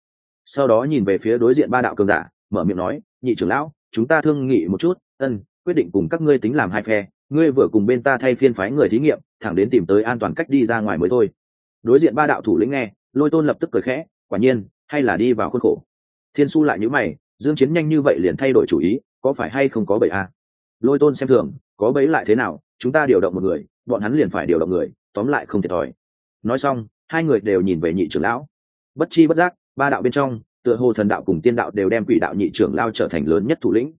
Sau đó nhìn về phía đối diện ba đạo cường giả, mở miệng nói, nhị trưởng lão chúng ta thương nghị một chút, ân, quyết định cùng các ngươi tính làm hai phe, ngươi vừa cùng bên ta thay phiên phái người thí nghiệm, thẳng đến tìm tới an toàn cách đi ra ngoài mới thôi. Đối diện ba đạo thủ lĩnh nghe, lôi tôn lập tức cười khẽ, quả nhiên, hay là đi vào khuôn khổ. Thiên su lại nhữ mày, dương chiến nhanh như vậy liền thay đổi chủ ý, có phải hay không có bẫy a? À? lôi tôn xem thường, có bẫy lại thế nào, chúng ta điều động một người, bọn hắn liền phải điều động người, tóm lại không thiệt thòi. Nói xong, hai người đều nhìn về nhị trưởng lão. Bất chi bất giác, ba đạo bên trong tựa hồ thần đạo cùng tiên đạo đều đem quỷ đạo nhị trưởng lao trở thành lớn nhất thủ lĩnh.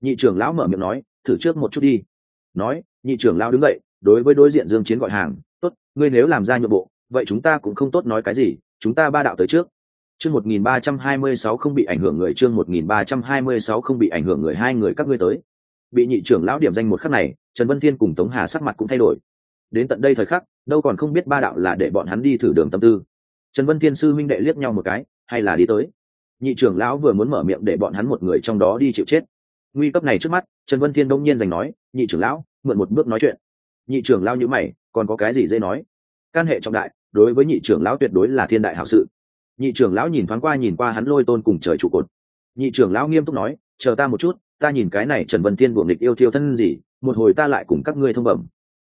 Nhị trưởng lão mở miệng nói, thử trước một chút đi. Nói, nhị trưởng lao đứng dậy, đối với đối diện dương chiến gọi hàng, tốt, ngươi nếu làm ra nhượng bộ, vậy chúng ta cũng không tốt nói cái gì, chúng ta ba đạo tới trước. Chương 1326 không bị ảnh hưởng người, chương 1326 không bị ảnh hưởng người, hai người các ngươi tới. Bị nhị trưởng lão điểm danh một khắc này, trần vân thiên cùng tống hà sắc mặt cũng thay đổi. Đến tận đây thời khắc, đâu còn không biết ba đạo là để bọn hắn đi thử đường tâm tư. Trần vân thiên sư minh đệ liếc nhau một cái, hay là đi tới nhị trưởng lão vừa muốn mở miệng để bọn hắn một người trong đó đi chịu chết. Nguy cấp này trước mắt, trần vân thiên đông nhiên giành nói, nhị trưởng lão, mượn một bước nói chuyện. Nhị trưởng lão nhữ mày, còn có cái gì dễ nói? Can hệ trọng đại, đối với nhị trưởng lão tuyệt đối là thiên đại hảo sự. Nhị trưởng lão nhìn thoáng qua nhìn qua hắn lôi tôn cùng trời trụ cột. Nhị trưởng lão nghiêm túc nói, chờ ta một chút, ta nhìn cái này trần vân thiên buồng địch yêu thiêu thân gì, một hồi ta lại cùng các ngươi thông bẩm.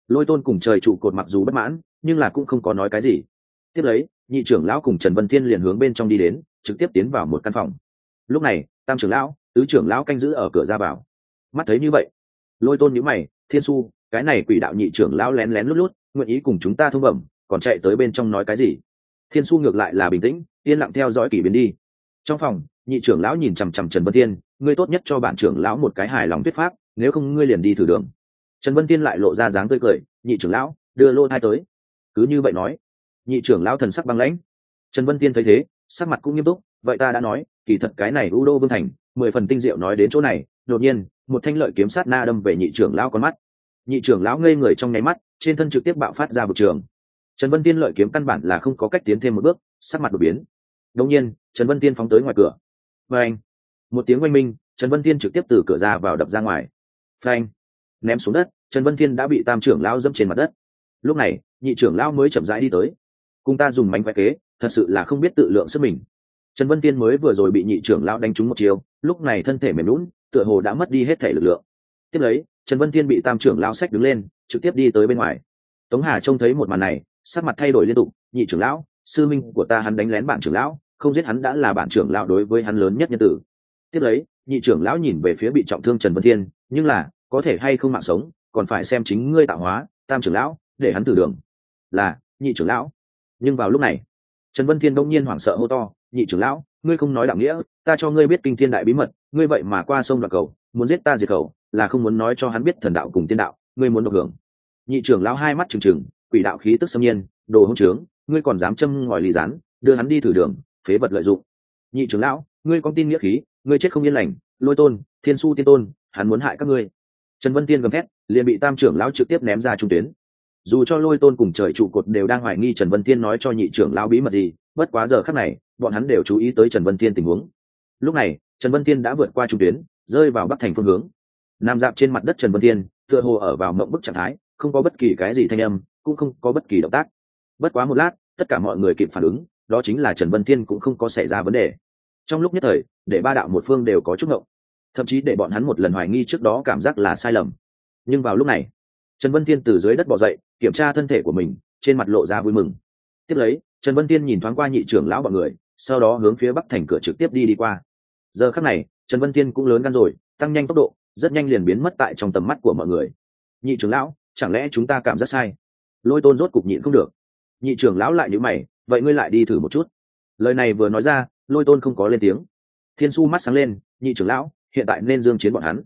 Lôi tôn cùng trời trụ cột mặc dù bất mãn, nhưng là cũng không có nói cái gì. Tiếp lấy, nhị trưởng lão cùng trần vân thiên liền hướng bên trong đi đến trực tiếp tiến vào một căn phòng. Lúc này tam trưởng lão tứ trưởng lão canh giữ ở cửa ra vào. Mắt thấy như vậy lôi tôn nhữ mày thiên su cái này quỷ đạo nhị trưởng lão lén lén lút lút nguyện ý cùng chúng ta thông bẩm còn chạy tới bên trong nói cái gì? Thiên su ngược lại là bình tĩnh yên lặng theo dõi kỷ biến đi. Trong phòng nhị trưởng lão nhìn chằm chằm trần vân tiên, ngươi tốt nhất cho bản trưởng lão một cái hài lòng thuyết pháp nếu không ngươi liền đi thử đường. Trần vân tiên lại lộ ra dáng tươi cười nhị trưởng lão đưa lô hai tới. Cứ như vậy nói nhị trưởng lão thần sắc băng lãnh. Trần vân tiên thấy thế sắc mặt cũng nghiêm túc, vậy ta đã nói, kỳ thật cái này u đô vương thành, mười phần tinh diệu nói đến chỗ này, đột nhiên, một thanh lợi kiếm sát na đâm về nhị trưởng lão con mắt. Nhị trưởng lão ngây người trong nháy mắt, trên thân trực tiếp bạo phát ra vực trường. Trần vân tiên lợi kiếm căn bản là không có cách tiến thêm một bước, sắc mặt đột biến. Đông nhiên, trần vân tiên phóng tới ngoài cửa. Và một tiếng oanh minh, trần vân tiên trực tiếp từ cửa ra vào đập ra ngoài. Phanh. Ném xuống đất, trần vân thiên đã bị tam trưởng lão dẫm trên mặt đất. Lúc này, nhị trưởng lão mới chậm rãi đi tới. Cùng ta dùng mánh vẽ kế thật sự là không biết tự lượng sức mình. Trần vân tiên mới vừa rồi bị nhị trưởng lão đánh trúng một chiều lúc này thân thể mềm lún tựa hồ đã mất đi hết thể lực lượng. Tiếp lấy, trần vân tiên bị tam trưởng lão sách đứng lên, trực tiếp đi tới bên ngoài. Tống hà trông thấy một màn này, sắc mặt thay đổi liên tục, nhị trưởng lão, sư minh của ta hắn đánh lén bản trưởng lão, không giết hắn đã là bản trưởng lão đối với hắn lớn nhất nhân tử. Tiếp lấy, nhị trưởng lão nhìn về phía bị trọng thương trần vân thiên nhưng là, có thể hay không mạng sống, còn phải xem chính ngươi tạo hóa, tam trưởng lão, để hắn tử đường. Là, nhị trưởng lão. Nhưng vào lúc này trần vân thiên đông nhiên hoảng sợ hô to, nhị trưởng lão, ngươi không nói đạo nghĩa, ta cho ngươi biết kinh thiên đại bí mật, ngươi vậy mà qua sông đoạt cầu, muốn giết ta diệt cầu là không muốn nói cho hắn biết thần đạo cùng tiên đạo, ngươi muốn độc hưởng. Nhị trưởng lão hai mắt trừng trừng, quỷ đạo khí tức xâm nhiên, đồ hông trướng, ngươi còn dám châm ngòi lì rán, đưa hắn đi thử đường, phế vật lợi dụng. Nhị trưởng lão, ngươi có tin nghĩa khí, ngươi chết không yên lành, lôi tôn, thiên su tiên tôn, hắn muốn hại các ngươi. Trần vân tiên gầm thét, liền bị tam trưởng lão trực tiếp ném ra trung tuyến dù cho lôi tôn cùng trời trụ cột đều đang hoài nghi trần vân Thiên nói cho nhị trưởng lão bí mật gì, bất quá giờ khắc này, bọn hắn đều chú ý tới trần vân Thiên tình huống. Lúc này, trần vân Thiên đã vượt qua trung tuyến, rơi vào bắc thành phương hướng. Nằm dạp trên mặt đất trần vân Thiên, tựa hồ ở vào mộng bức trạng thái, không có bất kỳ cái gì thanh âm, cũng không có bất kỳ động tác. Bất quá một lát, tất cả mọi người kịp phản ứng, đó chính là trần vân Thiên cũng không có xảy ra vấn đề. Trong lúc nhất thời, để ba đạo một phương đều có chút ngộng. Thậm chí để bọn hắn một lần hoài nghi trước đó cảm giác là sai lầm. Nhưng vào lúc này trần vân Thiên từ dưới đất bỏ dậy, kiểm tra thân thể của mình, trên mặt lộ ra vui mừng. Tiếp lấy, trần vân Thiên nhìn thoáng qua nhị trưởng lão b ọ n người, sau đó hướng phía bắc thành cửa trực tiếp đi đi qua. Giờ khắc này, trần vân Thiên cũng lớn gan rồi, tăng nhanh tốc độ, rất nhanh liền biến mất tại trong tầm mắt của mọi người. Nhị trưởng lão, chẳng lẽ chúng ta cảm giác sai? Lôi tôn rốt cục nhịn không được. Nhị trưởng lão lại nhữ mày, vậy ngươi lại đi thử một chút. Lời này vừa nói ra, lôi tôn không có lên tiếng. Thiên su mắt sáng lên, nhị trưởng lão, hiện tại nên dương chiến bọn hắn.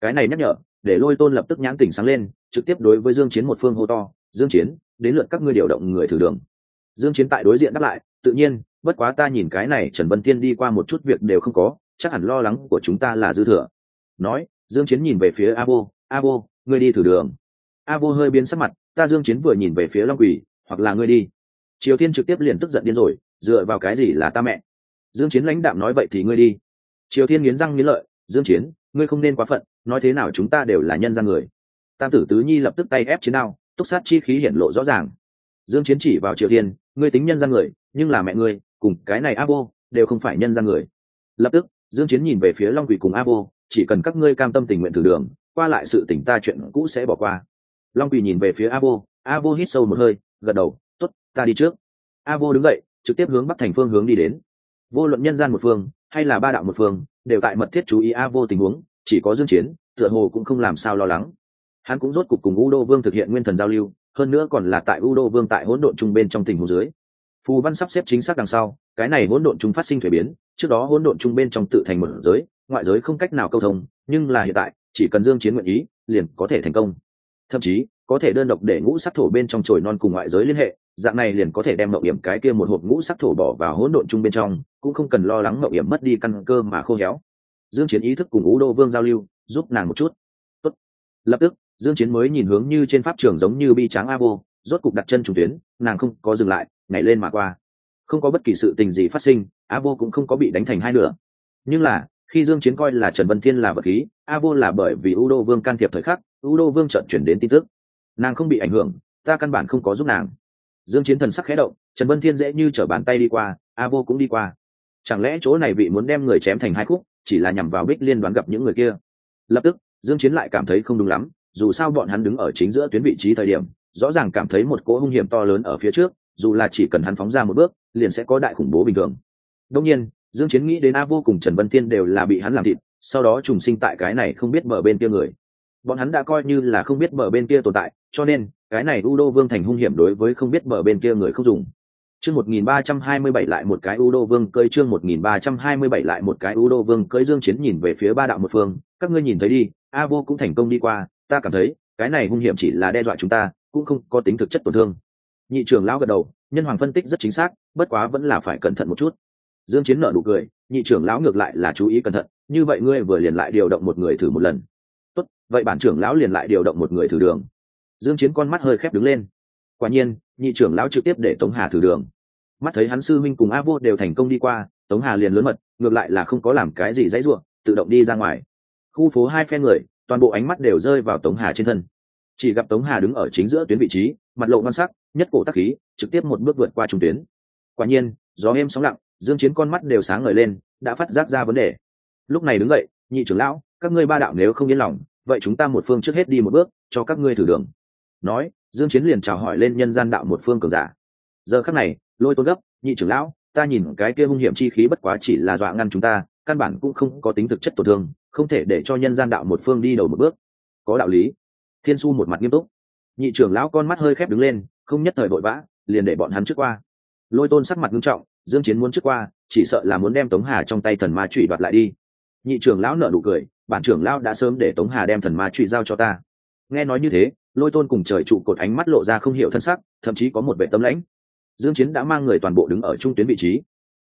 Cái này nhắc nhở, để lôi tôn lập tức nhãn tỉnh sáng lên trực tiếp đối với dương chiến một phương hô to, dương chiến, đến lượt các ngươi điều động người thử đường. Dương chiến tại đối diện đáp lại, tự nhiên, bất quá ta nhìn cái này trần vân tiên đi qua một chút việc đều không có, chắc hẳn lo lắng của chúng ta là dư thừa. Nói, dương chiến nhìn về phía abo abo ngươi đi thử đường. Abo hơi biến sắc mặt, ta dương chiến vừa nhìn về phía long quỷ hoặc là ngươi đi. Triều tiên trực tiếp liền tức giận điên rồi, dựa vào cái gì là ta mẹ? Dương chiến lãnh đạm nói, vậy thì ngươi đi. Triều tiên nghiến răng nghiến lợi, dương chiến, ngươi không nên quá phận, nói thế nào chúng ta đều là nhân gian người tam tử tứ nhi lập tức tay ép chiến đao, túc sát chi khí hiển lộ rõ ràng. Dương chiến chỉ vào triều thiên, ngươi tính nhân gian người, nhưng là mẹ ngươi, cùng cái này abo, đều không phải nhân gian người. Lập tức, dương chiến nhìn về phía long quỷ cùng abo, chỉ cần các ngươi cam tâm tình nguyện thử đường, qua lại sự tỉnh ta chuyện cũ sẽ bỏ qua. Long quỷ nhìn về phía abo abo hít sâu một hơi, gật đầu, tốt, ta đi trước. Abo đứng dậy, trực tiếp hướng bắc thành phương hướng đi đến. Vô luận nhân gian một phương, hay là ba đạo một phương, đều tại mật thiết chú ý a vô tình huống, chỉ có dương chiến, tựa hồ cũng không làm sao lo lắng hắn cũng rốt cục cùng u đô vương thực hiện nguyên thần giao lưu, hơn nữa còn là tại u đô vương tại hỗn độn trung bên trong tình huống dưới. Phù văn sắp xếp chính xác đằng sau, cái này hỗn độn trung phát sinh thuế biến, trước đó hỗn độn trung bên trong tự thành một giới, ngoại giới không cách nào câu thông, nhưng là hiện tại, chỉ cần dương chiến nguyện ý, liền có thể thành công. Thậm chí, có thể đơn độc để ngũ sắc thổ bên trong chồi non cùng ngoại giới liên hệ, dạng này liền có thể đem mậu hiểm cái kia một hộp ngũ sắc thổ bỏ vào hỗn độn chung bên trong, cũng không cần lo lắng mậu hiểm mất đi căn cơ mà khô héo. Dương chiến ý thức cùng ú đô vương giao lưu, giúp nàng một chút. Tốt. lập tức dương chiến mới nhìn hướng như trên pháp trường giống như bi tráng avo rốt cục đặt chân trùng tuyến, nàng không có dừng lại, nhảy lên mà qua. Không có bất kỳ sự tình gì phát sinh avo cũng không có bị đánh thành hai nửa. Nhưng là, khi dương chiến coi là trần vân thiên là vật khí avo là bởi vì u đô vương can thiệp thời khắc, u đô vương chợt chuyển đến tin tức. Nàng không bị ảnh hưởng, ta căn bản không có giúp nàng. Dương chiến thần sắc khẽ động, trần vân thiên dễ như trở bàn tay đi qua, a vô cũng đi qua. Chẳng lẽ chỗ này vị muốn đem người chém thành hai khúc, chỉ là nhằm vào bích liên đoán gặp những người kia? Lập tức, dương chiến lại cảm thấy không đúng lắm dù sao bọn hắn đứng ở chính giữa tuyến vị trí thời điểm, rõ ràng cảm thấy một cỗ hung hiểm to lớn ở phía trước, dù là chỉ cần hắn phóng ra một bước, liền sẽ có đại khủng bố bình thường. Đương nhiên, dương chiến nghĩ đến a vô cùng trần vân Tiên đều là bị hắn làm thịt, sau đó trùng sinh tại cái này không biết mở bên kia người. Bọn hắn đã coi như là không biết mở bên kia tồn tại, cho nên, cái này u đô vương thành hung hiểm đối với không biết mở bên kia người không dùng. Chương một nghìn ba trăm hai mươi bảy lại một cái u đô vương cơi chương một nghìn ba trăm hai mươi bảy lại một cái u đô vương cơi dương chiến nhìn về phía ba đạo một phương, các ngươi nhìn thấy đi, a vô cũng thành công đi qua ta cảm thấy, cái này hung hiểm chỉ là đe dọa chúng ta, cũng không có tính thực chất tổn thương. Nhị trưởng lão gật đầu, nhân hoàng phân tích rất chính xác, bất quá vẫn là phải cẩn thận một chút. Dương chiến nở nụ cười, nhị trưởng lão ngược lại là chú ý cẩn thận, như vậy ngươi vừa liền lại điều động một người thử một lần. Tốt, vậy bản trưởng lão liền lại điều động một người thử đường. Dương chiến con mắt hơi khép đứng lên. Quả nhiên, nhị trưởng lão trực tiếp để tống hà thử đường. Mắt thấy hắn sư minh cùng a vô đều thành công đi qua, tống hà liền lớn mật, ngược lại là không có làm cái gì dãy ruộng tự động đi ra ngoài. Khu phố hai phe người toàn bộ ánh mắt đều rơi vào tống hà trên thân. Chỉ gặp tống hà đứng ở chính giữa tuyến vị trí, mặt lộ ngon sắc, nhất cổ tắc khí, trực tiếp một bước vượt qua trung tuyến. Quả nhiên, gió êm sóng lặng, dương chiến con mắt đều sáng ngời lên, đã phát giác ra vấn đề. Lúc này đứng dậy, nhị trưởng lão, các ngươi ba đạo nếu không yên lòng, vậy chúng ta một phương trước hết đi một bước, cho các ngươi thử đường. Nói, dương chiến liền chào hỏi lên nhân gian đạo một phương cường giả. Giờ khắc này, lôi tôn gấp, nhị trưởng lão, ta nhìn cái kia hung hiểm chi khí bất quá chỉ là dọa ngăn chúng ta, căn bản cũng không có tính thực chất tổn thương không thể để cho nhân gian đạo một phương đi đầu một bước. Có đạo lý. Thiên su một mặt nghiêm túc. Nhị trưởng lão con mắt hơi khép đứng lên, không nhất thời vội vã, liền để bọn hắn trước qua. Lôi tôn sắc mặt nghiêm trọng, dương chiến muốn trước qua, chỉ sợ là muốn đem tống hà trong tay thần ma trụy đoạt lại đi. Nhị trưởng lão nở nụ cười, bản trưởng lão đã sớm để tống hà đem thần ma trụy giao cho ta. Nghe nói như thế, lôi tôn cùng trời trụ cột ánh mắt lộ ra không hiểu thân sắc, thậm chí có một vệ tâm lãnh. Dương chiến đã mang người toàn bộ đứng ở trung tuyến vị trí.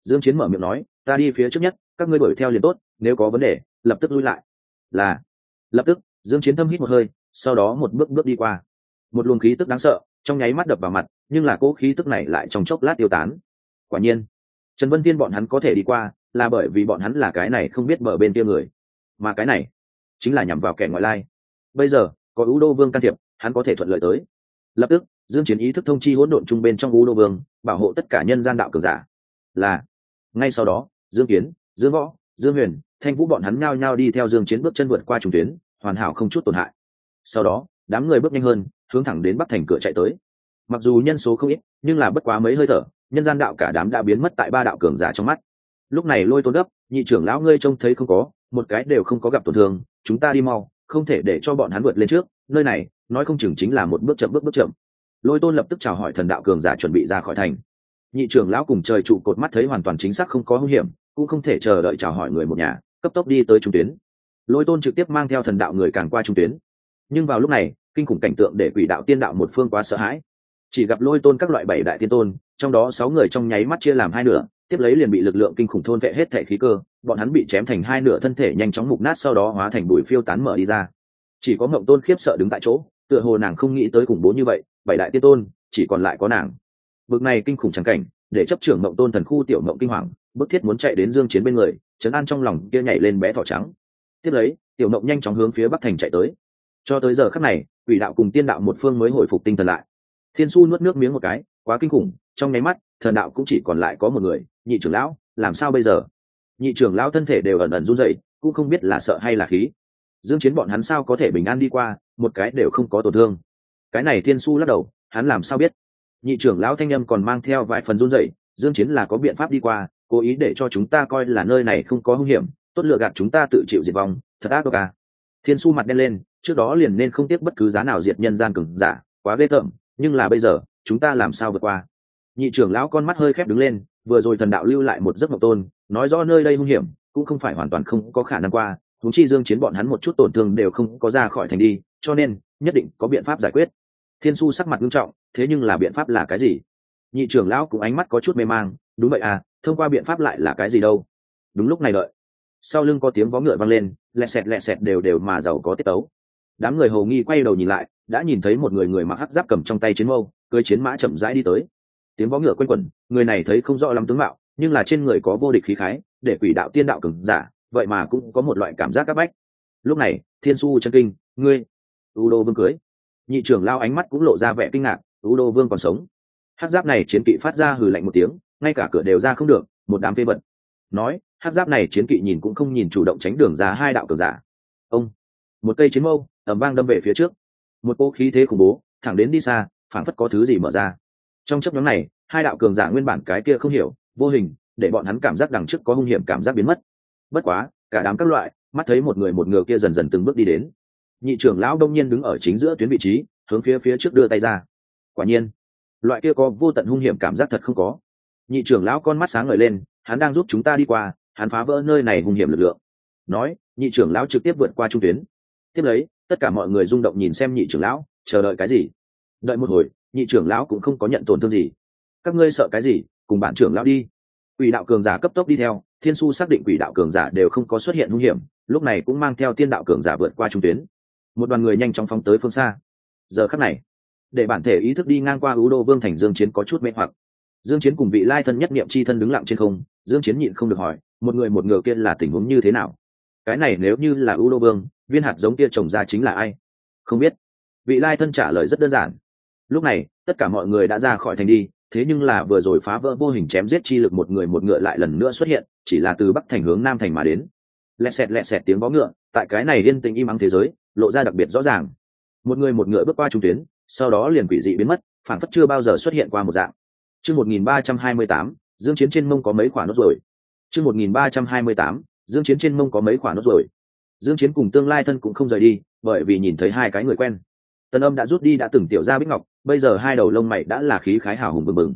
Dương chiến mở miệng nói, ta đi phía trước nhất, các ngươi đuổi theo liền tốt, nếu có vấn đề lập tức lui lại. Là, lập tức, dương chiến thâm hít một hơi, sau đó một bước bước đi qua. Một luồng khí tức đáng sợ, trong nháy mắt đập vào mặt, nhưng là cỗ khí tức này lại trong chốc lát tiêu tán. Quả nhiên, trần vân thiên bọn hắn có thể đi qua, là bởi vì bọn hắn là cái này không biết bờ bên kia người. Mà cái này, chính là nhằm vào kẻ ngoại lai. Bây giờ, có ưu đô vương can thiệp, hắn có thể thuận lợi tới. Lập tức, dương chiến ý thức thông chi hỗn độn trung bên trong ưu đô vương, bảo hộ tất cả nhân gian đạo cường giả. Là, ngay sau đó, dương kiến, dương võ, dương huyền thanh vũ bọn hắn nhao nhao đi theo dương chiến bước chân vượt qua trùng tuyến, hoàn hảo không chút tổn hại. Sau đó, đám người bước nhanh hơn, hướng thẳng đến bắc thành cửa chạy tới. Mặc dù nhân số không ít, nhưng là bất quá mấy hơi thở, nhân gian đạo cả đám đã biến mất tại ba đạo cường giả trong mắt. Lúc này lôi tôn gấp, nhị trưởng lão ngươi trông thấy không có, một cái đều không có gặp tổn thương, chúng ta đi mau, không thể để cho bọn hắn vượt lên trước, nơi này, nói không chừng chính là một bước chậm bước bước chậm. Lôi tôn lập tức chào hỏi thần đạo cường giả chuẩn bị ra khỏi thành. Nhị trưởng lão cùng trời trụ cột mắt thấy hoàn toàn chính xác không có nguy hiểm, cũng không thể chờ đợi chào hỏi người một nhà cấp tốc đi tới trung tuyến. Lôi tôn trực tiếp mang theo thần đạo người càng qua trung tuyến. Nhưng vào lúc này, kinh khủng cảnh tượng để quỷ đạo tiên đạo một phương quá sợ hãi. Chỉ gặp lôi tôn các loại bảy đại tiên tôn, trong đó sáu người trong nháy mắt chia làm hai nửa, tiếp lấy liền bị lực lượng kinh khủng thôn vệ hết thể khí cơ, bọn hắn bị chém thành hai nửa thân thể nhanh chóng mục nát sau đó hóa thành bụi phiêu tán mở đi ra. Chỉ có mộng tôn khiếp sợ đứng tại chỗ, tựa hồ nàng không nghĩ tới khủng bố như vậy, bảy đại tiên tôn, chỉ còn lại có nàng. Bực này kinh khủng trắng cảnh, để chấp trưởng mộng tôn thần khu tiểu mộng kinh hoàng, bức thiết muốn chạy đến dương chiến bên người chấn an trong lòng kia nhảy lên bé thỏ trắng. Tiếp lấy, tiểu mộng nhanh chóng hướng phía bắc thành chạy tới. Cho tới giờ khắc này, quỷ đạo cùng tiên đạo một phương mới hồi phục tinh thần lại. Thiên su nuốt nước miếng một cái, quá kinh khủng, trong nháy mắt, thần đạo cũng chỉ còn lại có một người, nhị trưởng lão, làm sao bây giờ? Nhị trưởng lão thân thể đều ẩn ẩn run rẩy, cũng không biết là sợ hay là khí. Dương chiến bọn hắn sao có thể bình an đi qua, một cái đều không có tổn thương. Cái này thiên su lắc đầu, hắn làm sao biết? Nhị trưởng lão thanh âm còn mang theo vài phần run rẩy, dương chiến là có biện pháp đi qua cố ý để cho chúng ta coi là nơi này không có hung hiểm, tốt lựa gạt chúng ta tự chịu diệt vong, thật ác độc à. Thiên su mặt đen lên, trước đó liền nên không tiếc bất cứ giá nào diệt nhân gian cường giả, quá ghê tởm, nhưng là bây giờ, chúng ta làm sao vượt qua? Nhị trưởng lão con mắt hơi khép đứng lên, vừa rồi thần đạo lưu lại một giấc mộng tôn, nói rõ nơi đây hung hiểm, cũng không phải hoàn toàn không có khả năng qua thú chi dương chiến bọn hắn một chút tổn thương đều không có ra khỏi thành đi, cho nên, nhất định có biện pháp giải quyết. Thiên su sắc mặt nghiêm trọng, thế nhưng là biện pháp là cái gì? Nhị trưởng lão cũng ánh mắt có chút mê mang, đúng vậy à thông qua biện pháp lại là cái gì đâu? Đúng lúc này đợi. Sau lưng có tiếng vó ngựa vang lên, lẹ sẹt lẹ sẹt đều đều mà giàu có tiết tấu. Đám người hầu nghi quay đầu nhìn lại, đã nhìn thấy một người người mặc hắc giáp cầm trong tay chiến mâu cưới chiến mã chậm rãi đi tới. Tiếng vó ngựa quanh quẩn, người này thấy không rõ lắm tướng mạo, nhưng là trên người có vô địch khí khái, để quỷ đạo tiên đạo cứng giả, vậy mà cũng có một loại cảm giác áp bách. Lúc này, thiên su chân kinh, ngươi! U đô vương cưới. Nhị trưởng lao ánh mắt cũng lộ ra vẻ kinh ngạc u đô vương còn sống? Hát giáp này chiến kỵ phát ra hừ lạnh một tiếng ngay cả cửa đều ra không được, một đám phê vật. Nói, hát giáp này chiến kỵ nhìn cũng không nhìn chủ động tránh đường ra hai đạo cường giả. Ông, một cây chiến mâu ẩm vang đâm về phía trước. Một cỗ khí thế khủng bố, thẳng đến đi xa, phảng phất có thứ gì mở ra. Trong chấp nhóm này, hai đạo cường giả nguyên bản cái kia không hiểu, vô hình, để bọn hắn cảm giác đằng trước có hung hiểm cảm giác biến mất. Bất quá, cả đám các loại, mắt thấy một người một ngựa kia dần dần từng bước đi đến. Nhị trưởng lão đông nhiên đứng ở chính giữa tuyến vị trí, hướng phía phía trước đưa tay ra. Quả nhiên, loại kia có vô tận hung hiểm cảm giác thật không có nhị trưởng lão con mắt sáng ngời lên, hắn đang giúp chúng ta đi qua, hắn phá vỡ nơi này hung hiểm lực lượng. Nói, nhị trưởng lão trực tiếp vượt qua trung tuyến. Tiếp lấy, tất cả mọi người rung động nhìn xem nhị trưởng lão, chờ đợi cái gì? Đợi một hồi, nhị trưởng lão cũng không có nhận tổn thương gì. Các ngươi sợ cái gì? Cùng bạn trưởng lão đi. Quỷ đạo cường giả cấp tốc đi theo, thiên su xác định quỷ đạo cường giả đều không có xuất hiện hung hiểm, lúc này cũng mang theo tiên đạo cường giả vượt qua trung tuyến. Một đoàn người nhanh chóng phóng tới phương xa. Giờ khắc này, để bản thể ý thức đi ngang qua ưu đô vương thành dương chiến có chút mê hoặc dương chiến cùng vị lai thân nhất niệm chi thân đứng lặng trên không, dương chiến nhịn không được hỏi, một người một ngựa kia là tình huống như thế nào? Cái này nếu như là U đô vương, viên hạt giống kia trồng ra chính là ai? Không biết. Vị lai thân trả lời rất đơn giản. Lúc này, tất cả mọi người đã ra khỏi thành đi, thế nhưng là vừa rồi phá vỡ vô hình chém giết chi lực một người một ngựa lại lần nữa xuất hiện, chỉ là từ bắc thành hướng nam thành mà đến. Lẹ sẹt lẹ sẹt tiếng vó ngựa, tại cái này liên tình im ắng thế giới, lộ ra đặc biệt rõ ràng. Một người một ngựa bước qua trung tuyến, sau đó liền quỷ dị biến mất phản phất chưa bao giờ xuất hiện qua một dạng chương một nghìn ba trăm hai mươi tám, dương chiến trên mông có mấy khoản nốt rồi chương một nghìn ba trăm hai mươi tám, dương chiến trên mông có mấy khoản nốt rồi dương chiến cùng tương lai thân cũng không rời đi, bởi vì nhìn thấy hai cái người quen. Tần âm đã rút đi đã từng tiểu ra bích ngọc, bây giờ hai đầu lông mày đã là khí khái hào hùng bừng bừng.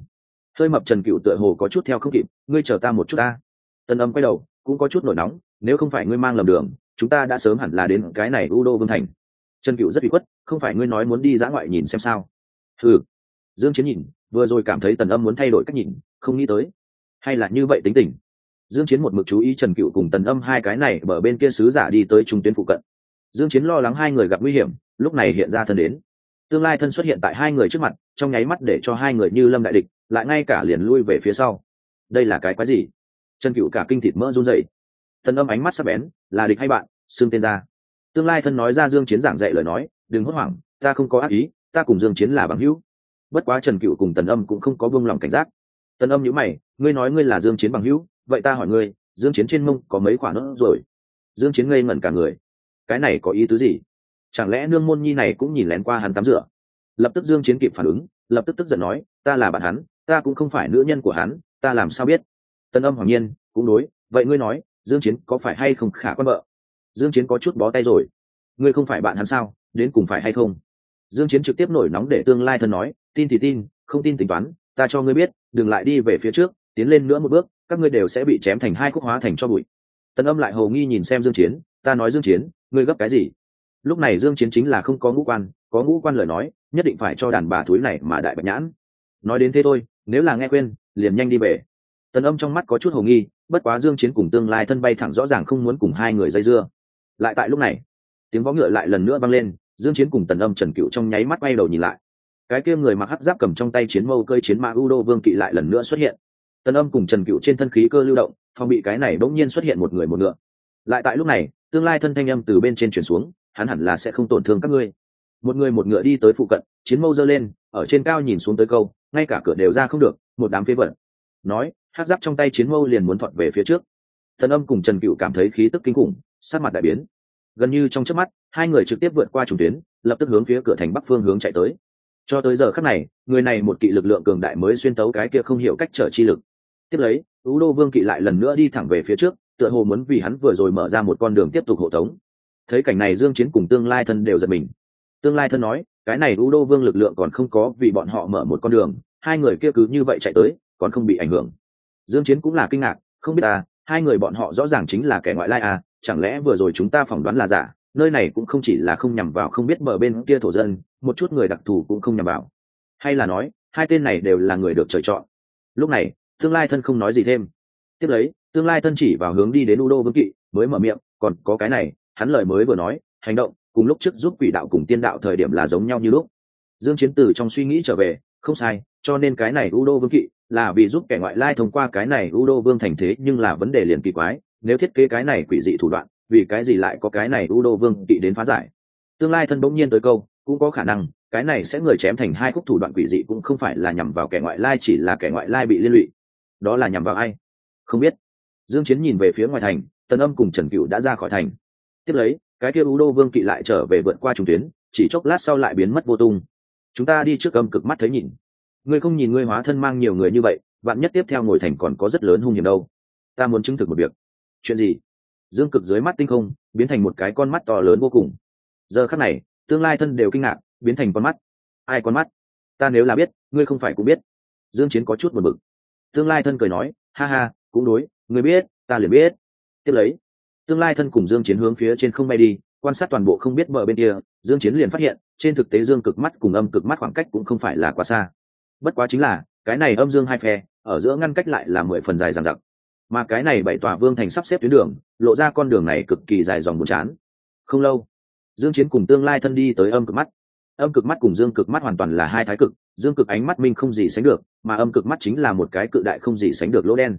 Hơi mập trần cựu tựa hồ có chút theo không kịp, ngươi chờ ta một chút ta. Tần âm quay đầu, cũng có chút nổi nóng, nếu không phải ngươi mang lầm đường, chúng ta đã sớm hẳn là đến cái này u đô vương thành. Trần cựu rất bị khuất, không phải ngươi nói muốn đi dã ngoại nhìn xem sao? Ừ dương chiến nhìn vừa rồi cảm thấy tần âm muốn thay đổi cách nhìn, không nghĩ tới. Hay là như vậy tính tình. Dương chiến một mực chú ý trần cựu cùng tần âm hai cái này bờ bên kia sứ giả đi tới trung tuyến phụ cận. Dương chiến lo lắng hai người gặp nguy hiểm, lúc này hiện ra thân đến. Tương lai thân xuất hiện tại hai người trước mặt, trong nháy mắt để cho hai người như lâm đại địch, lại ngay cả liền lui về phía sau. Đây là cái quái gì? Trần cựu cả kinh thịt mỡ run rẩy. Tần âm ánh mắt sắc bén, là địch hay bạn? Xương tên ra. Tương lai thân nói ra dương chiến giảng dạy lời nói, đừng hốt hoảng, ta không có ác ý, ta cùng dương chiến là bằng hữu bất quá trần cựu cùng tần âm cũng không có vương lòng cảnh giác. Tần âm nhíu mày, ngươi nói ngươi là dương chiến bằng hữu, vậy ta hỏi ngươi, dương chiến trên mông có mấy khoản nữa rồi? Dương chiến ngây ngẩn cả người. Cái này có ý tứ gì? Chẳng lẽ nương môn nhi này cũng nhìn lén qua hắn tắm rửa? Lập tức dương chiến kịp phản ứng, lập tức tức giận nói, ta là bạn hắn, ta cũng không phải nữ nhân của hắn, ta làm sao biết? Tân âm hoàng nhiên, cũng đối, vậy ngươi nói, dương chiến có phải hay không khả quan vợ dương chiến có chút bó tay rồi. Ngươi không phải bạn hắn sao, đến cùng phải hay không? Dương chiến trực tiếp nổi nóng để tương lai thân nói, tin thì tin, không tin tính toán, ta cho ngươi biết, đừng lại đi về phía trước, tiến lên nữa một bước, các ngươi đều sẽ bị chém thành hai khúc hóa thành cho bụi. Tần âm lại hầu nghi nhìn xem dương chiến, ta nói dương chiến, ngươi gấp cái gì? Lúc này dương chiến chính là không có ngũ quan, có ngũ quan lời nói, nhất định phải cho đàn bà thúi này mà đại bạch nhãn. Nói đến thế thôi, nếu là nghe quên liền nhanh đi về. Tần âm trong mắt có chút hồ nghi, bất quá dương chiến cùng tương lai thân bay thẳng rõ ràng không muốn cùng hai người dây dưa. Lại tại lúc này, tiếng võ ngựa lại lần nữa vang lên dương chiến cùng tần âm trần cựu trong nháy mắt bay đầu nhìn lại. Cái kia người mặc hắc giáp cầm trong tay chiến mâu cơi chiến mã udo vương kỵ lại lần nữa xuất hiện. Tần âm cùng trần cựu trên thân khí cơ lưu động, phòng bị cái này bỗng nhiên xuất hiện một người một ngựa. Lại tại lúc này, tương lai thân thanh âm từ bên trên chuyển xuống, hắn hẳn là sẽ không tổn thương các ngươi. Một người một ngựa đi tới phụ cận, chiến mâu giơ lên, ở trên cao nhìn xuống tới câu, ngay cả cửa đều ra không được, một đám phế vật. Nói hát giáp trong tay chiến mâu liền muốn thuận về phía trước. Thần âm cùng trần cựu cảm thấy khí tức kinh khủng sát mặt đại biến. Gần như trong chớp mắt hai người trực tiếp vượt qua trùng tuyến, lập tức hướng phía cửa thành bắc phương hướng chạy tới. Cho tới giờ khắc này, người này một kỵ lực lượng cường đại mới xuyên tấu cái kia không hiểu cách trở chi lực. Tiếp lấy, ú đô vương kỵ lại lần nữa đi thẳng về phía trước, tựa hồ muốn vì hắn vừa rồi mở ra một con đường tiếp tục hộ tống. Thấy cảnh này dương chiến cùng tương lai thân đều giật mình. Tương lai thân nói, cái này u đô vương lực lượng còn không có vì bọn họ mở một con đường, hai người kia cứ như vậy chạy tới, còn không bị ảnh hưởng. Dương chiến cũng là kinh ngạc, không biết à hai người bọn họ rõ ràng chính là kẻ ngoại lai à chẳng lẽ vừa rồi chúng ta phỏng đoán là giả? Nơi này cũng không chỉ là không nhằm vào không biết bờ bên kia thổ dân, một chút người đặc thù cũng không nhằm vào. Hay là nói, hai tên này đều là người được trời chọn. Lúc này, tương lai thân không nói gì thêm. Tiếp lấy, tương lai thân chỉ vào hướng đi đến u đô vương kỵ, mới mở miệng, còn có cái này, hắn lời mới vừa nói, hành động, cùng lúc trước giúp quỷ đạo cùng tiên đạo thời điểm là giống nhau như lúc. Dương chiến từ trong suy nghĩ trở về, không sai, cho nên cái này u đô vương kỵ là vì giúp kẻ ngoại lai thông qua cái này u đô vương thành thế nhưng là vấn đề liền kỳ quái, nếu thiết kế cái này quỷ dị thủ đoạn vì cái gì lại có cái này u đô vương kỵ đến phá giải? Tương lai thân bỗng nhiên tới câu, cũng có khả năng, cái này sẽ người chém thành hai khúc thủ đoạn quỷ dị cũng không phải là nhằm vào kẻ ngoại lai, chỉ là kẻ ngoại lai bị liên lụy. Đó là nhằm vào ai? Không biết. Dương chiến nhìn về phía ngoài thành, tần âm cùng trần cựu đã ra khỏi thành. Tiếp lấy, cái kia u đô vương kỵ lại trở về vượt qua trung tuyến, chỉ chốc lát sau lại biến mất vô tung. Chúng ta đi trước âm cực mắt thấy nhìn. Ngươi không nhìn ngươi hóa thân mang nhiều người như vậy bạn nhất tiếp theo ngồi thành còn có rất lớn hung hiểm đâu. Ta muốn chứng thực một việc. Chuyện gì? Dương cực dưới mắt tinh không, biến thành một cái con mắt to lớn vô cùng. Giờ khắc này, tương lai thân đều kinh ngạc, biến thành con mắt. Ai con mắt? Ta nếu là biết, ngươi không phải cũng biết. Dương chiến có chút buồn bực. Tương lai thân cười nói, ha ha, cũng đối, ngươi biết, ta liền biết. Tiếp lấy, tương lai thân cùng dương chiến hướng phía trên không bay đi, quan sát toàn bộ không biết bờ bên kia, dương chiến liền phát hiện, trên thực tế dương cực mắt cùng âm cực mắt khoảng cách cũng không phải là quá xa. Bất quá chính là, cái này âm dương hai phe, ở giữa ngăn cách lại là mười phần dài dằng dặc mà cái này bảy tòa vương thành sắp xếp tuyến đường, lộ ra con đường này cực kỳ dài dòng buồn chán. Không lâu, dương chiến cùng tương lai thân đi tới âm cực mắt. Âm cực mắt cùng dương cực mắt hoàn toàn là hai thái cực, dương cực ánh mắt minh không gì sánh được, mà âm cực mắt chính là một cái cự đại không gì sánh được lỗ đen.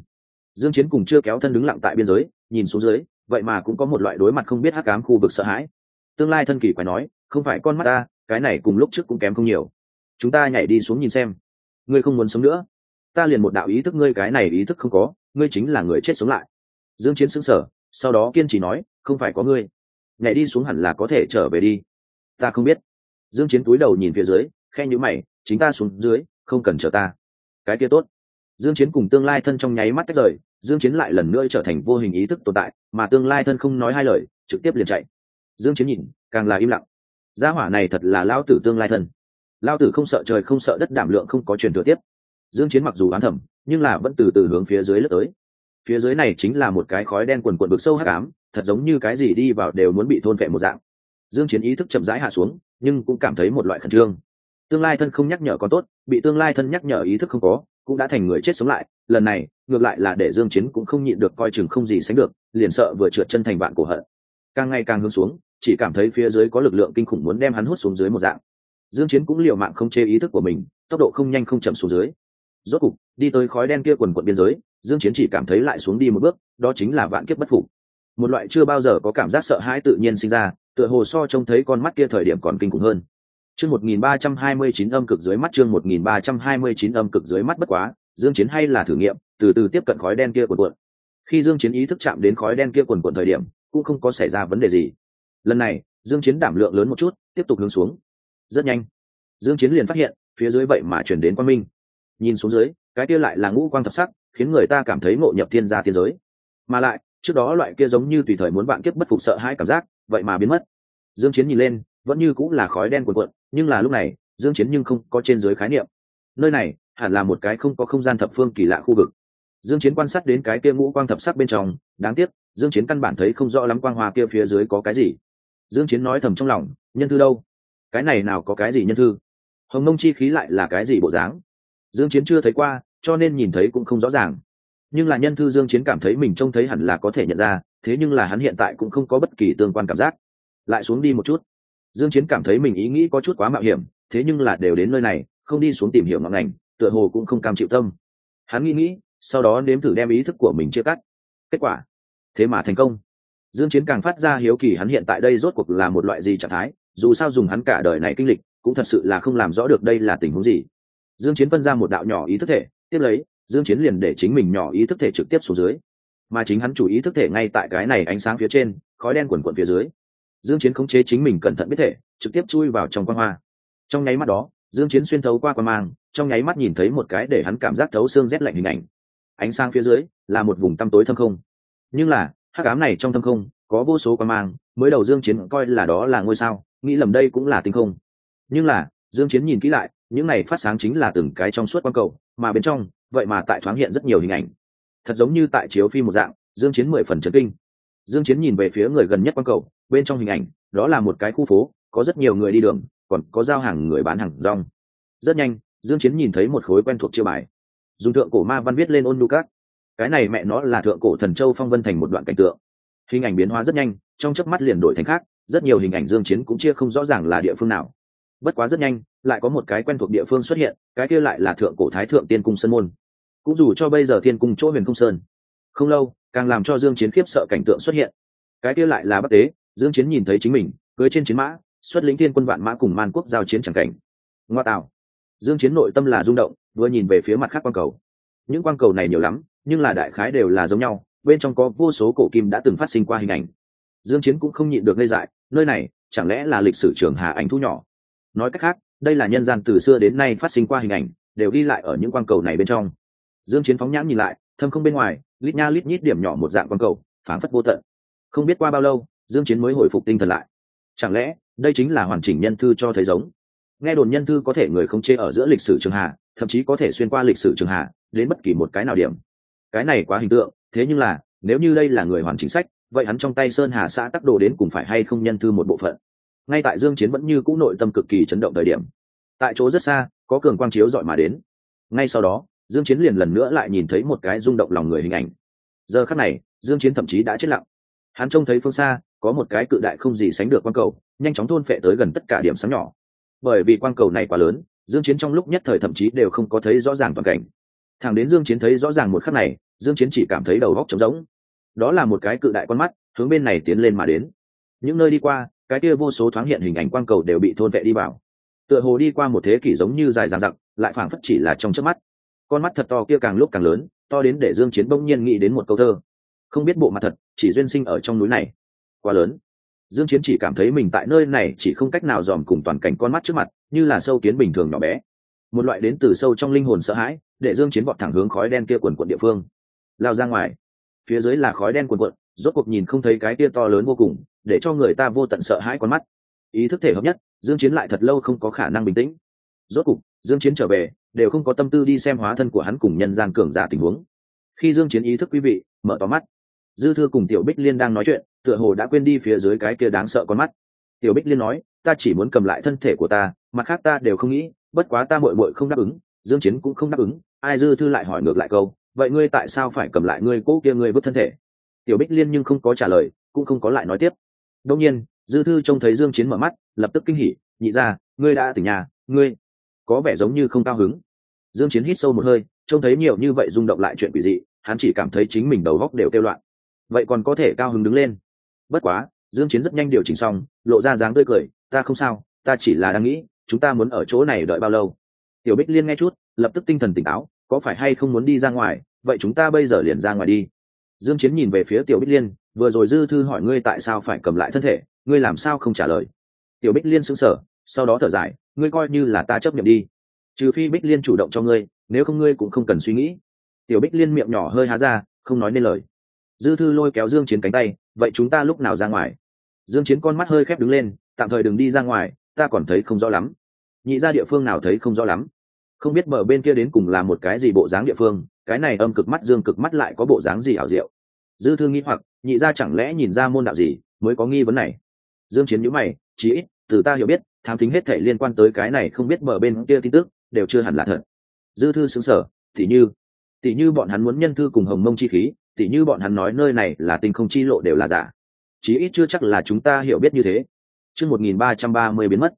Dương chiến cùng chưa kéo thân đứng lặng tại biên giới, nhìn xuống dưới, vậy mà cũng có một loại đối mặt không biết hắc ám khu vực sợ hãi. Tương lai thân kỳ quái nói, không phải con mắt ta, cái này cùng lúc trước cũng kém không nhiều. Chúng ta nhảy đi xuống nhìn xem. Ngươi không muốn sống nữa. Ta liền một đạo ý thức ngươi cái này ý thức không có ngươi chính là người chết sống lại. Dương chiến sững sờ, sau đó kiên trì nói, không phải có ngươi. Nhảy đi xuống hẳn là có thể trở về đi. Ta không biết. Dương chiến túi đầu nhìn phía dưới khen nhíu mày, chính ta xuống dưới, không cần chờ ta. Cái kia tốt. Dương chiến cùng tương lai thân trong nháy mắt tách rời, dương chiến lại lần nữa trở thành vô hình ý thức tồn tại, mà tương lai thân không nói hai lời, trực tiếp liền chạy. Dương chiến nhìn, càng là im lặng. Gia hỏa này thật là lao tử tương lai thân. Lao tử không sợ trời không sợ đất, đảm lượng không có truyền thừa tiếp. Dương chiến mặc dù oán thầm nhưng là vẫn từ từ hướng phía dưới lướt tới. Phía dưới này chính là một cái khói đen quần quần bực sâu hắc ám, thật giống như cái gì đi vào đều muốn bị thôn vệ một dạng. Dương chiến ý thức chậm rãi hạ xuống, nhưng cũng cảm thấy một loại khẩn trương. Tương lai thân không nhắc nhở có tốt, bị tương lai thân nhắc nhở ý thức không có, cũng đã thành người chết sống lại, lần này, ngược lại là để dương chiến cũng không nhịn được coi chừng không gì sánh được, liền sợ vừa trượt chân thành bạn cổ hận. Càng ngày càng hướng xuống, chỉ cảm thấy phía dưới có lực lượng kinh khủng muốn đem hắn hút xuống dưới một dạng. Dương chiến cũng liều mạng không chế ý thức của mình, tốc độ không nhanh không chậm xuống dưới rốt cục, đi tới khói đen kia quần quận biên giới, dương chiến chỉ cảm thấy lại xuống đi một bước, đó chính là vạn kiếp bất phục. Một loại chưa bao giờ có cảm giác sợ hãi tự nhiên sinh ra, tựa hồ so trông thấy con mắt kia thời điểm còn kinh khủng hơn. Chương 1329 âm cực dưới mắt, chương 1329 âm cực dưới mắt bất quá, dương chiến hay là thử nghiệm, từ từ tiếp cận khói đen kia quần quận. Khi dương chiến ý thức chạm đến khói đen kia quần quận thời điểm, cũng không có xảy ra vấn đề gì. Lần này, dương chiến đảm lượng lớn một chút, tiếp tục hướng xuống. Rất nhanh, dương chiến liền phát hiện, phía dưới vậy mà chuyển đến quan minh nhìn xuống dưới, cái kia lại là ngũ quang thập sắc, khiến người ta cảm thấy ngộ nhập thiên gia thiên giới. Mà lại, trước đó loại kia giống như tùy thời muốn bạn kiếp bất phục sợ hai cảm giác, vậy mà biến mất. Dương chiến nhìn lên, vẫn như cũng là khói đen cuồn cuộn, nhưng là lúc này, dương chiến nhưng không có trên dưới khái niệm. Nơi này, hẳn là một cái không có không gian thập phương kỳ lạ khu vực. Dương chiến quan sát đến cái kia ngũ quang thập sắc bên trong, đáng tiếc, dương chiến căn bản thấy không rõ lắm quang hoa kia phía dưới có cái gì. Dương chiến nói thầm trong lòng, nhân thư đâu? Cái này nào có cái gì nhân thư? Hồng mông chi khí lại là cái gì bộ dáng? Dương chiến chưa thấy qua, cho nên nhìn thấy cũng không rõ ràng. Nhưng là nhân thư dương chiến cảm thấy mình trông thấy hẳn là có thể nhận ra, thế nhưng là hắn hiện tại cũng không có bất kỳ tương quan cảm giác. Lại xuống đi một chút. Dương chiến cảm thấy mình ý nghĩ có chút quá mạo hiểm, thế nhưng là đều đến nơi này, không đi xuống tìm hiểu ngọn ngành, tựa hồ cũng không cam chịu tâm. Hắn nghĩ nghĩ, sau đó nếm thử đem ý thức của mình chia cắt. Kết quả, thế mà thành công. Dương chiến càng phát ra hiếu kỳ hắn hiện tại đây rốt cuộc là một loại gì trạng thái, dù sao dùng hắn cả đời này kinh lịch, cũng thật sự là không làm rõ được đây là tình huống gì dương chiến phân ra một đạo nhỏ ý thức thể, tiếp lấy, dương chiến liền để chính mình nhỏ ý thức thể trực tiếp xuống dưới. Mà chính hắn chủ ý thức thể ngay tại cái này ánh sáng phía trên, khói đen quần quần phía dưới. Dương chiến khống chế chính mình cẩn thận biết thể, trực tiếp chui vào trong quang hoa. Trong nháy mắt đó, dương chiến xuyên thấu qua quang mang, trong nháy mắt nhìn thấy một cái để hắn cảm giác thấu xương rét lạnh hình ảnh. Ánh sáng phía dưới, là một vùng tăm tối thâm không. Nhưng là, hắc ám này trong thâm không, có vô số quang mang, mới đầu dương chiến coi là đó là ngôi sao, nghĩ lầm đây cũng là tinh không. Nhưng là dương chiến nhìn kỹ lại, những này phát sáng chính là từng cái trong suốt quang cầu, mà bên trong, vậy mà tại thoáng hiện rất nhiều hình ảnh. Thật giống như tại chiếu phim một dạng, dương chiến mười phần chấn kinh. Dương chiến nhìn về phía người gần nhất quang cầu, bên trong hình ảnh, đó là một cái khu phố, có rất nhiều người đi đường, còn có giao hàng người bán hàng rong. Rất nhanh, dương chiến nhìn thấy một khối quen thuộc chiêu bài. Dùng thượng cổ ma văn viết lên ôn nhu cát cái này mẹ nó là thượng cổ thần châu phong vân thành một đoạn cảnh tượng. Hình ảnh biến hóa rất nhanh, trong chớp mắt liền đổi thành khác, rất nhiều hình ảnh dương chiến cũng chia không rõ ràng là địa phương nào bất quá rất nhanh, lại có một cái quen thuộc địa phương xuất hiện, cái kia lại là thượng cổ thái thượng tiên cung sơn môn. Cũng dù cho bây giờ thiên cung chỗ huyền không sơn, không lâu, càng làm cho dương chiến khiếp sợ cảnh tượng xuất hiện. Cái kia lại là bắc tế dương chiến nhìn thấy chính mình cưỡi trên chiến mã, xuất lĩnh thiên quân vạn mã cùng man quốc giao chiến chẳng cảnh. Ngoa tạo. Dương chiến nội tâm là rung động, vừa nhìn về phía mặt khác quang cầu. Những quang cầu này nhiều lắm, nhưng là đại khái đều là giống nhau, bên trong có vô số cổ kim đã từng phát sinh qua hình ảnh. Dương chiến cũng không nhịn được ngây dại, nơi này chẳng lẽ là lịch sử trường hà ảnh thu nhỏ? Nói cách khác đây là nhân gian từ xưa đến nay phát sinh qua hình ảnh đều ghi lại ở những quang cầu này bên trong. Dương chiến phóng nhãn nhìn lại thâm không bên ngoài lít nha lít nhít điểm nhỏ một dạng quang cầu phảng phất vô tận. Không biết qua bao lâu dương chiến mới hồi phục tinh thần lại. Chẳng lẽ đây chính là hoàn chỉnh nhân thư cho thấy giống? Nghe đồn nhân thư có thể người không chê ở giữa lịch sử trường hạ, thậm chí có thể xuyên qua lịch sử trường hạ, đến bất kỳ một cái nào điểm. Cái này quá hình tượng thế nhưng là nếu như đây là người hoàn chính sách vậy hắn trong tay sơn hà xã tắc đồ đến cùng phải hay không nhân thư một bộ phận? Ngay tại dương chiến vẫn như cũ nội tâm cực kỳ chấn động thời điểm. Tại chỗ rất xa, có cường quang chiếu dọi mà đến. Ngay sau đó, dương chiến liền lần nữa lại nhìn thấy một cái rung động lòng người hình ảnh. Giờ khắc này, dương chiến thậm chí đã chết lặng. Hắn trông thấy phương xa, có một cái cự đại không gì sánh được quang cầu, nhanh chóng thôn phệ tới gần tất cả điểm sáng nhỏ. Bởi vì quang cầu này quá lớn, dương chiến trong lúc nhất thời thậm chí đều không có thấy rõ ràng toàn cảnh. Thẳng đến dương chiến thấy rõ ràng một khắc này, dương chiến chỉ cảm thấy đầu óc trống rỗng. Đó là một cái cự đại con mắt, hướng bên này tiến lên mà đến. Những nơi đi qua cái kia vô số thoáng hiện hình ảnh quang cầu đều bị thôn vệ đi vào. Tựa hồ đi qua một thế kỷ giống như dài dằng dặc, lại phảng phất chỉ là trong chớp mắt. Con mắt thật to kia càng lúc càng lớn, to đến để dương chiến bỗng nhiên nghĩ đến một câu thơ. Không biết bộ mặt thật, chỉ duyên sinh ở trong núi này. Quá lớn. Dương chiến chỉ cảm thấy mình tại nơi này chỉ không cách nào dòm cùng toàn cảnh con mắt trước mặt, như là sâu kiến bình thường nhỏ bé. Một loại đến từ sâu trong linh hồn sợ hãi, để dương chiến vọt thẳng hướng khói đen kia quần quận địa phương. Lao ra ngoài. Phía dưới là khói đen quần quận, rốt cuộc nhìn không thấy cái kia to lớn vô cùng để cho người ta vô tận sợ hãi con mắt. Ý thức thể hợp nhất, dương chiến lại thật lâu không có khả năng bình tĩnh. Rốt cục, dương chiến trở về, đều không có tâm tư đi xem hóa thân của hắn cùng nhân gian cường giả tình huống. Khi dương chiến ý thức quý vị, mở to mắt. Dư thư cùng tiểu bích liên đang nói chuyện, tựa hồ đã quên đi phía dưới cái kia đáng sợ con mắt. Tiểu bích liên nói, ta chỉ muốn cầm lại thân thể của ta, mặt khác ta đều không nghĩ, bất quá ta muội muội không đáp ứng, dương chiến cũng không đáp ứng. Ai dư thư lại hỏi ngược lại câu, vậy ngươi tại sao phải cầm lại ngươi cố kia ngươi vứt thân thể? Tiểu bích liên nhưng không có trả lời, cũng không có lại nói tiếp đông nhiên, dư thư trông thấy dương chiến mở mắt, lập tức kinh hỉ, nhị ra ngươi đã tỉnh nhà, ngươi có vẻ giống như không cao hứng. Dương chiến hít sâu một hơi, trông thấy nhiều như vậy rung động lại chuyện quỷ dị, hắn chỉ cảm thấy chính mình đầu góc đều tiêu loạn. Vậy còn có thể cao hứng đứng lên. Bất quá, dương chiến rất nhanh điều chỉnh xong, lộ ra dáng tươi cười, ta không sao, ta chỉ là đang nghĩ, chúng ta muốn ở chỗ này đợi bao lâu? Tiểu bích liên nghe chút, lập tức tinh thần tỉnh táo, có phải hay không muốn đi ra ngoài, vậy chúng ta bây giờ liền ra ngoài đi. Dương chiến nhìn về phía tiểu bích liên vừa rồi dư thư hỏi ngươi tại sao phải cầm lại thân thể, ngươi làm sao không trả lời? Tiểu bích liên sững sờ, sau đó thở dài, ngươi coi như là ta chấp nhận đi. Trừ phi bích liên chủ động cho ngươi, nếu không ngươi cũng không cần suy nghĩ. Tiểu bích liên miệng nhỏ hơi há ra, không nói nên lời. Dư thư lôi kéo dương chiến cánh tay, vậy chúng ta lúc nào ra ngoài? Dương chiến con mắt hơi khép đứng lên, tạm thời đừng đi ra ngoài, ta còn thấy không rõ lắm. Nhị ra địa phương nào thấy không rõ lắm? Không biết mở bên kia đến cùng là một cái gì bộ dáng địa phương, cái này âm cực mắt, dương cực mắt lại có bộ dáng gì ảo diệu? Dư thư nghĩ hoặc, nhị ra chẳng lẽ nhìn ra môn đạo gì mới có nghi vấn này? Dương chiến nhíu mày, chí ít, từ ta hiểu biết tham thính hết thể liên quan tới cái này không biết mở bên kia tin tức, đều chưa hẳn là thật. Dư thư sướng sở thì như tỷ như bọn hắn muốn nhân thư cùng hồng mông chi khí tỷ như bọn hắn nói nơi này là tinh không chi lộ đều là giả. Chí ít chưa chắc là chúng ta hiểu biết như thế. Chương một nghìn ba trăm ba mươi biến mất.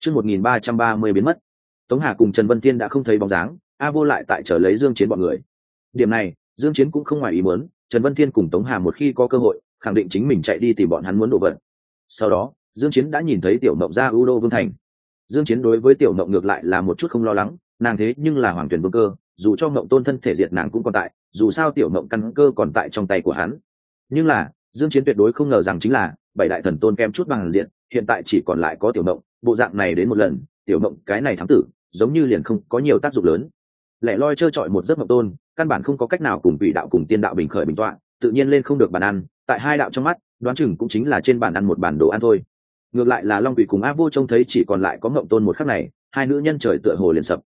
Chương một nghìn ba trăm ba mươi biến mất. Tống hà cùng trần vân thiên đã không thấy bóng dáng, a vô lại tại trở lấy dương chiến bọn người. Điểm này, dương chiến cũng không ngoài ý muốn trần vân thiên cùng tống hà một khi có cơ hội, khẳng định chính mình chạy đi tìm bọn hắn muốn đổ vật. Sau đó, dương chiến đã nhìn thấy tiểu mộng ra u đô vương thành. Dương chiến đối với tiểu mộng ngược lại là một chút không lo lắng, nàng thế nhưng là hoàng tuyển vương cơ, dù cho mộng tôn thân thể diệt nàng cũng còn tại, dù sao tiểu mộng căn cơ còn tại trong tay của hắn. Nhưng là, dương chiến tuyệt đối không ngờ rằng chính là, bảy đại thần tôn kem chút bằng diện, hiện tại chỉ còn lại có tiểu mộng, bộ dạng này đến một lần, tiểu mộng cái này thắng tử, giống như liền không có nhiều tác dụng lớn. Lẻ loi chơi chọi một giấc mộng tôn căn bản không có cách nào cùng vị đạo cùng tiên đạo bình khởi bình tọa, tự nhiên lên không được bàn ăn, tại hai đạo trong mắt, đoán chừng cũng chính là trên bàn ăn một bản đồ ăn thôi. Ngược lại là long vị cùng a vô trông thấy chỉ còn lại có ngậm tôn một khắc này, hai nữ nhân trời tựa hồ liền sập.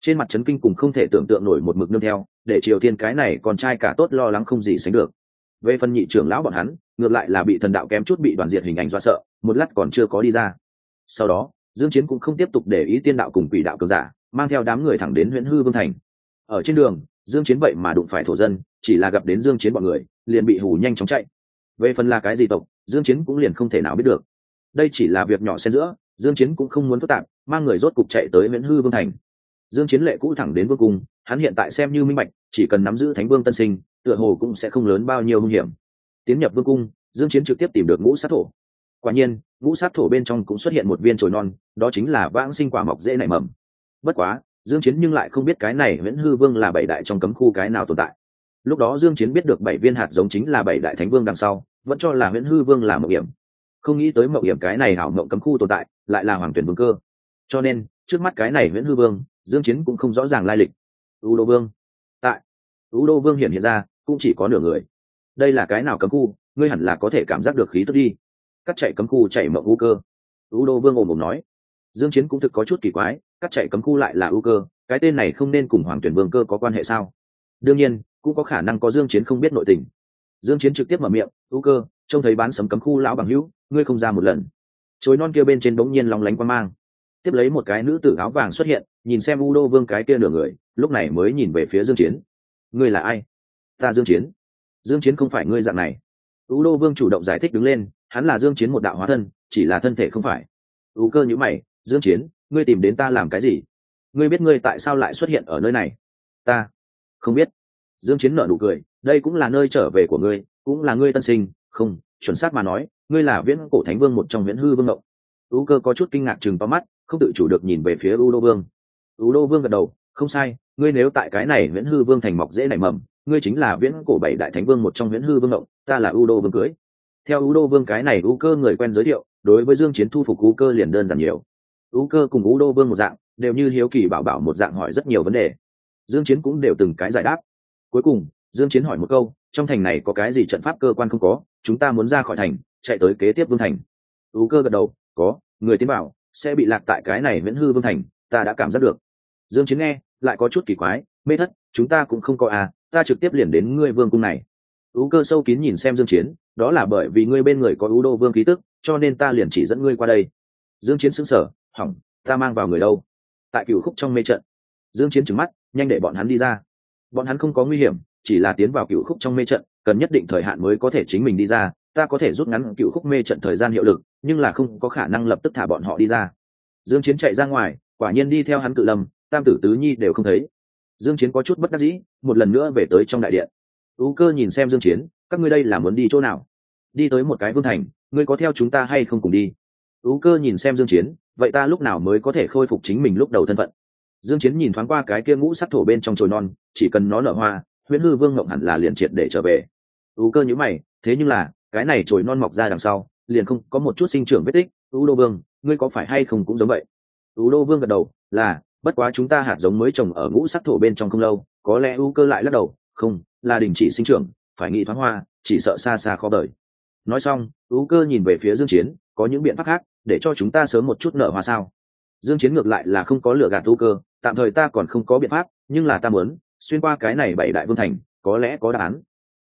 Trên mặt trấn kinh cùng không thể tưởng tượng nổi một mực nương theo, để triều thiên cái này con trai cả tốt lo lắng không gì sánh được. Về phần nhị trưởng lão bọn hắn, ngược lại là bị thần đạo kém chút bị đoàn diệt hình ảnh do sợ, một lát còn chưa có đi ra. Sau đó, dương chiến cũng không tiếp tục để ý tiên đạo cùng quỷ đạo cường giả, mang theo đám người thẳng đến huyện hư vương thành. Ở trên đường dương chiến vậy mà đụng phải thổ dân, chỉ là gặp đến dương chiến bọn người, liền bị hù nhanh chóng chạy. Về phần là cái gì tộc, dương chiến cũng liền không thể nào biết được. Đây chỉ là việc nhỏ xen giữa, dương chiến cũng không muốn phức tạp, mang người rốt cục chạy tới nguyễn hư vương thành. Dương chiến lệ cũ thẳng đến vương cung, hắn hiện tại xem như minh bạch, chỉ cần nắm giữ thánh vương tân sinh, tựa hồ cũng sẽ không lớn bao nhiêu hung hiểm. Tiến nhập vương cung, dương chiến trực tiếp tìm được ngũ sát thổ. Quả nhiên, ngũ sát thổ bên trong cũng xuất hiện một viên chồi non, đó chính là vãng sinh quả mọc dễ nảy mầm. Bất quá dương chiến nhưng lại không biết cái này nguyễn hư vương là bảy đại trong cấm khu cái nào tồn tại. Lúc đó dương chiến biết được bảy viên hạt giống chính là bảy đại thánh vương đằng sau, vẫn cho là nguyễn hư vương là mộng hiểm. Không nghĩ tới mộng hiểm cái này hảo mộng cấm khu tồn tại, lại là hoàng tuyển vương cơ. Cho nên, trước mắt cái này nguyễn hư vương, dương chiến cũng không rõ ràng lai lịch. U đô vương. Tại. U đô vương hiện hiện ra, cũng chỉ có nửa người. Đây là cái nào cấm khu, ngươi hẳn là có thể cảm giác được khí tức đi. Cắt chạy cấm khu, chạy mộng u cơ. U đô vương ồm ồm nói. Dương chiến cũng thực có chút kỳ quái cắt chạy cấm khu lại là u cơ, cái tên này không nên cùng hoàng tuyển vương cơ có quan hệ sao? Đương nhiên, cũng có khả năng có dương chiến không biết nội tình. Dương chiến trực tiếp mở miệng u cơ, trông thấy bán sấm cấm khu lão bằng hữu, ngươi không ra một lần. Chối non kia bên trên bỗng nhiên long lánh quan mang. Tiếp lấy một cái nữ tử áo vàng xuất hiện, nhìn xem u đô vương cái kia nửa người, lúc này mới nhìn về phía dương chiến. Ngươi là ai? Ta dương chiến. Dương chiến không phải ngươi dạng này. U đô vương chủ động giải thích đứng lên, hắn là dương chiến một đạo hóa thân, chỉ là thân thể không phải. U cơ như mày, dương chiến ngươi tìm đến ta làm cái gì? Ngươi biết ngươi tại sao lại xuất hiện ở nơi này? Ta không biết. Dương chiến nở nụ cười, đây cũng là nơi trở về của ngươi, cũng là ngươi tân sinh, không, chuẩn xác mà nói, ngươi là viễn cổ thánh vương một trong viễn hư vương ngộng u cơ có chút kinh ngạc chừng to mắt, không tự chủ được nhìn về phía u đô vương. U đô vương gật đầu, không sai, ngươi nếu tại cái này viễn hư vương thành mọc dễ nảy mầm, ngươi chính là viễn cổ bảy đại thánh vương một trong viễn hư vương ngộng ta là u đô vương cưới. Theo u đô vương cái này u cơ người quen giới thiệu, đối với dương chiến thu phục u cơ liền đơn giản nhiều u cơ cùng u đô vương một dạng, đều như hiếu kỳ bảo bảo một dạng hỏi rất nhiều vấn đề. Dương chiến cũng đều từng cái giải đáp. Cuối cùng, dương chiến hỏi một câu, trong thành này có cái gì trận pháp cơ quan không có, chúng ta muốn ra khỏi thành, chạy tới kế tiếp vương thành. U cơ gật đầu, có, người tiến bảo, sẽ bị lạc tại cái này miễn hư vương thành, ta đã cảm giác được. Dương chiến nghe, lại có chút kỳ quái, mê thất, chúng ta cũng không có à ta trực tiếp liền đến ngươi vương cung này. U cơ sâu kín nhìn xem dương chiến, đó là bởi vì ngươi bên người có u đô vương ký tức, cho nên ta liền chỉ dẫn ngươi qua đây. Dương chiến sững sờ hỏng, ta mang vào người đâu? Tại cửu khúc trong mê trận. Dương chiến trừng mắt, nhanh để bọn hắn đi ra. Bọn hắn không có nguy hiểm, chỉ là tiến vào cửu khúc trong mê trận, cần nhất định thời hạn mới có thể chính mình đi ra. Ta có thể rút ngắn cửu khúc mê trận thời gian hiệu lực, nhưng là không có khả năng lập tức thả bọn họ đi ra. Dương chiến chạy ra ngoài, quả nhiên đi theo hắn cự lâm, tam tử tứ nhi đều không thấy. Dương chiến có chút bất đắc dĩ, một lần nữa về tới trong đại điện. Ú cơ nhìn xem dương chiến, các ngươi đây là muốn đi chỗ nào? Đi tới một cái vương thành, ngươi có theo chúng ta hay không cùng đi? Ú cơ nhìn xem dương chiến, vậy ta lúc nào mới có thể khôi phục chính mình lúc đầu thân phận? Dương chiến nhìn thoáng qua cái kia ngũ sắc thổ bên trong chồi non, chỉ cần nó nở hoa, huyễn hư vương ngộng hẳn là liền triệt để trở về. Ú cơ nhíu mày, thế nhưng là, cái này chồi non mọc ra đằng sau, liền không có một chút sinh trưởng vết tích. Ú đô vương, ngươi có phải hay không cũng giống vậy? Ú đô vương gật đầu, là, bất quá chúng ta hạt giống mới trồng ở ngũ sắc thổ bên trong không lâu, có lẽ U cơ lại lắc đầu, không, là đình chỉ sinh trưởng, phải nghĩ thoáng hoa, chỉ sợ xa xa khó đời nói xong U cơ nhìn về phía dương chiến, có những biện pháp khác để cho chúng ta sớm một chút nở hoa sao? Dương chiến ngược lại là không có lựa gạt tu cơ, tạm thời ta còn không có biện pháp, nhưng là ta muốn, xuyên qua cái này bảy đại vương thành, có lẽ có đáp án.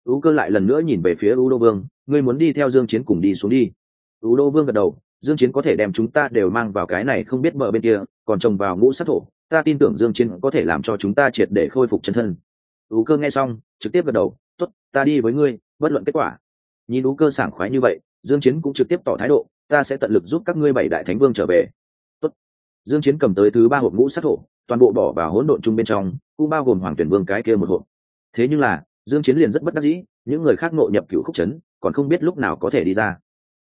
U cơ lại lần nữa nhìn về phía U đô vương, ngươi muốn đi theo dương chiến cùng đi xuống đi. U đô vương gật đầu, dương chiến có thể đem chúng ta đều mang vào cái này không biết bờ bên kia, còn trồng vào ngũ sát thổ, ta tin tưởng dương chiến có thể làm cho chúng ta triệt để khôi phục chân thân. U cơ nghe xong, trực tiếp gật đầu, tốt, ta đi với ngươi, bất luận kết quả. Nhìn u cơ sảng khoái như vậy, dương chiến cũng trực tiếp tỏ thái độ ta sẽ tận lực giúp các ngươi bảy đại thánh vương trở về. Tốt. Dương chiến cầm tới thứ ba hộp ngũ sát thổ, toàn bộ bỏ vào hỗn độn chung bên trong, cũng bao gồm hoàng tuyển vương cái kia một hộp. Thế nhưng là, dương chiến liền rất bất đắc dĩ, những người khác ngộ nhập cửu khúc chấn, còn không biết lúc nào có thể đi ra.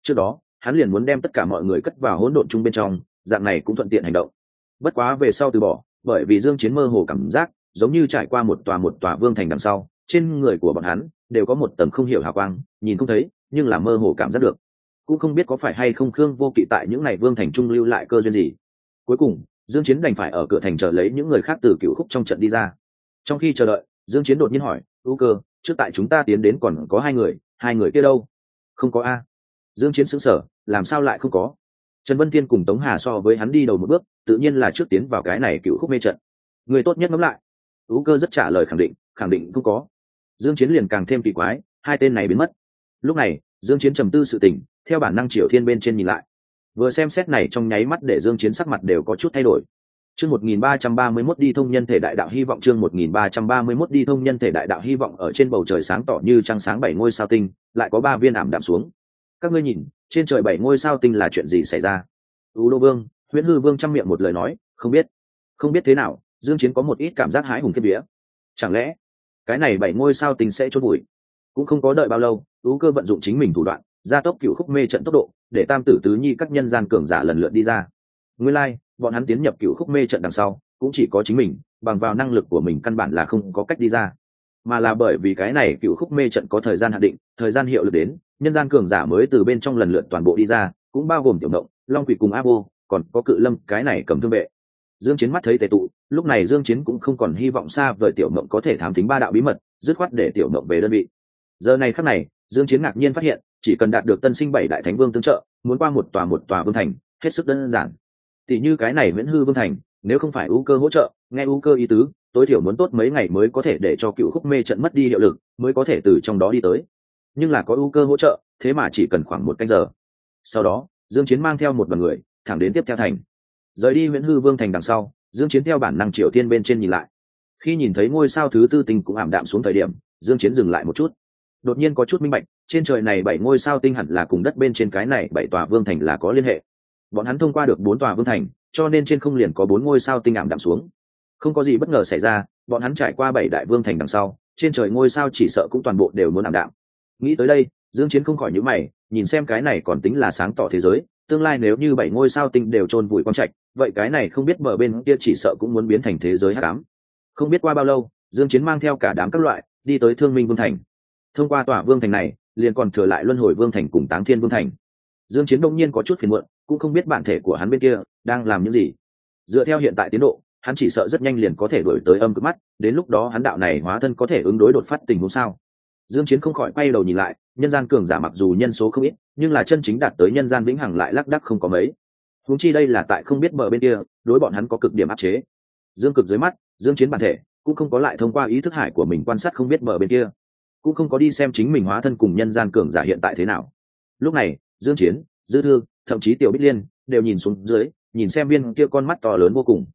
Trước đó, hắn liền muốn đem tất cả mọi người cất vào hỗn độn chung bên trong, dạng này cũng thuận tiện hành động. Bất quá về sau từ bỏ, bởi vì dương chiến mơ hồ cảm giác, giống như trải qua một tòa một tòa vương thành đằng sau, trên người của bọn hắn, đều có một tầng không hiểu hào quang, nhìn không thấy, nhưng là mơ hồ cảm giác được cũng không biết có phải hay không khương vô kỵ tại những ngày vương thành trung lưu lại cơ duyên gì. Cuối cùng, dương chiến đành phải ở cửa thành chờ lấy những người khác từ cựu khúc trong trận đi ra. Trong khi chờ đợi, dương chiến đột nhiên hỏi ưu cơ, trước tại chúng ta tiến đến còn có hai người hai người kia đâu? Không có a. Dương chiến sững sờ, làm sao lại không có? Trần vân thiên cùng tống hà so với hắn đi đầu một bước, tự nhiên là trước tiến vào cái này cựu khúc mê trận. Người tốt nhất ngẫm lại. Ú cơ rất trả lời khẳng định khẳng định không có. Dương chiến liền càng thêm kỳ quái, hai tên này biến mất. Lúc này, dương chiến trầm tư sự tình theo bản năng triều thiên bên trên nhìn lại. Vừa xem xét này trong nháy mắt để dương chiến sắc mặt đều có chút thay đổi. Chương 1331 đi thông nhân thể đại đạo hy vọng, chương 1331 đi thông nhân thể đại đạo hy vọng ở trên bầu trời sáng tỏ như trăng sáng bảy ngôi sao tinh, lại có ba viên ảm đạm xuống. Các ngươi nhìn, trên trời bảy ngôi sao tinh là chuyện gì xảy ra? U đô vương, huyễn hư vương chăm miệng một lời nói, không biết. Không biết thế nào, dương chiến có một ít cảm giác hái hùng kiếp vía. Chẳng lẽ cái này bảy ngôi sao tinh sẽ chốt bụi? Cũng không có đợi bao lâu u cơ vận dụng chính mình thủ đoạn gia tốc cựu khúc mê trận tốc độ để tam tử tứ nhi các nhân gian cường giả lần lượt đi ra. Nguyên lai、like, bọn hắn tiến nhập cựu khúc mê trận đằng sau cũng chỉ có chính mình bằng vào năng lực của mình căn bản là không có cách đi ra. Mà là bởi vì cái này cựu khúc mê trận có thời gian hạn định thời gian hiệu lực đến nhân gian cường giả mới từ bên trong lần lượt toàn bộ đi ra cũng bao gồm tiểu động long quỷ cùng a vô còn có cự lâm cái này cầm thương vệ. Dương chiến mắt thấy tề tụ lúc này dương chiến cũng không còn hy vọng xa vời tiểu mộng có thể thám tính ba đạo bí mật dứt khoát để tiểu mộng về đơn vị. Giờ này khắc này dương chiến ngạc nhiên phát hiện chỉ cần đạt được tân sinh bảy đại thánh vương tương trợ, muốn qua một tòa một tòa vương thành, hết sức đơn giản. Tỷ như cái này miễn hư vương thành, nếu không phải ưu cơ hỗ trợ, nghe ưu cơ ý tứ, tối thiểu muốn tốt mấy ngày mới có thể để cho cựu khúc mê trận mất đi hiệu lực, mới có thể từ trong đó đi tới. Nhưng là có ưu cơ hỗ trợ, thế mà chỉ cần khoảng một canh giờ. Sau đó, dương chiến mang theo một đoàn người, thẳng đến tiếp theo thành. Rời đi nguyễn hư vương thành đằng sau, dương chiến theo bản năng triều tiên bên trên nhìn lại. Khi nhìn thấy ngôi sao thứ tư tinh cũng ảm đạm xuống thời điểm, dương chiến dừng lại một chút. Đột nhiên có chút minh bạch trên trời này bảy ngôi sao tinh hẳn là cùng đất bên trên cái này bảy tòa vương thành là có liên hệ. Bọn hắn thông qua được bốn tòa vương thành, cho nên trên không liền có bốn ngôi sao tinh ảm đạm xuống. Không có gì bất ngờ xảy ra, bọn hắn trải qua bảy đại vương thành đằng sau, trên trời ngôi sao chỉ sợ cũng toàn bộ đều muốn ảm đạm. Nghĩ tới đây, dương chiến không khỏi nhíu mày, nhìn xem cái này còn tính là sáng tỏ thế giới, tương lai nếu như bảy ngôi sao tinh đều trôn vùi quang trạch, vậy cái này không biết bờ bên kia chỉ sợ cũng muốn biến thành thế giới hắc ám. Không biết qua bao lâu, dương chiến mang theo cả đám các loại, đi tới thương minh vương thành. Thông qua tòa vương thành này liền còn thừa lại luân hồi vương thành cùng táng thiên vương thành. Dương chiến đông nhiên có chút phiền muộn, cũng không biết bản thể của hắn bên kia đang làm những gì. Dựa theo hiện tại tiến độ, hắn chỉ sợ rất nhanh liền có thể đuổi tới âm cực mắt, đến lúc đó hắn đạo này hóa thân có thể ứng đối đột phát tình huống sao? Dương chiến không khỏi quay đầu nhìn lại, nhân gian cường giả mặc dù nhân số không ít, nhưng là chân chính đạt tới nhân gian vĩnh hằng lại lắc đắc không có mấy. Huống chi đây là tại không biết bờ bên kia, đối bọn hắn có cực điểm áp chế. Dương cực dưới mắt, dương chiến bản thể cũng không có lại thông qua ý thức hải của mình quan sát không biết bờ bên kia cũng không có đi xem chính mình hóa thân cùng nhân gian cường giả hiện tại thế nào. Lúc này dương chiến dư thư thậm chí tiểu bích liên đều nhìn xuống dưới nhìn xem viên kia con mắt to lớn vô cùng.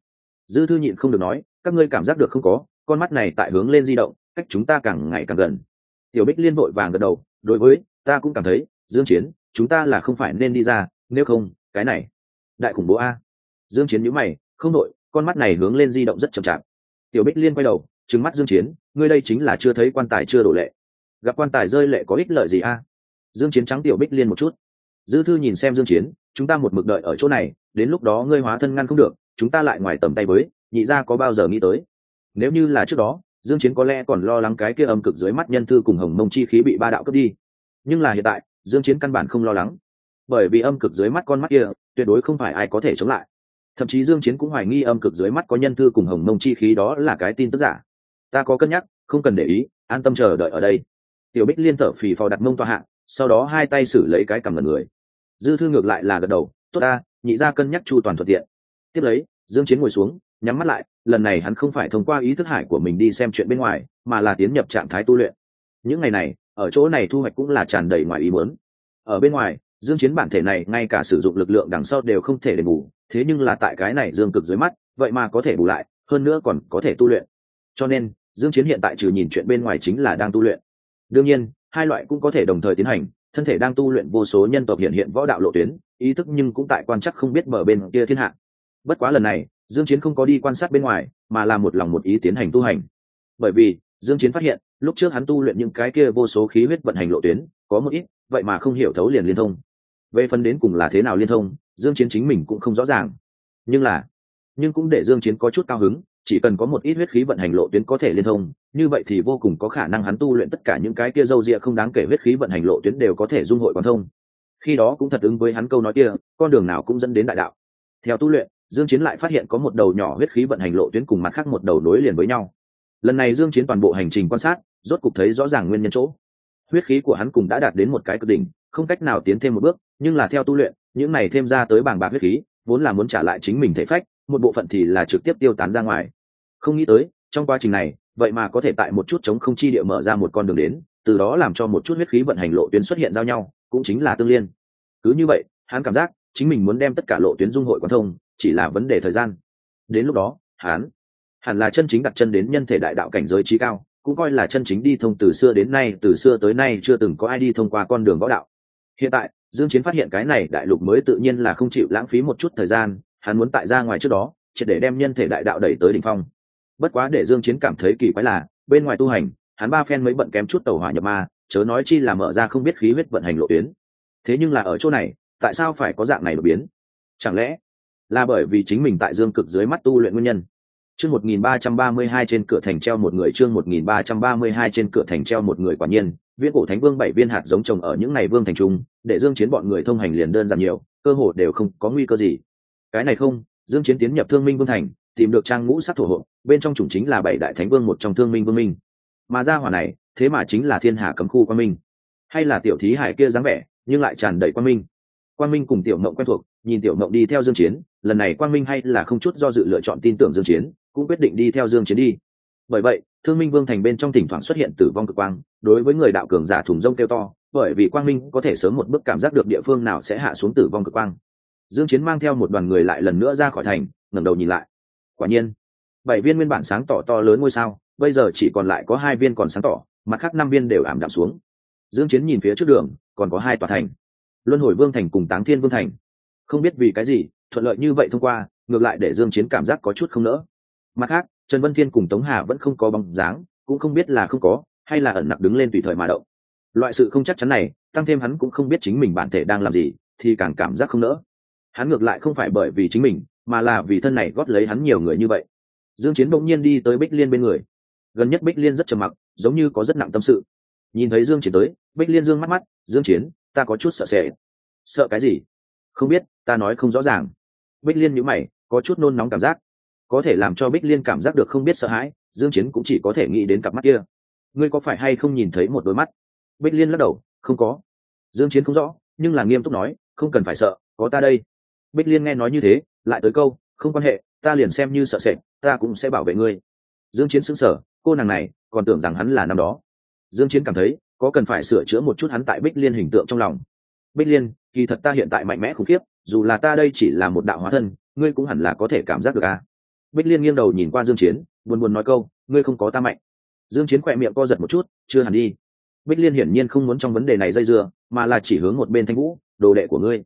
Dư thư nhịn không được nói các ngươi cảm giác được không có con mắt này tại hướng lên di động cách chúng ta càng ngày càng gần. Tiểu bích liên vội vàng gật đầu đối với ta cũng cảm thấy dương chiến chúng ta là không phải nên đi ra nếu không cái này đại khủng bố a. Dương chiến nhíu mày không nội, con mắt này hướng lên di động rất chậm chạp. Tiểu bích liên quay đầu trừng mắt dương chiến ngươi đây chính là chưa thấy quan tài chưa đổ lệ gặp quan tài rơi lệ có ích lợi gì a? Dương chiến trắng tiểu bích liên một chút. Dư thư nhìn xem dương chiến, chúng ta một mực đợi ở chỗ này, đến lúc đó ngươi hóa thân ngăn không được, chúng ta lại ngoài tầm tay với, nhị gia có bao giờ nghĩ tới? Nếu như là trước đó, dương chiến có lẽ còn lo lắng cái kia âm cực dưới mắt nhân thư cùng hồng mông chi khí bị ba đạo cướp đi. Nhưng là hiện tại, dương chiến căn bản không lo lắng. Bởi vì âm cực dưới mắt con mắt kia, tuyệt đối không phải ai có thể chống lại. Thậm chí dương chiến cũng hoài nghi âm cực dưới mắt có nhân thư cùng hồng mông chi khí đó là cái tin tức giả. Ta có cân nhắc, không cần để ý, an tâm chờ đợi ở đây tiểu bích liên thở phì phò đặt mông toa hạ, sau đó hai tay xử lấy cái cầm ngần người. Dư thư ngược lại là gật đầu, tốt ta, nhị ra cân nhắc chu toàn thuận tiện. Tiếp lấy, dương chiến ngồi xuống, nhắm mắt lại, lần này hắn không phải thông qua ý thức hải của mình đi xem chuyện bên ngoài, mà là tiến nhập trạng thái tu luyện. Những ngày này, ở chỗ này thu hoạch cũng là tràn đầy ngoài ý muốn. Ở bên ngoài, dương chiến bản thể này ngay cả sử dụng lực lượng đằng sau đều không thể đền bù, thế nhưng là tại cái này dương cực dưới mắt, vậy mà có thể bù lại, hơn nữa còn có thể tu luyện. Cho nên, dương chiến hiện tại trừ nhìn chuyện bên ngoài chính là đang tu luyện đương nhiên, hai loại cũng có thể đồng thời tiến hành, thân thể đang tu luyện vô số nhân tộc hiện hiện võ đạo lộ tuyến, ý thức nhưng cũng tại quan chắc không biết mở bên kia thiên hạ. Bất quá lần này, dương chiến không có đi quan sát bên ngoài, mà là một lòng một ý tiến hành tu hành. Bởi vì, dương chiến phát hiện, lúc trước hắn tu luyện những cái kia vô số khí huyết vận hành lộ tuyến, có một ít, vậy mà không hiểu thấu liền liên thông. Về phần đến cùng là thế nào liên thông, dương chiến chính mình cũng không rõ ràng. Nhưng là, nhưng cũng để dương chiến có chút cao hứng, chỉ cần có một ít huyết khí vận hành lộ tuyến có thể liên thông như vậy thì vô cùng có khả năng hắn tu luyện tất cả những cái kia dâu ria không đáng kể huyết khí vận hành lộ tuyến đều có thể dung hội quan thông. Khi đó cũng thật ứng với hắn câu nói kia, con đường nào cũng dẫn đến đại đạo. Theo tu luyện, dương chiến lại phát hiện có một đầu nhỏ huyết khí vận hành lộ tuyến cùng mặt khác một đầu nối liền với nhau. Lần này dương chiến toàn bộ hành trình quan sát, rốt cục thấy rõ ràng nguyên nhân chỗ. Huyết khí của hắn cùng đã đạt đến một cái cực đỉnh, không cách nào tiến thêm một bước, nhưng là theo tu luyện, những này thêm ra tới bảng bạc huyết khí, vốn là muốn trả lại chính mình thể phách, một bộ phận thì là trực tiếp tiêu tán ra ngoài. Không nghĩ tới, trong quá trình này vậy mà có thể tại một chút chống không chi địa mở ra một con đường đến, từ đó làm cho một chút huyết khí vận hành lộ tuyến xuất hiện giao nhau, cũng chính là tương liên. Cứ như vậy, hắn cảm giác chính mình muốn đem tất cả lộ tuyến dung hội quan thông, chỉ là vấn đề thời gian. Đến lúc đó, hắn hẳn là chân chính đặt chân đến nhân thể đại đạo cảnh giới trí cao, cũng coi là chân chính đi thông từ xưa đến nay, từ xưa tới nay chưa từng có ai đi thông qua con đường võ đạo. Hiện tại, dương chiến phát hiện cái này đại lục mới tự nhiên là không chịu lãng phí một chút thời gian, hắn muốn tại ra ngoài trước đó chỉ để đem nhân thể đại đạo đẩy tới đỉnh phong bất quá để dương chiến cảm thấy kỳ quái là, bên ngoài tu hành, hắn ba phen mới bận kém chút tàu hỏa nhập ma, chớ nói chi là mở ra không biết khí huyết vận hành lộ tuyến. Thế nhưng là ở chỗ này, tại sao phải có dạng này đột biến? Chẳng lẽ là bởi vì chính mình tại dương cực dưới mắt tu luyện nguyên nhân? Chương 1332 trên cửa thành treo một người, chương 1332 trên cửa thành treo một người quả nhiên viễn cổ thánh vương bảy viên hạt giống trồng ở những ngày vương thành trung, để dương chiến bọn người thông hành liền đơn giản nhiều, cơ hội đều không có nguy cơ gì. Cái này không, dương chiến tiến nhập thương minh vương thành tìm được trang ngũ sắc thổ hộ bên trong chủng chính là bảy đại thánh vương, một trong thương minh vương minh. Mà ra hỏa này, thế mà chính là thiên hà cấm khu quan minh. Hay là tiểu thí hải kia dáng vẻ, nhưng lại tràn đầy quan minh. Quan minh cùng tiểu mộng quen thuộc, nhìn tiểu mộng đi theo dương chiến, lần này quan minh hay là không chút do dự lựa chọn tin tưởng dương chiến, cũng quyết định đi theo dương chiến đi. Bởi vậy, thương minh vương thành bên trong thỉnh thoảng xuất hiện tử vong cực quang, đối với người đạo cường giả thùng rông kêu to, bởi vì quang minh có thể sớm một bước cảm giác được địa phương nào sẽ hạ xuống tử vong cực quang. Dương chiến mang theo một đoàn người lại lần nữa ra khỏi thành, ngẩng đầu nhìn lại quả nhiên. Bảy viên nguyên bản sáng tỏ to lớn ngôi sao, bây giờ chỉ còn lại có hai viên còn sáng tỏ, mặt khác năm viên đều ảm đạm xuống. Dương chiến nhìn phía trước đường, còn có hai tòa thành. Luân hồi vương thành cùng táng thiên vương thành. Không biết vì cái gì, thuận lợi như vậy thông qua, ngược lại để dương chiến cảm giác có chút không nỡ. Mặt khác, trần vân thiên cùng tống hà vẫn không có bóng dáng, cũng không biết là không có, hay là ẩn nặc đứng lên tùy thời mà động. Loại sự không chắc chắn này, tăng thêm hắn cũng không biết chính mình bản thể đang làm gì, thì càng cảm giác không nỡ. Hắn ngược lại không phải bởi vì chính mình mà là vì thân này gót lấy hắn nhiều người như vậy. Dương chiến bỗng nhiên đi tới bích liên bên người. Gần nhất bích liên rất trầm mặc, giống như có rất nặng tâm sự. Nhìn thấy dương chiến tới, bích liên dương mắt mắt, dương chiến, ta có chút sợ sệt. Sợ cái gì? Không biết, ta nói không rõ ràng. Bích liên nhíu mày, có chút nôn nóng cảm giác. Có thể làm cho bích liên cảm giác được không biết sợ hãi, dương chiến cũng chỉ có thể nghĩ đến cặp mắt kia. Ngươi có phải hay không nhìn thấy một đôi mắt? Bích liên lắc đầu, không có. Dương chiến không rõ, nhưng là nghiêm túc nói, không cần phải sợ, có ta đây bích liên nghe nói như thế, lại tới câu, không quan hệ, ta liền xem như sợ sệt, ta cũng sẽ bảo vệ ngươi. Dương chiến sững sờ, cô nàng này còn tưởng rằng hắn là năm đó. Dương chiến cảm thấy, có cần phải sửa chữa một chút hắn tại bích liên hình tượng trong lòng. Bích liên, kỳ thật ta hiện tại mạnh mẽ khủng khiếp, dù là ta đây chỉ là một đạo hóa thân, ngươi cũng hẳn là có thể cảm giác được à bích liên nghiêng đầu nhìn qua dương chiến, buồn buồn nói câu, ngươi không có ta mạnh. Dương chiến quẹt miệng co giật một chút, chưa hẳn đi. Bích liên hiển nhiên không muốn trong vấn đề này dây dưa, mà là chỉ hướng một bên thanh vũ, đồ đệ của ngươi.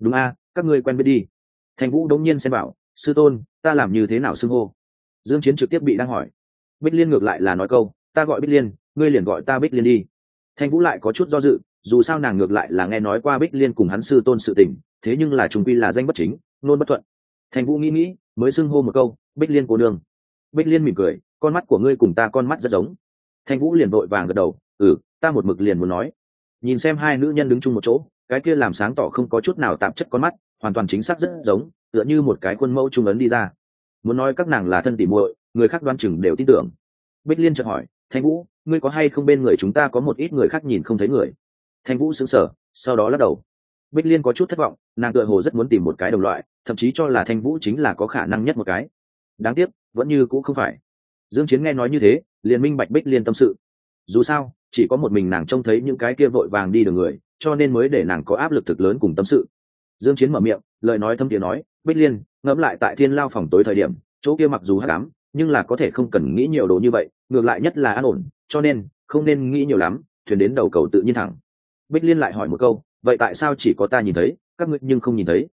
Đúng a các ngươi quen biết đi. Thành vũ đống nhiên xem bảo sư tôn, ta làm như thế nào xưng hô? Dương chiến trực tiếp bị đang hỏi. Bích liên ngược lại là nói câu, ta gọi bích liên, ngươi liền gọi ta bích liên đi. Thành vũ lại có chút do dự, dù sao nàng ngược lại là nghe nói qua bích liên cùng hắn sư tôn sự tình, thế nhưng là chúng quy là danh bất chính, nôn bất thuận. Thành vũ nghĩ nghĩ, mới xưng hô một câu, bích liên cô đường bích liên mỉm cười, con mắt của ngươi cùng ta con mắt rất giống. Thành vũ liền vội vàng gật đầu ừ ta một mực liền muốn nói. Nhìn xem hai nữ nhân đứng chung một chỗ cái kia làm sáng tỏ không có chút nào tạp chất con mắt, hoàn toàn chính xác rất giống, tựa như một cái khuôn mẫu trung ấn đi ra. Muốn nói các nàng là thân tỉ muội, người khác đoan chừng đều tin tưởng. Bích liên chợt hỏi, thanh vũ, ngươi có hay không bên người chúng ta có một ít người khác nhìn không thấy người? Thanh vũ sững sờ, sau đó lắc đầu. Bích liên có chút thất vọng, nàng tựa hồ rất muốn tìm một cái đồng loại, thậm chí cho là thanh vũ chính là có khả năng nhất một cái. Đáng tiếc, vẫn như cũng không phải. Dương chiến nghe nói như thế, liền minh bạch bích liên tâm sự. Dù sao, chỉ có một mình nàng trông thấy những cái kia vội vàng đi đường người cho nên mới để nàng có áp lực thực lớn cùng tâm sự. Dương chiến mở miệng, lời nói thâm tiếng nói, bích liên, ngẫm lại tại thiên lao phòng tối thời điểm, chỗ kia mặc dù hắc ám, nhưng là có thể không cần nghĩ nhiều đồ như vậy, ngược lại nhất là an ổn, cho nên không nên nghĩ nhiều lắm, thuyền đến đầu cầu tự nhiên thẳng. Bích liên lại hỏi một câu, vậy tại sao chỉ có ta nhìn thấy, các ngươi nhưng không nhìn thấy?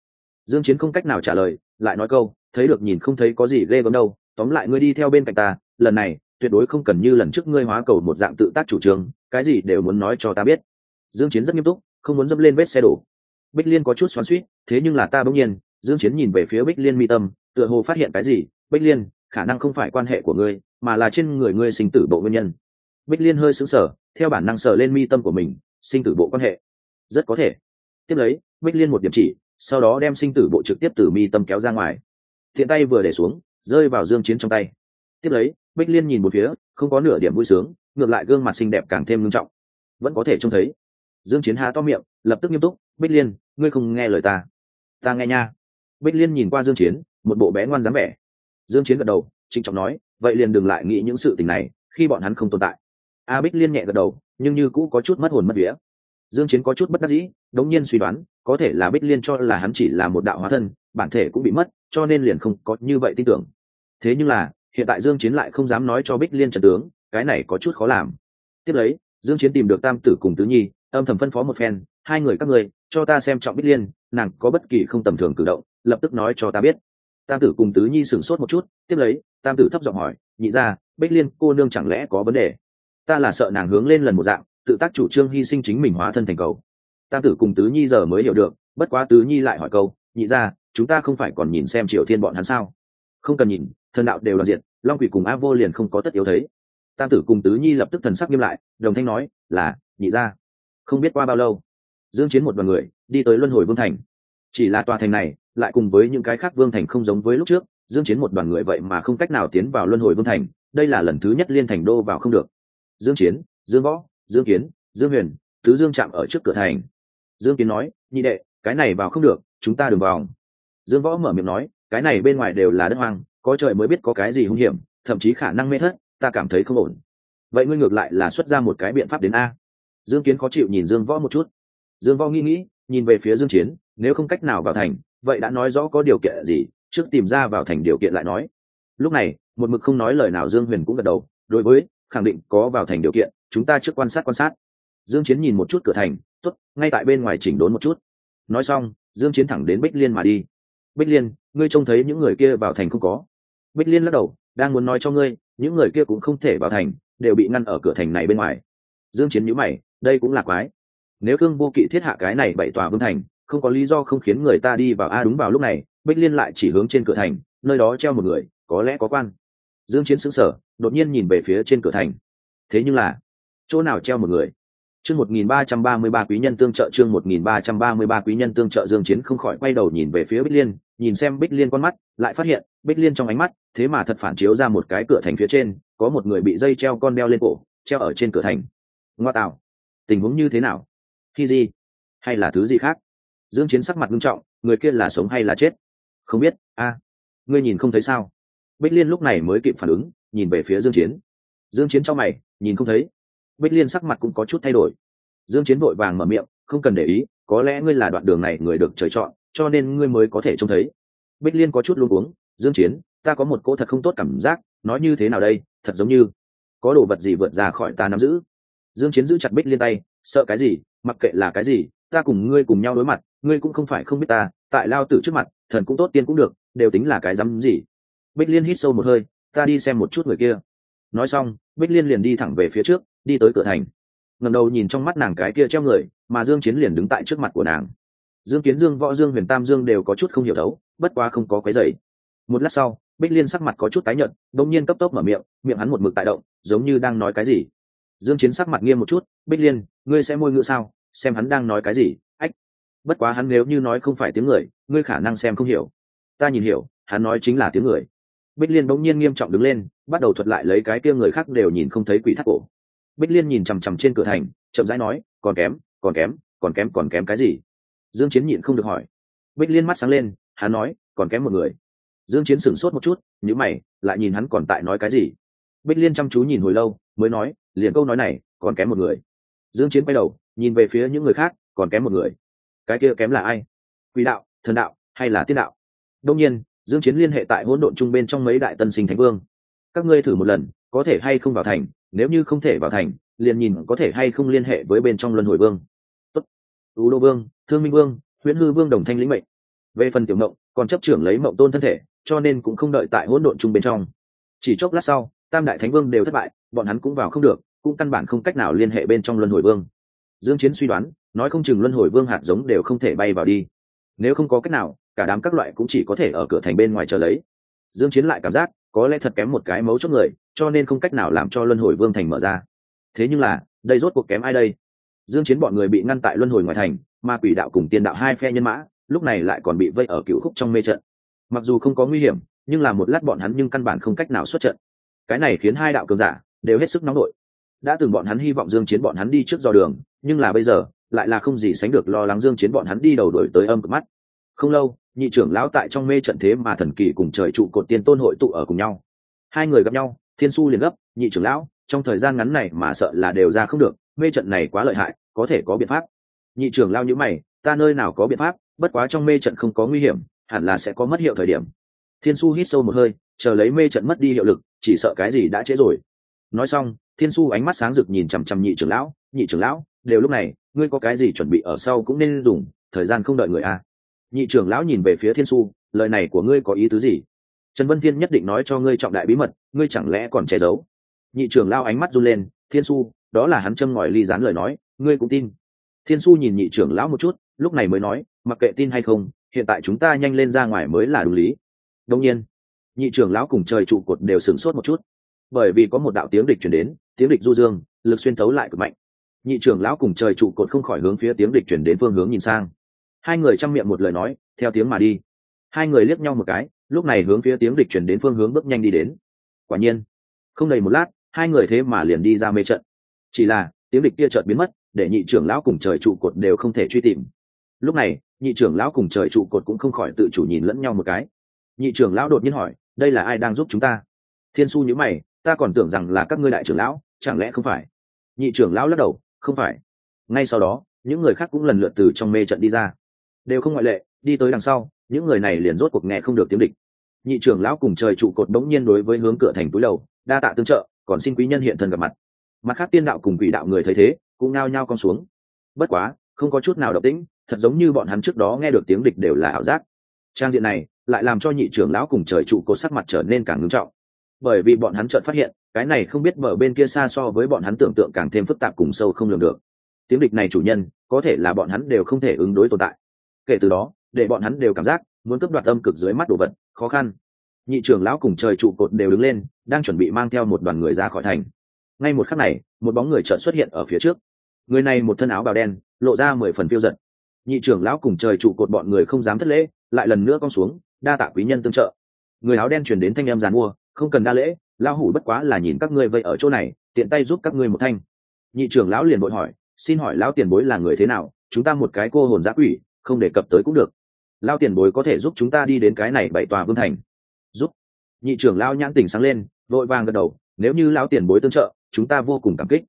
Dương chiến không cách nào trả lời, lại nói câu, thấy được nhìn không thấy có gì ghê gớm đâu, tóm lại ngươi đi theo bên cạnh ta, lần này tuyệt đối không cần như lần trước ngươi hóa cầu một dạng tự tác chủ trương, cái gì đều muốn nói cho ta biết dương chiến rất nghiêm túc, không muốn dâm lên vết xe đổ. Bích liên có chút xoắn xuýt, thế nhưng là ta bỗng nhiên, dương chiến nhìn về phía bích liên mi tâm, tựa hồ phát hiện cái gì, bích liên, khả năng không phải quan hệ của ngươi, mà là trên người ngươi sinh tử bộ nguyên nhân. Bích liên hơi sững sờ, theo bản năng sờ lên mi tâm của mình, sinh tử bộ quan hệ. Rất có thể. Tiếp lấy, bích liên một điểm chỉ, sau đó đem sinh tử bộ trực tiếp từ mi tâm kéo ra ngoài. Thiện tay vừa để xuống, rơi vào dương chiến trong tay. Tiếp lấy, bích liên nhìn một phía, không có nửa điểm vui sướng, ngược lại gương mặt xinh đẹp càng thêm nghiêm trọng. Vẫn có thể trông thấy dương chiến há to miệng, lập tức nghiêm túc, bích liên, ngươi không nghe lời ta. Ta nghe nha. Bích liên nhìn qua dương chiến, một bộ bé ngoan dáng vẻ. Dương chiến gật đầu, trịnh trọng nói, vậy liền đừng lại nghĩ những sự tình này, khi bọn hắn không tồn tại. A bích liên nhẹ gật đầu, nhưng như cũ có chút mất hồn mất vía. Dương chiến có chút bất đắc dĩ, đống nhiên suy đoán, có thể là bích liên cho là hắn chỉ là một đạo hóa thân, bản thể cũng bị mất, cho nên liền không có như vậy tin tưởng. Thế nhưng là, hiện tại dương chiến lại không dám nói cho bích liên trận tướng, cái này có chút khó làm. Tiếp lấy, dương chiến tìm được tam tử cùng tứ nhi âm thầm phân phó một phen, hai người các người cho ta xem trọng bích liên, nàng có bất kỳ không tầm thường cử động, lập tức nói cho ta biết. Tam tử cùng tứ nhi sửng sốt một chút, tiếp lấy, tam tử thấp giọng hỏi, nhị ra bích liên, cô nương chẳng lẽ có vấn đề? Ta là sợ nàng hướng lên lần một dạng, tự tác chủ trương hy sinh chính mình hóa thân thành cầu. Tam tử cùng tứ nhi giờ mới hiểu được, bất quá tứ nhi lại hỏi câu, nhị ra chúng ta không phải còn nhìn xem triều thiên bọn hắn sao? Không cần nhìn, thần đạo đều là diện long quỷ cùng a vô liền không có tất yếu thấy. Tam tử cùng tứ nhi lập tức thần sắc nghiêm lại, đồng thanh nói, là, nhị ra không biết qua bao lâu. Dương chiến một đoàn người, đi tới luân hồi vương thành. Chỉ là tòa thành này, lại cùng với những cái khác vương thành không giống với lúc trước, dương chiến một đoàn người vậy mà không cách nào tiến vào luân hồi vương thành, đây là lần thứ nhất liên thành đô vào không được. Dương chiến, dương võ, dương kiến, dương huyền, tứ dương chạm ở trước cửa thành. Dương kiến nói, nhị đệ, cái này vào không được, chúng ta đừng vào dương võ mở miệng nói, cái này bên ngoài đều là đất hoang, có trời mới biết có cái gì hung hiểm, thậm chí khả năng mê thất, ta cảm thấy không ổn. Vậy ngươi ngược lại là xuất ra một cái biện pháp đến a dương kiến khó chịu nhìn dương võ một chút. Dương võ nghĩ nghĩ, nhìn về phía dương chiến, nếu không cách nào vào thành, vậy đã nói rõ có điều kiện gì, trước tìm ra vào thành điều kiện lại nói. Lúc này, một mực không nói lời nào dương huyền cũng gật đầu, đối với, khẳng định có vào thành điều kiện, chúng ta trước quan sát quan sát. Dương chiến nhìn một chút cửa thành, tốt, ngay tại bên ngoài chỉnh đốn một chút. Nói xong, dương chiến thẳng đến bích liên mà đi. Bích liên, ngươi trông thấy những người kia vào thành không có? Bích liên lắc đầu, đang muốn nói cho ngươi, những người kia cũng không thể vào thành, đều bị ngăn ở cửa thành này bên ngoài dương chiến nhíu mày, đây cũng là quái. Nếu cương vô kỵ thiết hạ cái này bảy tòa vương thành, không có lý do không khiến người ta đi vào a đúng vào lúc này, bích liên lại chỉ hướng trên cửa thành, nơi đó treo một người, có lẽ có quan. Dương chiến sững sờ, đột nhiên nhìn về phía trên cửa thành. Thế nhưng là, chỗ nào treo một người? Chương 1333 quý nhân tương trợ, chương 1333 quý nhân tương trợ, dương chiến không khỏi quay đầu nhìn về phía bích liên, nhìn xem bích liên con mắt, lại phát hiện, bích liên trong ánh mắt, thế mà thật phản chiếu ra một cái cửa thành phía trên, có một người bị dây treo con đeo lên cổ, treo ở trên cửa thành ngoa tạo. Tình huống như thế nào? Khi gì? Hay là thứ gì khác? Dương chiến sắc mặt nghiêm trọng, người kia là sống hay là chết? Không biết, a. Ngươi nhìn không thấy sao? Bích liên lúc này mới kịp phản ứng, nhìn về phía dương chiến. Dương chiến cho mày, nhìn không thấy. Bích liên sắc mặt cũng có chút thay đổi. Dương chiến vội vàng mở miệng, không cần để ý, có lẽ ngươi là đoạn đường này người được trời chọn, cho nên ngươi mới có thể trông thấy. Bích liên có chút luống cuống, dương chiến, ta có một cỗ thật không tốt cảm giác, nói như thế nào đây, thật giống như có đồ vật gì vượt ra khỏi ta nắm giữ dương chiến giữ chặt bích liên tay, sợ cái gì? Mặc kệ là cái gì, ta cùng ngươi cùng nhau đối mặt, ngươi cũng không phải không biết ta, tại lao tử trước mặt, thần cũng tốt, tiên cũng được, đều tính là cái dám gì? Bích liên hít sâu một hơi, ta đi xem một chút người kia. Nói xong, bích liên liền đi thẳng về phía trước, đi tới cửa thành. Ngầm đầu nhìn trong mắt nàng cái kia treo người, mà dương chiến liền đứng tại trước mặt của nàng. Dương kiến dương, võ dương, huyền tam dương đều có chút không hiểu đấu, bất quá không có cái rầy. một lát sau, bích liên sắc mặt có chút tái nhợt, đột nhiên cấp tốc mở miệng miệng hắn một mực tại động, giống như đang nói cái gì dương chiến sắc mặt nghiêm một chút, bích liên, ngươi sẽ môi ngữ sao? Xem hắn đang nói cái gì. Ách, bất quá hắn nếu như nói không phải tiếng người, ngươi khả năng xem không hiểu. Ta nhìn hiểu, hắn nói chính là tiếng người. Bích liên bỗng nhiên nghiêm trọng đứng lên, bắt đầu thuật lại lấy cái kia người khác đều nhìn không thấy quỷ thác cổ. Bích liên nhìn chằm chằm trên cửa thành, chậm rãi nói, còn kém còn kém còn kém còn kém cái gì? Dương chiến nhịn không được hỏi. Bích liên mắt sáng lên, hắn nói, còn kém một người. Dương chiến sửng sốt một chút, nhíu mày, lại nhìn hắn còn tại nói cái gì. Bích liên chăm chú nhìn hồi lâu, mới nói liền câu nói này còn kém một người. Dương chiến quay đầu, nhìn về phía những người khác, còn kém một người. Cái kia kém là ai? Quỷ đạo, thần đạo, hay là tiên đạo? Đông nhiên, dương chiến liên hệ tại hỗn độn trung bên trong mấy đại tân sinh thánh vương. Các ngươi thử một lần, có thể hay không vào thành, nếu như không thể vào thành, liền nhìn có thể hay không liên hệ với bên trong luân hồi vương. Tốt. U đô vương, thương minh vương, huyễn hư vương đồng thanh lĩnh mệnh. Về phần tiểu mộng còn chấp trưởng lấy mộng tôn thân thể, cho nên cũng không đợi tại hỗn độn chung bên trong. Chỉ chốc lát sau, tam đại thánh vương đều thất bại, bọn hắn cũng vào không được cũng căn bản không cách nào liên hệ bên trong luân hồi vương. Dương chiến suy đoán, nói không chừng luân hồi vương hạt giống đều không thể bay vào đi. Nếu không có cách nào, cả đám các loại cũng chỉ có thể ở cửa thành bên ngoài chờ lấy. Dương chiến lại cảm giác, có lẽ thật kém một cái mấu chốt người, cho nên không cách nào làm cho luân hồi vương thành mở ra. Thế nhưng là, đây rốt cuộc kém ai đây? Dương chiến bọn người bị ngăn tại luân hồi ngoài thành, ma quỷ đạo cùng tiên đạo hai phe nhân mã, lúc này lại còn bị vây ở cựu khúc trong mê trận. Mặc dù không có nguy hiểm, nhưng là một lát bọn hắn nhưng căn bản không cách nào xuất trận. Cái này khiến hai đạo cường giả đều hết sức nóng nổi đã từng bọn hắn hy vọng dương chiến bọn hắn đi trước dò đường, nhưng là bây giờ, lại là không gì sánh được lo lắng dương chiến bọn hắn đi đầu đuổi tới âm cực mắt. Không lâu, nhị trưởng lão tại trong mê trận thế mà thần kỳ cùng trời trụ cột tiên tôn hội tụ ở cùng nhau. Hai người gặp nhau, thiên su liền gấp, nhị trưởng lão, trong thời gian ngắn này mà sợ là đều ra không được, mê trận này quá lợi hại, có thể có biện pháp. Nhị trưởng lao như mày, ta nơi nào có biện pháp, bất quá trong mê trận không có nguy hiểm, hẳn là sẽ có mất hiệu thời điểm. Thiên su hít sâu một hơi, chờ lấy mê trận mất đi hiệu lực, chỉ sợ cái gì đã trễ rồi. Nói xong thiên su ánh mắt sáng rực nhìn chằm chằm nhị trưởng lão, nhị trưởng lão, đều lúc này, ngươi có cái gì chuẩn bị ở sau cũng nên dùng, thời gian không đợi người a. Nhị trưởng lão nhìn về phía thiên su lời này của ngươi có ý tứ gì? Trần vân thiên nhất định nói cho ngươi trọng đại bí mật, ngươi chẳng lẽ còn che giấu? Nhị trưởng lao ánh mắt run lên, thiên su đó là hắn châm ngòi ly dán lời nói, ngươi cũng tin. Thiên su nhìn nhị trưởng lão một chút, lúc này mới nói, mặc kệ tin hay không, hiện tại chúng ta nhanh lên ra ngoài mới là đúng lý. Đông nhiên, nhị trưởng lão cùng trời trụ cột đều sửng sốt một chút. Bởi vì có một đạo tiếng địch chuyển đến tiếng địch du dương, lực xuyên thấu lại cực mạnh. Nhị trưởng lão cùng trời trụ cột không khỏi hướng phía tiếng địch chuyển đến phương hướng nhìn sang. Hai người chăm miệng một lời nói, theo tiếng mà đi. Hai người liếc nhau một cái, lúc này hướng phía tiếng địch chuyển đến phương hướng bước nhanh đi đến. Quả nhiên, không đầy một lát, hai người thế mà liền đi ra mê trận. Chỉ là, tiếng địch kia chợt biến mất, để nhị trưởng lão cùng trời trụ cột đều không thể truy tìm. Lúc này, nhị trưởng lão cùng trời trụ cột cũng không khỏi tự chủ nhìn lẫn nhau một cái. Nhị trưởng lão đột nhiên hỏi, đây là ai đang giúp chúng ta? Thiên su nhữ mày, ta còn tưởng rằng là các ngươi đại trưởng lão chẳng lẽ không phải? Nhị trưởng lão lắc đầu, không phải. Ngay sau đó, những người khác cũng lần lượt từ trong mê trận đi ra. Đều không ngoại lệ, đi tới đằng sau, những người này liền rốt cuộc nghe không được tiếng địch. Nhị trưởng lão cùng trời trụ cột bỗng nhiên đối với hướng cửa thành túi đầu, đa tạ tương trợ, còn xin quý nhân hiện thân gặp mặt. Mặt khác tiên đạo cùng quỷ đạo người thấy thế, cũng nao nhao con xuống. Bất quá, không có chút nào độc tĩnh, thật giống như bọn hắn trước đó nghe được tiếng địch đều là ảo giác. Trang diện này, lại làm cho nhị trưởng lão cùng trời trụ cột sắc mặt trở nên càng ngưng trọng. Bởi vì bọn hắn chợt phát hiện cái này không biết mở bên kia xa so với bọn hắn tưởng tượng càng thêm phức tạp cùng sâu không lường được. Tiếng địch này chủ nhân, có thể là bọn hắn đều không thể ứng đối tồn tại. Kể từ đó, để bọn hắn đều cảm giác, muốn cướp đoạt âm cực dưới mắt đồ vật, khó khăn. Nhị trưởng lão cùng trời trụ cột đều đứng lên, đang chuẩn bị mang theo một đoàn người ra khỏi thành. Ngay một khắc này, một bóng người chợt xuất hiện ở phía trước. Người này một thân áo bào đen, lộ ra mười phần phiêu giật. Nhị trưởng lão cùng trời trụ cột bọn người không dám thất lễ, lại lần nữa con xuống, đa tạ quý nhân tương trợ. Người áo đen chuyển đến thanh em giàn mua, không cần đa lễ lão hủ bất quá là nhìn các ngươi vậy ở chỗ này, tiện tay giúp các ngươi một thanh. Nhị trưởng lão liền bội hỏi, xin hỏi lão tiền bối là người thế nào, chúng ta một cái cô hồn giã quỷ, không đề cập tới cũng được. Lao tiền bối có thể giúp chúng ta đi đến cái này bảy tòa vương thành. Giúp. Nhị trưởng lao nhãn tình sáng lên, vội vàng gật đầu, nếu như lão tiền bối tương trợ, chúng ta vô cùng cảm kích.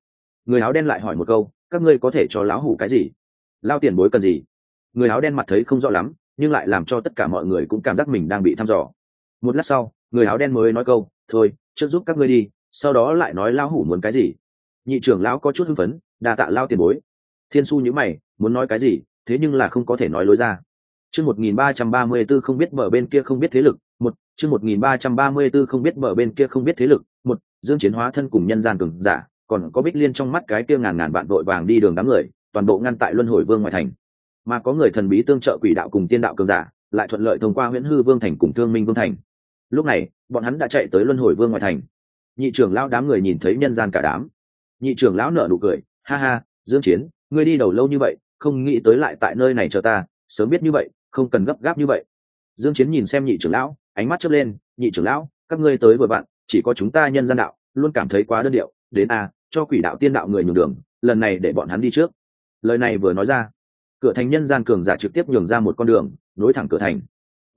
Người áo đen lại hỏi một câu, các ngươi có thể cho lão hủ cái gì? Lao tiền bối cần gì? Người áo đen mặt thấy không rõ lắm, nhưng lại làm cho tất cả mọi người cũng cảm giác mình đang bị thăm dò. Một lát sau, người áo đen mới nói câu, thôi trước giúp các ngươi đi, sau đó lại nói lão hủ muốn cái gì? Nhị trưởng lão có chút hưng phấn đà tạ lao tiền bối. Thiên su nhữ mày, muốn nói cái gì, thế nhưng là không có thể nói lối ra. Chương một nghìn ba trăm ba mươi b ố không biết mở bên kia không biết thế lực, một, chương một nghìn ba trăm ba mươi b ố không biết mở bên kia không biết thế lực, một, dương chiến hóa thân cùng nhân gian cường giả, còn có bích liên trong mắt cái kia ngàn ngàn bạn đội vàng đi đường đám người, toàn bộ ngăn tại luân hồi vương ngoại thành. Mà có người thần bí tương trợ quỷ đạo cùng tiên đạo cường giả, lại thuận lợi thông qua nguyễn hư vương thành cùng thương minh vương thành lúc này, bọn hắn đã chạy tới luân hồi vương ngoại thành. Nhị trưởng lão đám người nhìn thấy nhân gian cả đám. Nhị trưởng lão nở nụ cười, ha ha, dương chiến, ngươi đi đầu lâu như vậy, không nghĩ tới lại tại nơi này chờ ta, sớm biết như vậy, không cần gấp gáp như vậy. Dương chiến nhìn xem nhị trưởng lão, ánh mắt chớp lên, nhị trưởng lão, các ngươi tới vừa bạn chỉ có chúng ta nhân gian đạo, luôn cảm thấy quá đơn điệu, đến a, cho quỷ đạo tiên đạo người nhường đường, lần này để bọn hắn đi trước. Lời này vừa nói ra, cửa thành nhân gian cường giả trực tiếp nhường ra một con đường, nối thẳng cửa thành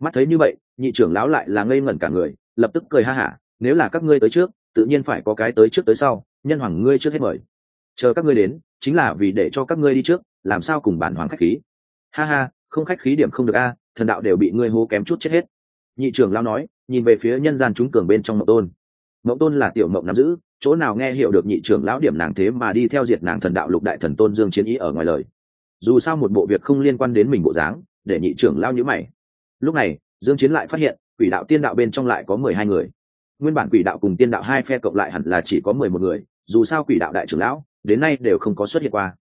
mắt thấy như vậy, nhị trưởng lão lại là ngây ngẩn cả người, lập tức cười ha hả, nếu là các ngươi tới trước, tự nhiên phải có cái tới trước tới sau, nhân hoàng ngươi trước hết mời. Chờ các ngươi đến, chính là vì để cho các ngươi đi trước, làm sao cùng bản hoàng khách khí? Ha ha, không khách khí điểm không được a, thần đạo đều bị ngươi hô kém chút chết hết. Nhị trưởng lão nói, nhìn về phía nhân gian chúng cường bên trong mộng tôn. Mộng tôn là tiểu mộng nắm giữ, chỗ nào nghe hiểu được nhị trưởng lão điểm nàng thế mà đi theo diệt nàng thần đạo lục đại thần tôn dương chiến ý ở ngoài lời. Dù sao một bộ việc không liên quan đến mình bộ dáng, để nhị trưởng lão nhữ mày lúc này, dương chiến lại phát hiện, quỷ đạo tiên đạo bên trong lại có mười hai người. Nguyên bản quỷ đạo cùng tiên đạo hai phe cộng lại hẳn là chỉ có mười một người, dù sao quỷ đạo đại trưởng lão, đến nay đều không có xuất hiện qua.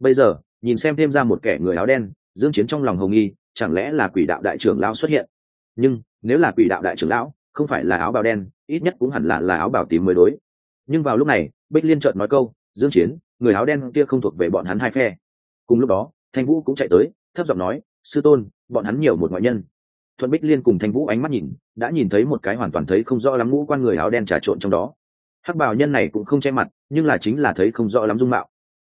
Bây giờ, nhìn xem thêm ra một kẻ người áo đen, dương chiến trong lòng hồng nghi, chẳng lẽ là quỷ đạo đại trưởng lão xuất hiện? Nhưng, nếu là quỷ đạo đại trưởng lão, không phải là áo bào đen, ít nhất cũng hẳn là là áo bào tím mới đối. Nhưng vào lúc này, bích liên chợt nói câu, dương chiến, người áo đen kia không thuộc về bọn hắn hai phe. Cùng lúc đó, thanh vũ cũng chạy tới, thấp giọng nói, sư tôn, bọn hắn nhiều một ngoại nhân thuận bích liên cùng thanh vũ ánh mắt nhìn, đã nhìn thấy một cái hoàn toàn thấy không rõ lắm ngũ quan người áo đen trà trộn trong đó. Hắc bào nhân này cũng không che mặt, nhưng là chính là thấy không rõ lắm dung mạo.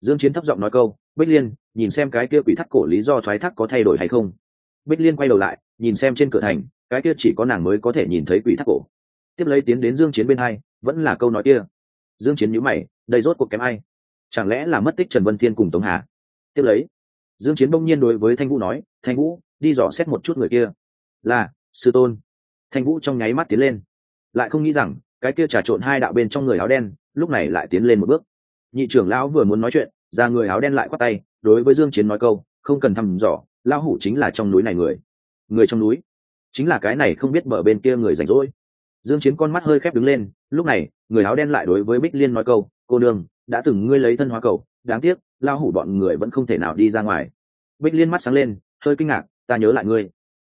Dương chiến thấp giọng nói câu, bích liên, nhìn xem cái kia quỷ thắt cổ lý do thoái thác có thay đổi hay không? Bích liên quay đầu lại, nhìn xem trên cửa thành, cái kia chỉ có nàng mới có thể nhìn thấy quỷ thắt cổ. Tiếp lấy tiến đến dương chiến bên hai, vẫn là câu nói kia. Dương chiến nhíu mày, đây rốt cuộc kém ai? Chẳng lẽ là mất tích trần vân thiên cùng tống hà? Tiếp lấy, dương chiến bỗng nhiên đối với thanh vũ nói, thanh vũ, đi dò xét một chút người kia là, sư tôn. Thanh vũ trong nháy mắt tiến lên. Lại không nghĩ rằng, cái kia trà trộn hai đạo bên trong người áo đen, lúc này lại tiến lên một bước. Nhị trưởng lão vừa muốn nói chuyện, ra người áo đen lại quát tay, đối với dương chiến nói câu, không cần thăm dò, lão hủ chính là trong núi này người. Người trong núi? Chính là cái này không biết mở bên kia người rảnh rỗi. Dương chiến con mắt hơi khép đứng lên, lúc này, người áo đen lại đối với bích liên nói câu, cô đường đã từng ngươi lấy thân hóa cầu, đáng tiếc, lão hủ bọn người vẫn không thể nào đi ra ngoài. Bích liên mắt sáng lên, hơi kinh ngạc, ta nhớ lại ngươi.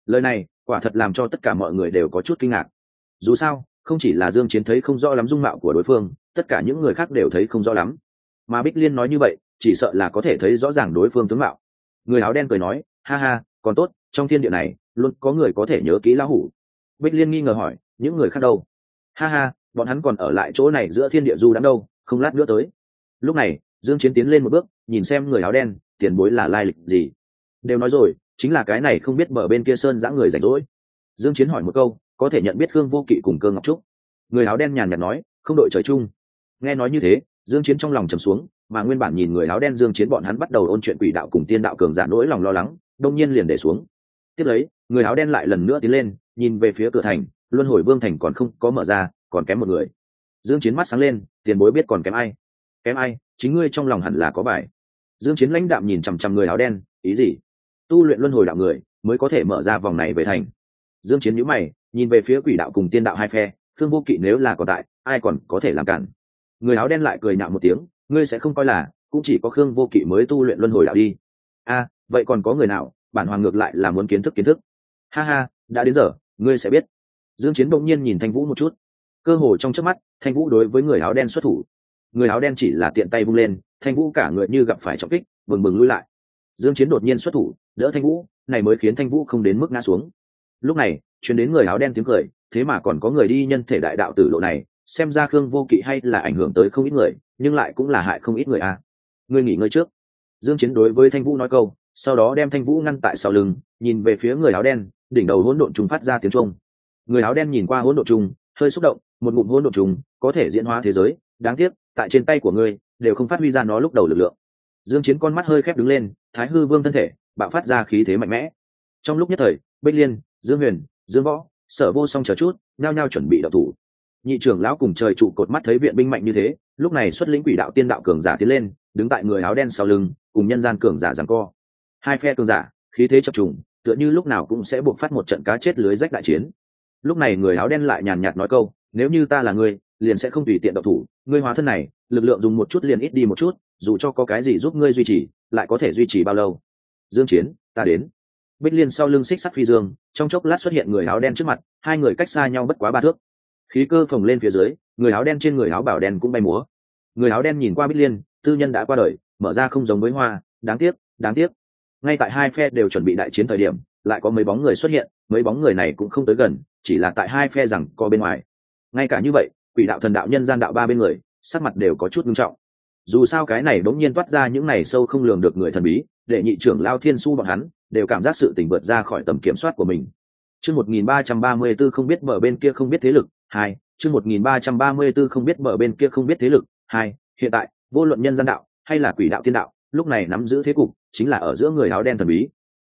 Lời này quả thật làm cho tất cả mọi người đều có chút kinh ngạc. Dù sao, không chỉ là dương chiến thấy không rõ lắm dung mạo của đối phương, tất cả những người khác đều thấy không rõ lắm. Mà bích liên nói như vậy, chỉ sợ là có thể thấy rõ ràng đối phương tướng mạo. Người áo đen cười nói, ha ha, còn tốt, trong thiên địa này, luôn có người có thể nhớ kỹ lão hủ. Bích liên nghi ngờ hỏi, những người khác đâu? Ha ha, bọn hắn còn ở lại chỗ này giữa thiên địa du đắm đâu, không lát nữa tới. Lúc này, dương chiến tiến lên một bước, nhìn xem người áo đen, tiền bối là lai lịch gì. Đều nói rồi chính là cái này không biết mở bên kia sơn giã người rảnh rỗi. Dương chiến hỏi một câu, có thể nhận biết khương vô kỵ cùng cơ ngọc trúc. Người áo đen nhàn nhạt nói, không đội trời chung. Nghe nói như thế, dương chiến trong lòng trầm xuống, mà nguyên bản nhìn người áo đen dương chiến bọn hắn bắt đầu ôn chuyện quỷ đạo cùng tiên đạo cường giả nỗi lòng lo lắng, đông nhiên liền để xuống. Tiếp lấy, người áo đen lại lần nữa tiến lên, nhìn về phía cửa thành, luân hồi vương thành còn không có mở ra, còn kém một người. Dương chiến mắt sáng lên, tiền bối biết còn kém ai. Kém ai, chính ngươi trong lòng hẳn là có bài. Dương chiến lãnh đạm nhìn chằm chằm người áo đen, ý gì? Tu luyện luân hồi đạo người mới có thể mở ra vòng này về thành. Dương chiến nhíu mày, nhìn về phía quỷ đạo cùng tiên đạo hai phe, thương vô kỵ nếu là còn tại, ai còn có thể làm cản? Người áo đen lại cười nhạo một tiếng, ngươi sẽ không coi là, cũng chỉ có khương vô kỵ mới tu luyện luân hồi đạo đi. A, vậy còn có người nào, bản hoàng ngược lại là muốn kiến thức kiến thức. Ha ha, đã đến giờ, ngươi sẽ biết. Dương chiến bỗng nhiên nhìn thanh vũ một chút. Cơ hồ trong chớp mắt, thanh vũ đối với người áo đen xuất thủ. Người áo đen chỉ là tiện tay vung lên, thanh vũ cả người như gặp phải trọng kích, bừng bừng lui lại dương chiến đột nhiên xuất thủ, đỡ thanh vũ, này mới khiến thanh vũ không đến mức ngã xuống. Lúc này, truyền đến người áo đen tiếng cười, thế mà còn có người đi nhân thể đại đạo tử lộ này, xem ra khương vô kỵ hay là ảnh hưởng tới không ít người, nhưng lại cũng là hại không ít người à. Ngươi nghỉ ngơi trước. Dương chiến đối với thanh vũ nói câu, sau đó đem thanh vũ ngăn tại sau lưng, nhìn về phía người áo đen, đỉnh đầu hỗn độn trùng phát ra tiếng trung người áo đen nhìn qua hỗn độn trùng, hơi xúc động, một ngụm hỗn độn trùng có thể diễn hóa thế giới, đáng tiếc, tại trên tay của ngươi, đều không phát huy ra nó lúc đầu lực lượng dương chiến con mắt hơi khép đứng lên, thái hư vương thân thể bạo phát ra khí thế mạnh mẽ. Trong lúc nhất thời, bích liên, dương huyền, dương võ, sở vô song chờ chút, nhao nhao chuẩn bị đạo thủ. Nhị trưởng lão cùng trời trụ cột mắt thấy viện binh mạnh như thế, lúc này xuất lĩnh quỷ đạo tiên đạo cường giả tiến lên, đứng tại người áo đen sau lưng, cùng nhân gian cường giả giằng co. Hai phe cường giả, khí thế chập trùng, tựa như lúc nào cũng sẽ buộc phát một trận cá chết lưới rách đại chiến. Lúc này người áo đen lại nhàn nhạt nói câu, nếu như ta là người liền sẽ không tùy tiện độc thủ. Ngươi hóa thân này, lực lượng dùng một chút liền ít đi một chút, dù cho có cái gì giúp ngươi duy trì, lại có thể duy trì bao lâu? Dương chiến, ta đến. Bích liên sau lưng xích sắt phi dương, trong chốc lát xuất hiện người áo đen trước mặt, hai người cách xa nhau bất quá ba thước. Khí cơ phồng lên phía dưới, người áo đen trên người áo bảo đen cũng bay múa. Người áo đen nhìn qua bích liên, tư nhân đã qua đời, mở ra không giống với hoa, đáng tiếc đáng tiếc. Ngay tại hai phe đều chuẩn bị đại chiến thời điểm, lại có mấy bóng người xuất hiện, mấy bóng người này cũng không tới gần, chỉ là tại hai phe rằng có bên ngoài. Ngay cả như vậy quỷ đạo thần đạo nhân gian đạo ba bên người, sắc mặt đều có chút nghiêm trọng. Dù sao cái này đống nhiên toát ra những này sâu không lường được người thần bí để nhị trưởng lao thiên su bọn hắn, đều cảm giác sự tình vượt ra khỏi tầm kiểm soát của mình. Chương một nghìn ba trăm ba mươi b ố không biết mở bên kia không biết thế lực, hai, chương một nghìn ba trăm ba mươi b ố không biết mở bên kia không biết thế lực, hai, hiện tại, vô luận nhân gian đạo, hay là quỷ đạo thiên đạo, lúc này nắm giữ thế cục, chính là ở giữa người áo đen thần bí.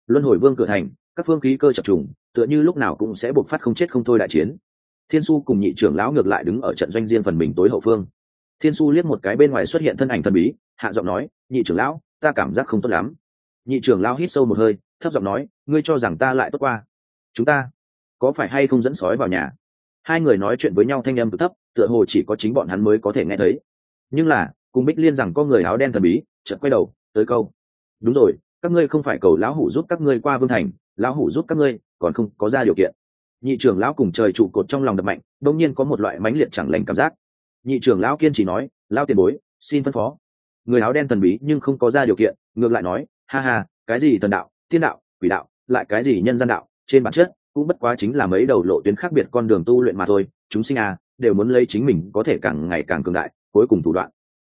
Luân hồi vương cửa thành, các phương khí cơ chập trùng, tựa như lúc nào cũng sẽ buộc phát không chết không thôi đại chiến thiên su cùng nhị trưởng lão ngược lại đứng ở trận doanh riêng phần mình tối hậu phương. Thiên su liếc một cái bên ngoài xuất hiện thân ảnh thần bí, hạ giọng nói, nhị trưởng lão, ta cảm giác không tốt lắm. Nhị trưởng lão hít sâu một hơi, thấp giọng nói, ngươi cho rằng ta lại tốt qua? Chúng ta có phải hay không dẫn sói vào nhà? Hai người nói chuyện với nhau thanh âm cực thấp, tựa hồ chỉ có chính bọn hắn mới có thể nghe thấy. Nhưng là, cùng bích liên rằng có người áo đen thần bí, chợt quay đầu, tới câu, đúng rồi, các ngươi không phải cầu lão hủ giúp các ngươi qua vương thành, lão hủ giúp các ngươi, còn không có ra điều kiện nhị trưởng lão cùng trời trụ cột trong lòng đập mạnh đông nhiên có một loại mãnh liệt chẳng lành cảm giác. Nhị trưởng lão kiên trì nói, lão tiền bối, xin phân phó. Người áo đen thần bí nhưng không có ra điều kiện, ngược lại nói, ha ha, cái gì thần đạo, tiên đạo, quỷ đạo, lại cái gì nhân gian đạo, trên bản chất cũng bất quá chính là mấy đầu lộ tuyến khác biệt con đường tu luyện mà thôi, chúng sinh à đều muốn lấy chính mình có thể càng ngày càng cường đại, cuối cùng thủ đoạn.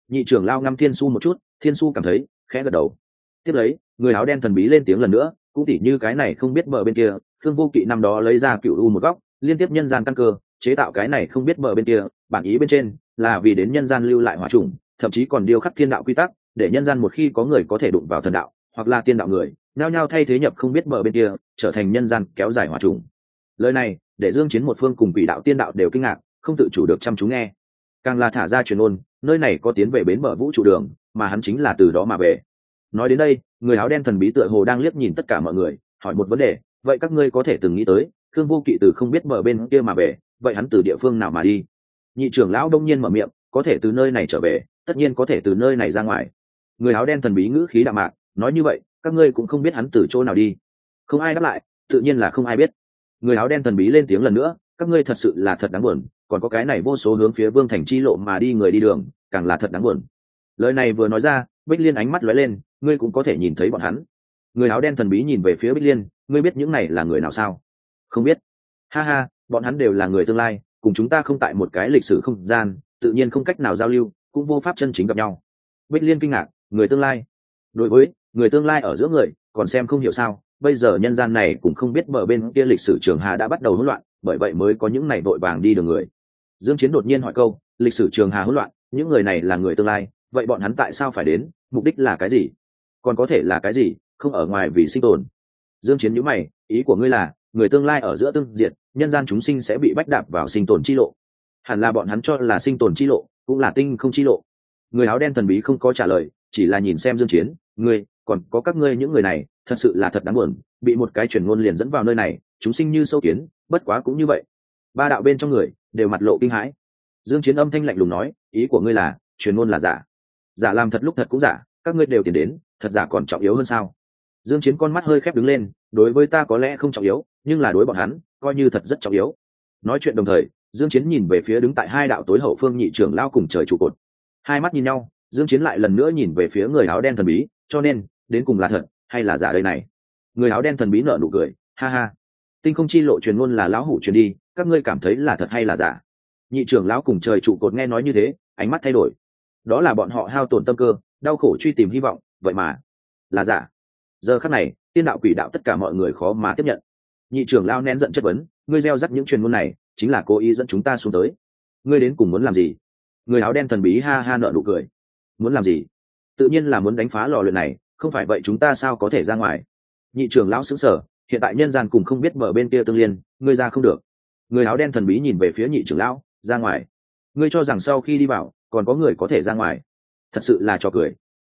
Nhị trưởng lao ngăm thiên su một chút, thiên su cảm thấy khẽ gật đầu. Tiếp lấy, người áo đen thần bí lên tiếng lần nữa cũng tỉ như cái này không biết mở bên kia thương vô kỵ năm đó lấy ra cựu u một góc, liên tiếp nhân gian căn cơ, chế tạo cái này không biết mở bên kia, bản ý bên trên là vì đến nhân gian lưu lại hòa trùng, thậm chí còn điêu khắc thiên đạo quy tắc, để nhân gian một khi có người có thể đụng vào thần đạo, hoặc là tiên đạo người nao nhao thay thế nhập không biết mở bên kia, trở thành nhân gian kéo dài hòa trùng. Lời này, để dương chiến một phương cùng quỷ đạo tiên đạo đều kinh ngạc, không tự chủ được chăm chú nghe. Càng là thả ra truyền ôn, nơi này có tiến về bến mở vũ trụ đường, mà hắn chính là từ đó mà về nói đến đây, người áo đen thần bí tựa hồ đang liếc nhìn tất cả mọi người, hỏi một vấn đề, vậy các ngươi có thể từng nghĩ tới, khương vô kỵ từ không biết mở bên kia mà về, vậy hắn từ địa phương nào mà đi? Nhị trưởng lão đông nhiên mở miệng, có thể từ nơi này trở về, tất nhiên có thể từ nơi này ra ngoài. Người áo đen thần bí ngữ khí đạm mạc, nói như vậy, các ngươi cũng không biết hắn từ chỗ nào đi. Không ai đáp lại, tự nhiên là không ai biết. Người áo đen thần bí lên tiếng lần nữa, các ngươi thật sự là thật đáng buồn, còn có cái này vô số hướng phía vương thành chi lộ mà đi người đi đường, càng là thật đáng buồn. Lời này vừa nói ra bích liên ánh mắt lóe lên, ngươi cũng có thể nhìn thấy bọn hắn. Người áo đen thần bí nhìn về phía bích liên, ngươi biết những này là người nào sao? Không biết. Ha ha, bọn hắn đều là người tương lai, cùng chúng ta không tại một cái lịch sử không gian, tự nhiên không cách nào giao lưu, cũng vô pháp chân chính gặp nhau. Bích liên kinh ngạc, người tương lai? Đối với, người tương lai ở giữa người, còn xem không hiểu sao, bây giờ nhân gian này cũng không biết mở bên kia lịch sử trường hà đã bắt đầu hỗn loạn, bởi vậy mới có những này vội vàng đi đường người. Dương chiến đột nhiên hỏi câu, lịch sử trường hà hỗn loạn, những người này là người tương lai vậy bọn hắn tại sao phải đến? Mục đích là cái gì? Còn có thể là cái gì? Không ở ngoài vì sinh tồn. Dương chiến nhíu mày, ý của ngươi là, người tương lai ở giữa tương diện nhân gian chúng sinh sẽ bị bách đạp vào sinh tồn chi lộ. Hẳn là bọn hắn cho là sinh tồn chi lộ, cũng là tinh không chi lộ. Người áo đen thần bí không có trả lời, chỉ là nhìn xem dương chiến, ngươi, còn có các ngươi những người này, thật sự là thật đáng buồn, bị một cái truyền ngôn liền dẫn vào nơi này, chúng sinh như sâu kiến, bất quá cũng như vậy. Ba đạo bên trong người đều mặt lộ kinh hãi. Dương chiến âm thanh lạnh lùng nói, ý của ngươi là, truyền ngôn là giả giả làm thật lúc thật cũng giả, các ngươi đều tiền đến, thật giả còn trọng yếu hơn sao? Dương chiến con mắt hơi khép đứng lên, đối với ta có lẽ không trọng yếu, nhưng là đối bọn hắn, coi như thật rất trọng yếu. Nói chuyện đồng thời, dương chiến nhìn về phía đứng tại hai đạo tối hậu phương nhị trưởng lao cùng trời trụ cột. Hai mắt nhìn nhau, dương chiến lại lần nữa nhìn về phía người áo đen thần bí, cho nên, đến cùng là thật hay là giả đây này? Người áo đen thần bí nở nụ cười, ha ha. Tinh không chi lộ truyền ngôn là lão hủ truyền đi, các ngươi cảm thấy là thật hay là giả? Nhị trưởng lão cùng trời trụ cột nghe nói như thế, ánh mắt thay đổi đó là bọn họ hao tổn tâm cơ, đau khổ truy tìm hy vọng, vậy mà. Là giả. Giờ khắc này, tiên đạo quỷ đạo tất cả mọi người khó mà tiếp nhận. Nhị trưởng lao nén giận chất vấn, ngươi gieo rắc những truyền ngôn này, chính là cố ý dẫn chúng ta xuống tới. Ngươi đến cùng muốn làm gì? Người áo đen thần bí ha ha nợ nụ cười. Muốn làm gì? Tự nhiên là muốn đánh phá lò luyện này, không phải vậy chúng ta sao có thể ra ngoài? Nhị trưởng lão xứng sở hiện tại nhân gian cùng không biết mở bên kia tương liên, ngươi ra không được. Người áo đen thần bí nhìn về phía nhị trưởng lão, ra ngoài. Ngươi cho rằng sau khi đi vào còn có người có thể ra ngoài. Thật sự là cho cười.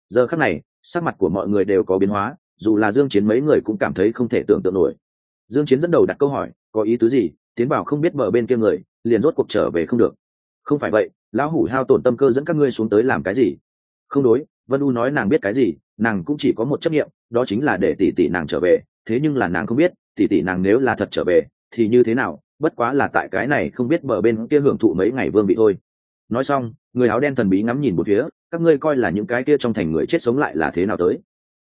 Giờ khắc này, sắc mặt của mọi người đều có biến hóa, dù là dương chiến mấy người cũng cảm thấy không thể tưởng tượng nổi. Dương chiến dẫn đầu đặt câu hỏi, có ý tứ gì? Tiến Bảo không biết mở bên kia người, liền rốt cuộc trở về không được. Không phải vậy, lão hủ hao tổn tâm cơ dẫn các ngươi xuống tới làm cái gì? Không đối, vân u nói nàng biết cái gì, nàng cũng chỉ có một chấp nghiệm đó chính là để tỷ tỷ nàng trở về, thế nhưng là nàng không biết, tỷ tỷ nàng nếu là thật trở về, thì như thế nào, bất quá là tại cái này không biết bờ bên kia hưởng thụ mấy ngày vương vị thôi. Nói xong người áo đen thần bí ngắm nhìn một phía, các ngươi coi là những cái kia trong thành người chết sống lại là thế nào tới?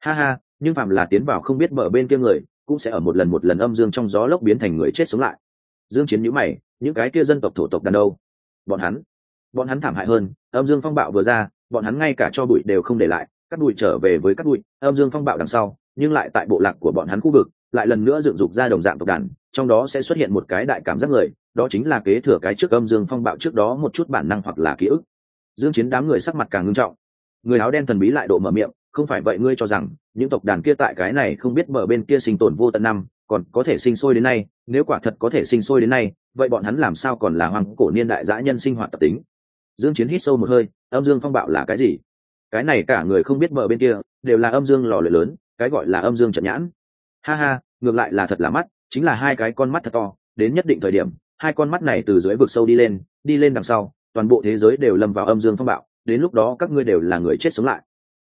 Ha ha, nhưng phạm là tiến vào không biết mở bên kia người, cũng sẽ ở một lần một lần âm dương trong gió lốc biến thành người chết sống lại. Dương chiến nhíu mày, những cái kia dân tộc thổ tộc đàn đâu? Bọn hắn bọn hắn thảm hại hơn, âm dương phong bạo vừa ra, bọn hắn ngay cả cho bụi đều không để lại, cắt bụi trở về với cắt bụi âm dương phong bạo đằng sau, nhưng lại tại bộ lạc của bọn hắn khu vực, lại lần nữa dựng dục ra đồng dạng tộc đàn, trong đó sẽ xuất hiện một cái đại cảm giác người, đó chính là kế thừa cái trước âm dương phong bạo trước đó một chút bản năng hoặc là ký ức dương chiến đám người sắc mặt càng ngưng trọng. Người áo đen thần bí lại độ mở miệng, không phải vậy ngươi cho rằng, những tộc đàn kia tại cái này không biết mở bên kia sinh tồn vô tận năm, còn có thể sinh sôi đến nay, nếu quả thật có thể sinh sôi đến nay, vậy bọn hắn làm sao còn là hoàng cổ niên đại dã nhân sinh hoạt tập tính? Dương chiến hít sâu một hơi, âm dương phong bạo là cái gì? Cái này cả người không biết mở bên kia, đều là âm dương lò lửa lớn, cái gọi là âm dương trận nhãn. Ha ha, ngược lại là thật là mắt, chính là hai cái con mắt thật to, đến nhất định thời điểm, hai con mắt này từ dưới vực sâu đi lên đi lên đằng sau toàn bộ thế giới đều lâm vào âm dương phong bạo, đến lúc đó các ngươi đều là người chết sống lại.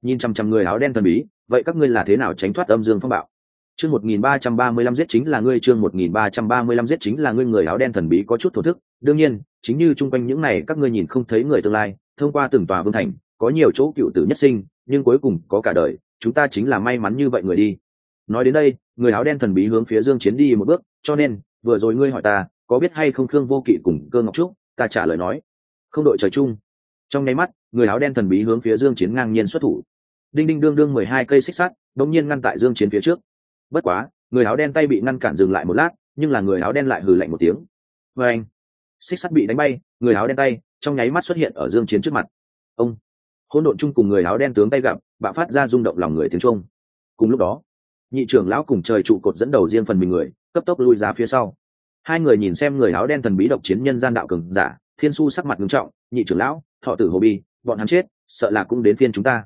Nhìn chằm chằm người áo đen thần bí, vậy các ngươi là thế nào tránh thoát âm dương phong bạo? Chương một nghìn ba trăm ba mươi lăm giết chính là ngươi, chương một nghìn ba trăm ba mươi lăm giết chính là ngươi, người áo đen thần bí có chút thổ thức. Đương nhiên, chính như chung quanh những này, các ngươi nhìn không thấy người tương lai, thông qua từng tòa vương thành, có nhiều chỗ cựu tử nhất sinh, nhưng cuối cùng có cả đời, chúng ta chính là may mắn như vậy người đi. Nói đến đây, người áo đen thần bí hướng phía dương chiến đi một bước, cho nên, vừa rồi ngươi hỏi ta, có biết hay không khương vô kỵ cùng cơ ngọc trúc? Ta trả lời nói không đội trời chung. Trong nháy mắt, người áo đen thần bí hướng phía dương chiến ngang nhiên xuất thủ. Đinh đinh đương đương mười hai cây xích sắt đống nhiên ngăn tại dương chiến phía trước. Bất quá, người áo đen tay bị ngăn cản dừng lại một lát, nhưng là người áo đen lại hừ lạnh một tiếng. Với anh, xích sắt bị đánh bay, người áo đen tay trong nháy mắt xuất hiện ở dương chiến trước mặt. Ông, hỗn độn chung cùng người áo đen tướng tay gặp, bạo phát ra rung động lòng người tiếng trung cùng lúc đó, nhị trưởng lão cùng trời trụ cột dẫn đầu riêng phần mình người, cấp tốc lui ra phía sau. Hai người nhìn xem người áo đen thần bí độc chiến nhân gian đạo cường giả thiên su sắc mặt nghiêm trọng, nhị trưởng lão, thọ tử hồ bi, bọn hắn chết, sợ là cũng đến phiên chúng ta.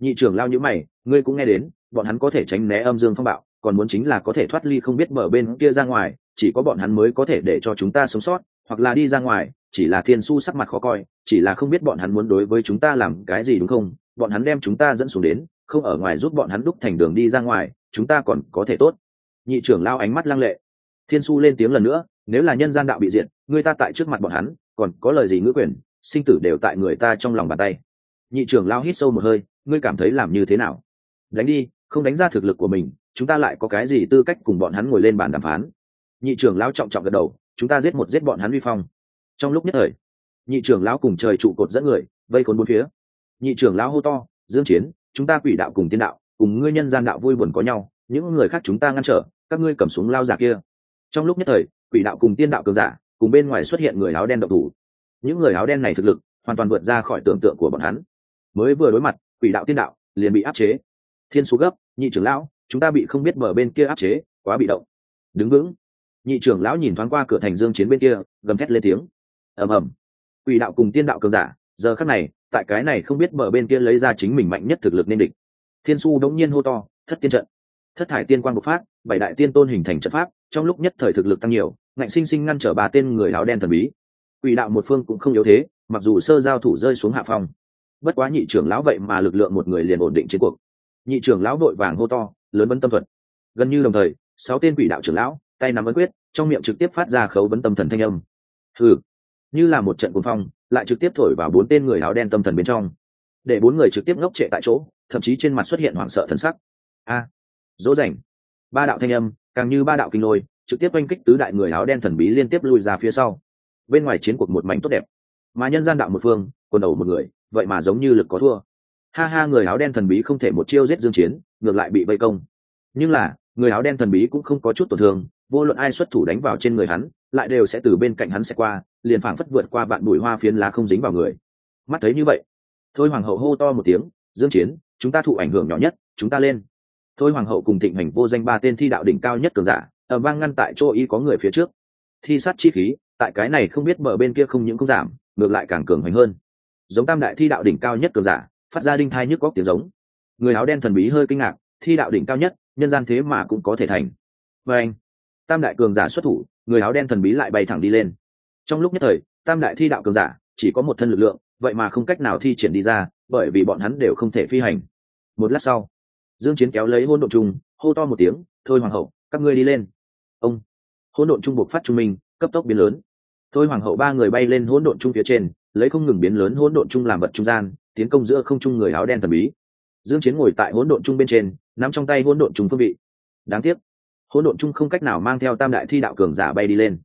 Nhị trưởng lao như mày, ngươi cũng nghe đến, bọn hắn có thể tránh né âm dương phong bạo, còn muốn chính là có thể thoát ly không biết mở bên kia ra ngoài, chỉ có bọn hắn mới có thể để cho chúng ta sống sót, hoặc là đi ra ngoài, chỉ là thiên su sắc mặt khó coi, chỉ là không biết bọn hắn muốn đối với chúng ta làm cái gì đúng không? Bọn hắn đem chúng ta dẫn xuống đến, không ở ngoài giúp bọn hắn đúc thành đường đi ra ngoài, chúng ta còn có thể tốt. Nhị trưởng lao ánh mắt lăng lệ. Thiên su lên tiếng lần nữa, nếu là nhân gian đạo bị diệt người ta tại trước mặt bọn hắn còn có lời gì ngữ quyền, sinh tử đều tại người ta trong lòng bàn tay. Nhị trưởng lao hít sâu một hơi, ngươi cảm thấy làm như thế nào? Đánh đi, không đánh ra thực lực của mình, chúng ta lại có cái gì tư cách cùng bọn hắn ngồi lên bàn đàm phán? Nhị trưởng lão trọng trọng gật đầu, chúng ta giết một giết bọn hắn vi phong. Trong lúc nhất thời, nhị trưởng lão cùng trời trụ cột dẫn người, vây khốn bốn phía. Nhị trưởng lão hô to, dương chiến, chúng ta quỷ đạo cùng tiên đạo, cùng ngươi nhân gian đạo vui buồn có nhau, những người khác chúng ta ngăn trở, các ngươi cầm súng lao giả kia. Trong lúc nhất thời, quỷ đạo cùng tiên đạo cường giả cùng bên ngoài xuất hiện người áo đen độc thủ. Những người áo đen này thực lực hoàn toàn vượt ra khỏi tưởng tượng của bọn hắn. Mới vừa đối mặt, quỷ đạo tiên đạo liền bị áp chế. Thiên số gấp, nhị trưởng lão, chúng ta bị không biết bờ bên kia áp chế, quá bị động. Đứng vững. Nhị trưởng lão nhìn thoáng qua cửa thành dương chiến bên kia, gầm thét lên tiếng. Ầm ầm. Quỷ đạo cùng tiên đạo cường giả, giờ khắc này, tại cái này không biết bờ bên kia lấy ra chính mình mạnh nhất thực lực nên địch. Thiên su đống nhiên hô to, thất tiên trận. Thất thải tiên quang bộc phát, bảy đại tiên tôn hình thành trận pháp, trong lúc nhất thời thực lực tăng nhiều ngạnh sinh sinh ngăn trở ba tên người áo đen thần bí. Quỷ đạo một phương cũng không yếu thế, mặc dù sơ giao thủ rơi xuống hạ phong. Bất quá nhị trưởng lão vậy mà lực lượng một người liền ổn định chiến cuộc. Nhị trưởng lão vội vàng hô to, lớn vấn tâm thuật. Gần như đồng thời, sáu tên quỷ đạo trưởng lão, tay nắm ấn quyết, trong miệng trực tiếp phát ra khấu vấn tâm thần thanh âm. Thử như là một trận cuồng phong, lại trực tiếp thổi vào bốn tên người áo đen tâm thần bên trong. Để bốn người trực tiếp ngốc trệ tại chỗ, thậm chí trên mặt xuất hiện hoảng sợ thần sắc. A, dỗ dành ba đạo thanh âm, càng như ba đạo kinh lôi trực tiếp oanh kích tứ đại người áo đen thần bí liên tiếp lùi ra phía sau. Bên ngoài chiến cuộc một mảnh tốt đẹp. Mà nhân gian đạo một phương, quần đầu một người, vậy mà giống như lực có thua. Ha ha, người áo đen thần bí không thể một chiêu giết dương chiến, ngược lại bị vây công. Nhưng là, người áo đen thần bí cũng không có chút tổn thương, vô luận ai xuất thủ đánh vào trên người hắn, lại đều sẽ từ bên cạnh hắn sẽ qua, liền phảng phất vượt qua vạn bụi hoa phiến lá không dính vào người. Mắt thấy như vậy, thôi hoàng hậu hô to một tiếng, dương chiến, chúng ta thụ ảnh hưởng nhỏ nhất, chúng ta lên. Thôi hoàng hậu cùng thịnh hành vô danh ba tên thi đạo đỉnh cao nhất cường giả ở vang ngăn tại chỗ y có người phía trước. Thi sát chi khí, tại cái này không biết mở bên kia không những không giảm, ngược lại càng cường hoành hơn. Giống tam đại thi đạo đỉnh cao nhất cường giả, phát ra đinh thai nhức góc tiếng giống. Người áo đen thần bí hơi kinh ngạc, thi đạo đỉnh cao nhất, nhân gian thế mà cũng có thể thành. Và anh, tam đại cường giả xuất thủ, người áo đen thần bí lại bay thẳng đi lên. Trong lúc nhất thời, tam đại thi đạo cường giả, chỉ có một thân lực lượng, vậy mà không cách nào thi triển đi ra, bởi vì bọn hắn đều không thể phi hành. Một lát sau, dương chiến kéo lấy hôn độ trung hô to một tiếng, thôi hoàng hậu, các ngươi đi lên ông. Hỗn độn trung buộc phát trung minh, cấp tốc biến lớn. Thôi hoàng hậu ba người bay lên hỗn độn trung phía trên, lấy không ngừng biến lớn hỗn độn trung làm vật trung gian, tiến công giữa không trung người áo đen thần bí. Dương chiến ngồi tại hỗn độn trung bên trên, nắm trong tay hỗn độn trung phương vị. Đáng tiếc, hỗn độn trung không cách nào mang theo tam đại thi đạo cường giả bay đi lên.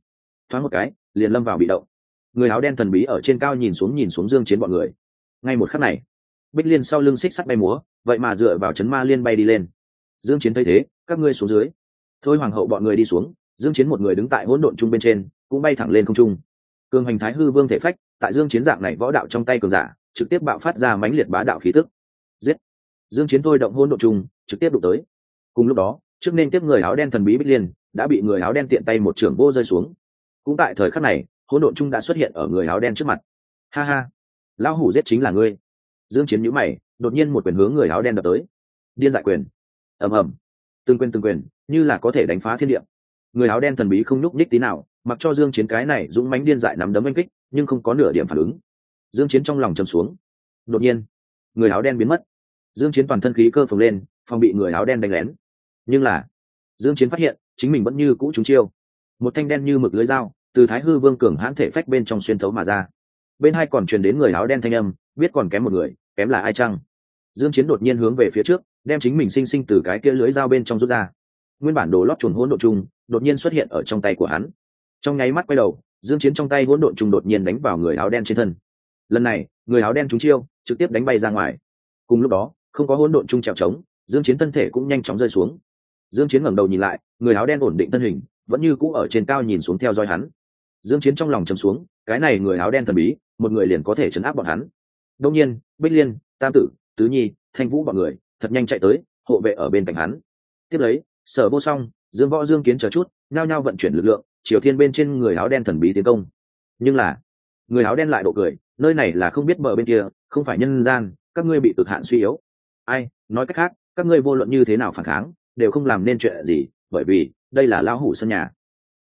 Thoáng một cái, liền lâm vào bị động. Người áo đen thần bí ở trên cao nhìn xuống nhìn xuống dương chiến bọn người. Ngay một khắc này, bích liên sau lưng xích sắt bay múa, vậy mà dựa vào chấn ma liên bay đi lên. Dương chiến thấy thế, các ngươi xuống dưới thôi hoàng hậu bọn người đi xuống, dương chiến một người đứng tại hỗn độn trung bên trên, cũng bay thẳng lên không trung. Cường hành thái hư vương thể phách, tại dương chiến dạng này võ đạo trong tay cường giả, trực tiếp bạo phát ra mãnh liệt bá đạo khí tức. Giết! Dương chiến thôi động hỗn độn trung, trực tiếp đụng tới. Cùng lúc đó, trước nên tiếp người áo đen thần bí bích liên, đã bị người áo đen tiện tay một trường vô rơi xuống. Cũng tại thời khắc này, hỗn độn trung đã xuất hiện ở người áo đen trước mặt. Ha ha! Lão hủ giết chính là ngươi. Dương chiến nhíu mày, đột nhiên một quyền hướng người áo đen đập tới. Điên dại quyền. Ầm ầm. Từng quyền từng quyền như là có thể đánh phá thiên địa. Người áo đen thần bí không nhúc nhích tí nào, mặc cho dương chiến cái này dũng mãnh điên dại nắm đấm đánh kích, nhưng không có nửa điểm phản ứng. Dương chiến trong lòng trầm xuống. Đột nhiên, người áo đen biến mất. Dương chiến toàn thân khí cơ phồng lên, phòng bị người áo đen đánh lén. Nhưng là, dương chiến phát hiện, chính mình vẫn như cũ trúng chiêu. Một thanh đen như mực lưới dao, từ thái hư vương cường hãn thể phách bên trong xuyên thấu mà ra. Bên hai còn truyền đến người áo đen thanh âm, biết còn kém một người, kém là ai chăng? Dương chiến đột nhiên hướng về phía trước, đem chính mình sinh sinh từ cái kia lưới dao bên trong rút ra nguyên bản đồ lót chuồn hỗn độn chung đột nhiên xuất hiện ở trong tay của hắn. Trong nháy mắt quay đầu, dương chiến trong tay hỗn độn trùng đột nhiên đánh vào người áo đen trên thân. Lần này, người áo đen trúng chiêu, trực tiếp đánh bay ra ngoài. Cùng lúc đó, không có hỗn độn trung trèo trống dương chiến thân thể cũng nhanh chóng rơi xuống. Dương chiến ngẩng đầu nhìn lại, người áo đen ổn định thân hình, vẫn như cũ ở trên cao nhìn xuống theo dõi hắn. Dương chiến trong lòng trầm xuống, cái này người áo đen thần bí, một người liền có thể chấn áp bọn hắn. Đương nhiên, bích liên, tam tử, tứ nhi, thanh vũ bọn người, thật nhanh chạy tới, hộ vệ ở bên cạnh hắn. Tiếp lấy sở vô song, dương võ dương kiến chờ chút, nhao nhao vận chuyển lực lượng, triều thiên bên trên người áo đen thần bí tiến công. Nhưng là, người áo đen lại độ cười, nơi này là không biết bờ bên kia, không phải nhân gian, các ngươi bị cực hạn suy yếu. Ai, nói cách khác, các ngươi vô luận như thế nào phản kháng, đều không làm nên chuyện gì, bởi vì đây là lão hủ sân nhà.